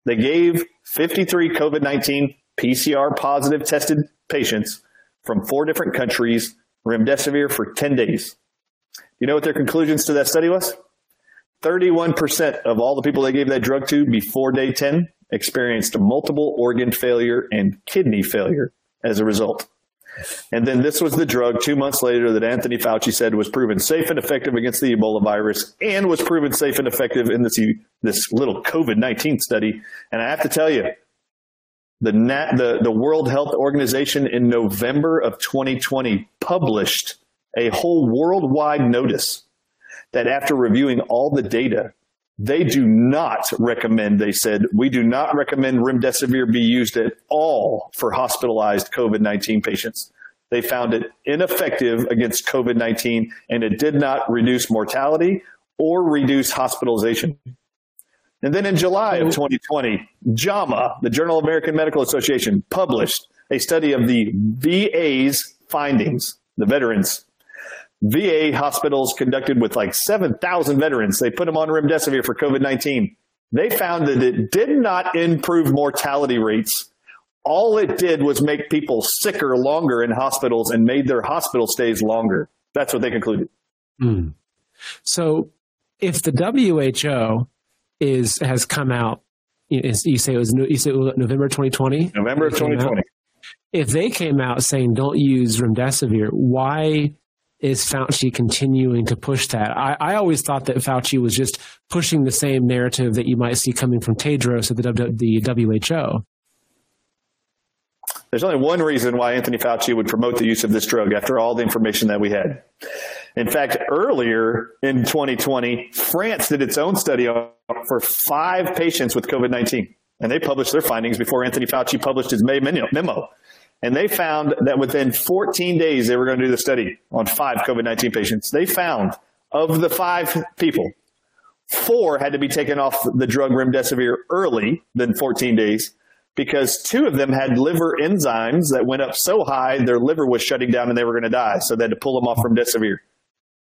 They gave 53 COVID-19 PCR positive tested patients from four different countries remdesivir for 10 days. You know what their conclusions to that study was? 31% of all the people they gave that drug to before day 10 experienced multiple organ failure and kidney failure as a result. And then this was the drug 2 months later that Anthony Fauci said was proven safe and effective against the Ebola virus and was proven safe and effective in this this little COVID-19 study. And I have to tell you, the, Nat, the, the World Health Organization in November of 2020 published a whole worldwide notice that after reviewing all the data, they do not recommend, they said, we do not recommend remdesivir be used at all for hospitalized COVID-19 patients. They found it ineffective against COVID-19 and it did not reduce mortality or reduce hospitalization. And then in July of 2020, JAMA, the Journal of American Medical Association, published a study of the VA's findings, the veterans. VA hospitals conducted with like 7,000 veterans. They put them on remdesivir for COVID-19. They found that it did not improve mortality rates. All it did was make people sicker longer in hospitals and made their hospital stays longer. That's what they concluded. Mm. So if the WHO is has come out. You say it was you say it was November 2020. November of 2020. If they came out saying don't use remdesivir, why is Fauci continuing to push that? I, I always thought that Fauci was just pushing the same narrative that you might see coming from Tedros at the, the WHO. There's only one reason why Anthony Fauci would promote the use of this drug after all the information that we had. In fact, earlier in 2020, France did its own study for five patients with COVID-19 and they published their findings before Anthony Fauci published his May memo. And they found that within 14 days they were going to do the study on five COVID-19 patients. They found of the five people, four had to be taken off the drug remdesivir early than 14 days. because two of them had liver enzymes that went up so high their liver was shutting down and they were going to die. So they had to pull them off from remdesivir.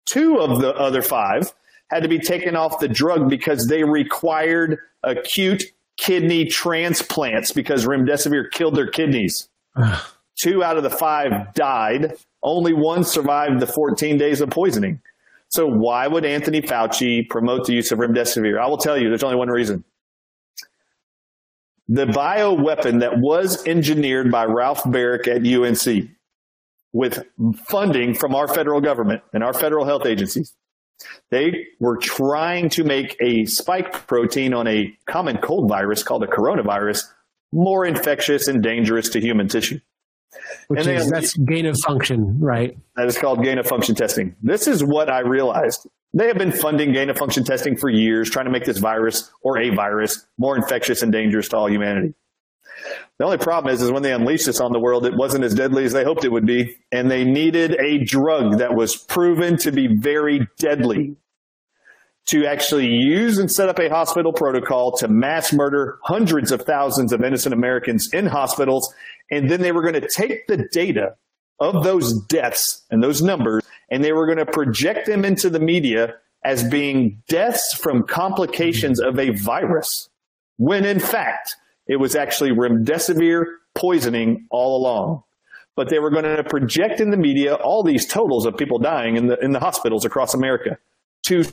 Two of the other five had to be taken off the drug because they required acute kidney transplants because remdesivir killed their kidneys. [sighs] Two out of the five died. Only one survived the 14 days of poisoning. So why would Anthony Fauci promote the use of remdesivir? I will tell you, there's only one reason. The bioweapon that was engineered by Ralph Baric at UNC with funding from our federal government and our federal health agencies. They were trying to make a spike protein on a common cold virus called a coronavirus more infectious and dangerous to human tissue. Which And is that's gain of function, right? That is called gain of function testing. This is what I realized. They have been funding gain of function testing for years, trying to make this virus or a virus more infectious and dangerous to all humanity. The only problem is, is when they unleashed this on the world, it wasn't as deadly as they hoped it would be. And they needed a drug that was proven to be very deadly to actually use and set up a hospital protocol to mass murder hundreds of thousands of innocent Americans in hospitals. And then they were going to take the data of those deaths and those numbers, and they were going to project them into the media as being deaths from complications of a virus, when in fact, it was actually remdesivir poisoning all along. But they were going to project in the media all these totals of people dying in the in the hospitals across America to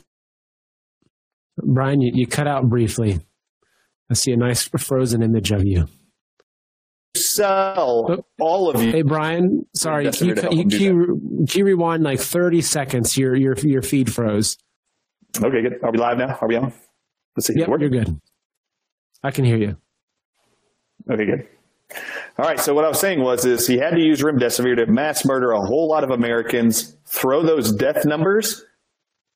Brian, you, you cut out briefly. I see a nice frozen image of you. sell all of you. Hey Brian, sorry, can you, Remdesivir to you, can you, can you rewind like 30 seconds? Your your your feed froze. Okay, good. Are we live now? Are we on? Let's see. Yep, you're good. I can hear you. Okay, good. All right. So what I was saying was, is he had to use remdesivir to mass murder a whole lot of Americans, throw those death numbers,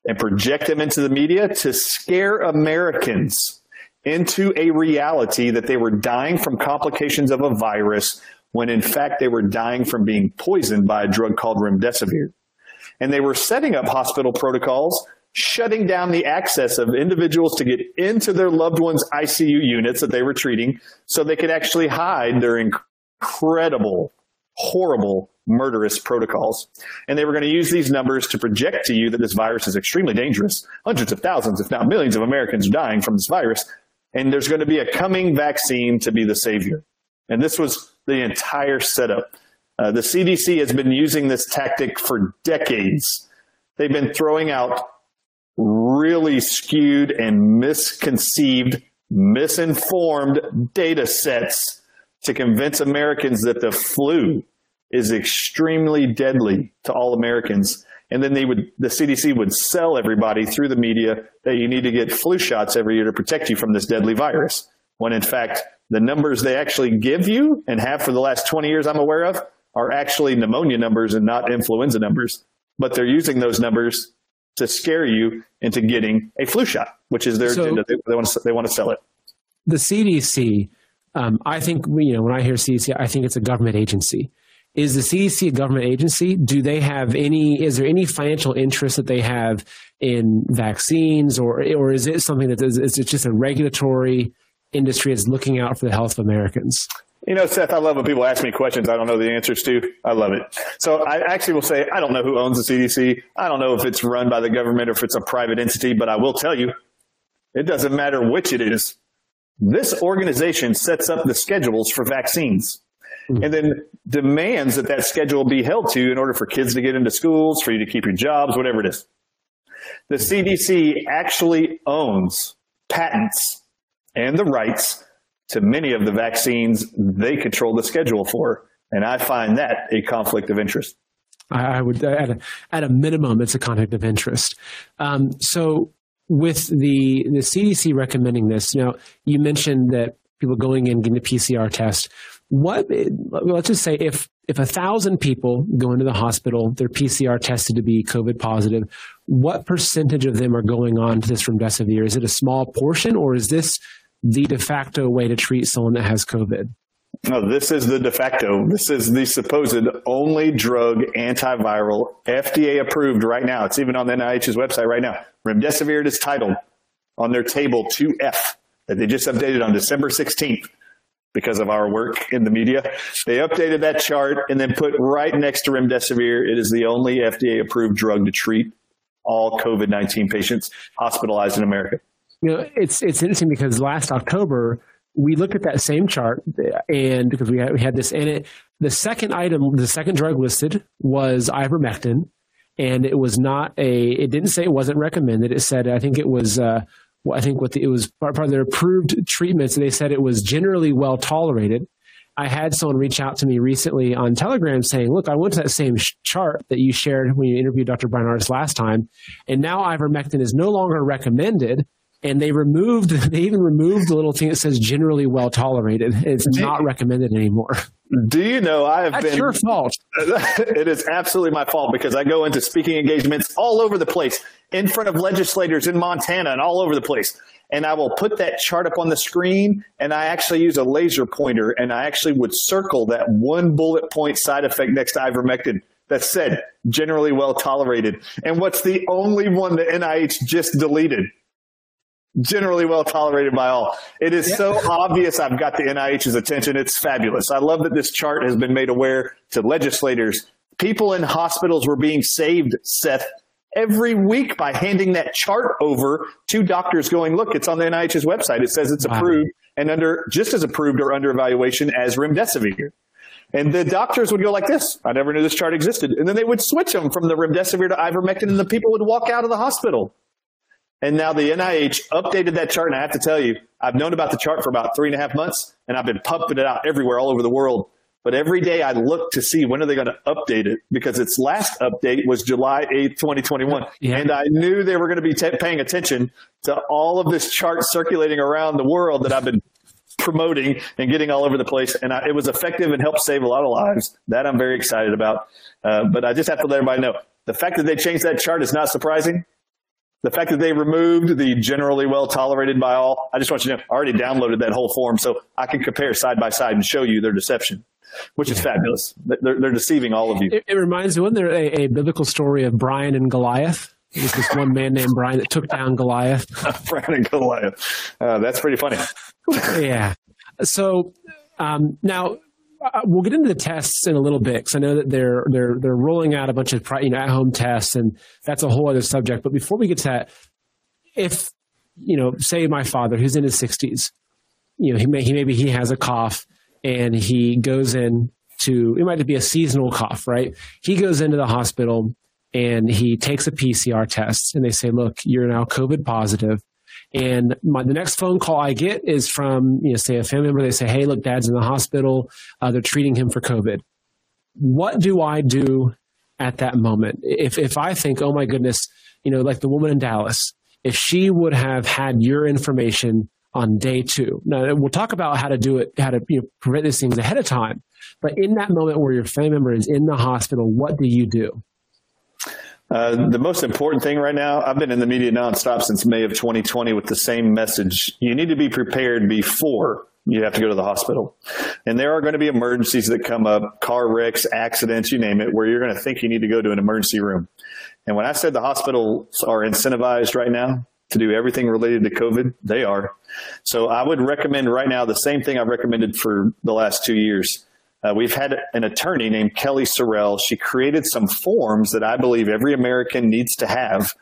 and project them into the media to scare Americans into a reality that they were dying from complications of a virus when in fact they were dying from being poisoned by a drug called remdesivir. And they were setting up hospital protocols shutting down the access of individuals to get into their loved ones ICU units that they were treating so they could actually hide their incredible horrible murderous protocols. And they were going to use these numbers to project to you that this virus is extremely dangerous. Hundreds of thousands if not millions of Americans are dying from this virus. And there's going to be a coming vaccine to be the savior. And this was the entire setup. Uh, the CDC has been using this tactic for decades. They've been throwing out really skewed and misconceived, misinformed data sets to convince Americans that the flu is extremely deadly to all Americans. And then they would, the CDC would sell everybody through the media that you need to get flu shots every year to protect you from this deadly virus. When in fact, the numbers they actually give you and have for the last 20 years I'm aware of are actually pneumonia numbers and not influenza numbers. But they're using those numbers to scare you into getting a flu shot, which is their So- agenda. They, they want to they want to sell it. The CDC, um, I think you know when I hear CDC, I think it's a government agency. Is the CDC a government agency? Do they have any? Is there any financial interest that they have in vaccines, or or is it something that is, is it just a regulatory industry that's looking out for the health of Americans? You know, Seth, I love when people ask me questions I don't know the answers to. I love it. So I actually will say I don't know who owns the CDC. I don't know if it's run by the government or if it's a private entity, but I will tell you, it doesn't matter which it is. This organization sets up the schedules for vaccines and then demands that that schedule be held to in order for kids to get into schools, for you to keep your jobs, whatever it is. The CDC actually owns patents and the rights to many of the vaccines they control the schedule for. And I find that a conflict of interest. I, would at a, at a minimum, it's a conflict of interest. Um, so with the the CDC recommending this, you know, you mentioned that people going in getting the PCR test. What let's just say if if a thousand people go into the hospital, they're PCR tested to be COVID positive. What percentage of them are going on to this remdesivir? Is it a small portion, or is this the de facto way to treat someone that has COVID? No, this is the de facto. This is the supposed only drug antiviral FDA approved right now. It's even on the NIH's website right now. Remdesivir is titled on their table 2F that they just updated on December 16th. Because of our work in the media. They updated that chart and then put right next to remdesivir it is the only FDA approved drug to treat all COVID-19 patients hospitalized in America. You know, it's it's interesting because last October we looked at that same chart and because we had, we had this in it the second item the second drug listed was ivermectin and it was not a it didn't say it wasn't recommended it said i think it was uh, well, I think what the, it was part, part of their approved treatments. They said it was generally well tolerated. I had someone reach out to me recently on Telegram saying, "Look, I went to that same chart that you shared when you interviewed Dr. Bernard's last time, and now ivermectin is no longer recommended." And they removed, [laughs] they even removed the little thing that says generally well tolerated. It's not recommended anymore. [laughs] Do you know I have That's been your fault. [laughs] it is absolutely my fault because I go into speaking engagements all over the place in front of legislators in Montana and all over the place. And I will put that chart up on the screen and I actually use a laser pointer and I actually would circle that one bullet point side effect next to ivermectin that said generally well tolerated. And what's the only one that NIH just deleted? Generally well tolerated by all. It is yeah. so obvious I've got the NIH's attention. It's fabulous. I love that this chart has been made aware to legislators. People in hospitals were being saved, Seth, every week by handing that chart over to doctors going, look, it's on the NIH's website. It says it's wow. approved and under just as approved or under evaluation as remdesivir. And the doctors would go like this. I never knew this chart existed. And then they would switch them from the remdesivir to ivermectin and the people would walk out of the hospital. And now the NIH updated that chart. And I have to tell you, I've known about the chart for about three and a half months and I've been pumping it out everywhere all over the world. But every day I look to see when are they going to update it because its last update was July 8th, 2021. Yeah. And I knew they were going to be paying attention to all of this chart circulating around the world that I've been promoting and getting all over the place. And I, it was effective and helped save a lot of lives. That I'm very excited about. Uh, but I just have to let everybody know the fact that they changed that chart is not surprising the fact that they removed the generally well tolerated by all, I just want you to know, I already downloaded that whole form so I can compare side by side and show you their deception, which is fabulous. They're, they're deceiving all of you. It, it reminds me, wasn't there a, a, biblical story of Brian and Goliath? It was this one man named Brian that took down Goliath. [laughs] Brian and Goliath. Uh, that's pretty funny. yeah. So um, now uh, we'll get into the tests in a little bit because I know that they're they're they're rolling out a bunch of you know at home tests, and that's a whole other subject. But before we get to that, if you know, say my father who's in his sixties, you know, he may he maybe he has a cough and he goes in to it might be a seasonal cough, right? He goes into the hospital and he takes a PCR test, and they say, "Look, you're now COVID positive." And my, the next phone call I get is from, you know, say a family member. They say, Hey, look, dad's in the hospital. Uh, they're treating him for COVID. What do I do at that moment? If, if I think, oh my goodness, you know, like the woman in Dallas, if she would have had your information on day two. Now we'll talk about how to do it, how to you know, prevent these things ahead of time. But in that moment where your family member is in the hospital, what do you do? Uh, the most important thing right now, I've been in the media nonstop since May of 2020 with the same message. You need to be prepared before you have to go to the hospital. And there are going to be emergencies that come up, car wrecks, accidents, you name it, where you're going to think you need to go to an emergency room. And when I said the hospitals are incentivized right now to do everything related to COVID, they are. So I would recommend right now the same thing I've recommended for the last two years uh, we've had an attorney named Kelly Sorrell. She created some forms that I believe every American needs to have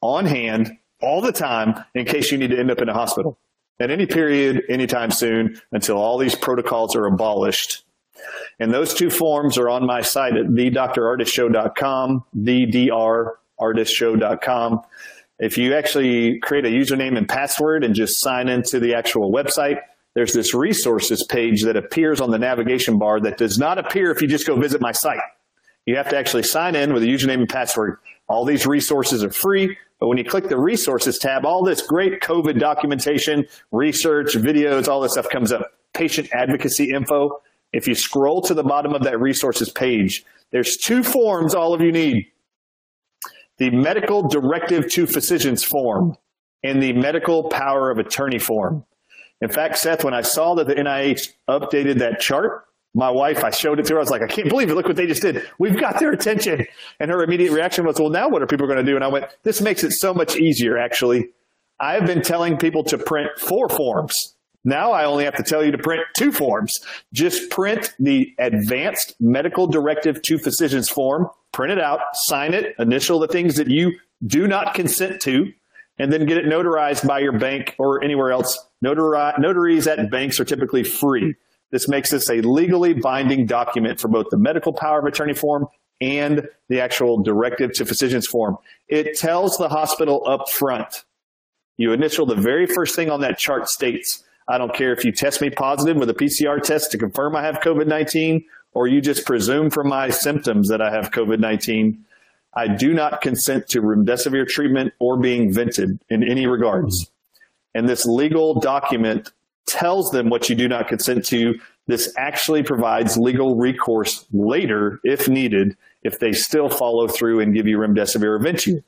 on hand all the time in case you need to end up in a hospital at any period, anytime soon, until all these protocols are abolished. And those two forms are on my site at thedrardisshow.com, thedrardisshow.com. If you actually create a username and password and just sign into the actual website, there's this resources page that appears on the navigation bar that does not appear if you just go visit my site. You have to actually sign in with a username and password. All these resources are free, but when you click the resources tab, all this great COVID documentation, research, videos, all this stuff comes up. Patient advocacy info. If you scroll to the bottom of that resources page, there's two forms all of you need. The medical directive to physicians form and the medical power of attorney form. In fact, Seth, when I saw that the NIH updated that chart, my wife, I showed it to her. I was like, I can't believe it. Look what they just did. We've got their attention. And her immediate reaction was, well, now what are people going to do? And I went, this makes it so much easier, actually. I have been telling people to print four forms. Now I only have to tell you to print two forms. Just print the advanced medical directive to physicians form, print it out, sign it, initial the things that you do not consent to, and then get it notarized by your bank or anywhere else. Notari- notaries at banks are typically free. This makes this a legally binding document for both the medical power of attorney form and the actual directive to physicians form. It tells the hospital up front. You initial the very first thing on that chart states, I don't care if you test me positive with a PCR test to confirm I have COVID-19 or you just presume from my symptoms that I have COVID-19. I do not consent to remdesivir treatment or being vented in any regards. And this legal document tells them what you do not consent to. This actually provides legal recourse later if needed if they still follow through and give you remdesivir or vent you.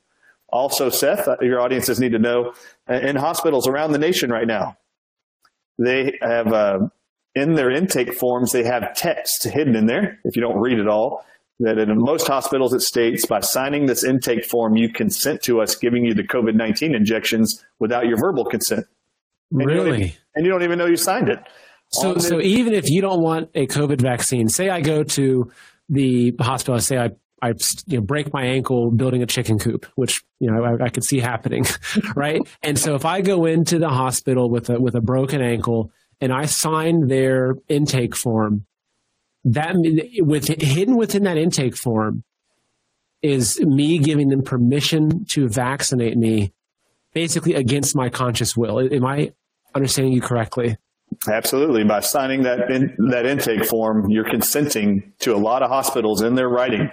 Also, Seth, uh, your audiences need to know uh, in hospitals around the nation right now, they have uh, in their intake forms they have text hidden in there if you don't read it all that in most hospitals it states by signing this intake form you consent to us giving you the COVID-19 injections without your verbal consent. And really? You even, and you don't even know you signed it. So um, so even if you don't want a COVID vaccine, say I go to the hospital, I say I I you know break my ankle building a chicken coop, which you know I, I could see happening, [laughs] right? And so if I go into the hospital with a with a broken ankle and I sign their intake form, that with hidden within that intake form is me giving them permission to vaccinate me, basically against my conscious will. Am I understanding you correctly? Absolutely. By signing that in, that intake form, you're consenting to a lot of hospitals in their writing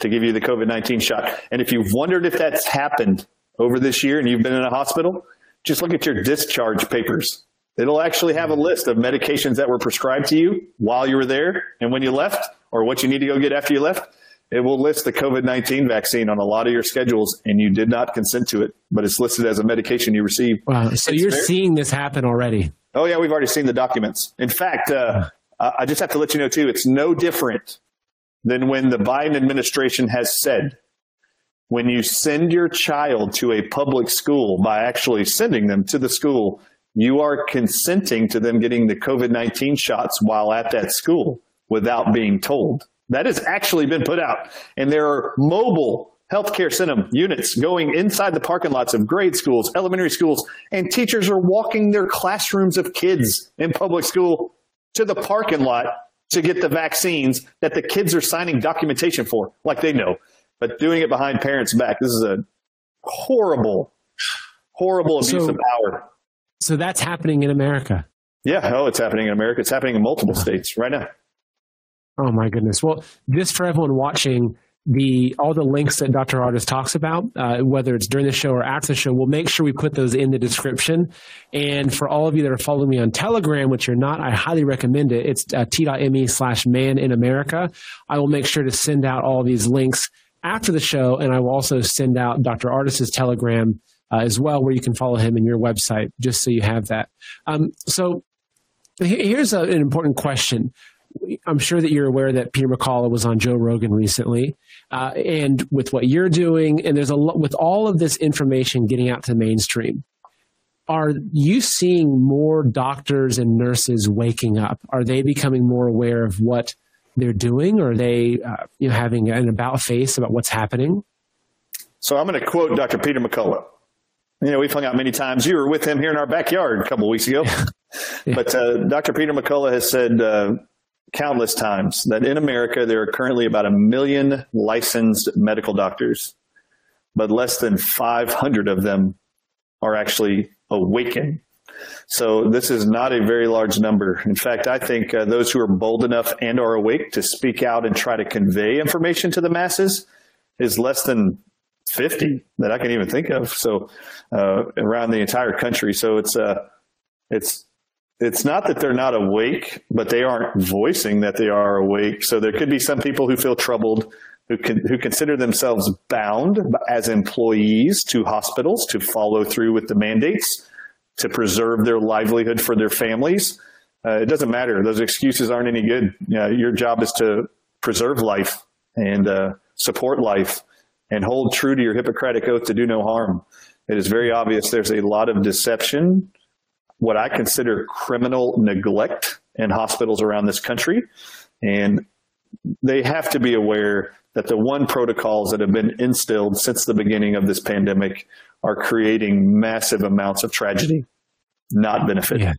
to give you the COVID-19 shot. And if you've wondered if that's happened over this year and you've been in a hospital, just look at your discharge papers. It'll actually have a list of medications that were prescribed to you while you were there and when you left or what you need to go get after you left. It will list the COVID-19 vaccine on a lot of your schedules and you did not consent to it, but it's listed as a medication you received. Wow. So It's you're very- seeing this happen already. Oh yeah, we've already seen the documents. In fact, uh, I I just have to let you know too, it's no different than when the Biden administration has said when you send your child to a public school by actually sending them to the school, you are consenting to them getting the COVID-19 shots while at that school without being told. That has actually been put out. And there are mobile healthcare center units going inside the parking lots of grade schools, elementary schools, and teachers are walking their classrooms of kids in public school to the parking lot to get the vaccines that the kids are signing documentation for, like they know, but doing it behind parents' back. This is a horrible, horrible abuse So- of power. So that's happening in America. Yeah, oh, it's happening in America. It's happening in multiple states right now. Oh my goodness. Well, this for everyone watching the all the links that Dr. Ardis talks about, uh, whether it's during the show or after the show, we'll make sure we put those in the description. And for all of you that are following me on Telegram, which you're not, I highly recommend it. It's uh, t.me slash man in America. I will make sure to send out all these links after the show, and I will also send out Dr. Ardis's Telegram uh, as well, where you can follow him in your website, just so you have that. Um, so here's a, an important question. I'm sure that you're aware that Peter McCullough was on Joe Rogan recently, uh, and with what you're doing, and there's a lot with all of this information getting out to the mainstream. Are you seeing more doctors and nurses waking up? Are they becoming more aware of what they're doing? Or are they, uh, you know, having an about face about what's happening? So I'm going to quote Dr. Peter McCullough. You know, we've hung out many times. You were with him here in our backyard a couple of weeks ago. [laughs] [laughs] But uh, Dr. Peter McCullough has said uh, countless times that in America there are currently about a million licensed medical doctors, but less than 500 of them are actually awakened. So this is not a very large number. In fact, I think uh, those who are bold enough and are awake to speak out and try to convey information to the masses is less than 50 that I can even think of. So uh, around the entire country. So it's uh, it's it's not that they're not awake, but they aren't voicing that they are awake. So there could be some people who feel troubled, who can, who consider themselves bound as employees to hospitals to follow through with the mandates to preserve their livelihood for their families. Uh, it doesn't matter; those excuses aren't any good. You know, your job is to preserve life and uh, support life, and hold true to your Hippocratic oath to do no harm. It is very obvious there's a lot of deception what I consider criminal neglect in hospitals around this country and they have to be aware that the one protocols that have been instilled since the beginning of this pandemic are creating massive amounts of tragedy, not benefit. Yeah.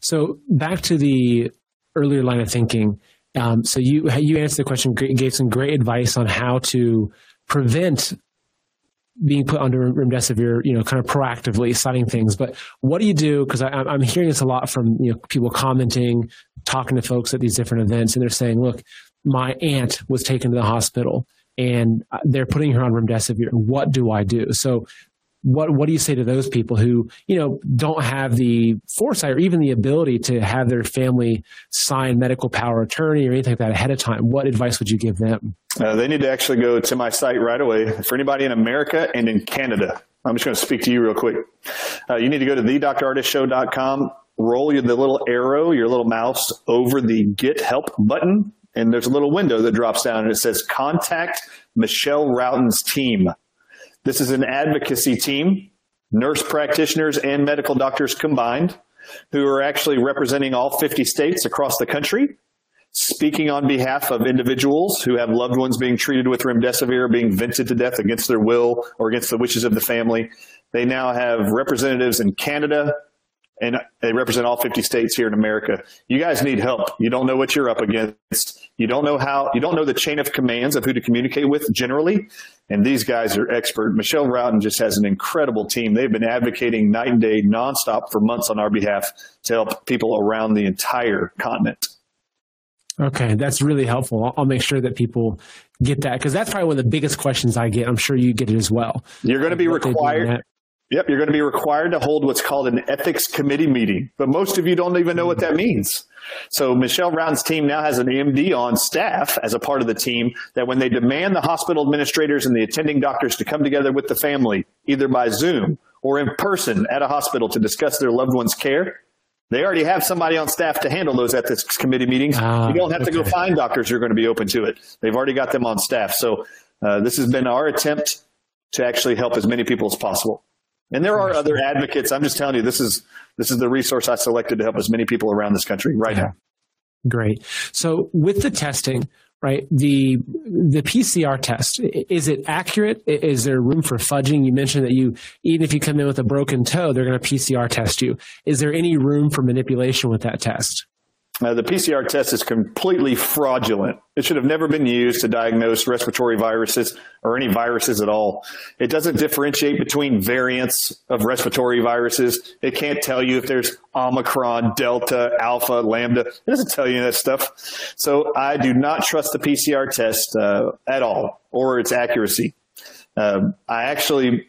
So back to the earlier line of thinking. Um, so you you answered the question, gave some great advice on how to prevent being put under remdesivir, you know, kind of proactively citing things. But what do you do? Because I'm hearing this a lot from you know people commenting, talking to folks at these different events, and they're saying, "Look, my aunt was taken to the hospital, and uh, they're putting her on remdesivir. What do I do?" So what what do you say to those people who you know don't have the foresight or even the ability to have their family sign medical power attorney or anything like that ahead of time? What advice would you give them? Uh, they need to actually go to my site right away. For anybody in america and in canada i'm just going to speak to you real quick. Uh, you need to go to thedrardisshow.com roll your the little arrow your little mouse over the get help button and there's a little window that drops down and it says contact michelle routon's team this is an advocacy team, nurse practitioners and medical doctors combined, who are actually representing all 50 states across the country, speaking on behalf of individuals who have loved ones being treated with remdesivir being vented to death against their will or against the wishes of the family. They now have representatives in Canada, and they represent all 50 states here in America. You guys need help. You don't know what you're up against. You don't know how you don't know the chain of commands of who to communicate with generally. And these guys are expert. Michelle Routon just has an incredible team. They've been advocating night and day nonstop for months on our behalf to help people around the entire continent. Okay, that's really helpful. I'll, make sure that people get that because that's probably one of the biggest questions I get. I'm sure you get it as well. You're going to be required Yep, you're going to be required to hold what's called an ethics committee meeting, but most of you don't even know what that means. So Michelle Routon's team now has an MD on staff as a part of the team that when they demand the hospital administrators and the attending doctors to come together with the family, either by Zoom or in person at a hospital to discuss their loved one's care, they already have somebody on staff to handle those ethics committee meetings. Uh, you don't have okay. to go find doctors who are going to be open to it. They've already got them on staff. So uh, this has been our attempt to actually help as many people as possible. And there are other advocates. I'm just telling you, this is this is the resource I selected to help as many people around this country right yeah. now. Great. So with the testing, right? The the PCR test is it accurate? Is there room for fudging? You mentioned that you even if you come in with a broken toe, they're going to PCR test you. Is there any room for manipulation with that test? Uh, the PCR test is completely fraudulent. It should have never been used to diagnose respiratory viruses or any viruses at all. It doesn't differentiate between variants of respiratory viruses. It can't tell you if there's Omicron, Delta, Alpha, Lambda. It doesn't tell you that stuff. So I do not trust the PCR test uh, at all or its accuracy. Um, I actually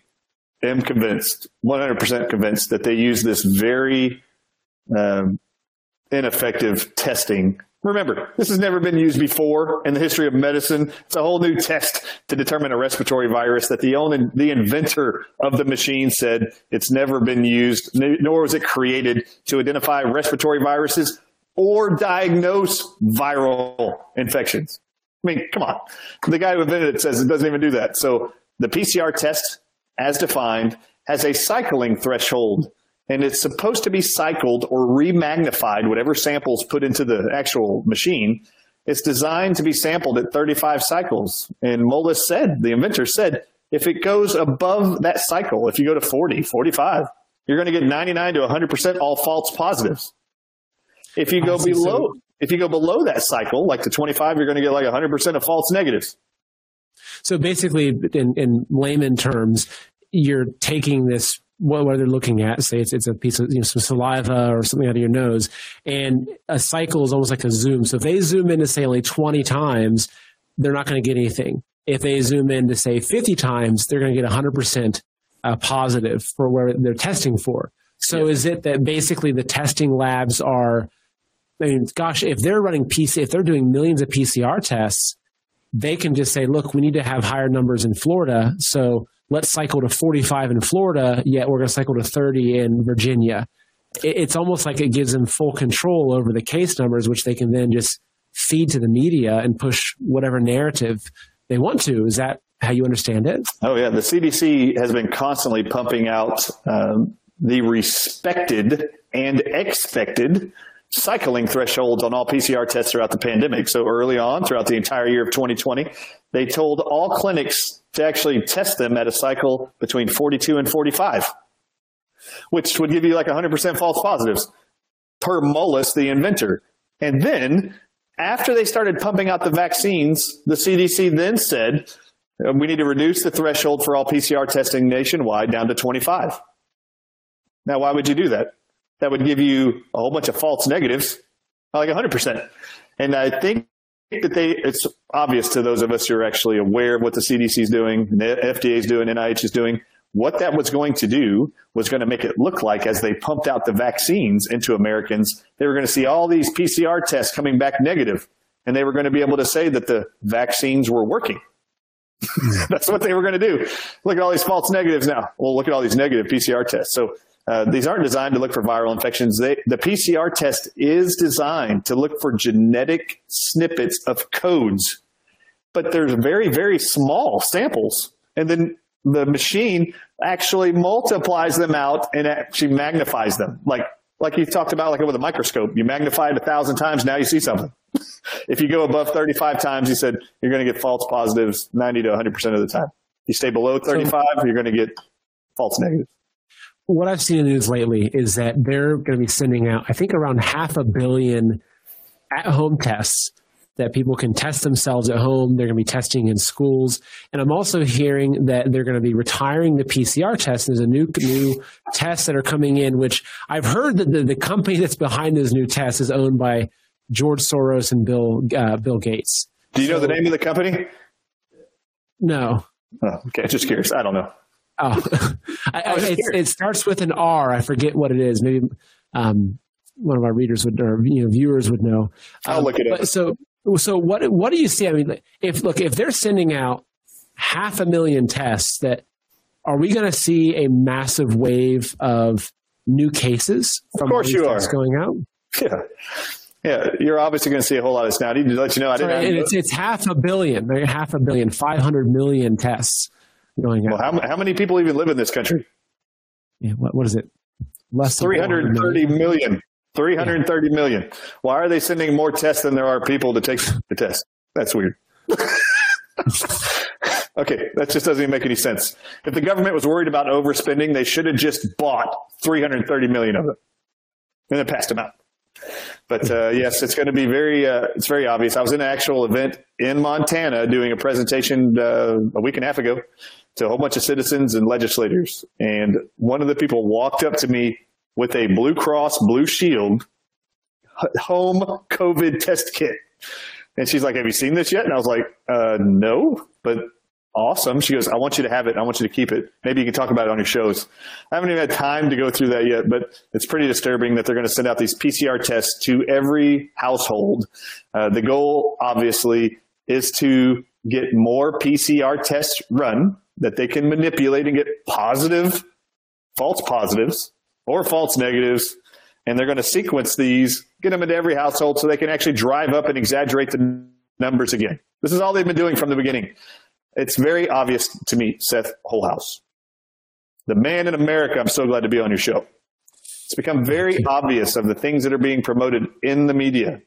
am convinced, 100% convinced that they use this very um, ineffective testing. Remember, this has never been used before in the history of medicine. It's a whole new test to determine a respiratory virus that the only the inventor of the machine said it's never been used nor was it created to identify respiratory viruses or diagnose viral infections. I mean, come on. The guy who invented it says it doesn't even do that. So the PCR test as defined has a cycling threshold and it's supposed to be cycled or remagnified whatever samples put into the actual machine. It's designed to be sampled at 35 cycles. And Mullis said the inventor said if it goes above that cycle if you go to 40 45 you're going to get 99 to 100% all false positives. If you go below if you go below that cycle like to 25 you're going to get like 100% of false negatives. So basically in in layman terms you're taking this what, what they're looking at. Say it's it's a piece of you know, some saliva or something out of your nose, and a cycle is almost like a zoom. So if they zoom in to say only twenty times, they're not going to get anything. If they zoom in to say fifty times, they're going to get hundred percent uh, positive for where they're testing for. So yeah. is it that basically the testing labs are? I mean, gosh, if they're running PC, if they're doing millions of PCR tests, they can just say, look, we need to have higher numbers in Florida, so let's cycle to 45 in Florida, yet we're going to cycle to 30 in Virginia. It's almost like it gives them full control over the case numbers, which they can then just feed to the media and push whatever narrative they want to. Is that how you understand it? Oh, yeah. The CDC has been constantly pumping out um, the respected and expected cycling thresholds on all PCR tests throughout the pandemic. So early on, throughout the entire year of 2020, they told all clinics to actually test them at a cycle between 42 and 45, which would give you like 100% false positives per Mullis, the inventor. And then after they started pumping out the vaccines, the CDC then said, uh, we need to reduce the threshold for all PCR testing nationwide down to 25. Now, why would you do that? That would give you a whole bunch of false negatives, like 100%. And I think that they, it's obvious to those of us who are actually aware of what the CDC is doing, the FDA is doing, NIH is doing, what that was going to do was going to make it look like as they pumped out the vaccines into Americans, they were going to see all these PCR tests coming back negative, and they were going to be able to say that the vaccines were working. [laughs] That's what they were going to do. Look at all these false negatives now. Well, look at all these negative PCR tests. So uh, these aren't designed to look for viral infections. They, the PCR test is designed to look for genetic snippets of codes, but there's very, very small samples. And then the machine actually multiplies them out and actually magnifies them. Like, like you talked about, like with a microscope, you magnify it a thousand times, now you see something. if you go above 35 times, you said you're going to get false positives 90 to 100% of the time. You stay below 35, you're going to get false negatives. What I've seen in the news lately is that they're going to be sending out, I think, around half a billion at home tests that people can test themselves at home. They're going to be testing in schools. And I'm also hearing that they're going to be retiring the PCR test. There's a new new tests that are coming in, which I've heard that the, the company that's behind those new tests is owned by George Soros and Bill uh, Bill Gates. Do you so, know the name of the company? No. Oh, okay, just curious. I don't know. Oh, [laughs] I, I, it, it, starts with an R. I forget what it is. Maybe um, one of our readers would or you know viewers would know. I'll um, look it up. So so what what do you see? I mean, if look if they're sending out half a million tests, that are we going to see a massive wave of new cases from of course you are going out? Yeah. Yeah, you're obviously going to see a whole lot of snouty. To let you know, I didn't. It's, it's half a billion, half a billion, 500 million tests going out. Well, how, how many people even live in this country? Yeah, what, what is it? Less 330 million. million. 330 yeah. million. Why are they sending more tests than there are people to take the test? That's weird. [laughs] okay, that just doesn't even make any sense. If the government was worried about overspending, they should have just bought 330 million of them and then passed them out. But uh, yes, it's going to be very uh, it's very obvious. I was in an actual event in Montana doing a presentation uh, a week and a half ago to a whole bunch of citizens and legislators, and one of the people walked up to me with a Blue Cross Blue Shield home COVID test kit. And she's like, Have you seen this yet? And I was like, uh, No, but awesome. She goes, I want you to have it. I want you to keep it. Maybe you can talk about it on your shows. I haven't even had time to go through that yet, but it's pretty disturbing that they're going to send out these PCR tests to every household. Uh, the goal, obviously, is to get more PCR tests run that they can manipulate and get positive, false positives or false negatives, and they're going to sequence these, get them into every household so they can actually drive up and exaggerate the numbers again. This is all they've been doing from the beginning. It's very obvious to me, Seth Holehouse. The man in America, I'm so glad to be on your show. It's become very obvious of the things that are being promoted in the media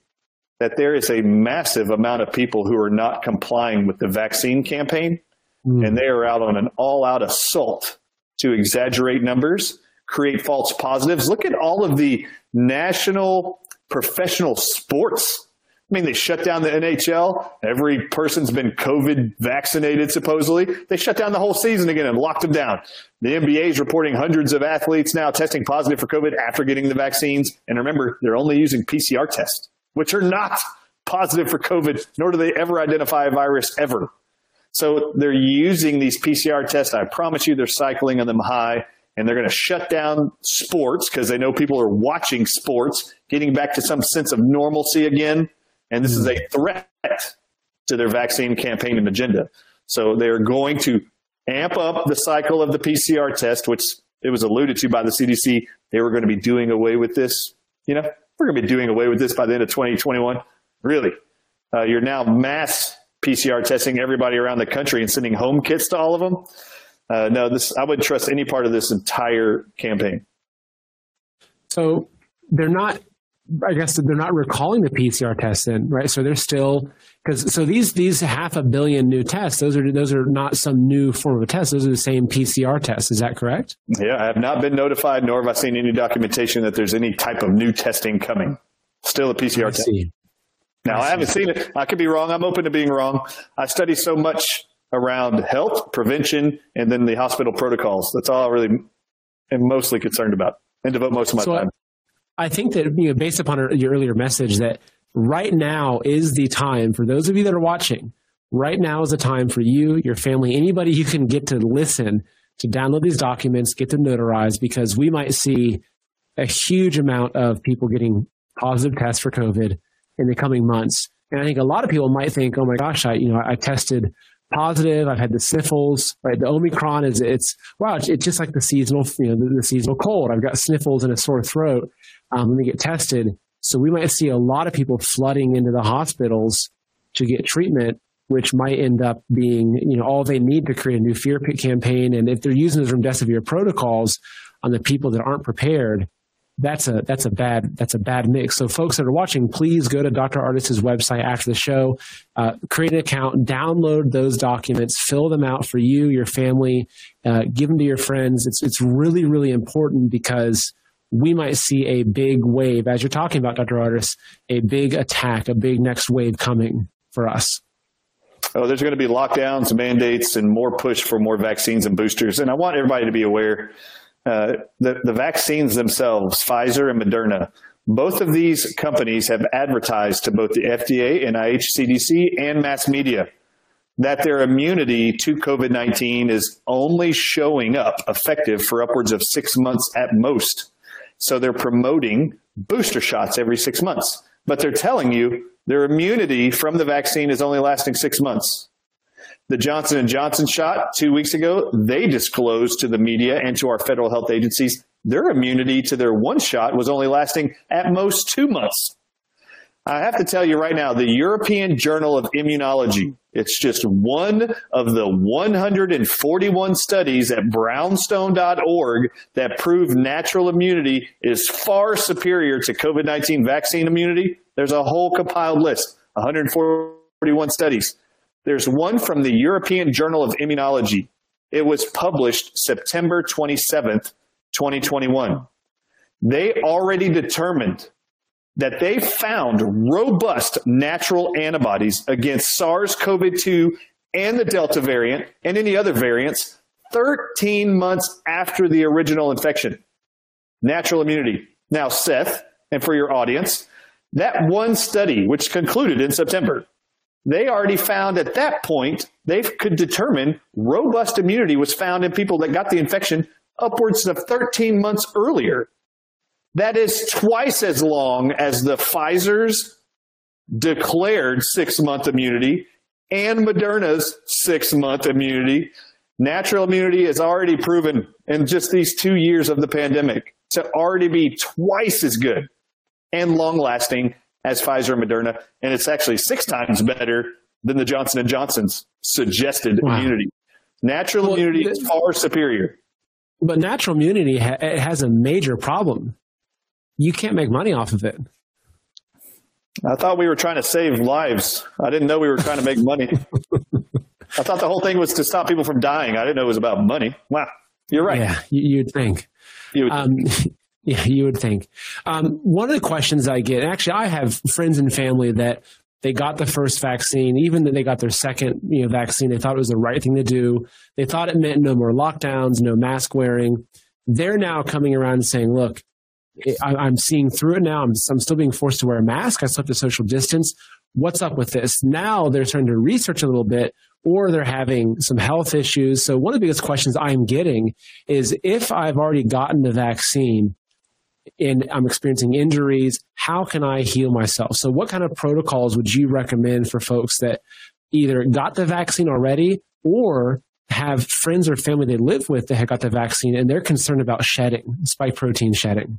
that there is a massive amount of people who are not complying with the vaccine campaign mm. and they are out on an all out assault to exaggerate numbers create false positives. Look at all of the national professional sports. I mean, they shut down the NHL. Every person's been COVID vaccinated, supposedly. They shut down the whole season again and locked them down. The NBA is reporting hundreds of athletes now testing positive for COVID after getting the vaccines. And remember, they're only using PCR tests, which are not positive for COVID, nor do they ever identify a virus ever. So they're using these PCR tests. I promise you, they're cycling on them high and they're going to shut down sports because they know people are watching sports, getting back to some sense of normalcy again. And this is a threat to their vaccine campaign and agenda. So they're going to amp up the cycle of the PCR test, which it was alluded to by the CDC. They were going to be doing away with this. You know, we're going to be doing away with this by the end of 2021. Really? Uh, you're now mass PCR testing everybody around the country and sending home kits to all of them. Uh, no, this I wouldn't trust any part of this entire campaign. So they're not I guess they're not recalling the PCR tests then, right? So they're still because so these these half a billion new tests, those are those are not some new form of a test. Those are the same PCR tests. Is that correct? Yeah, I have not been notified, nor have I seen any documentation that there's any type of new testing coming. Still a PCR I test. see. Now I haven't seen it. I could be wrong. I'm open to being wrong. I study so much around health, prevention, and then the hospital protocols. That's all I really am mostly concerned about and devote most of my So I- time. I think that you know, based upon your earlier message, that right now is the time for those of you that are watching. Right now is the time for you, your family, anybody you can get to listen to download these documents, get them notarized, because we might see a huge amount of people getting positive tests for COVID in the coming months. And I think a lot of people might think, "Oh my gosh, I you know I tested positive. I've had the sniffles. Right, the Omicron is it's wow, it's, it's just like the seasonal you know the, the seasonal cold. I've got sniffles and a sore throat. Um, let me get tested. So we might see a lot of people flooding into the hospitals to get treatment, which might end up being you know all they need to create a new fear campaign. And if they're using those remdesivir protocols on the people that aren't prepared, that's a that's a bad that's a bad mix. So folks that are watching, please go to Dr. Ardis's website after the show, uh, create an account, download those documents, fill them out for you, your family, uh, give them to your friends. It's it's really really important because we might see a big wave, as you're talking about, Dr. Ardis, a big attack, a big next wave coming for us. Oh, there's going to be lockdowns, mandates, and more push for more vaccines and boosters. And I want everybody to be aware uh, the, the vaccines themselves, Pfizer and Moderna, both of these companies have advertised to both the FDA, NIH, CDC, and mass media that their immunity to COVID 19 is only showing up effective for upwards of six months at most. So they're promoting booster shots every six months, but they're telling you their immunity from the vaccine is only lasting six months. The Johnson Johnson shot 2 weeks ago, they disclosed to the media and to our federal health agencies their immunity to their one shot was only lasting at most 2 months. I have to tell you right now, the European Journal of Immunology, it's just one of the 141 studies at brownstone.org that prove natural immunity is far superior to COVID-19 vaccine immunity. There's a whole compiled list, 141 studies. There's one from the European Journal of Immunology. It was published September 27th, 2021. They already determined that they found robust natural antibodies against SARS-CoV-2 and the Delta variant and any other variants 13 months after the original infection. Natural immunity. Now, Seth, and for your audience, that one study which concluded in September, they already found at that point they could determine robust immunity was found in people that got the infection upwards of 13 months earlier. That is twice as long as the Pfizer's declared 6-month immunity and Moderna's 6-month immunity. Natural immunity is already proven in just these 2 years of the pandemic to already be twice as good and long lasting as Pfizer and Moderna and it's actually 6 times better than the Johnson and Johnson's suggested Wow. immunity. Natural Well, immunity is far superior. But natural immunity ha- it has a major problem. You can't make money off of it. I thought we were trying to save lives. I didn't know we were trying to make money. [laughs] I thought the whole thing was to stop people from dying. I didn't know it was about money. Wow. You're right. Yeah, you, you'd think. You would um, [laughs] yeah, [laughs] you would think. Um, one of the questions I get, actually, I have friends and family that they got the first vaccine, even that they got their second, you know, vaccine. They thought it was the right thing to do. They thought it meant no more lockdowns, no mask wearing. They're now coming around and saying, "Look, I, I'm seeing through it now. I'm, I'm still being forced to wear a mask. I still have to social distance. What's up with this? Now they're starting to research a little bit, or they're having some health issues. So one of the biggest questions I'm getting is if I've already gotten the vaccine and I'm experiencing injuries, how can I heal myself? So what kind of protocols would you recommend for folks that either got the vaccine already or have friends or family they live with that have got the vaccine and they're concerned about shedding, spike protein shedding?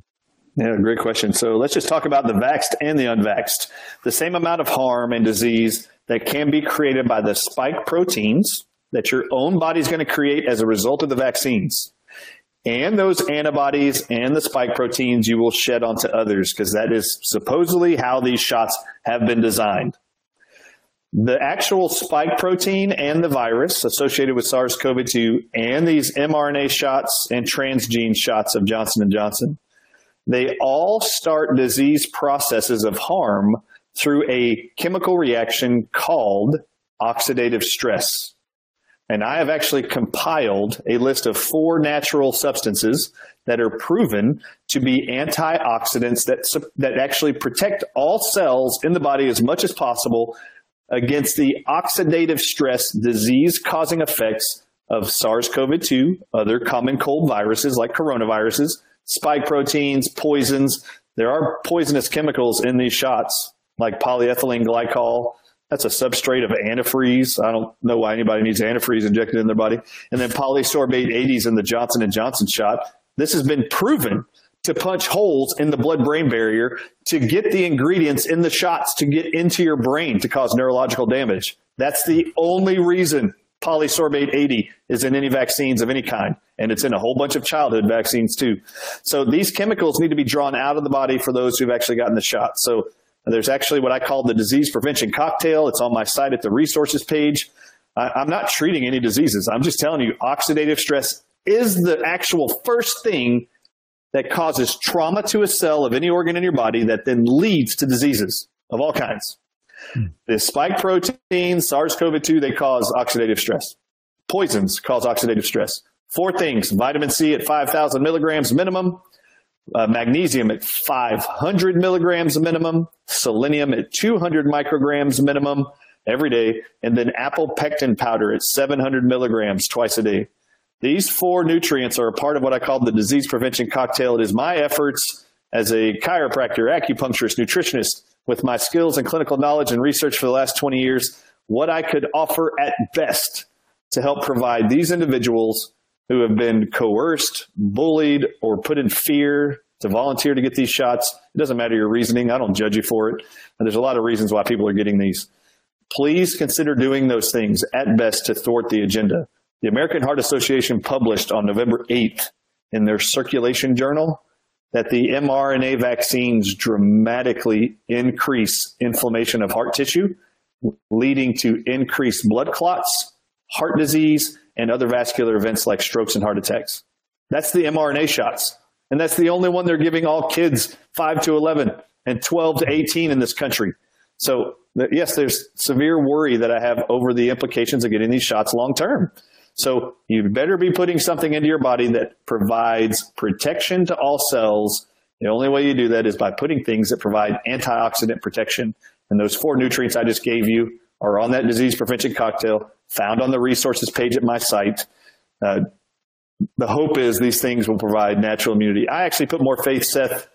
Yeah, great question. So let's just talk about the vaxxed and the unvaxxed. The same amount of harm and disease that can be created by the spike proteins that your own body is going to create as a result of the vaccines and those antibodies and the spike proteins you will shed onto others because that is supposedly how these shots have been designed. The actual spike protein and the virus associated with SARS-CoV-2 and these mRNA shots and transgene shots of Johnson & Johnson, they all start disease processes of harm through a chemical reaction called oxidative stress. And I have actually compiled a list of four natural substances that are proven to be antioxidants that that actually protect all cells in the body as much as possible against the oxidative stress disease causing effects of SARS-CoV-2, other common cold viruses like coronaviruses, spike proteins, poisons. There are poisonous chemicals in these shots like polyethylene glycol, that's a substrate of antifreeze. I don't know why anybody needs antifreeze injected in their body. And then polysorbate 80s in the Johnson and Johnson shot. This has been proven to punch holes in the blood brain barrier to get the ingredients in the shots to get into your brain to cause neurological damage. That's the only reason polysorbate 80 is in any vaccines of any kind and it's in a whole bunch of childhood vaccines too. So these chemicals need to be drawn out of the body for those who've actually gotten the shot. So there's actually what I call the disease prevention cocktail. It's on my site at the resources page. I, am not treating any diseases. I'm just telling you oxidative stress is the actual first thing that causes trauma to a cell of any organ in your body that then leads to diseases of all kinds. Hmm. The spike proteins, SARS-CoV-2, they cause oxidative stress. Poisons cause oxidative stress. Four things, vitamin C at 5,000 milligrams minimum, uh, magnesium at 500 milligrams minimum, selenium at 200 micrograms minimum every day, and then apple pectin powder at 700 milligrams twice a day. These four nutrients are a part of what I call the disease prevention cocktail. It is my efforts as a chiropractor, acupuncturist, nutritionist, with my skills and clinical knowledge and research for the last 20 years, what I could offer at best to help provide these individuals who have been coerced, bullied, or put in fear to volunteer to get these shots. It doesn't matter your reasoning. I don't judge you for it. And there's a lot of reasons why people are getting these. Please consider doing those things at best to thwart the agenda. The American Heart Association published on November 8th in their circulation journal that the mRNA vaccines dramatically increase inflammation of heart tissue, leading to increased blood clots, heart disease, and other vascular events like strokes and heart attacks. That's the mRNA shots. And that's the only one they're giving all kids 5 to 11 and 12 to 18 in this country. So, yes, there's severe worry that I have over the implications of getting these shots long term. So, you better be putting something into your body that provides protection to all cells. The only way you do that is by putting things that provide antioxidant protection. And those four nutrients I just gave you are on that disease prevention cocktail found on the resources page at my site. Uh, the hope is these things will provide natural immunity. I actually put more faith, Seth,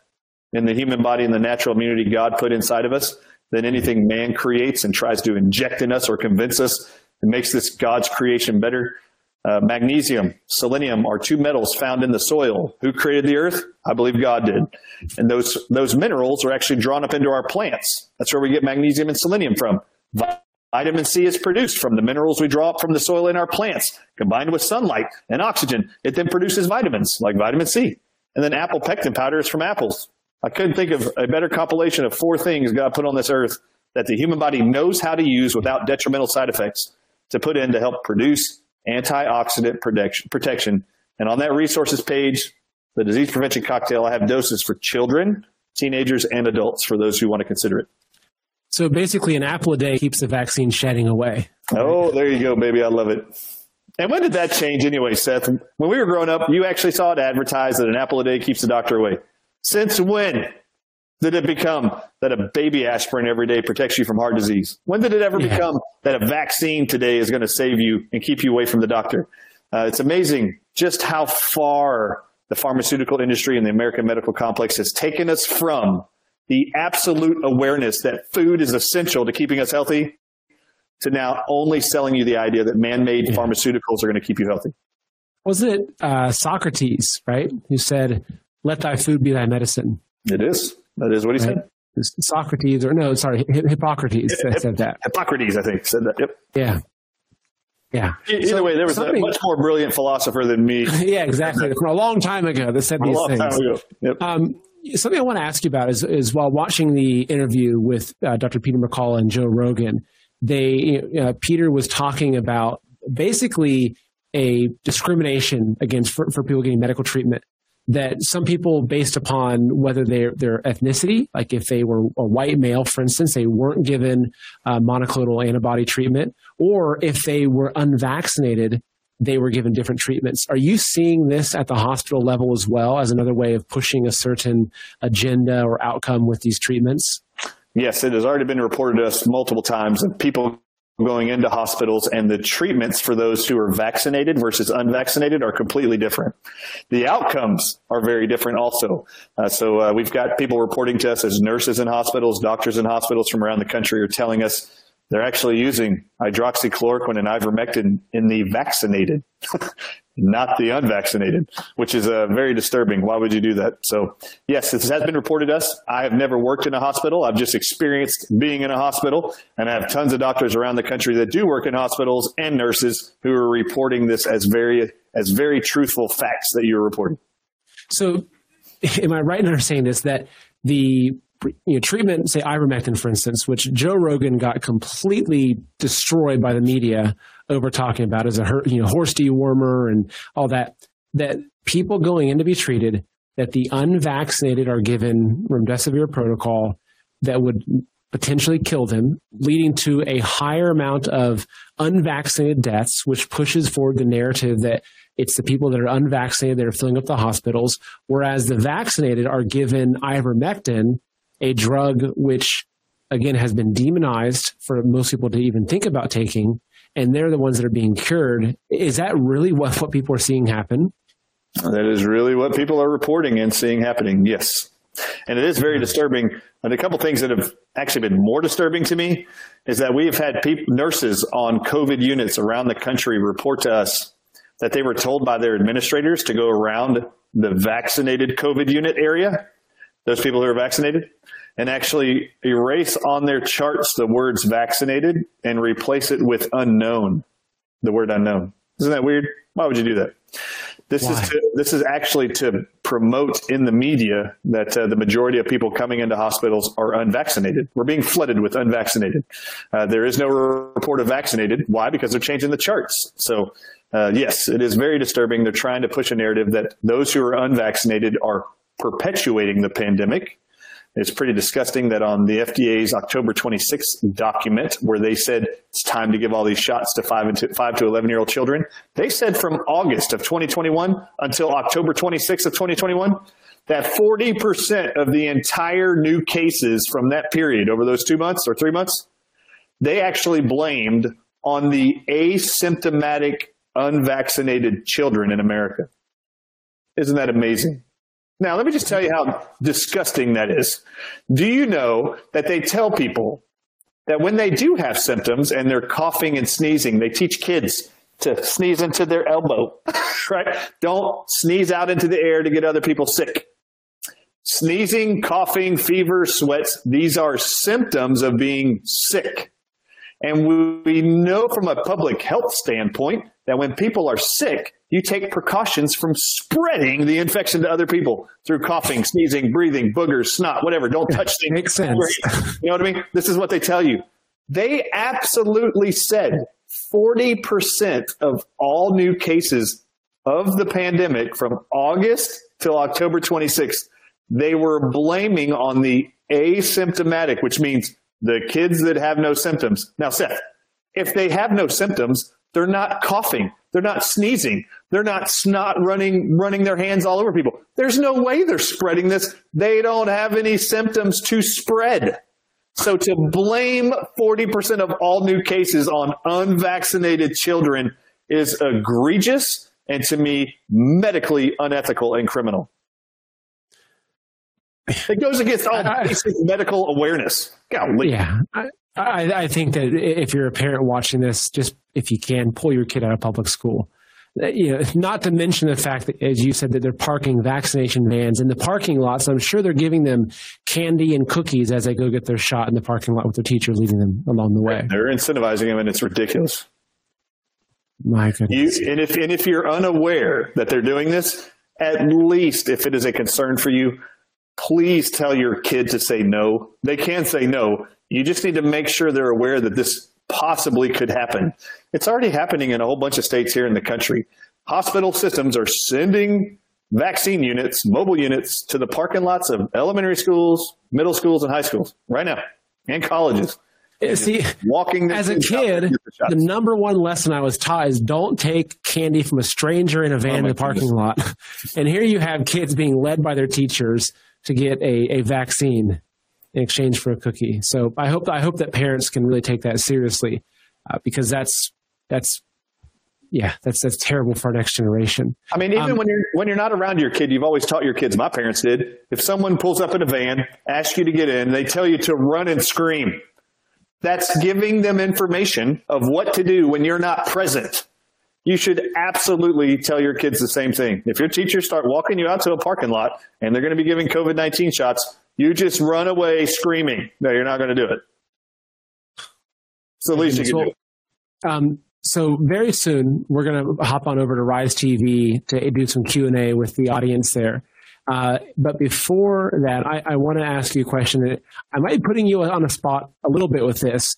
in the human body and the natural immunity God put inside of us than anything man creates and tries to inject in us or convince us and makes this God's creation better. Uh, magnesium, selenium are two metals found in the soil. Who created the earth? I believe God did. And those, those minerals are actually drawn up into our plants. That's where we get magnesium and selenium from. Vitamin C is produced from the minerals we draw up from the soil in our plants. Combined with sunlight and oxygen, it then produces vitamins like vitamin C. And then apple pectin powder is from apples. I couldn't think of a better compilation of four things God put on this earth that the human body knows how to use without detrimental side effects to put in to help produce antioxidant protection. And on that resources page, the disease prevention cocktail, I have doses for children, teenagers, and adults for those who want to consider it. So basically, an apple a day keeps the vaccine shedding away. Oh, there you go, baby. I love it. And when did that change anyway, Seth? When we were growing up, you actually saw it advertised that an apple a day keeps the doctor away. Since when did it become that a baby aspirin every day protects you from heart disease? When did it ever yeah. become that a vaccine today is going to save you and keep you away from the doctor? Uh, it's amazing just how far the pharmaceutical industry and the American medical complex has taken us from the absolute awareness that food is essential to keeping us healthy to now only selling you the idea that man-made yeah. pharmaceuticals are going to keep you healthy. Was it uh, Socrates, right, who said, "Let thy food be thy medicine"? It is. That is what he right? said. Socrates, or no, sorry, Hippocrates Hip, said that. Hippocrates, I think, said that. Yep. Yeah. Yeah. Either So way, there was somebody- a much more brilliant philosopher than me. [laughs] yeah, exactly. From a long time ago that said A these long things. time ago. Um, something I want to ask you about is, is while watching the interview with uh, Dr. Peter McCullough and Joe Rogan, they uh, Peter was talking about basically a discrimination against for, for people getting medical treatment. That some people, based upon whether their their ethnicity, like if they were a white male, for instance, they weren't given uh, monoclonal antibody treatment, or if they were unvaccinated, they were given different treatments. Are you seeing this at the hospital level as well as another way of pushing a certain agenda or outcome with these treatments? Yes, it has already been reported to us multiple times of people going into hospitals and the treatments for those who are vaccinated versus unvaccinated are completely different. The outcomes are very different also. Uh, so uh, we've got people reporting to us as nurses in hospitals, doctors in hospitals from around the country are telling us they're actually using hydroxychloroquine and ivermectin in the vaccinated, [laughs] not the unvaccinated, which is uh, very disturbing. Why would you do that? So, yes, this has been reported to us. I have never worked in a hospital. I've just experienced being in a hospital, and I have tons of doctors around the country that do work in hospitals and nurses who are reporting this as very as very truthful facts that you're reporting. So, [laughs] am I right in understanding this that the you know, treatment, say ivermectin, for instance, which Joe Rogan got completely destroyed by the media over talking about as a you know horse dewormer and all that, that people going in to be treated, that the unvaccinated are given remdesivir protocol that would potentially kill them, leading to a higher amount of unvaccinated deaths, which pushes forward the narrative that it's the people that are unvaccinated that are filling up the hospitals, whereas the vaccinated are given ivermectin, a drug which, again, has been demonized for most people to even think about taking, and they're the ones that are being cured. Is that really what, what people are seeing happen? That is really what people are reporting and seeing happening. Yes. And it is very mm-hmm. disturbing. And a couple things that have actually been more disturbing to me is that we have had people, nurses on COVID units around the country report to us that they were told by their administrators to go around the vaccinated COVID unit area, those people who are vaccinated, and actually erase on their charts the words vaccinated and replace it with unknown, the word unknown. Isn't that weird? Why would you do that? This is to, this is actually to promote in the media that uh, the majority of people coming into hospitals are unvaccinated. We're being flooded with unvaccinated. Uh, there is no report of vaccinated. Why? Because they're changing the charts. So, uh, yes, it is very disturbing. They're trying to push a narrative that those who are unvaccinated are perpetuating the pandemic. It's pretty disgusting that on the FDA's October 26th document, where they said it's time to give all these shots to five, and to, five to 11 year old children, they said from August of 2021 until October 26th of 2021 that 40% of the entire new cases from that period over those two months or three months, they actually blamed on the asymptomatic unvaccinated children in America. Isn't that amazing? Now, let me just tell you how disgusting that is. Do you know that they tell people that when they do have symptoms and they're coughing and sneezing, they teach kids to sneeze into their elbow, [laughs] right? Don't sneeze out into the air to get other people sick. Sneezing, coughing, fever, sweats, these are symptoms of being sick. And we know from a public health standpoint that when people are sick, you take precautions from spreading the infection to other people through coughing, sneezing, breathing, boogers, snot, whatever. Don't [laughs] touch things. Makes sense. You know what I mean? This is what they tell you. They absolutely said 40% of all new cases of the pandemic from August till October 26th, they were blaming on the asymptomatic, which means the kids that have no symptoms. Now, Seth, if they have no symptoms, they're not coughing. They're not sneezing. They're not snot running, running their hands all over people. There's no way they're spreading this. They don't have any symptoms to spread. So to blame 40% of all new cases on unvaccinated children is egregious and to me medically unethical and criminal. It goes against all basic medical awareness. Golly. Yeah. I, I, I think that if you're a parent watching this, just if you can, pull your kid out of public school. Uh, You know, not to mention the fact that, as you said, that they're parking vaccination vans in the parking lots. I'm sure they're giving them candy and cookies as they go get their shot in the parking lot with their teacher leading them along the way. They're incentivizing them and it's ridiculous. My goodness. You, and if and if you're unaware that they're doing this, at least if it is a concern for you, please tell your kid to say no. They can say no. You just need to make sure they're aware that this possibly could happen. It's already happening in a whole bunch of states here in the country. Hospital systems are sending vaccine units, mobile units to the parking lots of elementary schools, middle schools and high schools right now and colleges. Eh, see, walking as a kid, the number one lesson I was taught is don't take candy from a stranger in a van Oh in the parking goodness. lot. [laughs] and here you have kids being led by their teachers to get a, a vaccine in exchange for a cookie. So I hope I hope that parents can really take that seriously uh, because that's that's yeah that's that's terrible for our next generation. I mean, even Um, when you're when you're not around your kid, you've always taught your kids. My parents did. If someone pulls up in a van, asks you to get in, they tell you to run and scream. That's giving them information of what to do when you're not present. You should absolutely tell your kids the same thing. If your teachers start walking you out to a parking lot and they're going to be giving COVID 19 shots, you just run away screaming. No, you're not going to do it. It's the least you can Well, do. Um, so very soon we're going to hop on over to Rise TV to do some Q and A with the audience there. Uh, but before that, I, I want to ask you a question. I might be putting you on a spot a little bit with this.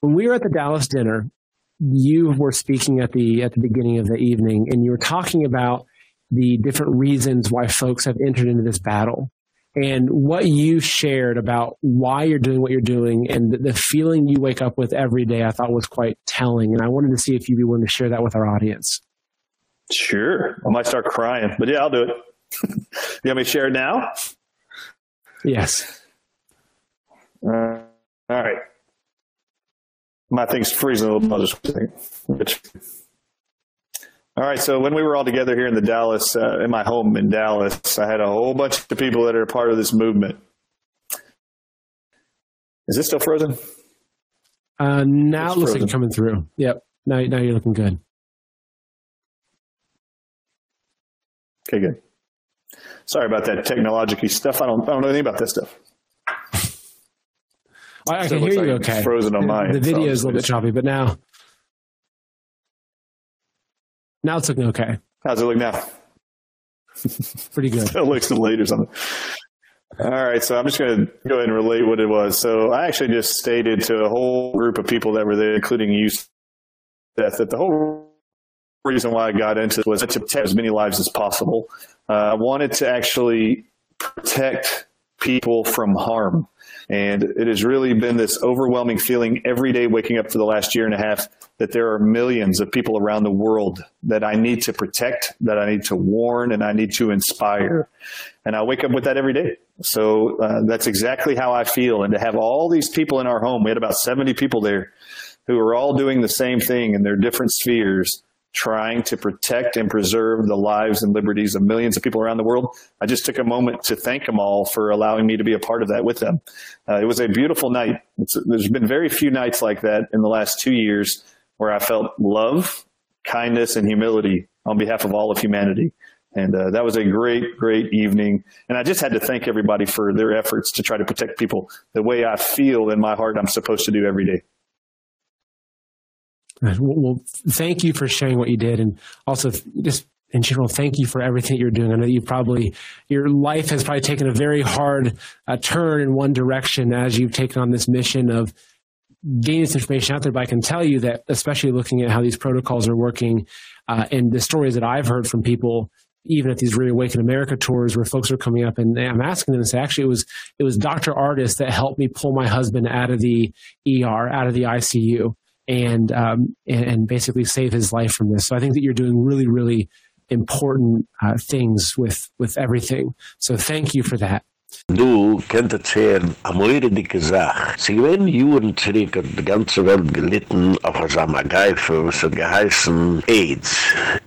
When we were at the Dallas dinner, you were speaking at the at the beginning of the evening, and you were talking about the different reasons why folks have entered into this battle and what you shared about why you're doing what you're doing and the, feeling you wake up with every day i thought was quite telling and i wanted to see if you'd be willing to share that with our audience Sure. I might start crying, but yeah, I'll do it. [laughs] you want me to share it now? yes Uh, all right. My thing's freezing a little bit. I'll just Which- All right. So when we were all together here in the Dallas, uh, in my home in Dallas, I had a whole bunch of people that are part of this movement. Is this still frozen? uh, now It's it looks like frozen. coming through yep now, now you're looking good Okay, good. Sorry about that technological stuff. I don't, I don't know anything about this stuff. i, I can hear you like it's okay frozen on The- mine, the video is a little bit choppy but now now it's looking okay How's it look now? [laughs] pretty good Still looks delayed or something. All right, so I'm just going to go ahead and relate what it was. So I actually just stated to a whole group of people that were there, including you, that, that the whole reason why I got into it was to protect as many lives as possible. Uh, I wanted to actually protect people from harm. And it has really been this overwhelming feeling every day waking up for the last year and a half that there are millions of people around the world that I need to protect, that I need to warn, and I need to inspire. And I wake up with that every day. So uh, that's exactly how I feel. And to have all these people in our home, we had about 70 people there who are all doing the same thing in their different spheres, trying to protect and preserve the lives and liberties of millions of people around the world. I just took a moment to thank them all for allowing me to be a part of that with them. Uh, it was a beautiful night. It's, there's been very few nights like that in the last two years where I felt love, kindness, and humility on behalf of all of humanity. And uh, that was a great, great evening. And I just had to thank everybody for their efforts to try to protect people the way I feel in my heart I'm supposed to do every day. Well, thank you for sharing what you did, and also just in general, thank you for everything you're doing. I know you probably your life has probably taken a very hard uh, turn in one direction as you've taken on this mission of getting this information out there. But I can tell you that, especially looking at how these protocols are working, uh, and the stories that I've heard from people, even at these Reawaken America tours, where folks are coming up and I'm asking them to say, actually, it was it was Dr. Ardis that helped me pull my husband out of the ER, out of the ICU and um, and, basically save his life from this. So I think that you're doing really, really important uh, things with with everything. So thank you for that. Du kennt erzählen, a moire dicke Sach. Sie gewähnen Juren zurück, hat die ganze Welt gelitten auf a Samagaife, was hat geheißen AIDS.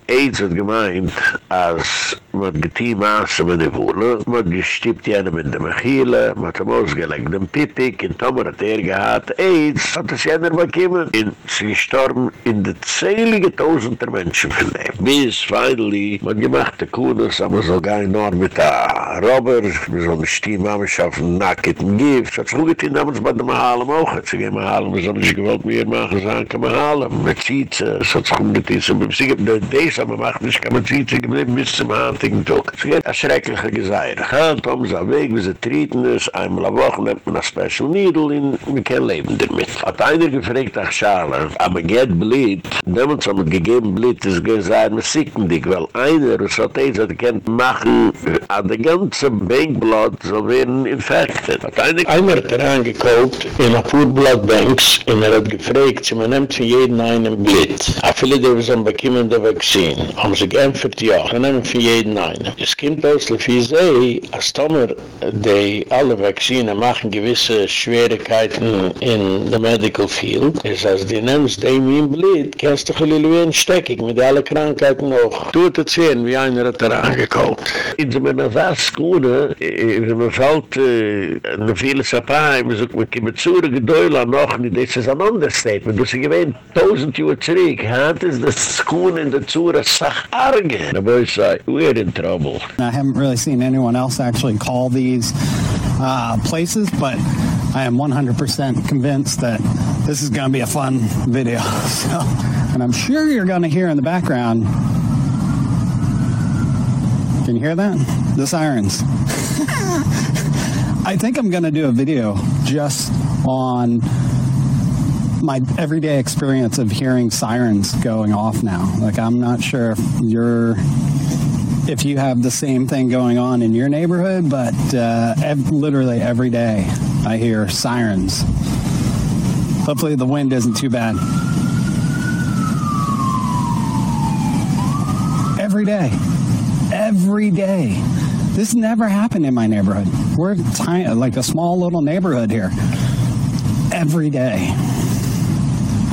AIDS hat gemeint, als man getein maße mit der Wohle, man gestippt jene mit der Mechile, man hat am ausgelegt den Pipik, in Tomer hat er gehad, AIDS, hat es jener bekommen, in sie gestorben in de zählige Tausender Menschen von dem. Bis finally, man gemacht der Kudos, aber so gar nur mit der Robber, so Stimm, man schafft einen nackten Gift, hat sich gut getein, damals bei der Mahalem hat sich ein Mahalem, so nicht gewollt mehr machen, sagen kann Mahalem, mit Zietze, sich gut getein, so sie gibt der Dees, aber macht nicht, kann man Zietze geblieben, bis zum Handigen Tag. Es geht ein schrecklicher Geseir. Hand, um so Weg, wie sie treten ist, einmal a Woche, nimmt man a Special Needle, in wir können leben damit. Hat einer gefragt, ach Schala, aber geht blit, demnus haben gegeben blit, es geht sein, wir sicken dich, weil einer, was hat er, hat er machen, an der ganze Bankblood, so werden infected. Hat einer, einer hat er angekauft, in a Food Blood Banks, und er hat gefragt, sie man nimmt für jeden einen blit. A viele, die wir sind bekommen, der Vaccine, haben sie geämpft, ja, wir nehmen für jeden einen. Es kommt aus, wie sie, als Tomer, die alle Vaccine machen gewisse Schwierigkeiten in the medical field, ist, als die nimmst, die mir im Blit, kannst du bisschen steckig, mit allen Krankheiten noch. Du hast erzählen, wie einer hat er angekauft. In so einer Sasskuhle, in so einer Falt, in der viele Sapai, man sagt, man kommt zu der Gedäule noch nicht, das ist ein Understatement. Du sie gewähnt, tausend Jahre zurück, hat es das Skuhle in der Zure Sacharge. Na, boy, say, we're in trouble. I haven't really seen anyone else actually call these uh, places, but I am 100% convinced that this is going to be a fun video. [laughs] So, and I'm sure you're going to hear in the background. Can you hear that? The sirens. [laughs] I think I'm going to do a video just on my everyday experience of hearing sirens going off now. Like I'm not sure if you're if you have the same thing going on in your neighborhood, but uh, ev literally every day I hear sirens. Hopefully the wind isn't too bad. Every day. Every day. This never happened in my neighborhood. We're tiny, like a small little neighborhood here. Every day.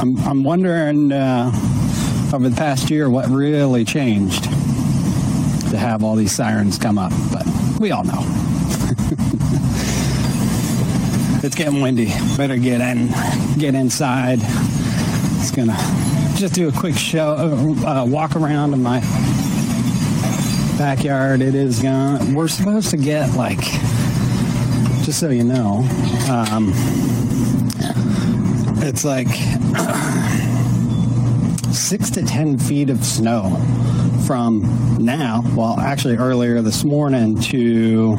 I'm, I'm wondering uh, over the past year what really changed to have all these sirens come up, but we all know. [laughs] it's getting windy. Better get in, get inside. It's gonna just do a quick show, uh, walk around in my backyard. It is gonna. We're supposed to get like, just so you know, um, it's like [clears throat] six to ten feet of snow from now, well, actually earlier this morning to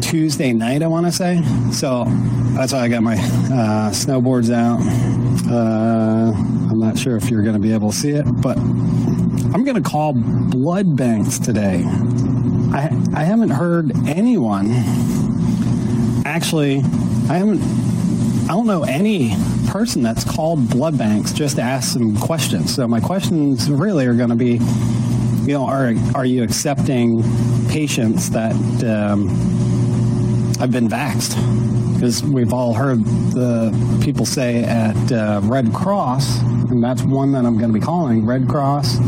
Tuesday night, I want to say. So that's why I got my uh, snowboards out. Uh, I'm not sure if you're going to be able to see it, but I'm going to call blood banks today. I I haven't heard anyone actually I haven't I don't know any person that's called blood banks just to ask some questions. So my questions really are going to be you know are are you accepting patients that um have been vaxxed? Because we've all heard the people say at uh, Red Cross, and that's one that I'm going to be calling Red Cross,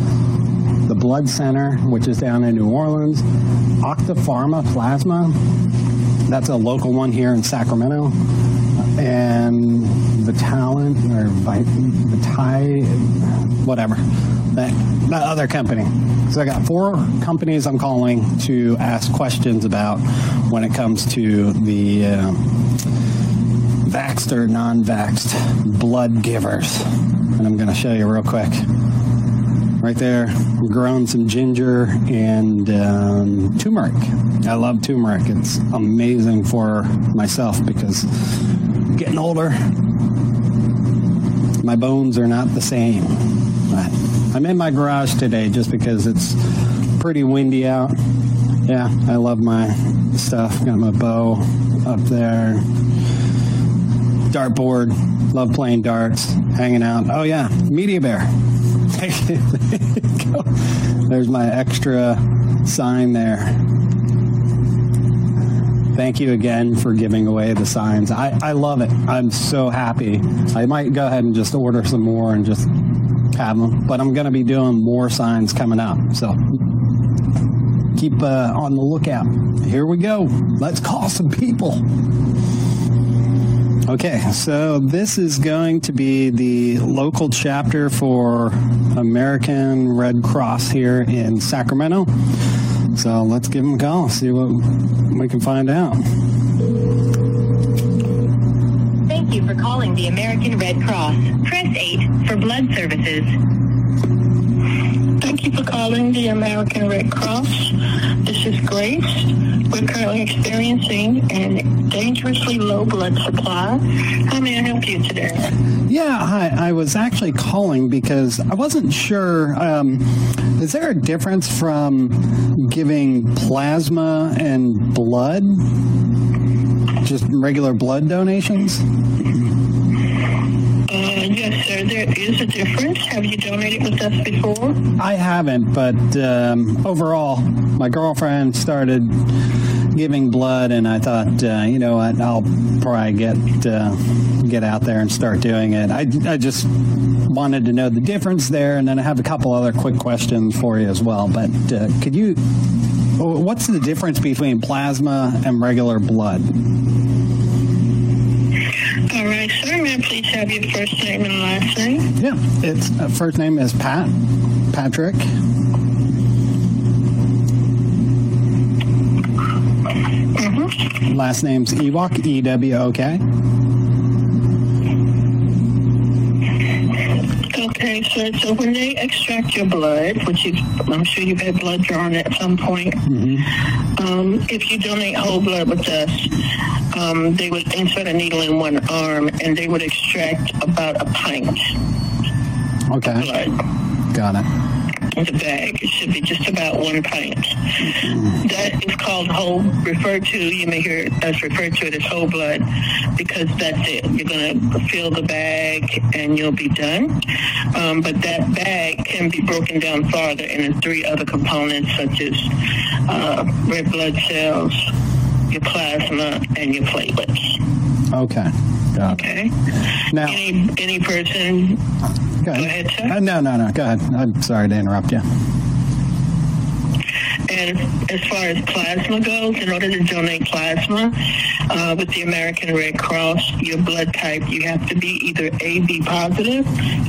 the Blood Center, which is down in New Orleans, Octapharma Plasma, that's a local one here in Sacramento, and the Talent or Thai, whatever, that, that other company. So I got four companies I'm calling to ask questions about when it comes to the uh, vaxxed or non-vaxxed blood givers. And I'm going to show you real quick. Right there, growing some ginger and um, turmeric. I love turmeric. It's amazing for myself because getting older. My bones are not the same. But I'm in my garage today just because it's pretty windy out. Yeah, I love my stuff. Got my bow up there. Dartboard. Love playing darts. Hanging out. Oh yeah, Media Bear. [laughs] There's my extra sign there. Thank you again for giving away the signs. I, I love it. I'm so happy. I might go ahead and just order some more and just have them, but I'm going to be doing more signs coming up. So keep uh, on the lookout. Here we go. Let's call some people. Okay, so this is going to be the local chapter for American Red Cross here in Sacramento. So let's give them a call, see what we can find out. Thank you for calling the American Red Cross. Press 8 for blood services. Thank you for calling the American Red Cross. This is Grace. We're currently experiencing a dangerously low blood supply. How may I help you today? Yeah, hi. I was actually calling because I wasn't sure. Um, is there a difference from giving plasma and blood? Just regular blood donations? Uh, yes, sir. There is a difference. Have you donated with us before? I haven't, but um, overall, my girlfriend started giving blood, and I thought, uh, you know what, I'll probably get uh, get out there and start doing it. I, I just wanted to know the difference there, and then I have a couple other quick questions for you as well. But uh, could you, what's the difference between plasma and regular blood? All right, sir. May I please have your first name and last name? Yeah, its uh, first name is Pat, Patrick. Mm-hmm. Last name's Ewok, E W O K. Okay, sir. So when they extract your blood, which I'm sure you've had blood drawn at some point, um, if you donate whole blood with us, um, they would insert a needle in one arm and they would extract about a pint Okay. blood. Got it. The bag it should be just about one pint. That is called whole. Referred to, you may hear us refer to it as whole blood, because that's it. You're going to fill the bag and you'll be done. Um, but that bag can be broken down farther into three other components, such as uh, red blood cells, your plasma, and your platelets. Okay. Okay. Now, any any person. Go ahead. Uh, no, no, no. Go ahead. I'm sorry to interrupt you. And as far as plasma goes, in order to donate plasma uh, with the American Red Cross, your blood type, you have to be either AB positive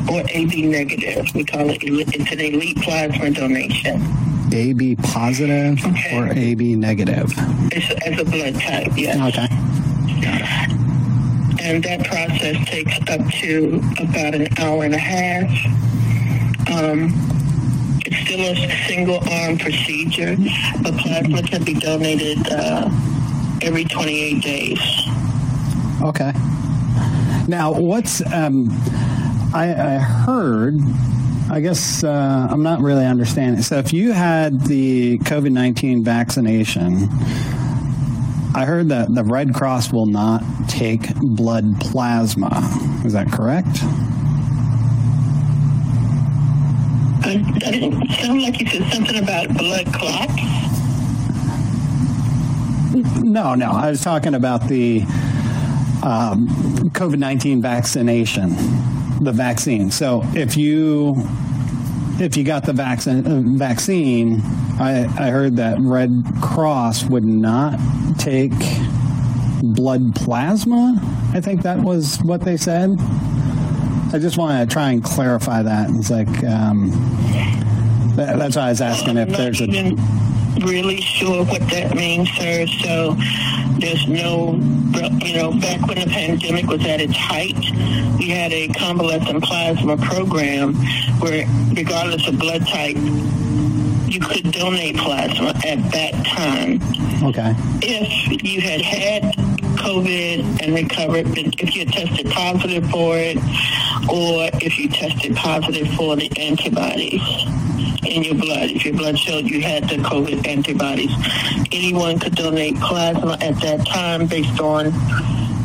or AB negative. We call it, it's an elite plasma donation. AB positive or AB negative? It's as a blood type, yes. Okay. And that process takes up to about an hour and a half. Um, it's still a single arm procedure, but plasma can be donated uh, every 28 days. Okay. Now, what's um, I, I heard? I guess uh, I'm not really understanding. So, if you had the COVID 19 vaccination, I heard that the Red Cross will not take blood plasma. Is that correct? Uh, that didn't sound like you said something about blood clots. No, no. I was talking about the um, COVID 19 vaccination, the vaccine. So if you if you got the vaccine, uh, vaccine I, I heard that Red Cross would not take blood plasma. I think that was what they said. I just want to try and clarify that. It's like um, that, that's why I was asking if there's a really sure what that means, sir. So there's no, you know, back when the pandemic was at its height, we had a convalescent plasma program where, regardless of blood type, you could donate plasma at that time. Okay. If you had had COVID and recovered, if you had tested positive for it, or if you tested positive for the antibodies in your blood, if your blood showed you had the COVID antibodies, anyone could donate plasma at that time based on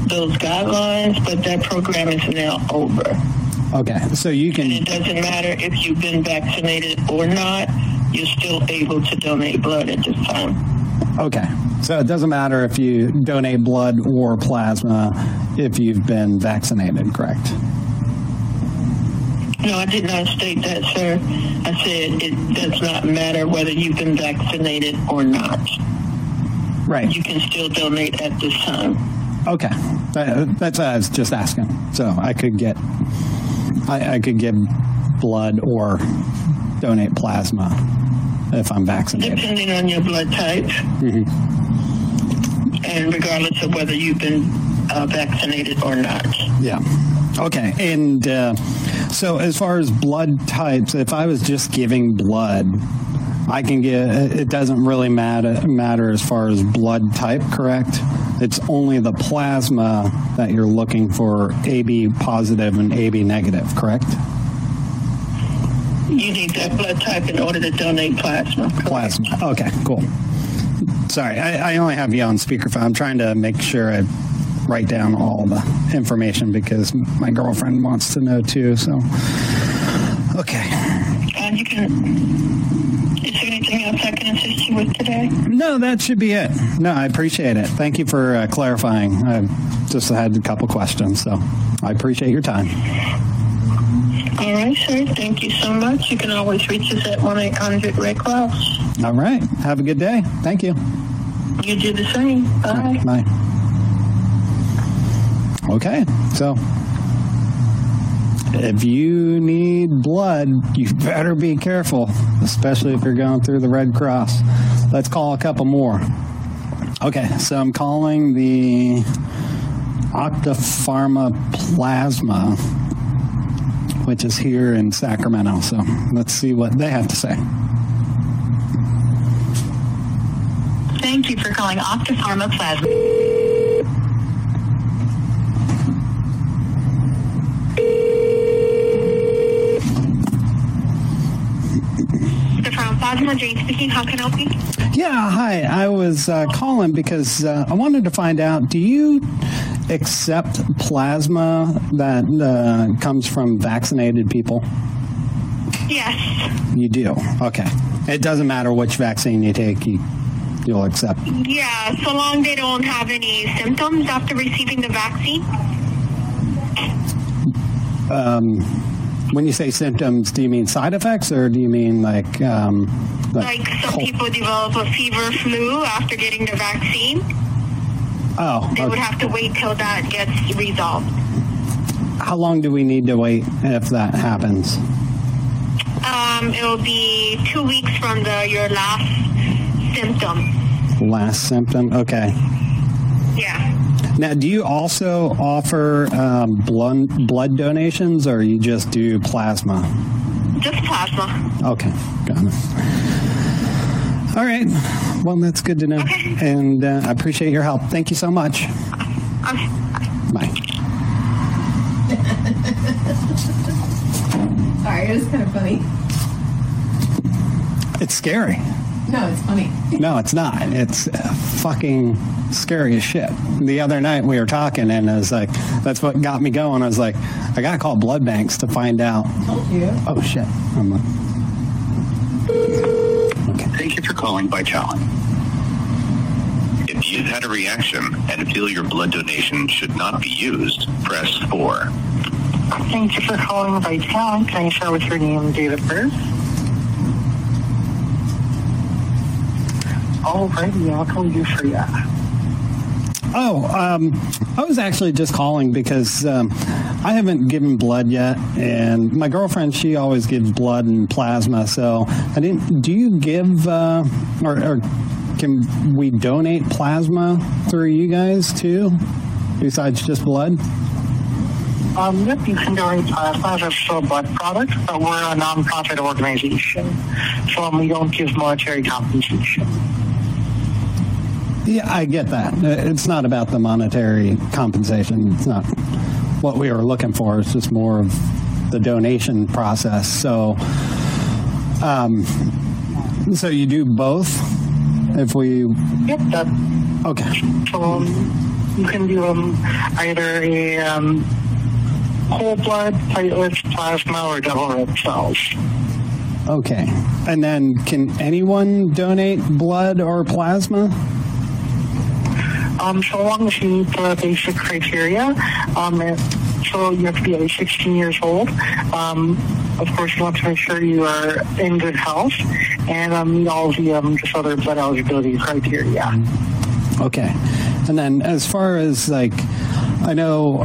those guidelines, but that program is now over. Okay, so you can. And it doesn't matter if you've been vaccinated or not, you're still able to donate blood at this time. Okay. So it doesn't matter if you donate blood or plasma if you've been vaccinated, correct? No, I did not state that, sir. I said it does not matter whether you've been vaccinated or not. Right. You can still donate at this time. Okay. That, that's what I was just asking. So I could get I, I could give blood or donate plasma if I'm vaccinated. Depending on your blood type Mhm. and regardless of whether you've been uh, vaccinated or not. Yeah. Okay. And uh, so as far as blood types, if I was just giving blood, I can get it doesn't really matter matter as far as blood type, correct? It's only the plasma that you're looking for AB positive and AB negative, correct? You need that blood type in order to donate plasma. Plasma. Okay, cool. Sorry, I, I only have you on speakerphone. I'm trying to make sure I write down all the information because my girlfriend wants to know too. So, okay. And you can. Is there anything else I can assist you with today? No, that should be it. No, I appreciate it. Thank you for uh, clarifying. I just had a couple questions, so I appreciate your time. All right, sir. Thank you so much. You can always reach us at 1 800 Red Cross. All right. Have a good day. Thank you. You do the same. Bye. Bye. Okay. So if you need blood, you better be careful, especially if you're going through the Red Cross. Let's call a couple more. Okay, so I'm calling the Octapharma Plasma, which is here in Sacramento. So let's see what they have to say. Thank you for calling Octapharma Plasma. Octapharma Plasma, Jane speaking. How can I help you? Yeah, hi. I was uh, calling because uh, I wanted to find out do you accept plasma that uh, comes from vaccinated people? Yes. You do. Okay. It doesn't matter which vaccine you take, you, you'll accept. Yeah, so long they don't have any symptoms after receiving the vaccine. Um, when you say symptoms, do you mean side effects or do you mean like um, Like some cold- people develop a fever, flu after getting the vaccine. Oh, They would have to wait till that gets resolved. how long do we need to wait if that happens? Um, it will be two weeks from the your last symptom. Last symptom? Okay. Yeah. Now, do you also offer um, blood blood donations, or you just do plasma? Just plasma. Okay, got it. All right. Well, that's good to know, and uh, I appreciate your help. Thank you so much. Okay. Bye. [laughs] Sorry, it was kind of funny. It's scary. No, it's funny. No, it's not. It's uh, fucking scary as shit. The other night we were talking, and I was like, that's what got me going. I was like, I gotta call blood banks to find out. Told you. Oh shit. I'm like, Thank you for calling Vitalant. If you've had a reaction and feel your blood donation should not be used, press 4. Thank you for calling Vitalant. Can you start with your name and date of birth? Alrighty, I'll call you for ya. Oh, um, I was actually just calling because um, I haven't given blood yet, and my girlfriend she always gives blood and plasma. So I didn't. Do you give uh, or, or can we donate plasma through you guys too, besides just blood? Um, yep, you can donate plasma as a blood product, but we're a nonprofit organization, so um, we don't give monetary compensation. Yeah, I get that. It's not about the monetary compensation. It's not what we were looking for. It's just more of the donation process. So, um, so you do both. If we, Yep, that. Okay. So um, you can do um, either a um, whole blood, platelets, plasma, or double red cells. okay, and then can anyone donate blood or plasma? Um, so long as you meet the basic criteria, um, so you have to be at least 16 years old. Um, of course, you want to make sure you are in good health and um, meet all the um, just other blood eligibility criteria. Okay. And then as far as like I know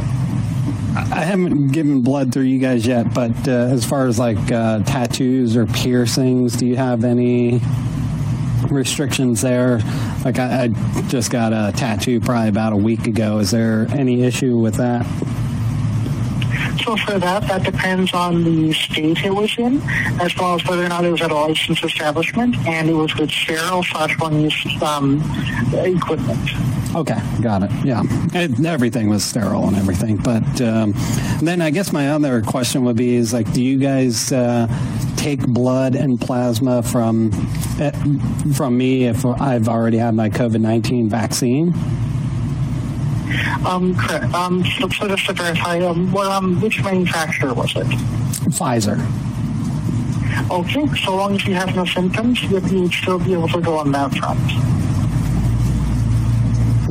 I haven't given blood through you guys yet, but uh, as far as like uh, tattoos or piercings, do you have any restrictions there? Like I, I just got a tattoo probably about a week ago. Is there any issue with that? So for that, that depends on the state it was in, as well as whether or not it was at a licensed establishment, and it was with sterile slash one-use um, equipment. Okay, got it. Yeah, it, everything was sterile and everything. But um, then I guess my other question would be: is like, do you guys uh, take blood and plasma from eh, from me if I've already had my COVID nineteen vaccine? Um, correct. Um, so, so just to verify, um, what, um, which manufacturer was it? Pfizer. Okay, so long as you have no symptoms, you would still be able to go on that front.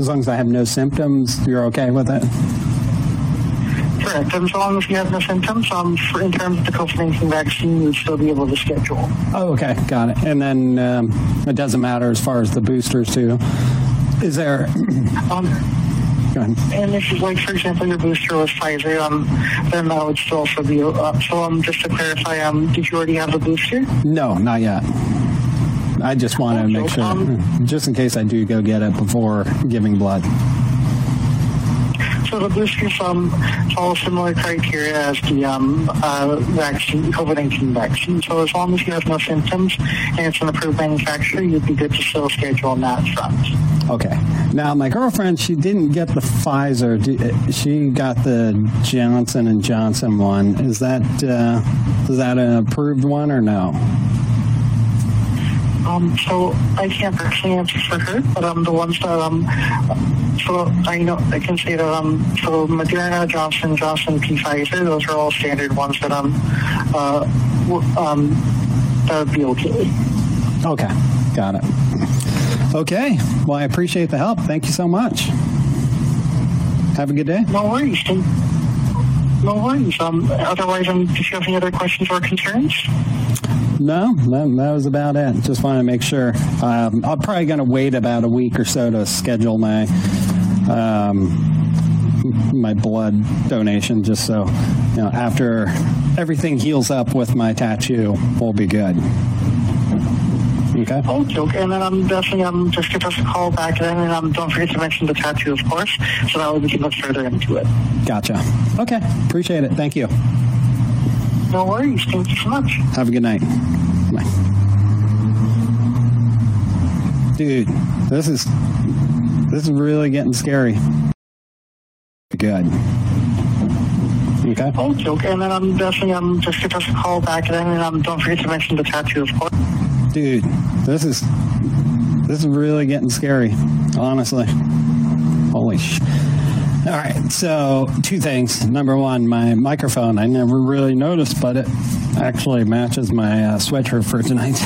As long as I have no symptoms, you're okay with it? Correct. And so long as you have no symptoms, um, for, in terms of the COVID-19 vaccine, you'd still be able to schedule. Oh, okay, got it. And then um, it doesn't matter as far as the boosters too. Is there? [clears throat] Um, and if, like, for example, your booster was Pfizer, um, then that would still also be, uh, so um, just to clarify, um, did you already have a booster? No, not yet. I just want to make sure, just in case I do go get it before giving blood. So the boosters um, follow similar criteria as the um, uh, vaccine, COVID-19 vaccine. So as long as you have no symptoms and it's an approved manufacturer, you'd be good to still schedule on that front. Okay. Now, my girlfriend, she didn't get the Pfizer. She got the Johnson and Johnson one. Is that uh, is that an approved one or no? Um, so I can't personally answer for her, but um, the ones that um, so I know I can say that um, so Moderna, Johnson, Johnson, P Pfizer, those are all standard ones that um, uh, um, that would be okay. Okay, got it. Okay, well I appreciate the help. Thank you so much. Have a good day. No worries. No worries. Um, otherwise, um, do you have any other questions or concerns? No, that, that was about it. Just wanted to make sure. Um, I'm probably going to wait about a week or so to schedule my um, my blood donation, just so you know after everything heals up with my tattoo, we'll be good. Okay. Okay, okay. And then I'm definitely um just give us a call back then, and um don't forget to mention the tattoo, of course, so that way we can look further into it. Gotcha. Okay, appreciate it. Thank you. No worries. Thank you so much. Have a good night. Bye. Dude, this is this is really getting scary. Good. Okay. Okay, okay. And then I'm definitely um just give us a call back then, and um don't forget to mention the tattoo, of course. Dude, this is this is really getting scary, honestly. Holy sh. All right, so two things. Number one, my microphone. I never really noticed, but it actually matches my uh, sweatshirt for tonight.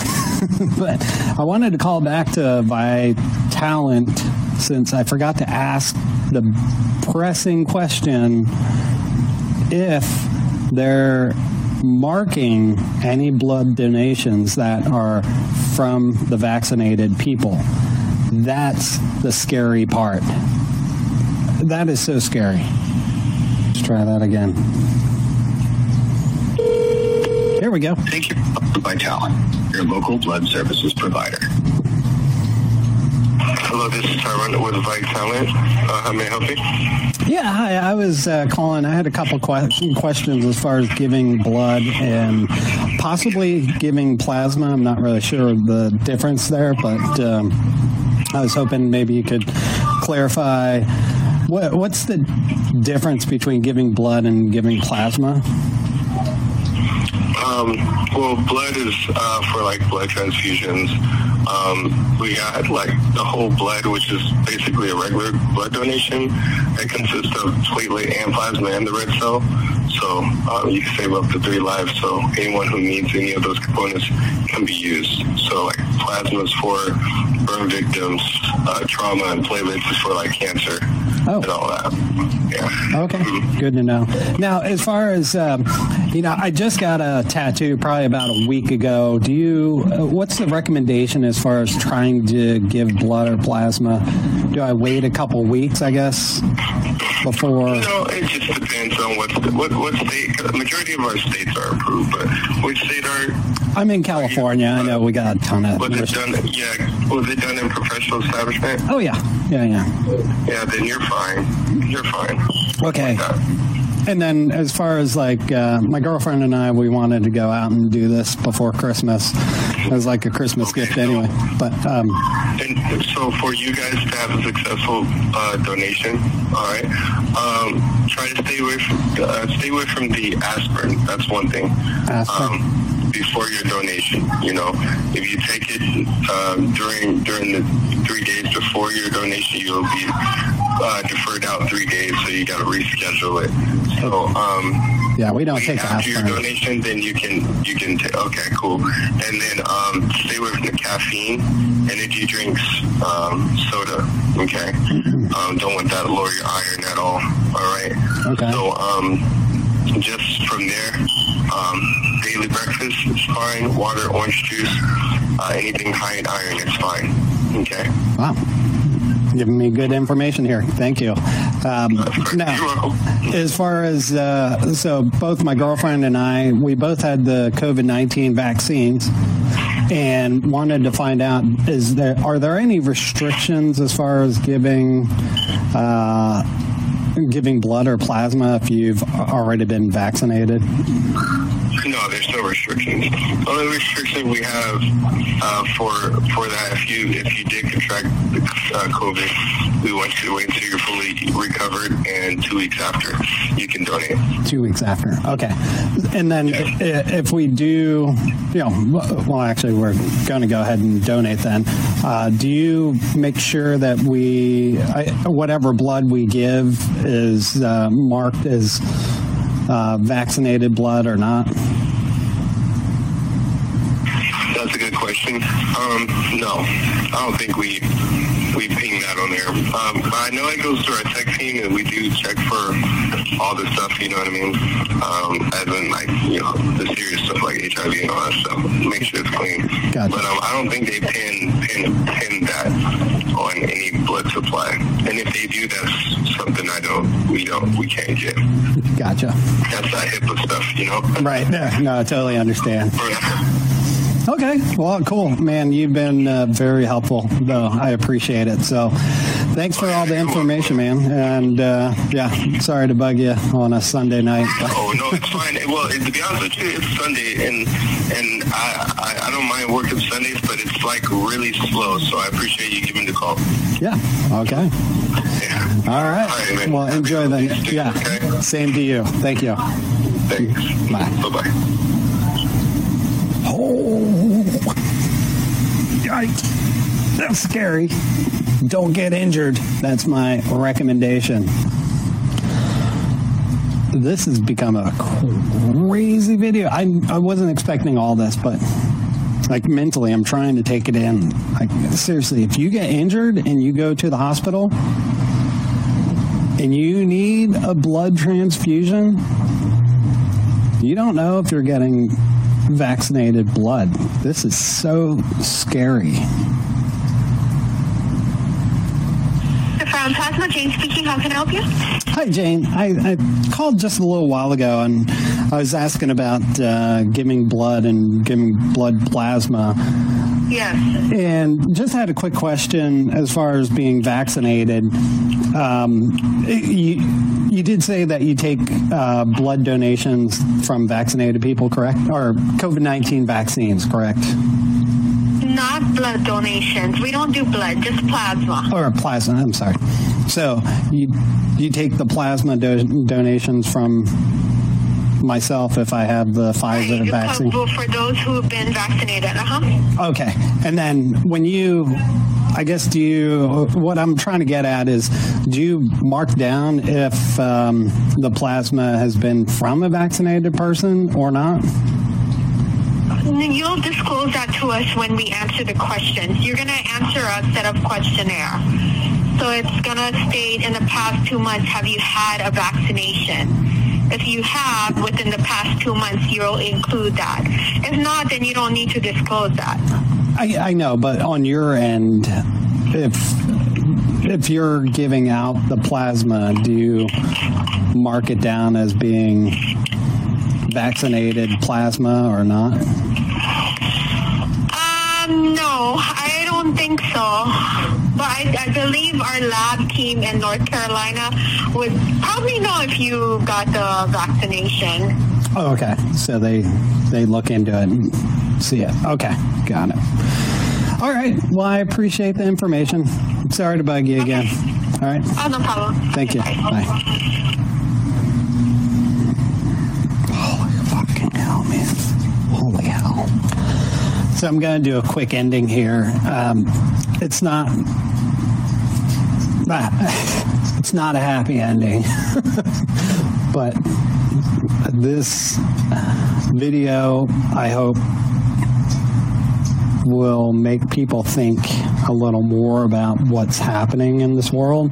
[laughs] but I wanted to call back to my talent since I forgot to ask the pressing question if they're marking any blood donations that are from the vaccinated people. That's the scary part. That is so scary. Let's try that again. There we go. Thank you for Vitalant, your local blood services provider. Hello, this is Tyrone with Vitalant. Uh, how may I help you? Yeah, hi. I was uh, calling. I had a couple que questions as far as giving blood and possibly giving plasma. I'm not really sure of the difference there, but um, I was hoping maybe you could clarify what, what's the difference between giving blood and giving plasma? Um, well, blood is uh, for like blood transfusions. Um, we got like the whole blood, which is basically a regular blood donation. It consists of platelet and plasma and the red cell. So um, you can save up to three lives. So anyone who needs any of those components can be used. So like plasma is for burn victims, uh, trauma, and platelets is for like cancer oh. and all that. Yeah. Okay, good to know. Now, as far as um, you know, I just got a tattoo probably about a week ago. Do you? Uh, what's the recommendation as far as trying to give blood or plasma? Do I wait a couple weeks? I guess before. No, it just depends on what what what state. The majority of our states are approved, but which state are? I'm in California. I know we got a ton of. Was it done? Yeah, was it done in professional establishment? Oh yeah, yeah, yeah. Yeah, then you're fine. You're fine. Okay. And then as far as like uh, my girlfriend and I we wanted to go out and do this before Christmas It was like a Christmas gift anyway. But um And so for you guys to have a successful uh, donation, all right, um, try to stay away from uh, stay away from the aspirin. That's one thing. Um, before your donation, you know, if you take it um, during during the three days before your donation, you'll be uh, deferred out three days, so you got to reschedule it. So um, yeah, we don't take after your donation, then you can you can take. Okay, cool. And then um, stay away from the caffeine, energy drinks, um, soda. Okay, um, don't want that to lower your iron at all. All right. Okay. So um, just from there, um, daily breakfast is fine. Water, orange juice, uh, anything high in iron is fine. Okay. Wow. Giving me good information here. Thank you. Um, now, as far as uh, so, both my girlfriend and I, we both had the COVID nineteen vaccines, and wanted to find out: is there are there any restrictions as far as giving? Uh, giving blood or plasma if you've already been vaccinated there's no restrictions. The only restriction we have uh, for for that, if you if you did contract the uh, COVID, we want you to wait until you're fully recovered, and two weeks after, you can donate. two weeks after okay and then i- if we do you know well actually we're going to go ahead and donate then uh, do you make sure that we I, whatever blood we give is uh, marked as uh, vaccinated blood or not That's a good question. Um, no, I don't think we we ping that on there. Um, I know it goes through our tech team, and we do check for all the stuff. You know what I mean? Um, as in like you know the serious stuff like HIV and all that stuff. Make sure it's clean. Gotcha. But um, I don't think they pin pin pin that on any blood supply. And if they do, that's something I don't we don't we can't get. gotcha That's that HIPAA stuff, you know. right yeah, [laughs] no i totally understand [laughs] Okay. Well, cool, man. You've been uh, very helpful, though. I appreciate it. So, thanks for all the information, man. And uh, yeah, sorry to bug you on a Sunday night. Oh no, it's fine. Well, to be honest with you, it's Sunday, and and I, I I don't mind working Sundays, but it's like really slow. So I appreciate you giving the call. Yeah. Okay. Yeah. All right. Well, enjoy the. Yeah. Same to you. Thank you. Thanks. Bye. Bye. Bye bye. Oh. That's scary. Don't get injured. That's my recommendation. This has become a crazy video. I I wasn't expecting all this, but like mentally I'm trying to take it in. Like seriously, if you get injured and you go to the hospital and you need a blood transfusion, you don't know if you're getting vaccinated blood. This is so scary. From Plasma, Jane speaking. How can I help you? Hi, Jane. I, I called just a little while ago and I was asking about uh, giving blood and giving blood plasma. Yes. And just had a quick question as far as being vaccinated. Um, you, you did say that you take uh, blood donations from vaccinated people, correct? Or COVID 19 vaccines, correct? Not blood donations. We don't do blood, just plasma. Or plasma, I'm sorry. So you, you take the plasma do donations from myself if I have the Pfizer vaccine? Well, for those who have been vaccinated, uh-huh. Okay. And then when you I guess do you what I'm trying to get at is do you mark down if um, the plasma has been from a vaccinated person or not? You'll disclose that to us when we answer the questions. You're going to answer a set of questionnaire. So it's going to state in the past two months, have you had a vaccination? If you have within the past two months, you'll include that. If not, then you don't need to disclose that. I, I know, but on your end, if if you're giving out the plasma, do you mark it down as being vaccinated plasma or not? Um, no, I don't think so. But I, I believe our lab team in North Carolina would probably know if you got the vaccination. Oh, okay. So they they look into it and see it. Okay, got it. All right. Well, I appreciate the information. Sorry to bug you again. All right. Oh, no problem. Thank you. Bye. Holy fucking hell, man. Holy hell. So I'm going to do a quick ending here. Um, it's not [laughs] it's not a happy ending. [laughs] but this video, I hope will make people think a little more about what's happening in this world.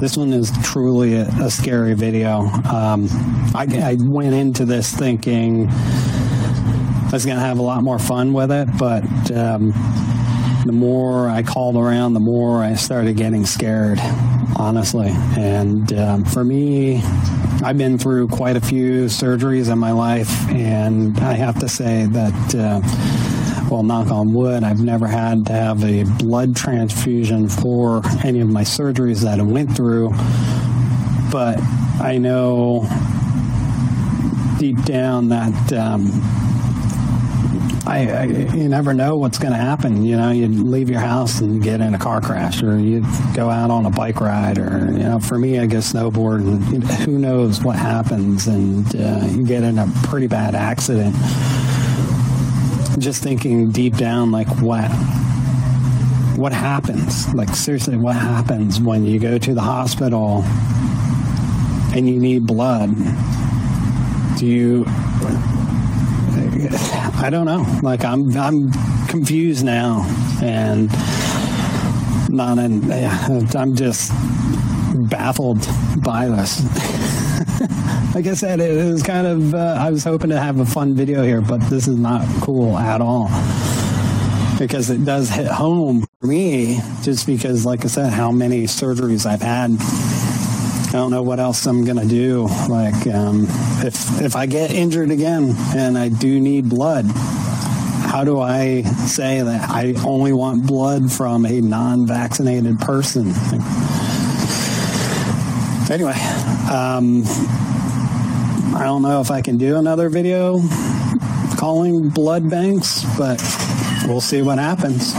This one is truly a, a scary video. Um, I, I went into this thinking I was going to have a lot more fun with it, but um, the more I called around, the more I started getting scared, honestly. And um, for me, I've been through quite a few surgeries in my life, and I have to say that. Uh, well, knock on wood, I've never had to have a blood transfusion for any of my surgeries that I went through. But I know deep down that um, I, I, you never know what's going to happen. You know, you leave your house and get in a car crash, or you go out on a bike ride, or you know, for me, I guess snowboard, and who knows what happens, and uh, you get in a pretty bad accident. Just thinking deep down like what what happens? Like seriously what happens when you go to the hospital and you need blood? Do you I don't know like I'm I'm confused now and not in I'm just baffled by this [laughs] like I said, it was kind of, uh, I was hoping to have a fun video here, but this is not cool at all. Because it does hit home for me, just because, like I said, how many surgeries I've had. I don't know what else I'm going to do. Like, um, if, if I get injured again and I do need blood, how do I say that I only want blood from a non-vaccinated person? Anyway, um, I don't know if I can do another video calling blood banks, but we'll see what happens.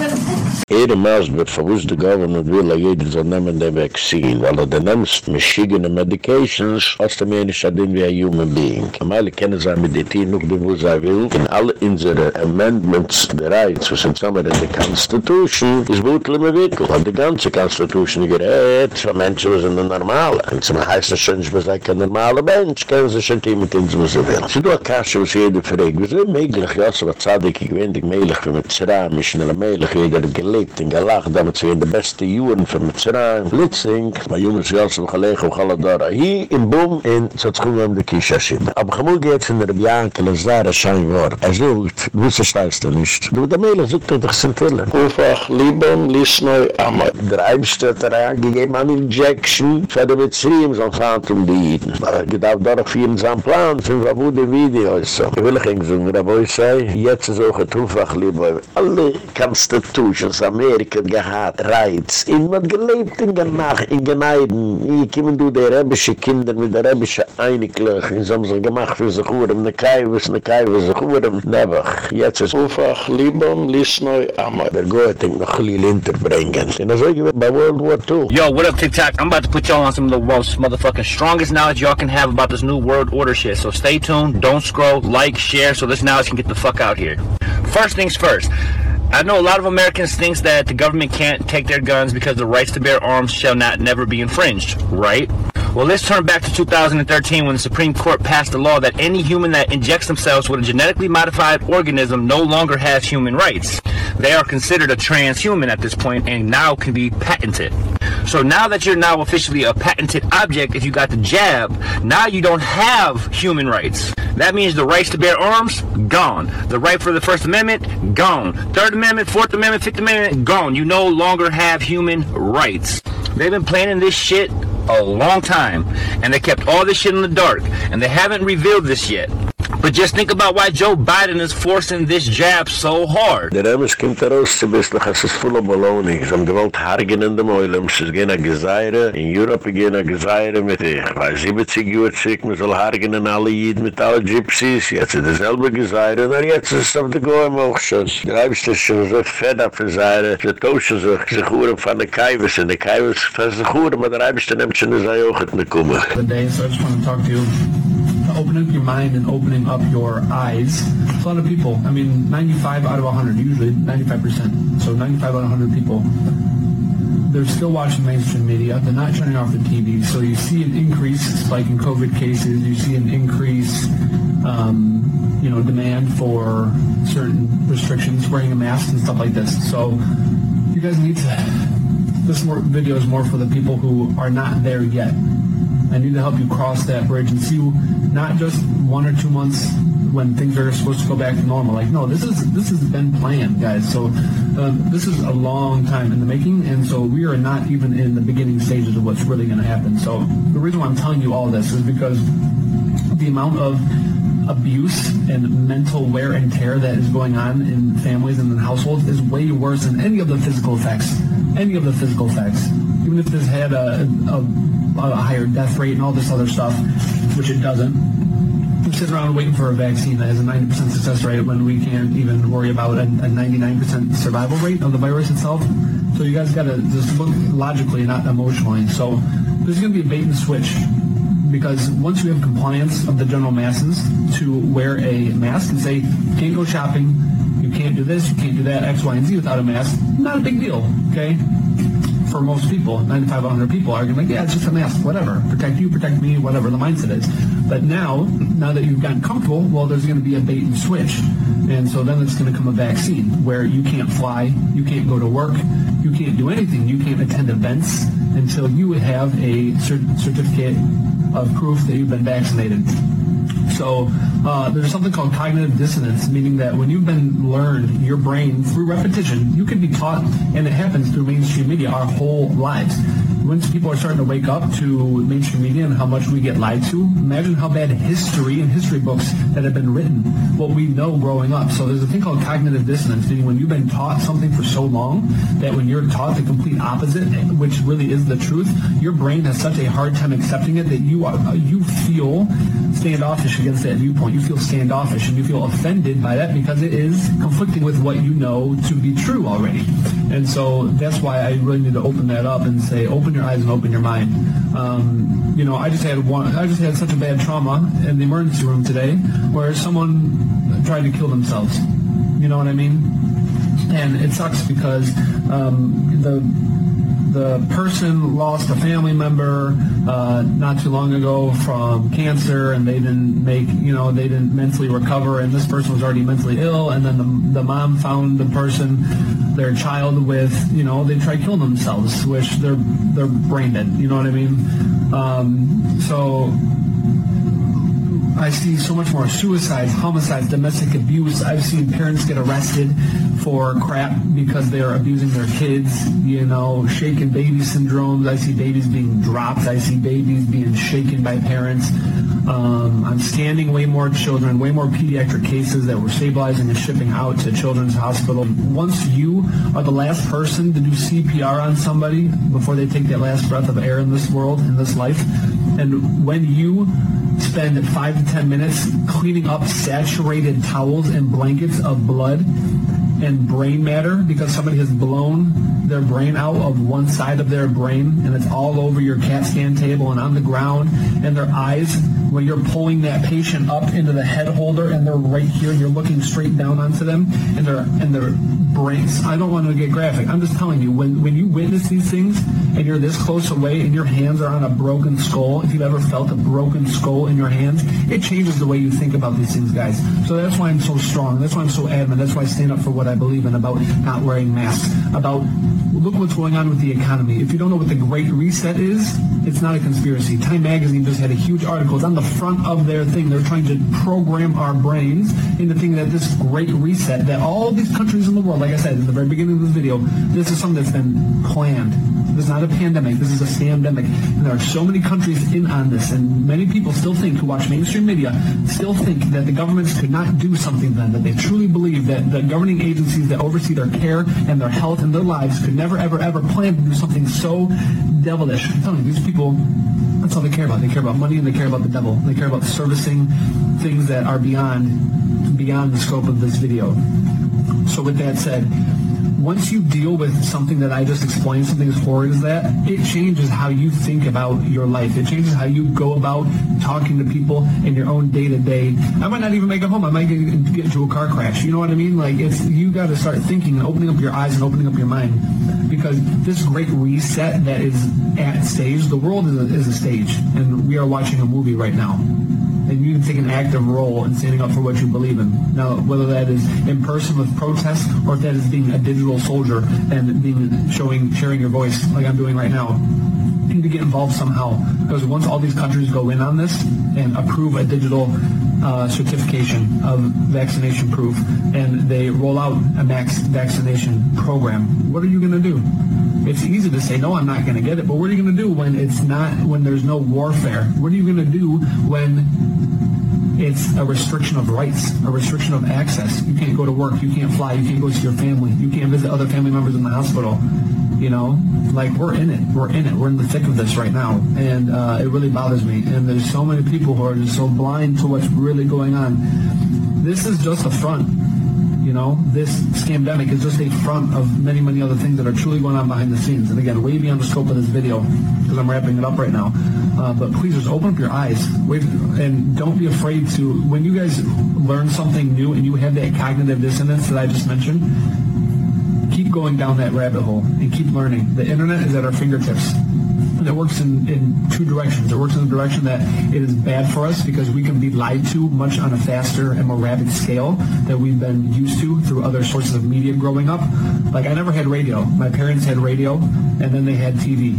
Ere maas wird verwusst der Government will er jeden soll nehmen der Vaccine, weil er den nimmst mischigene Medications, als der Mensch hat den wie ein human being. Amale kennen sie mit der Tee noch dem, wo sie will. In alle unsere Amendments bereits, was sind zusammen in der Constitution, ist Bootle im Wickel. Und die ganze Constitution gerät, von Menschen, was sind normale. Und zum heißen schon, ich muss ein normaler Mensch, können sie schon die mit uns, was sie will. Sie do a Kasche, was fragt, wie ist möglich, ja, so was zadig, ich wendig, meilig, für mit Mitzrayim, mit Schneller Melech, wie er gelebt und gelacht, damit sie in den besten Juren von Mitzrayim. Litzing, bei Jumas Yosef, Chalech, und Chaladara, hier in Boom, in Zatschungam, der Kishashim. Aber ich muss jetzt in der Bianca, der Zara, schein Wort. Er sucht, wusste steigst du nicht. Du, der Melech, sucht doch dich sind Wille. Ufach, Liebem, Lissnoi, Amor. Der Eibstötter, er angegeben an Injection, für die Mitzrayim, so ein Phantom, um die Jiden. Aber ich darf da noch vier in Plan, für ein Videos. Ich will, ich ging so, Rabeu, ich sei, jetzt ist auch ein Tufach, Liebem. Alle Constitutions, Amerika gehad, Reiz. In wat gelebt in Ganach, in Ganeiden. Hier kiemen du der rebische Kinder mit der rebische Einiglich. In so haben sie gemacht für sich Urem, ne Kaiwes, ne Kaiwes, sich Urem. Nebach. Jetzt ist Ufach, Libam, Lisnoi, Amar. Der Goethe denk noch Lil hinterbringen. Und das ist bei World War II. Yo, what up, TikTok? I'm about to put y'all on some of the most motherfucking strongest knowledge y'all can have about this new world order shit. So stay tuned, don't scroll, like, share, so this knowledge can get the fuck out here. First things first. I know a lot of Americans think that the government can't take their guns because the rights to bear arms shall not never be infringed, right? Well, let's turn back to 2013 when the Supreme Court passed a law that any human that injects themselves with a genetically modified organism no longer has human rights. They are considered a transhuman at this point and now can be patented. So now that you're now officially a patented object, if you got the jab, now you don't have human rights. That means the rights to bear arms, gone. The right for the First Amendment, gone. Third Amendment, Fourth Amendment, Fifth Amendment, gone. You no longer have human rights. They've been planning this shit a long time, and they kept all this shit in the dark, and they haven't revealed this yet. But just think about why Joe Biden is forcing this jab so hard. Der Emes kommt heraus zu bist, noch es ist voll of Baloney. Sie haben gewollt hargen in dem es ist gehen a Geseire, in Europa gehen a Geseire mit, ich weiß, 70 Uhr zick, man soll hargen in alle Jid mit alle Gypsies, jetzt ist derselbe Geseire, na jetzt ist es auf der Goem auch schon. Der Eibste ist schon so fed up für Seire, sie tauschen sich, sich Uhren von der Kaiwes, und der Kaiwes fest sich Uhren, aber der Eibste nimmt schon das Eiochit ne Kummer. The day, so I just want to talk to you opening up your mind and opening up your eyes. A lot of people, I mean, 95 out of 100, usually 95%. So 95 out of 100 people, they're still watching mainstream media. They're not turning off the TV. So you see an increase spike in COVID cases. You see an increase, um, you know, demand for certain restrictions, wearing a mask and stuff like this. So you guys need to. This video is more for the people who are not there yet. I need to help you cross that bridge and see not just one or two months when things are supposed to go back to normal. Like, no, this is this has been planned, guys. So um, this is a long time in the making, and so we are not even in the beginning stages of what's really going to happen. So the reason why I'm telling you all this is because the amount of abuse and mental wear and tear that is going on in families and in households is way worse than any of the physical effects. Any of the physical effects. Even if this had a, a, a higher death rate and all this other stuff, which it doesn't. We're sitting around waiting for a vaccine that has a 90% success rate when we can't even worry about a, a 99% survival rate of the virus itself. So you guys got to just look logically, not emotionally. So there's going to be a bait and switch because once you have compliance of the general masses to wear a mask and say, can't go shopping, you can't do this, you can't do that, X, Y, and Z without a mask, not a big deal, okay? For most people, 95, 100 people are going to be like, yeah, it's just a mask, whatever. Protect you, protect me, whatever the mindset is. But now, now that you've gotten comfortable, well, there's going to be a bait and switch. And so then it's going to come a vaccine where you can't fly, you can't go to work, you can't do anything. You can't attend events until you have a cert- certificate of proof that you've been vaccinated. So uh, there's something called cognitive dissonance, meaning that when you've been learned, your brain, through repetition, you can be taught, and it happens through mainstream media our whole lives. Once people are starting to wake up to mainstream media and how much we get lied to, imagine how bad history and history books that have been written, what we know growing up. So there's a thing called cognitive dissonance, meaning when you've been taught something for so long that when you're taught the complete opposite, which really is the truth, your brain has such a hard time accepting it that you are, you feel standoffish against that viewpoint. You feel standoffish and you feel offended by that because it is conflicting with what you know to be true already. And so that's why I really need to open that up and say, open your eyes and open your mind. Um, you know, I just had one. I just had such a bad trauma in the emergency room today, where someone tried to kill themselves. You know what I mean? And it sucks because um, the the person lost a family member uh, not too long ago from cancer, and they didn't make you know they didn't mentally recover, and this person was already mentally ill, and then the, the mom found the person, their child with you know they tried killing themselves, which they're they're brain dead. You know what I mean? Um, so I see so much more suicides, homicides, domestic abuse. I've seen parents get arrested for crap because they are abusing their kids, you know, shaken baby syndromes. I see babies being dropped. I see babies being shaken by parents. Um, I'm scanning way more children, way more pediatric cases that we're stabilizing and shipping out to Children's Hospital. Once you are the last person to do CPR on somebody before they take that last breath of air in this world, in this life, and when you spend five to ten minutes cleaning up saturated towels and blankets of blood, and brain matter because somebody has blown their brain out of one side of their brain and it's all over your CAT scan table and on the ground and their eyes. When you're pulling that patient up into the head holder and they're right here and you're looking straight down onto them and their and their brains. I don't want to get graphic. I'm just telling you when when you witness these things and you're this close away and your hands are on a broken skull if you've ever felt a broken skull in your hands it changes the way you think about these things guys. So that's why I'm so strong. That's why I'm so adamant. That's why I stand up for what I believe in about not wearing masks about look what's going on with the economy. If you don't know what the great reset is it's not a conspiracy. Time magazine just had a huge article. It's on the front of their thing. They're trying to program our brains into thinking that this great reset that all these countries in the world like I said in the very beginning of this video this is something that's been planned. This is not a pandemic. This is a scandemic and there are so many countries in on this. And many people still think who watch mainstream media still think that the governments could not do something then that they truly believe that the governing that oversee their care and their health and their lives could never ever ever plan to do something so devilish. I'm telling you these people that's all they care about. They care about money and they care about the devil. They care about servicing things that are beyond beyond the scope of this video. So with that said once you deal with something that I just explained, something as horrid as that, it changes how you think about your life. It changes how you go about talking to people in your own day-to-day. I might not even make it home. I might get, get into a car crash. You know what I mean? Like, it's you got to start thinking and opening up your eyes and opening up your mind. Because this great reset that is at stage, the world is a, is a stage. And we are watching a movie right now and you can take an active role in standing up for what you believe in. Now, whether that is in person with protests or if that is being a digital soldier and being showing sharing your voice like I'm doing right now, need to get involved somehow because once all these countries go in on this and approve a digital uh, certification of vaccination proof and they roll out a max vaccination program, what are you going to do? It's easy to say, no, I'm not going to get it, but what are you going to do when it's not, when there's no warfare? What are you going to do when it's a restriction of rights, a restriction of access. You can't go to work, you can't fly, you can't go see your family, you can't visit other family members in the hospital. You know, like we're in it, we're in it, we're in the thick of this right now, and uh, it really bothers me. And there's so many people who are just so blind to what's really going on. This is just a front. You know, this scamdemic is just a front of many, many other things that are truly going on behind the scenes. And again, way beyond the scope of this video, because I'm wrapping it up right now. Uh, but please just open up your eyes and don't be afraid to, when you guys learn something new and you have that cognitive dissonance that I just mentioned, keep going down that rabbit hole and keep learning. The internet is at our fingertips. It works in, in two directions. It works in the direction that it is bad for us because we can be lied to much on a faster and more rapid scale that we've been used to through other sources of media growing up. Like I never had radio. My parents had radio and then they had TV.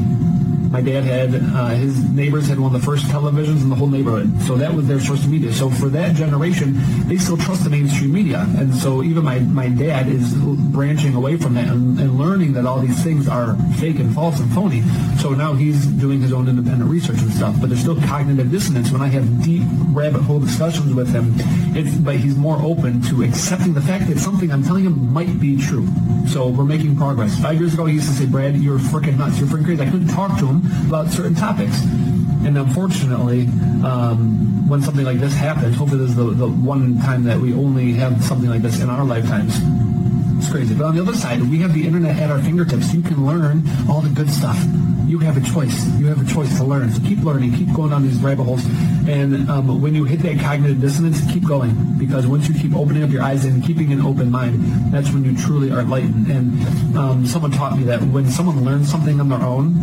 My dad had, uh, his neighbors had one of the first televisions in the whole neighborhood. So that was their source of media. So for that generation, they still trust the mainstream media. And so even my, my dad is branching away from that and, and learning that all these things are fake and false and phony. So now he's doing his own independent research and stuff. But there's still cognitive dissonance when I have deep rabbit hole discussions with him. It's, but he's more open to accepting the fact that something I'm telling him might be true. So we're making progress. Five years ago, he used to say, Brad, you're freaking nuts. You're freaking crazy. I couldn't talk to him about certain topics. And unfortunately, um, when something like this happens, hopefully this is the, the one time that we only have something like this in our lifetimes. It's crazy. But on the other side, we have the internet at our fingertips. You can learn all the good stuff. You have a choice. You have a choice to learn. So keep learning. Keep going down these rabbit holes. And um, when you hit that cognitive dissonance, keep going. Because once you keep opening up your eyes and keeping an open mind, that's when you truly are enlightened. And um, someone taught me that when someone learns something on their own,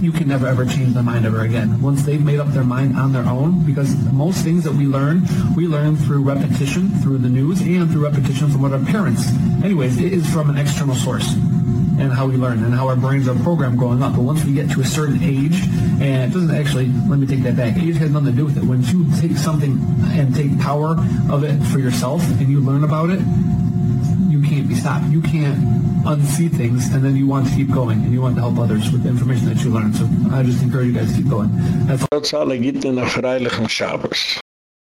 you can never ever change their mind ever again. Once they've made up their mind on their own, because most things that we learn, we learn through repetition, through the news, and through repetition from what our parents. Anyways, it is from an external source and how we learn and how our brains are programmed growing up. But once we get to a certain age, and it doesn't actually, let me take that back, age has nothing to do with it. Once you take something and take power of it for yourself and you learn about it, you can't be stopped. You can't unsee things and then you want to keep going and you want to help others with the information that you learn. So I just encourage you guys to keep going. That's all.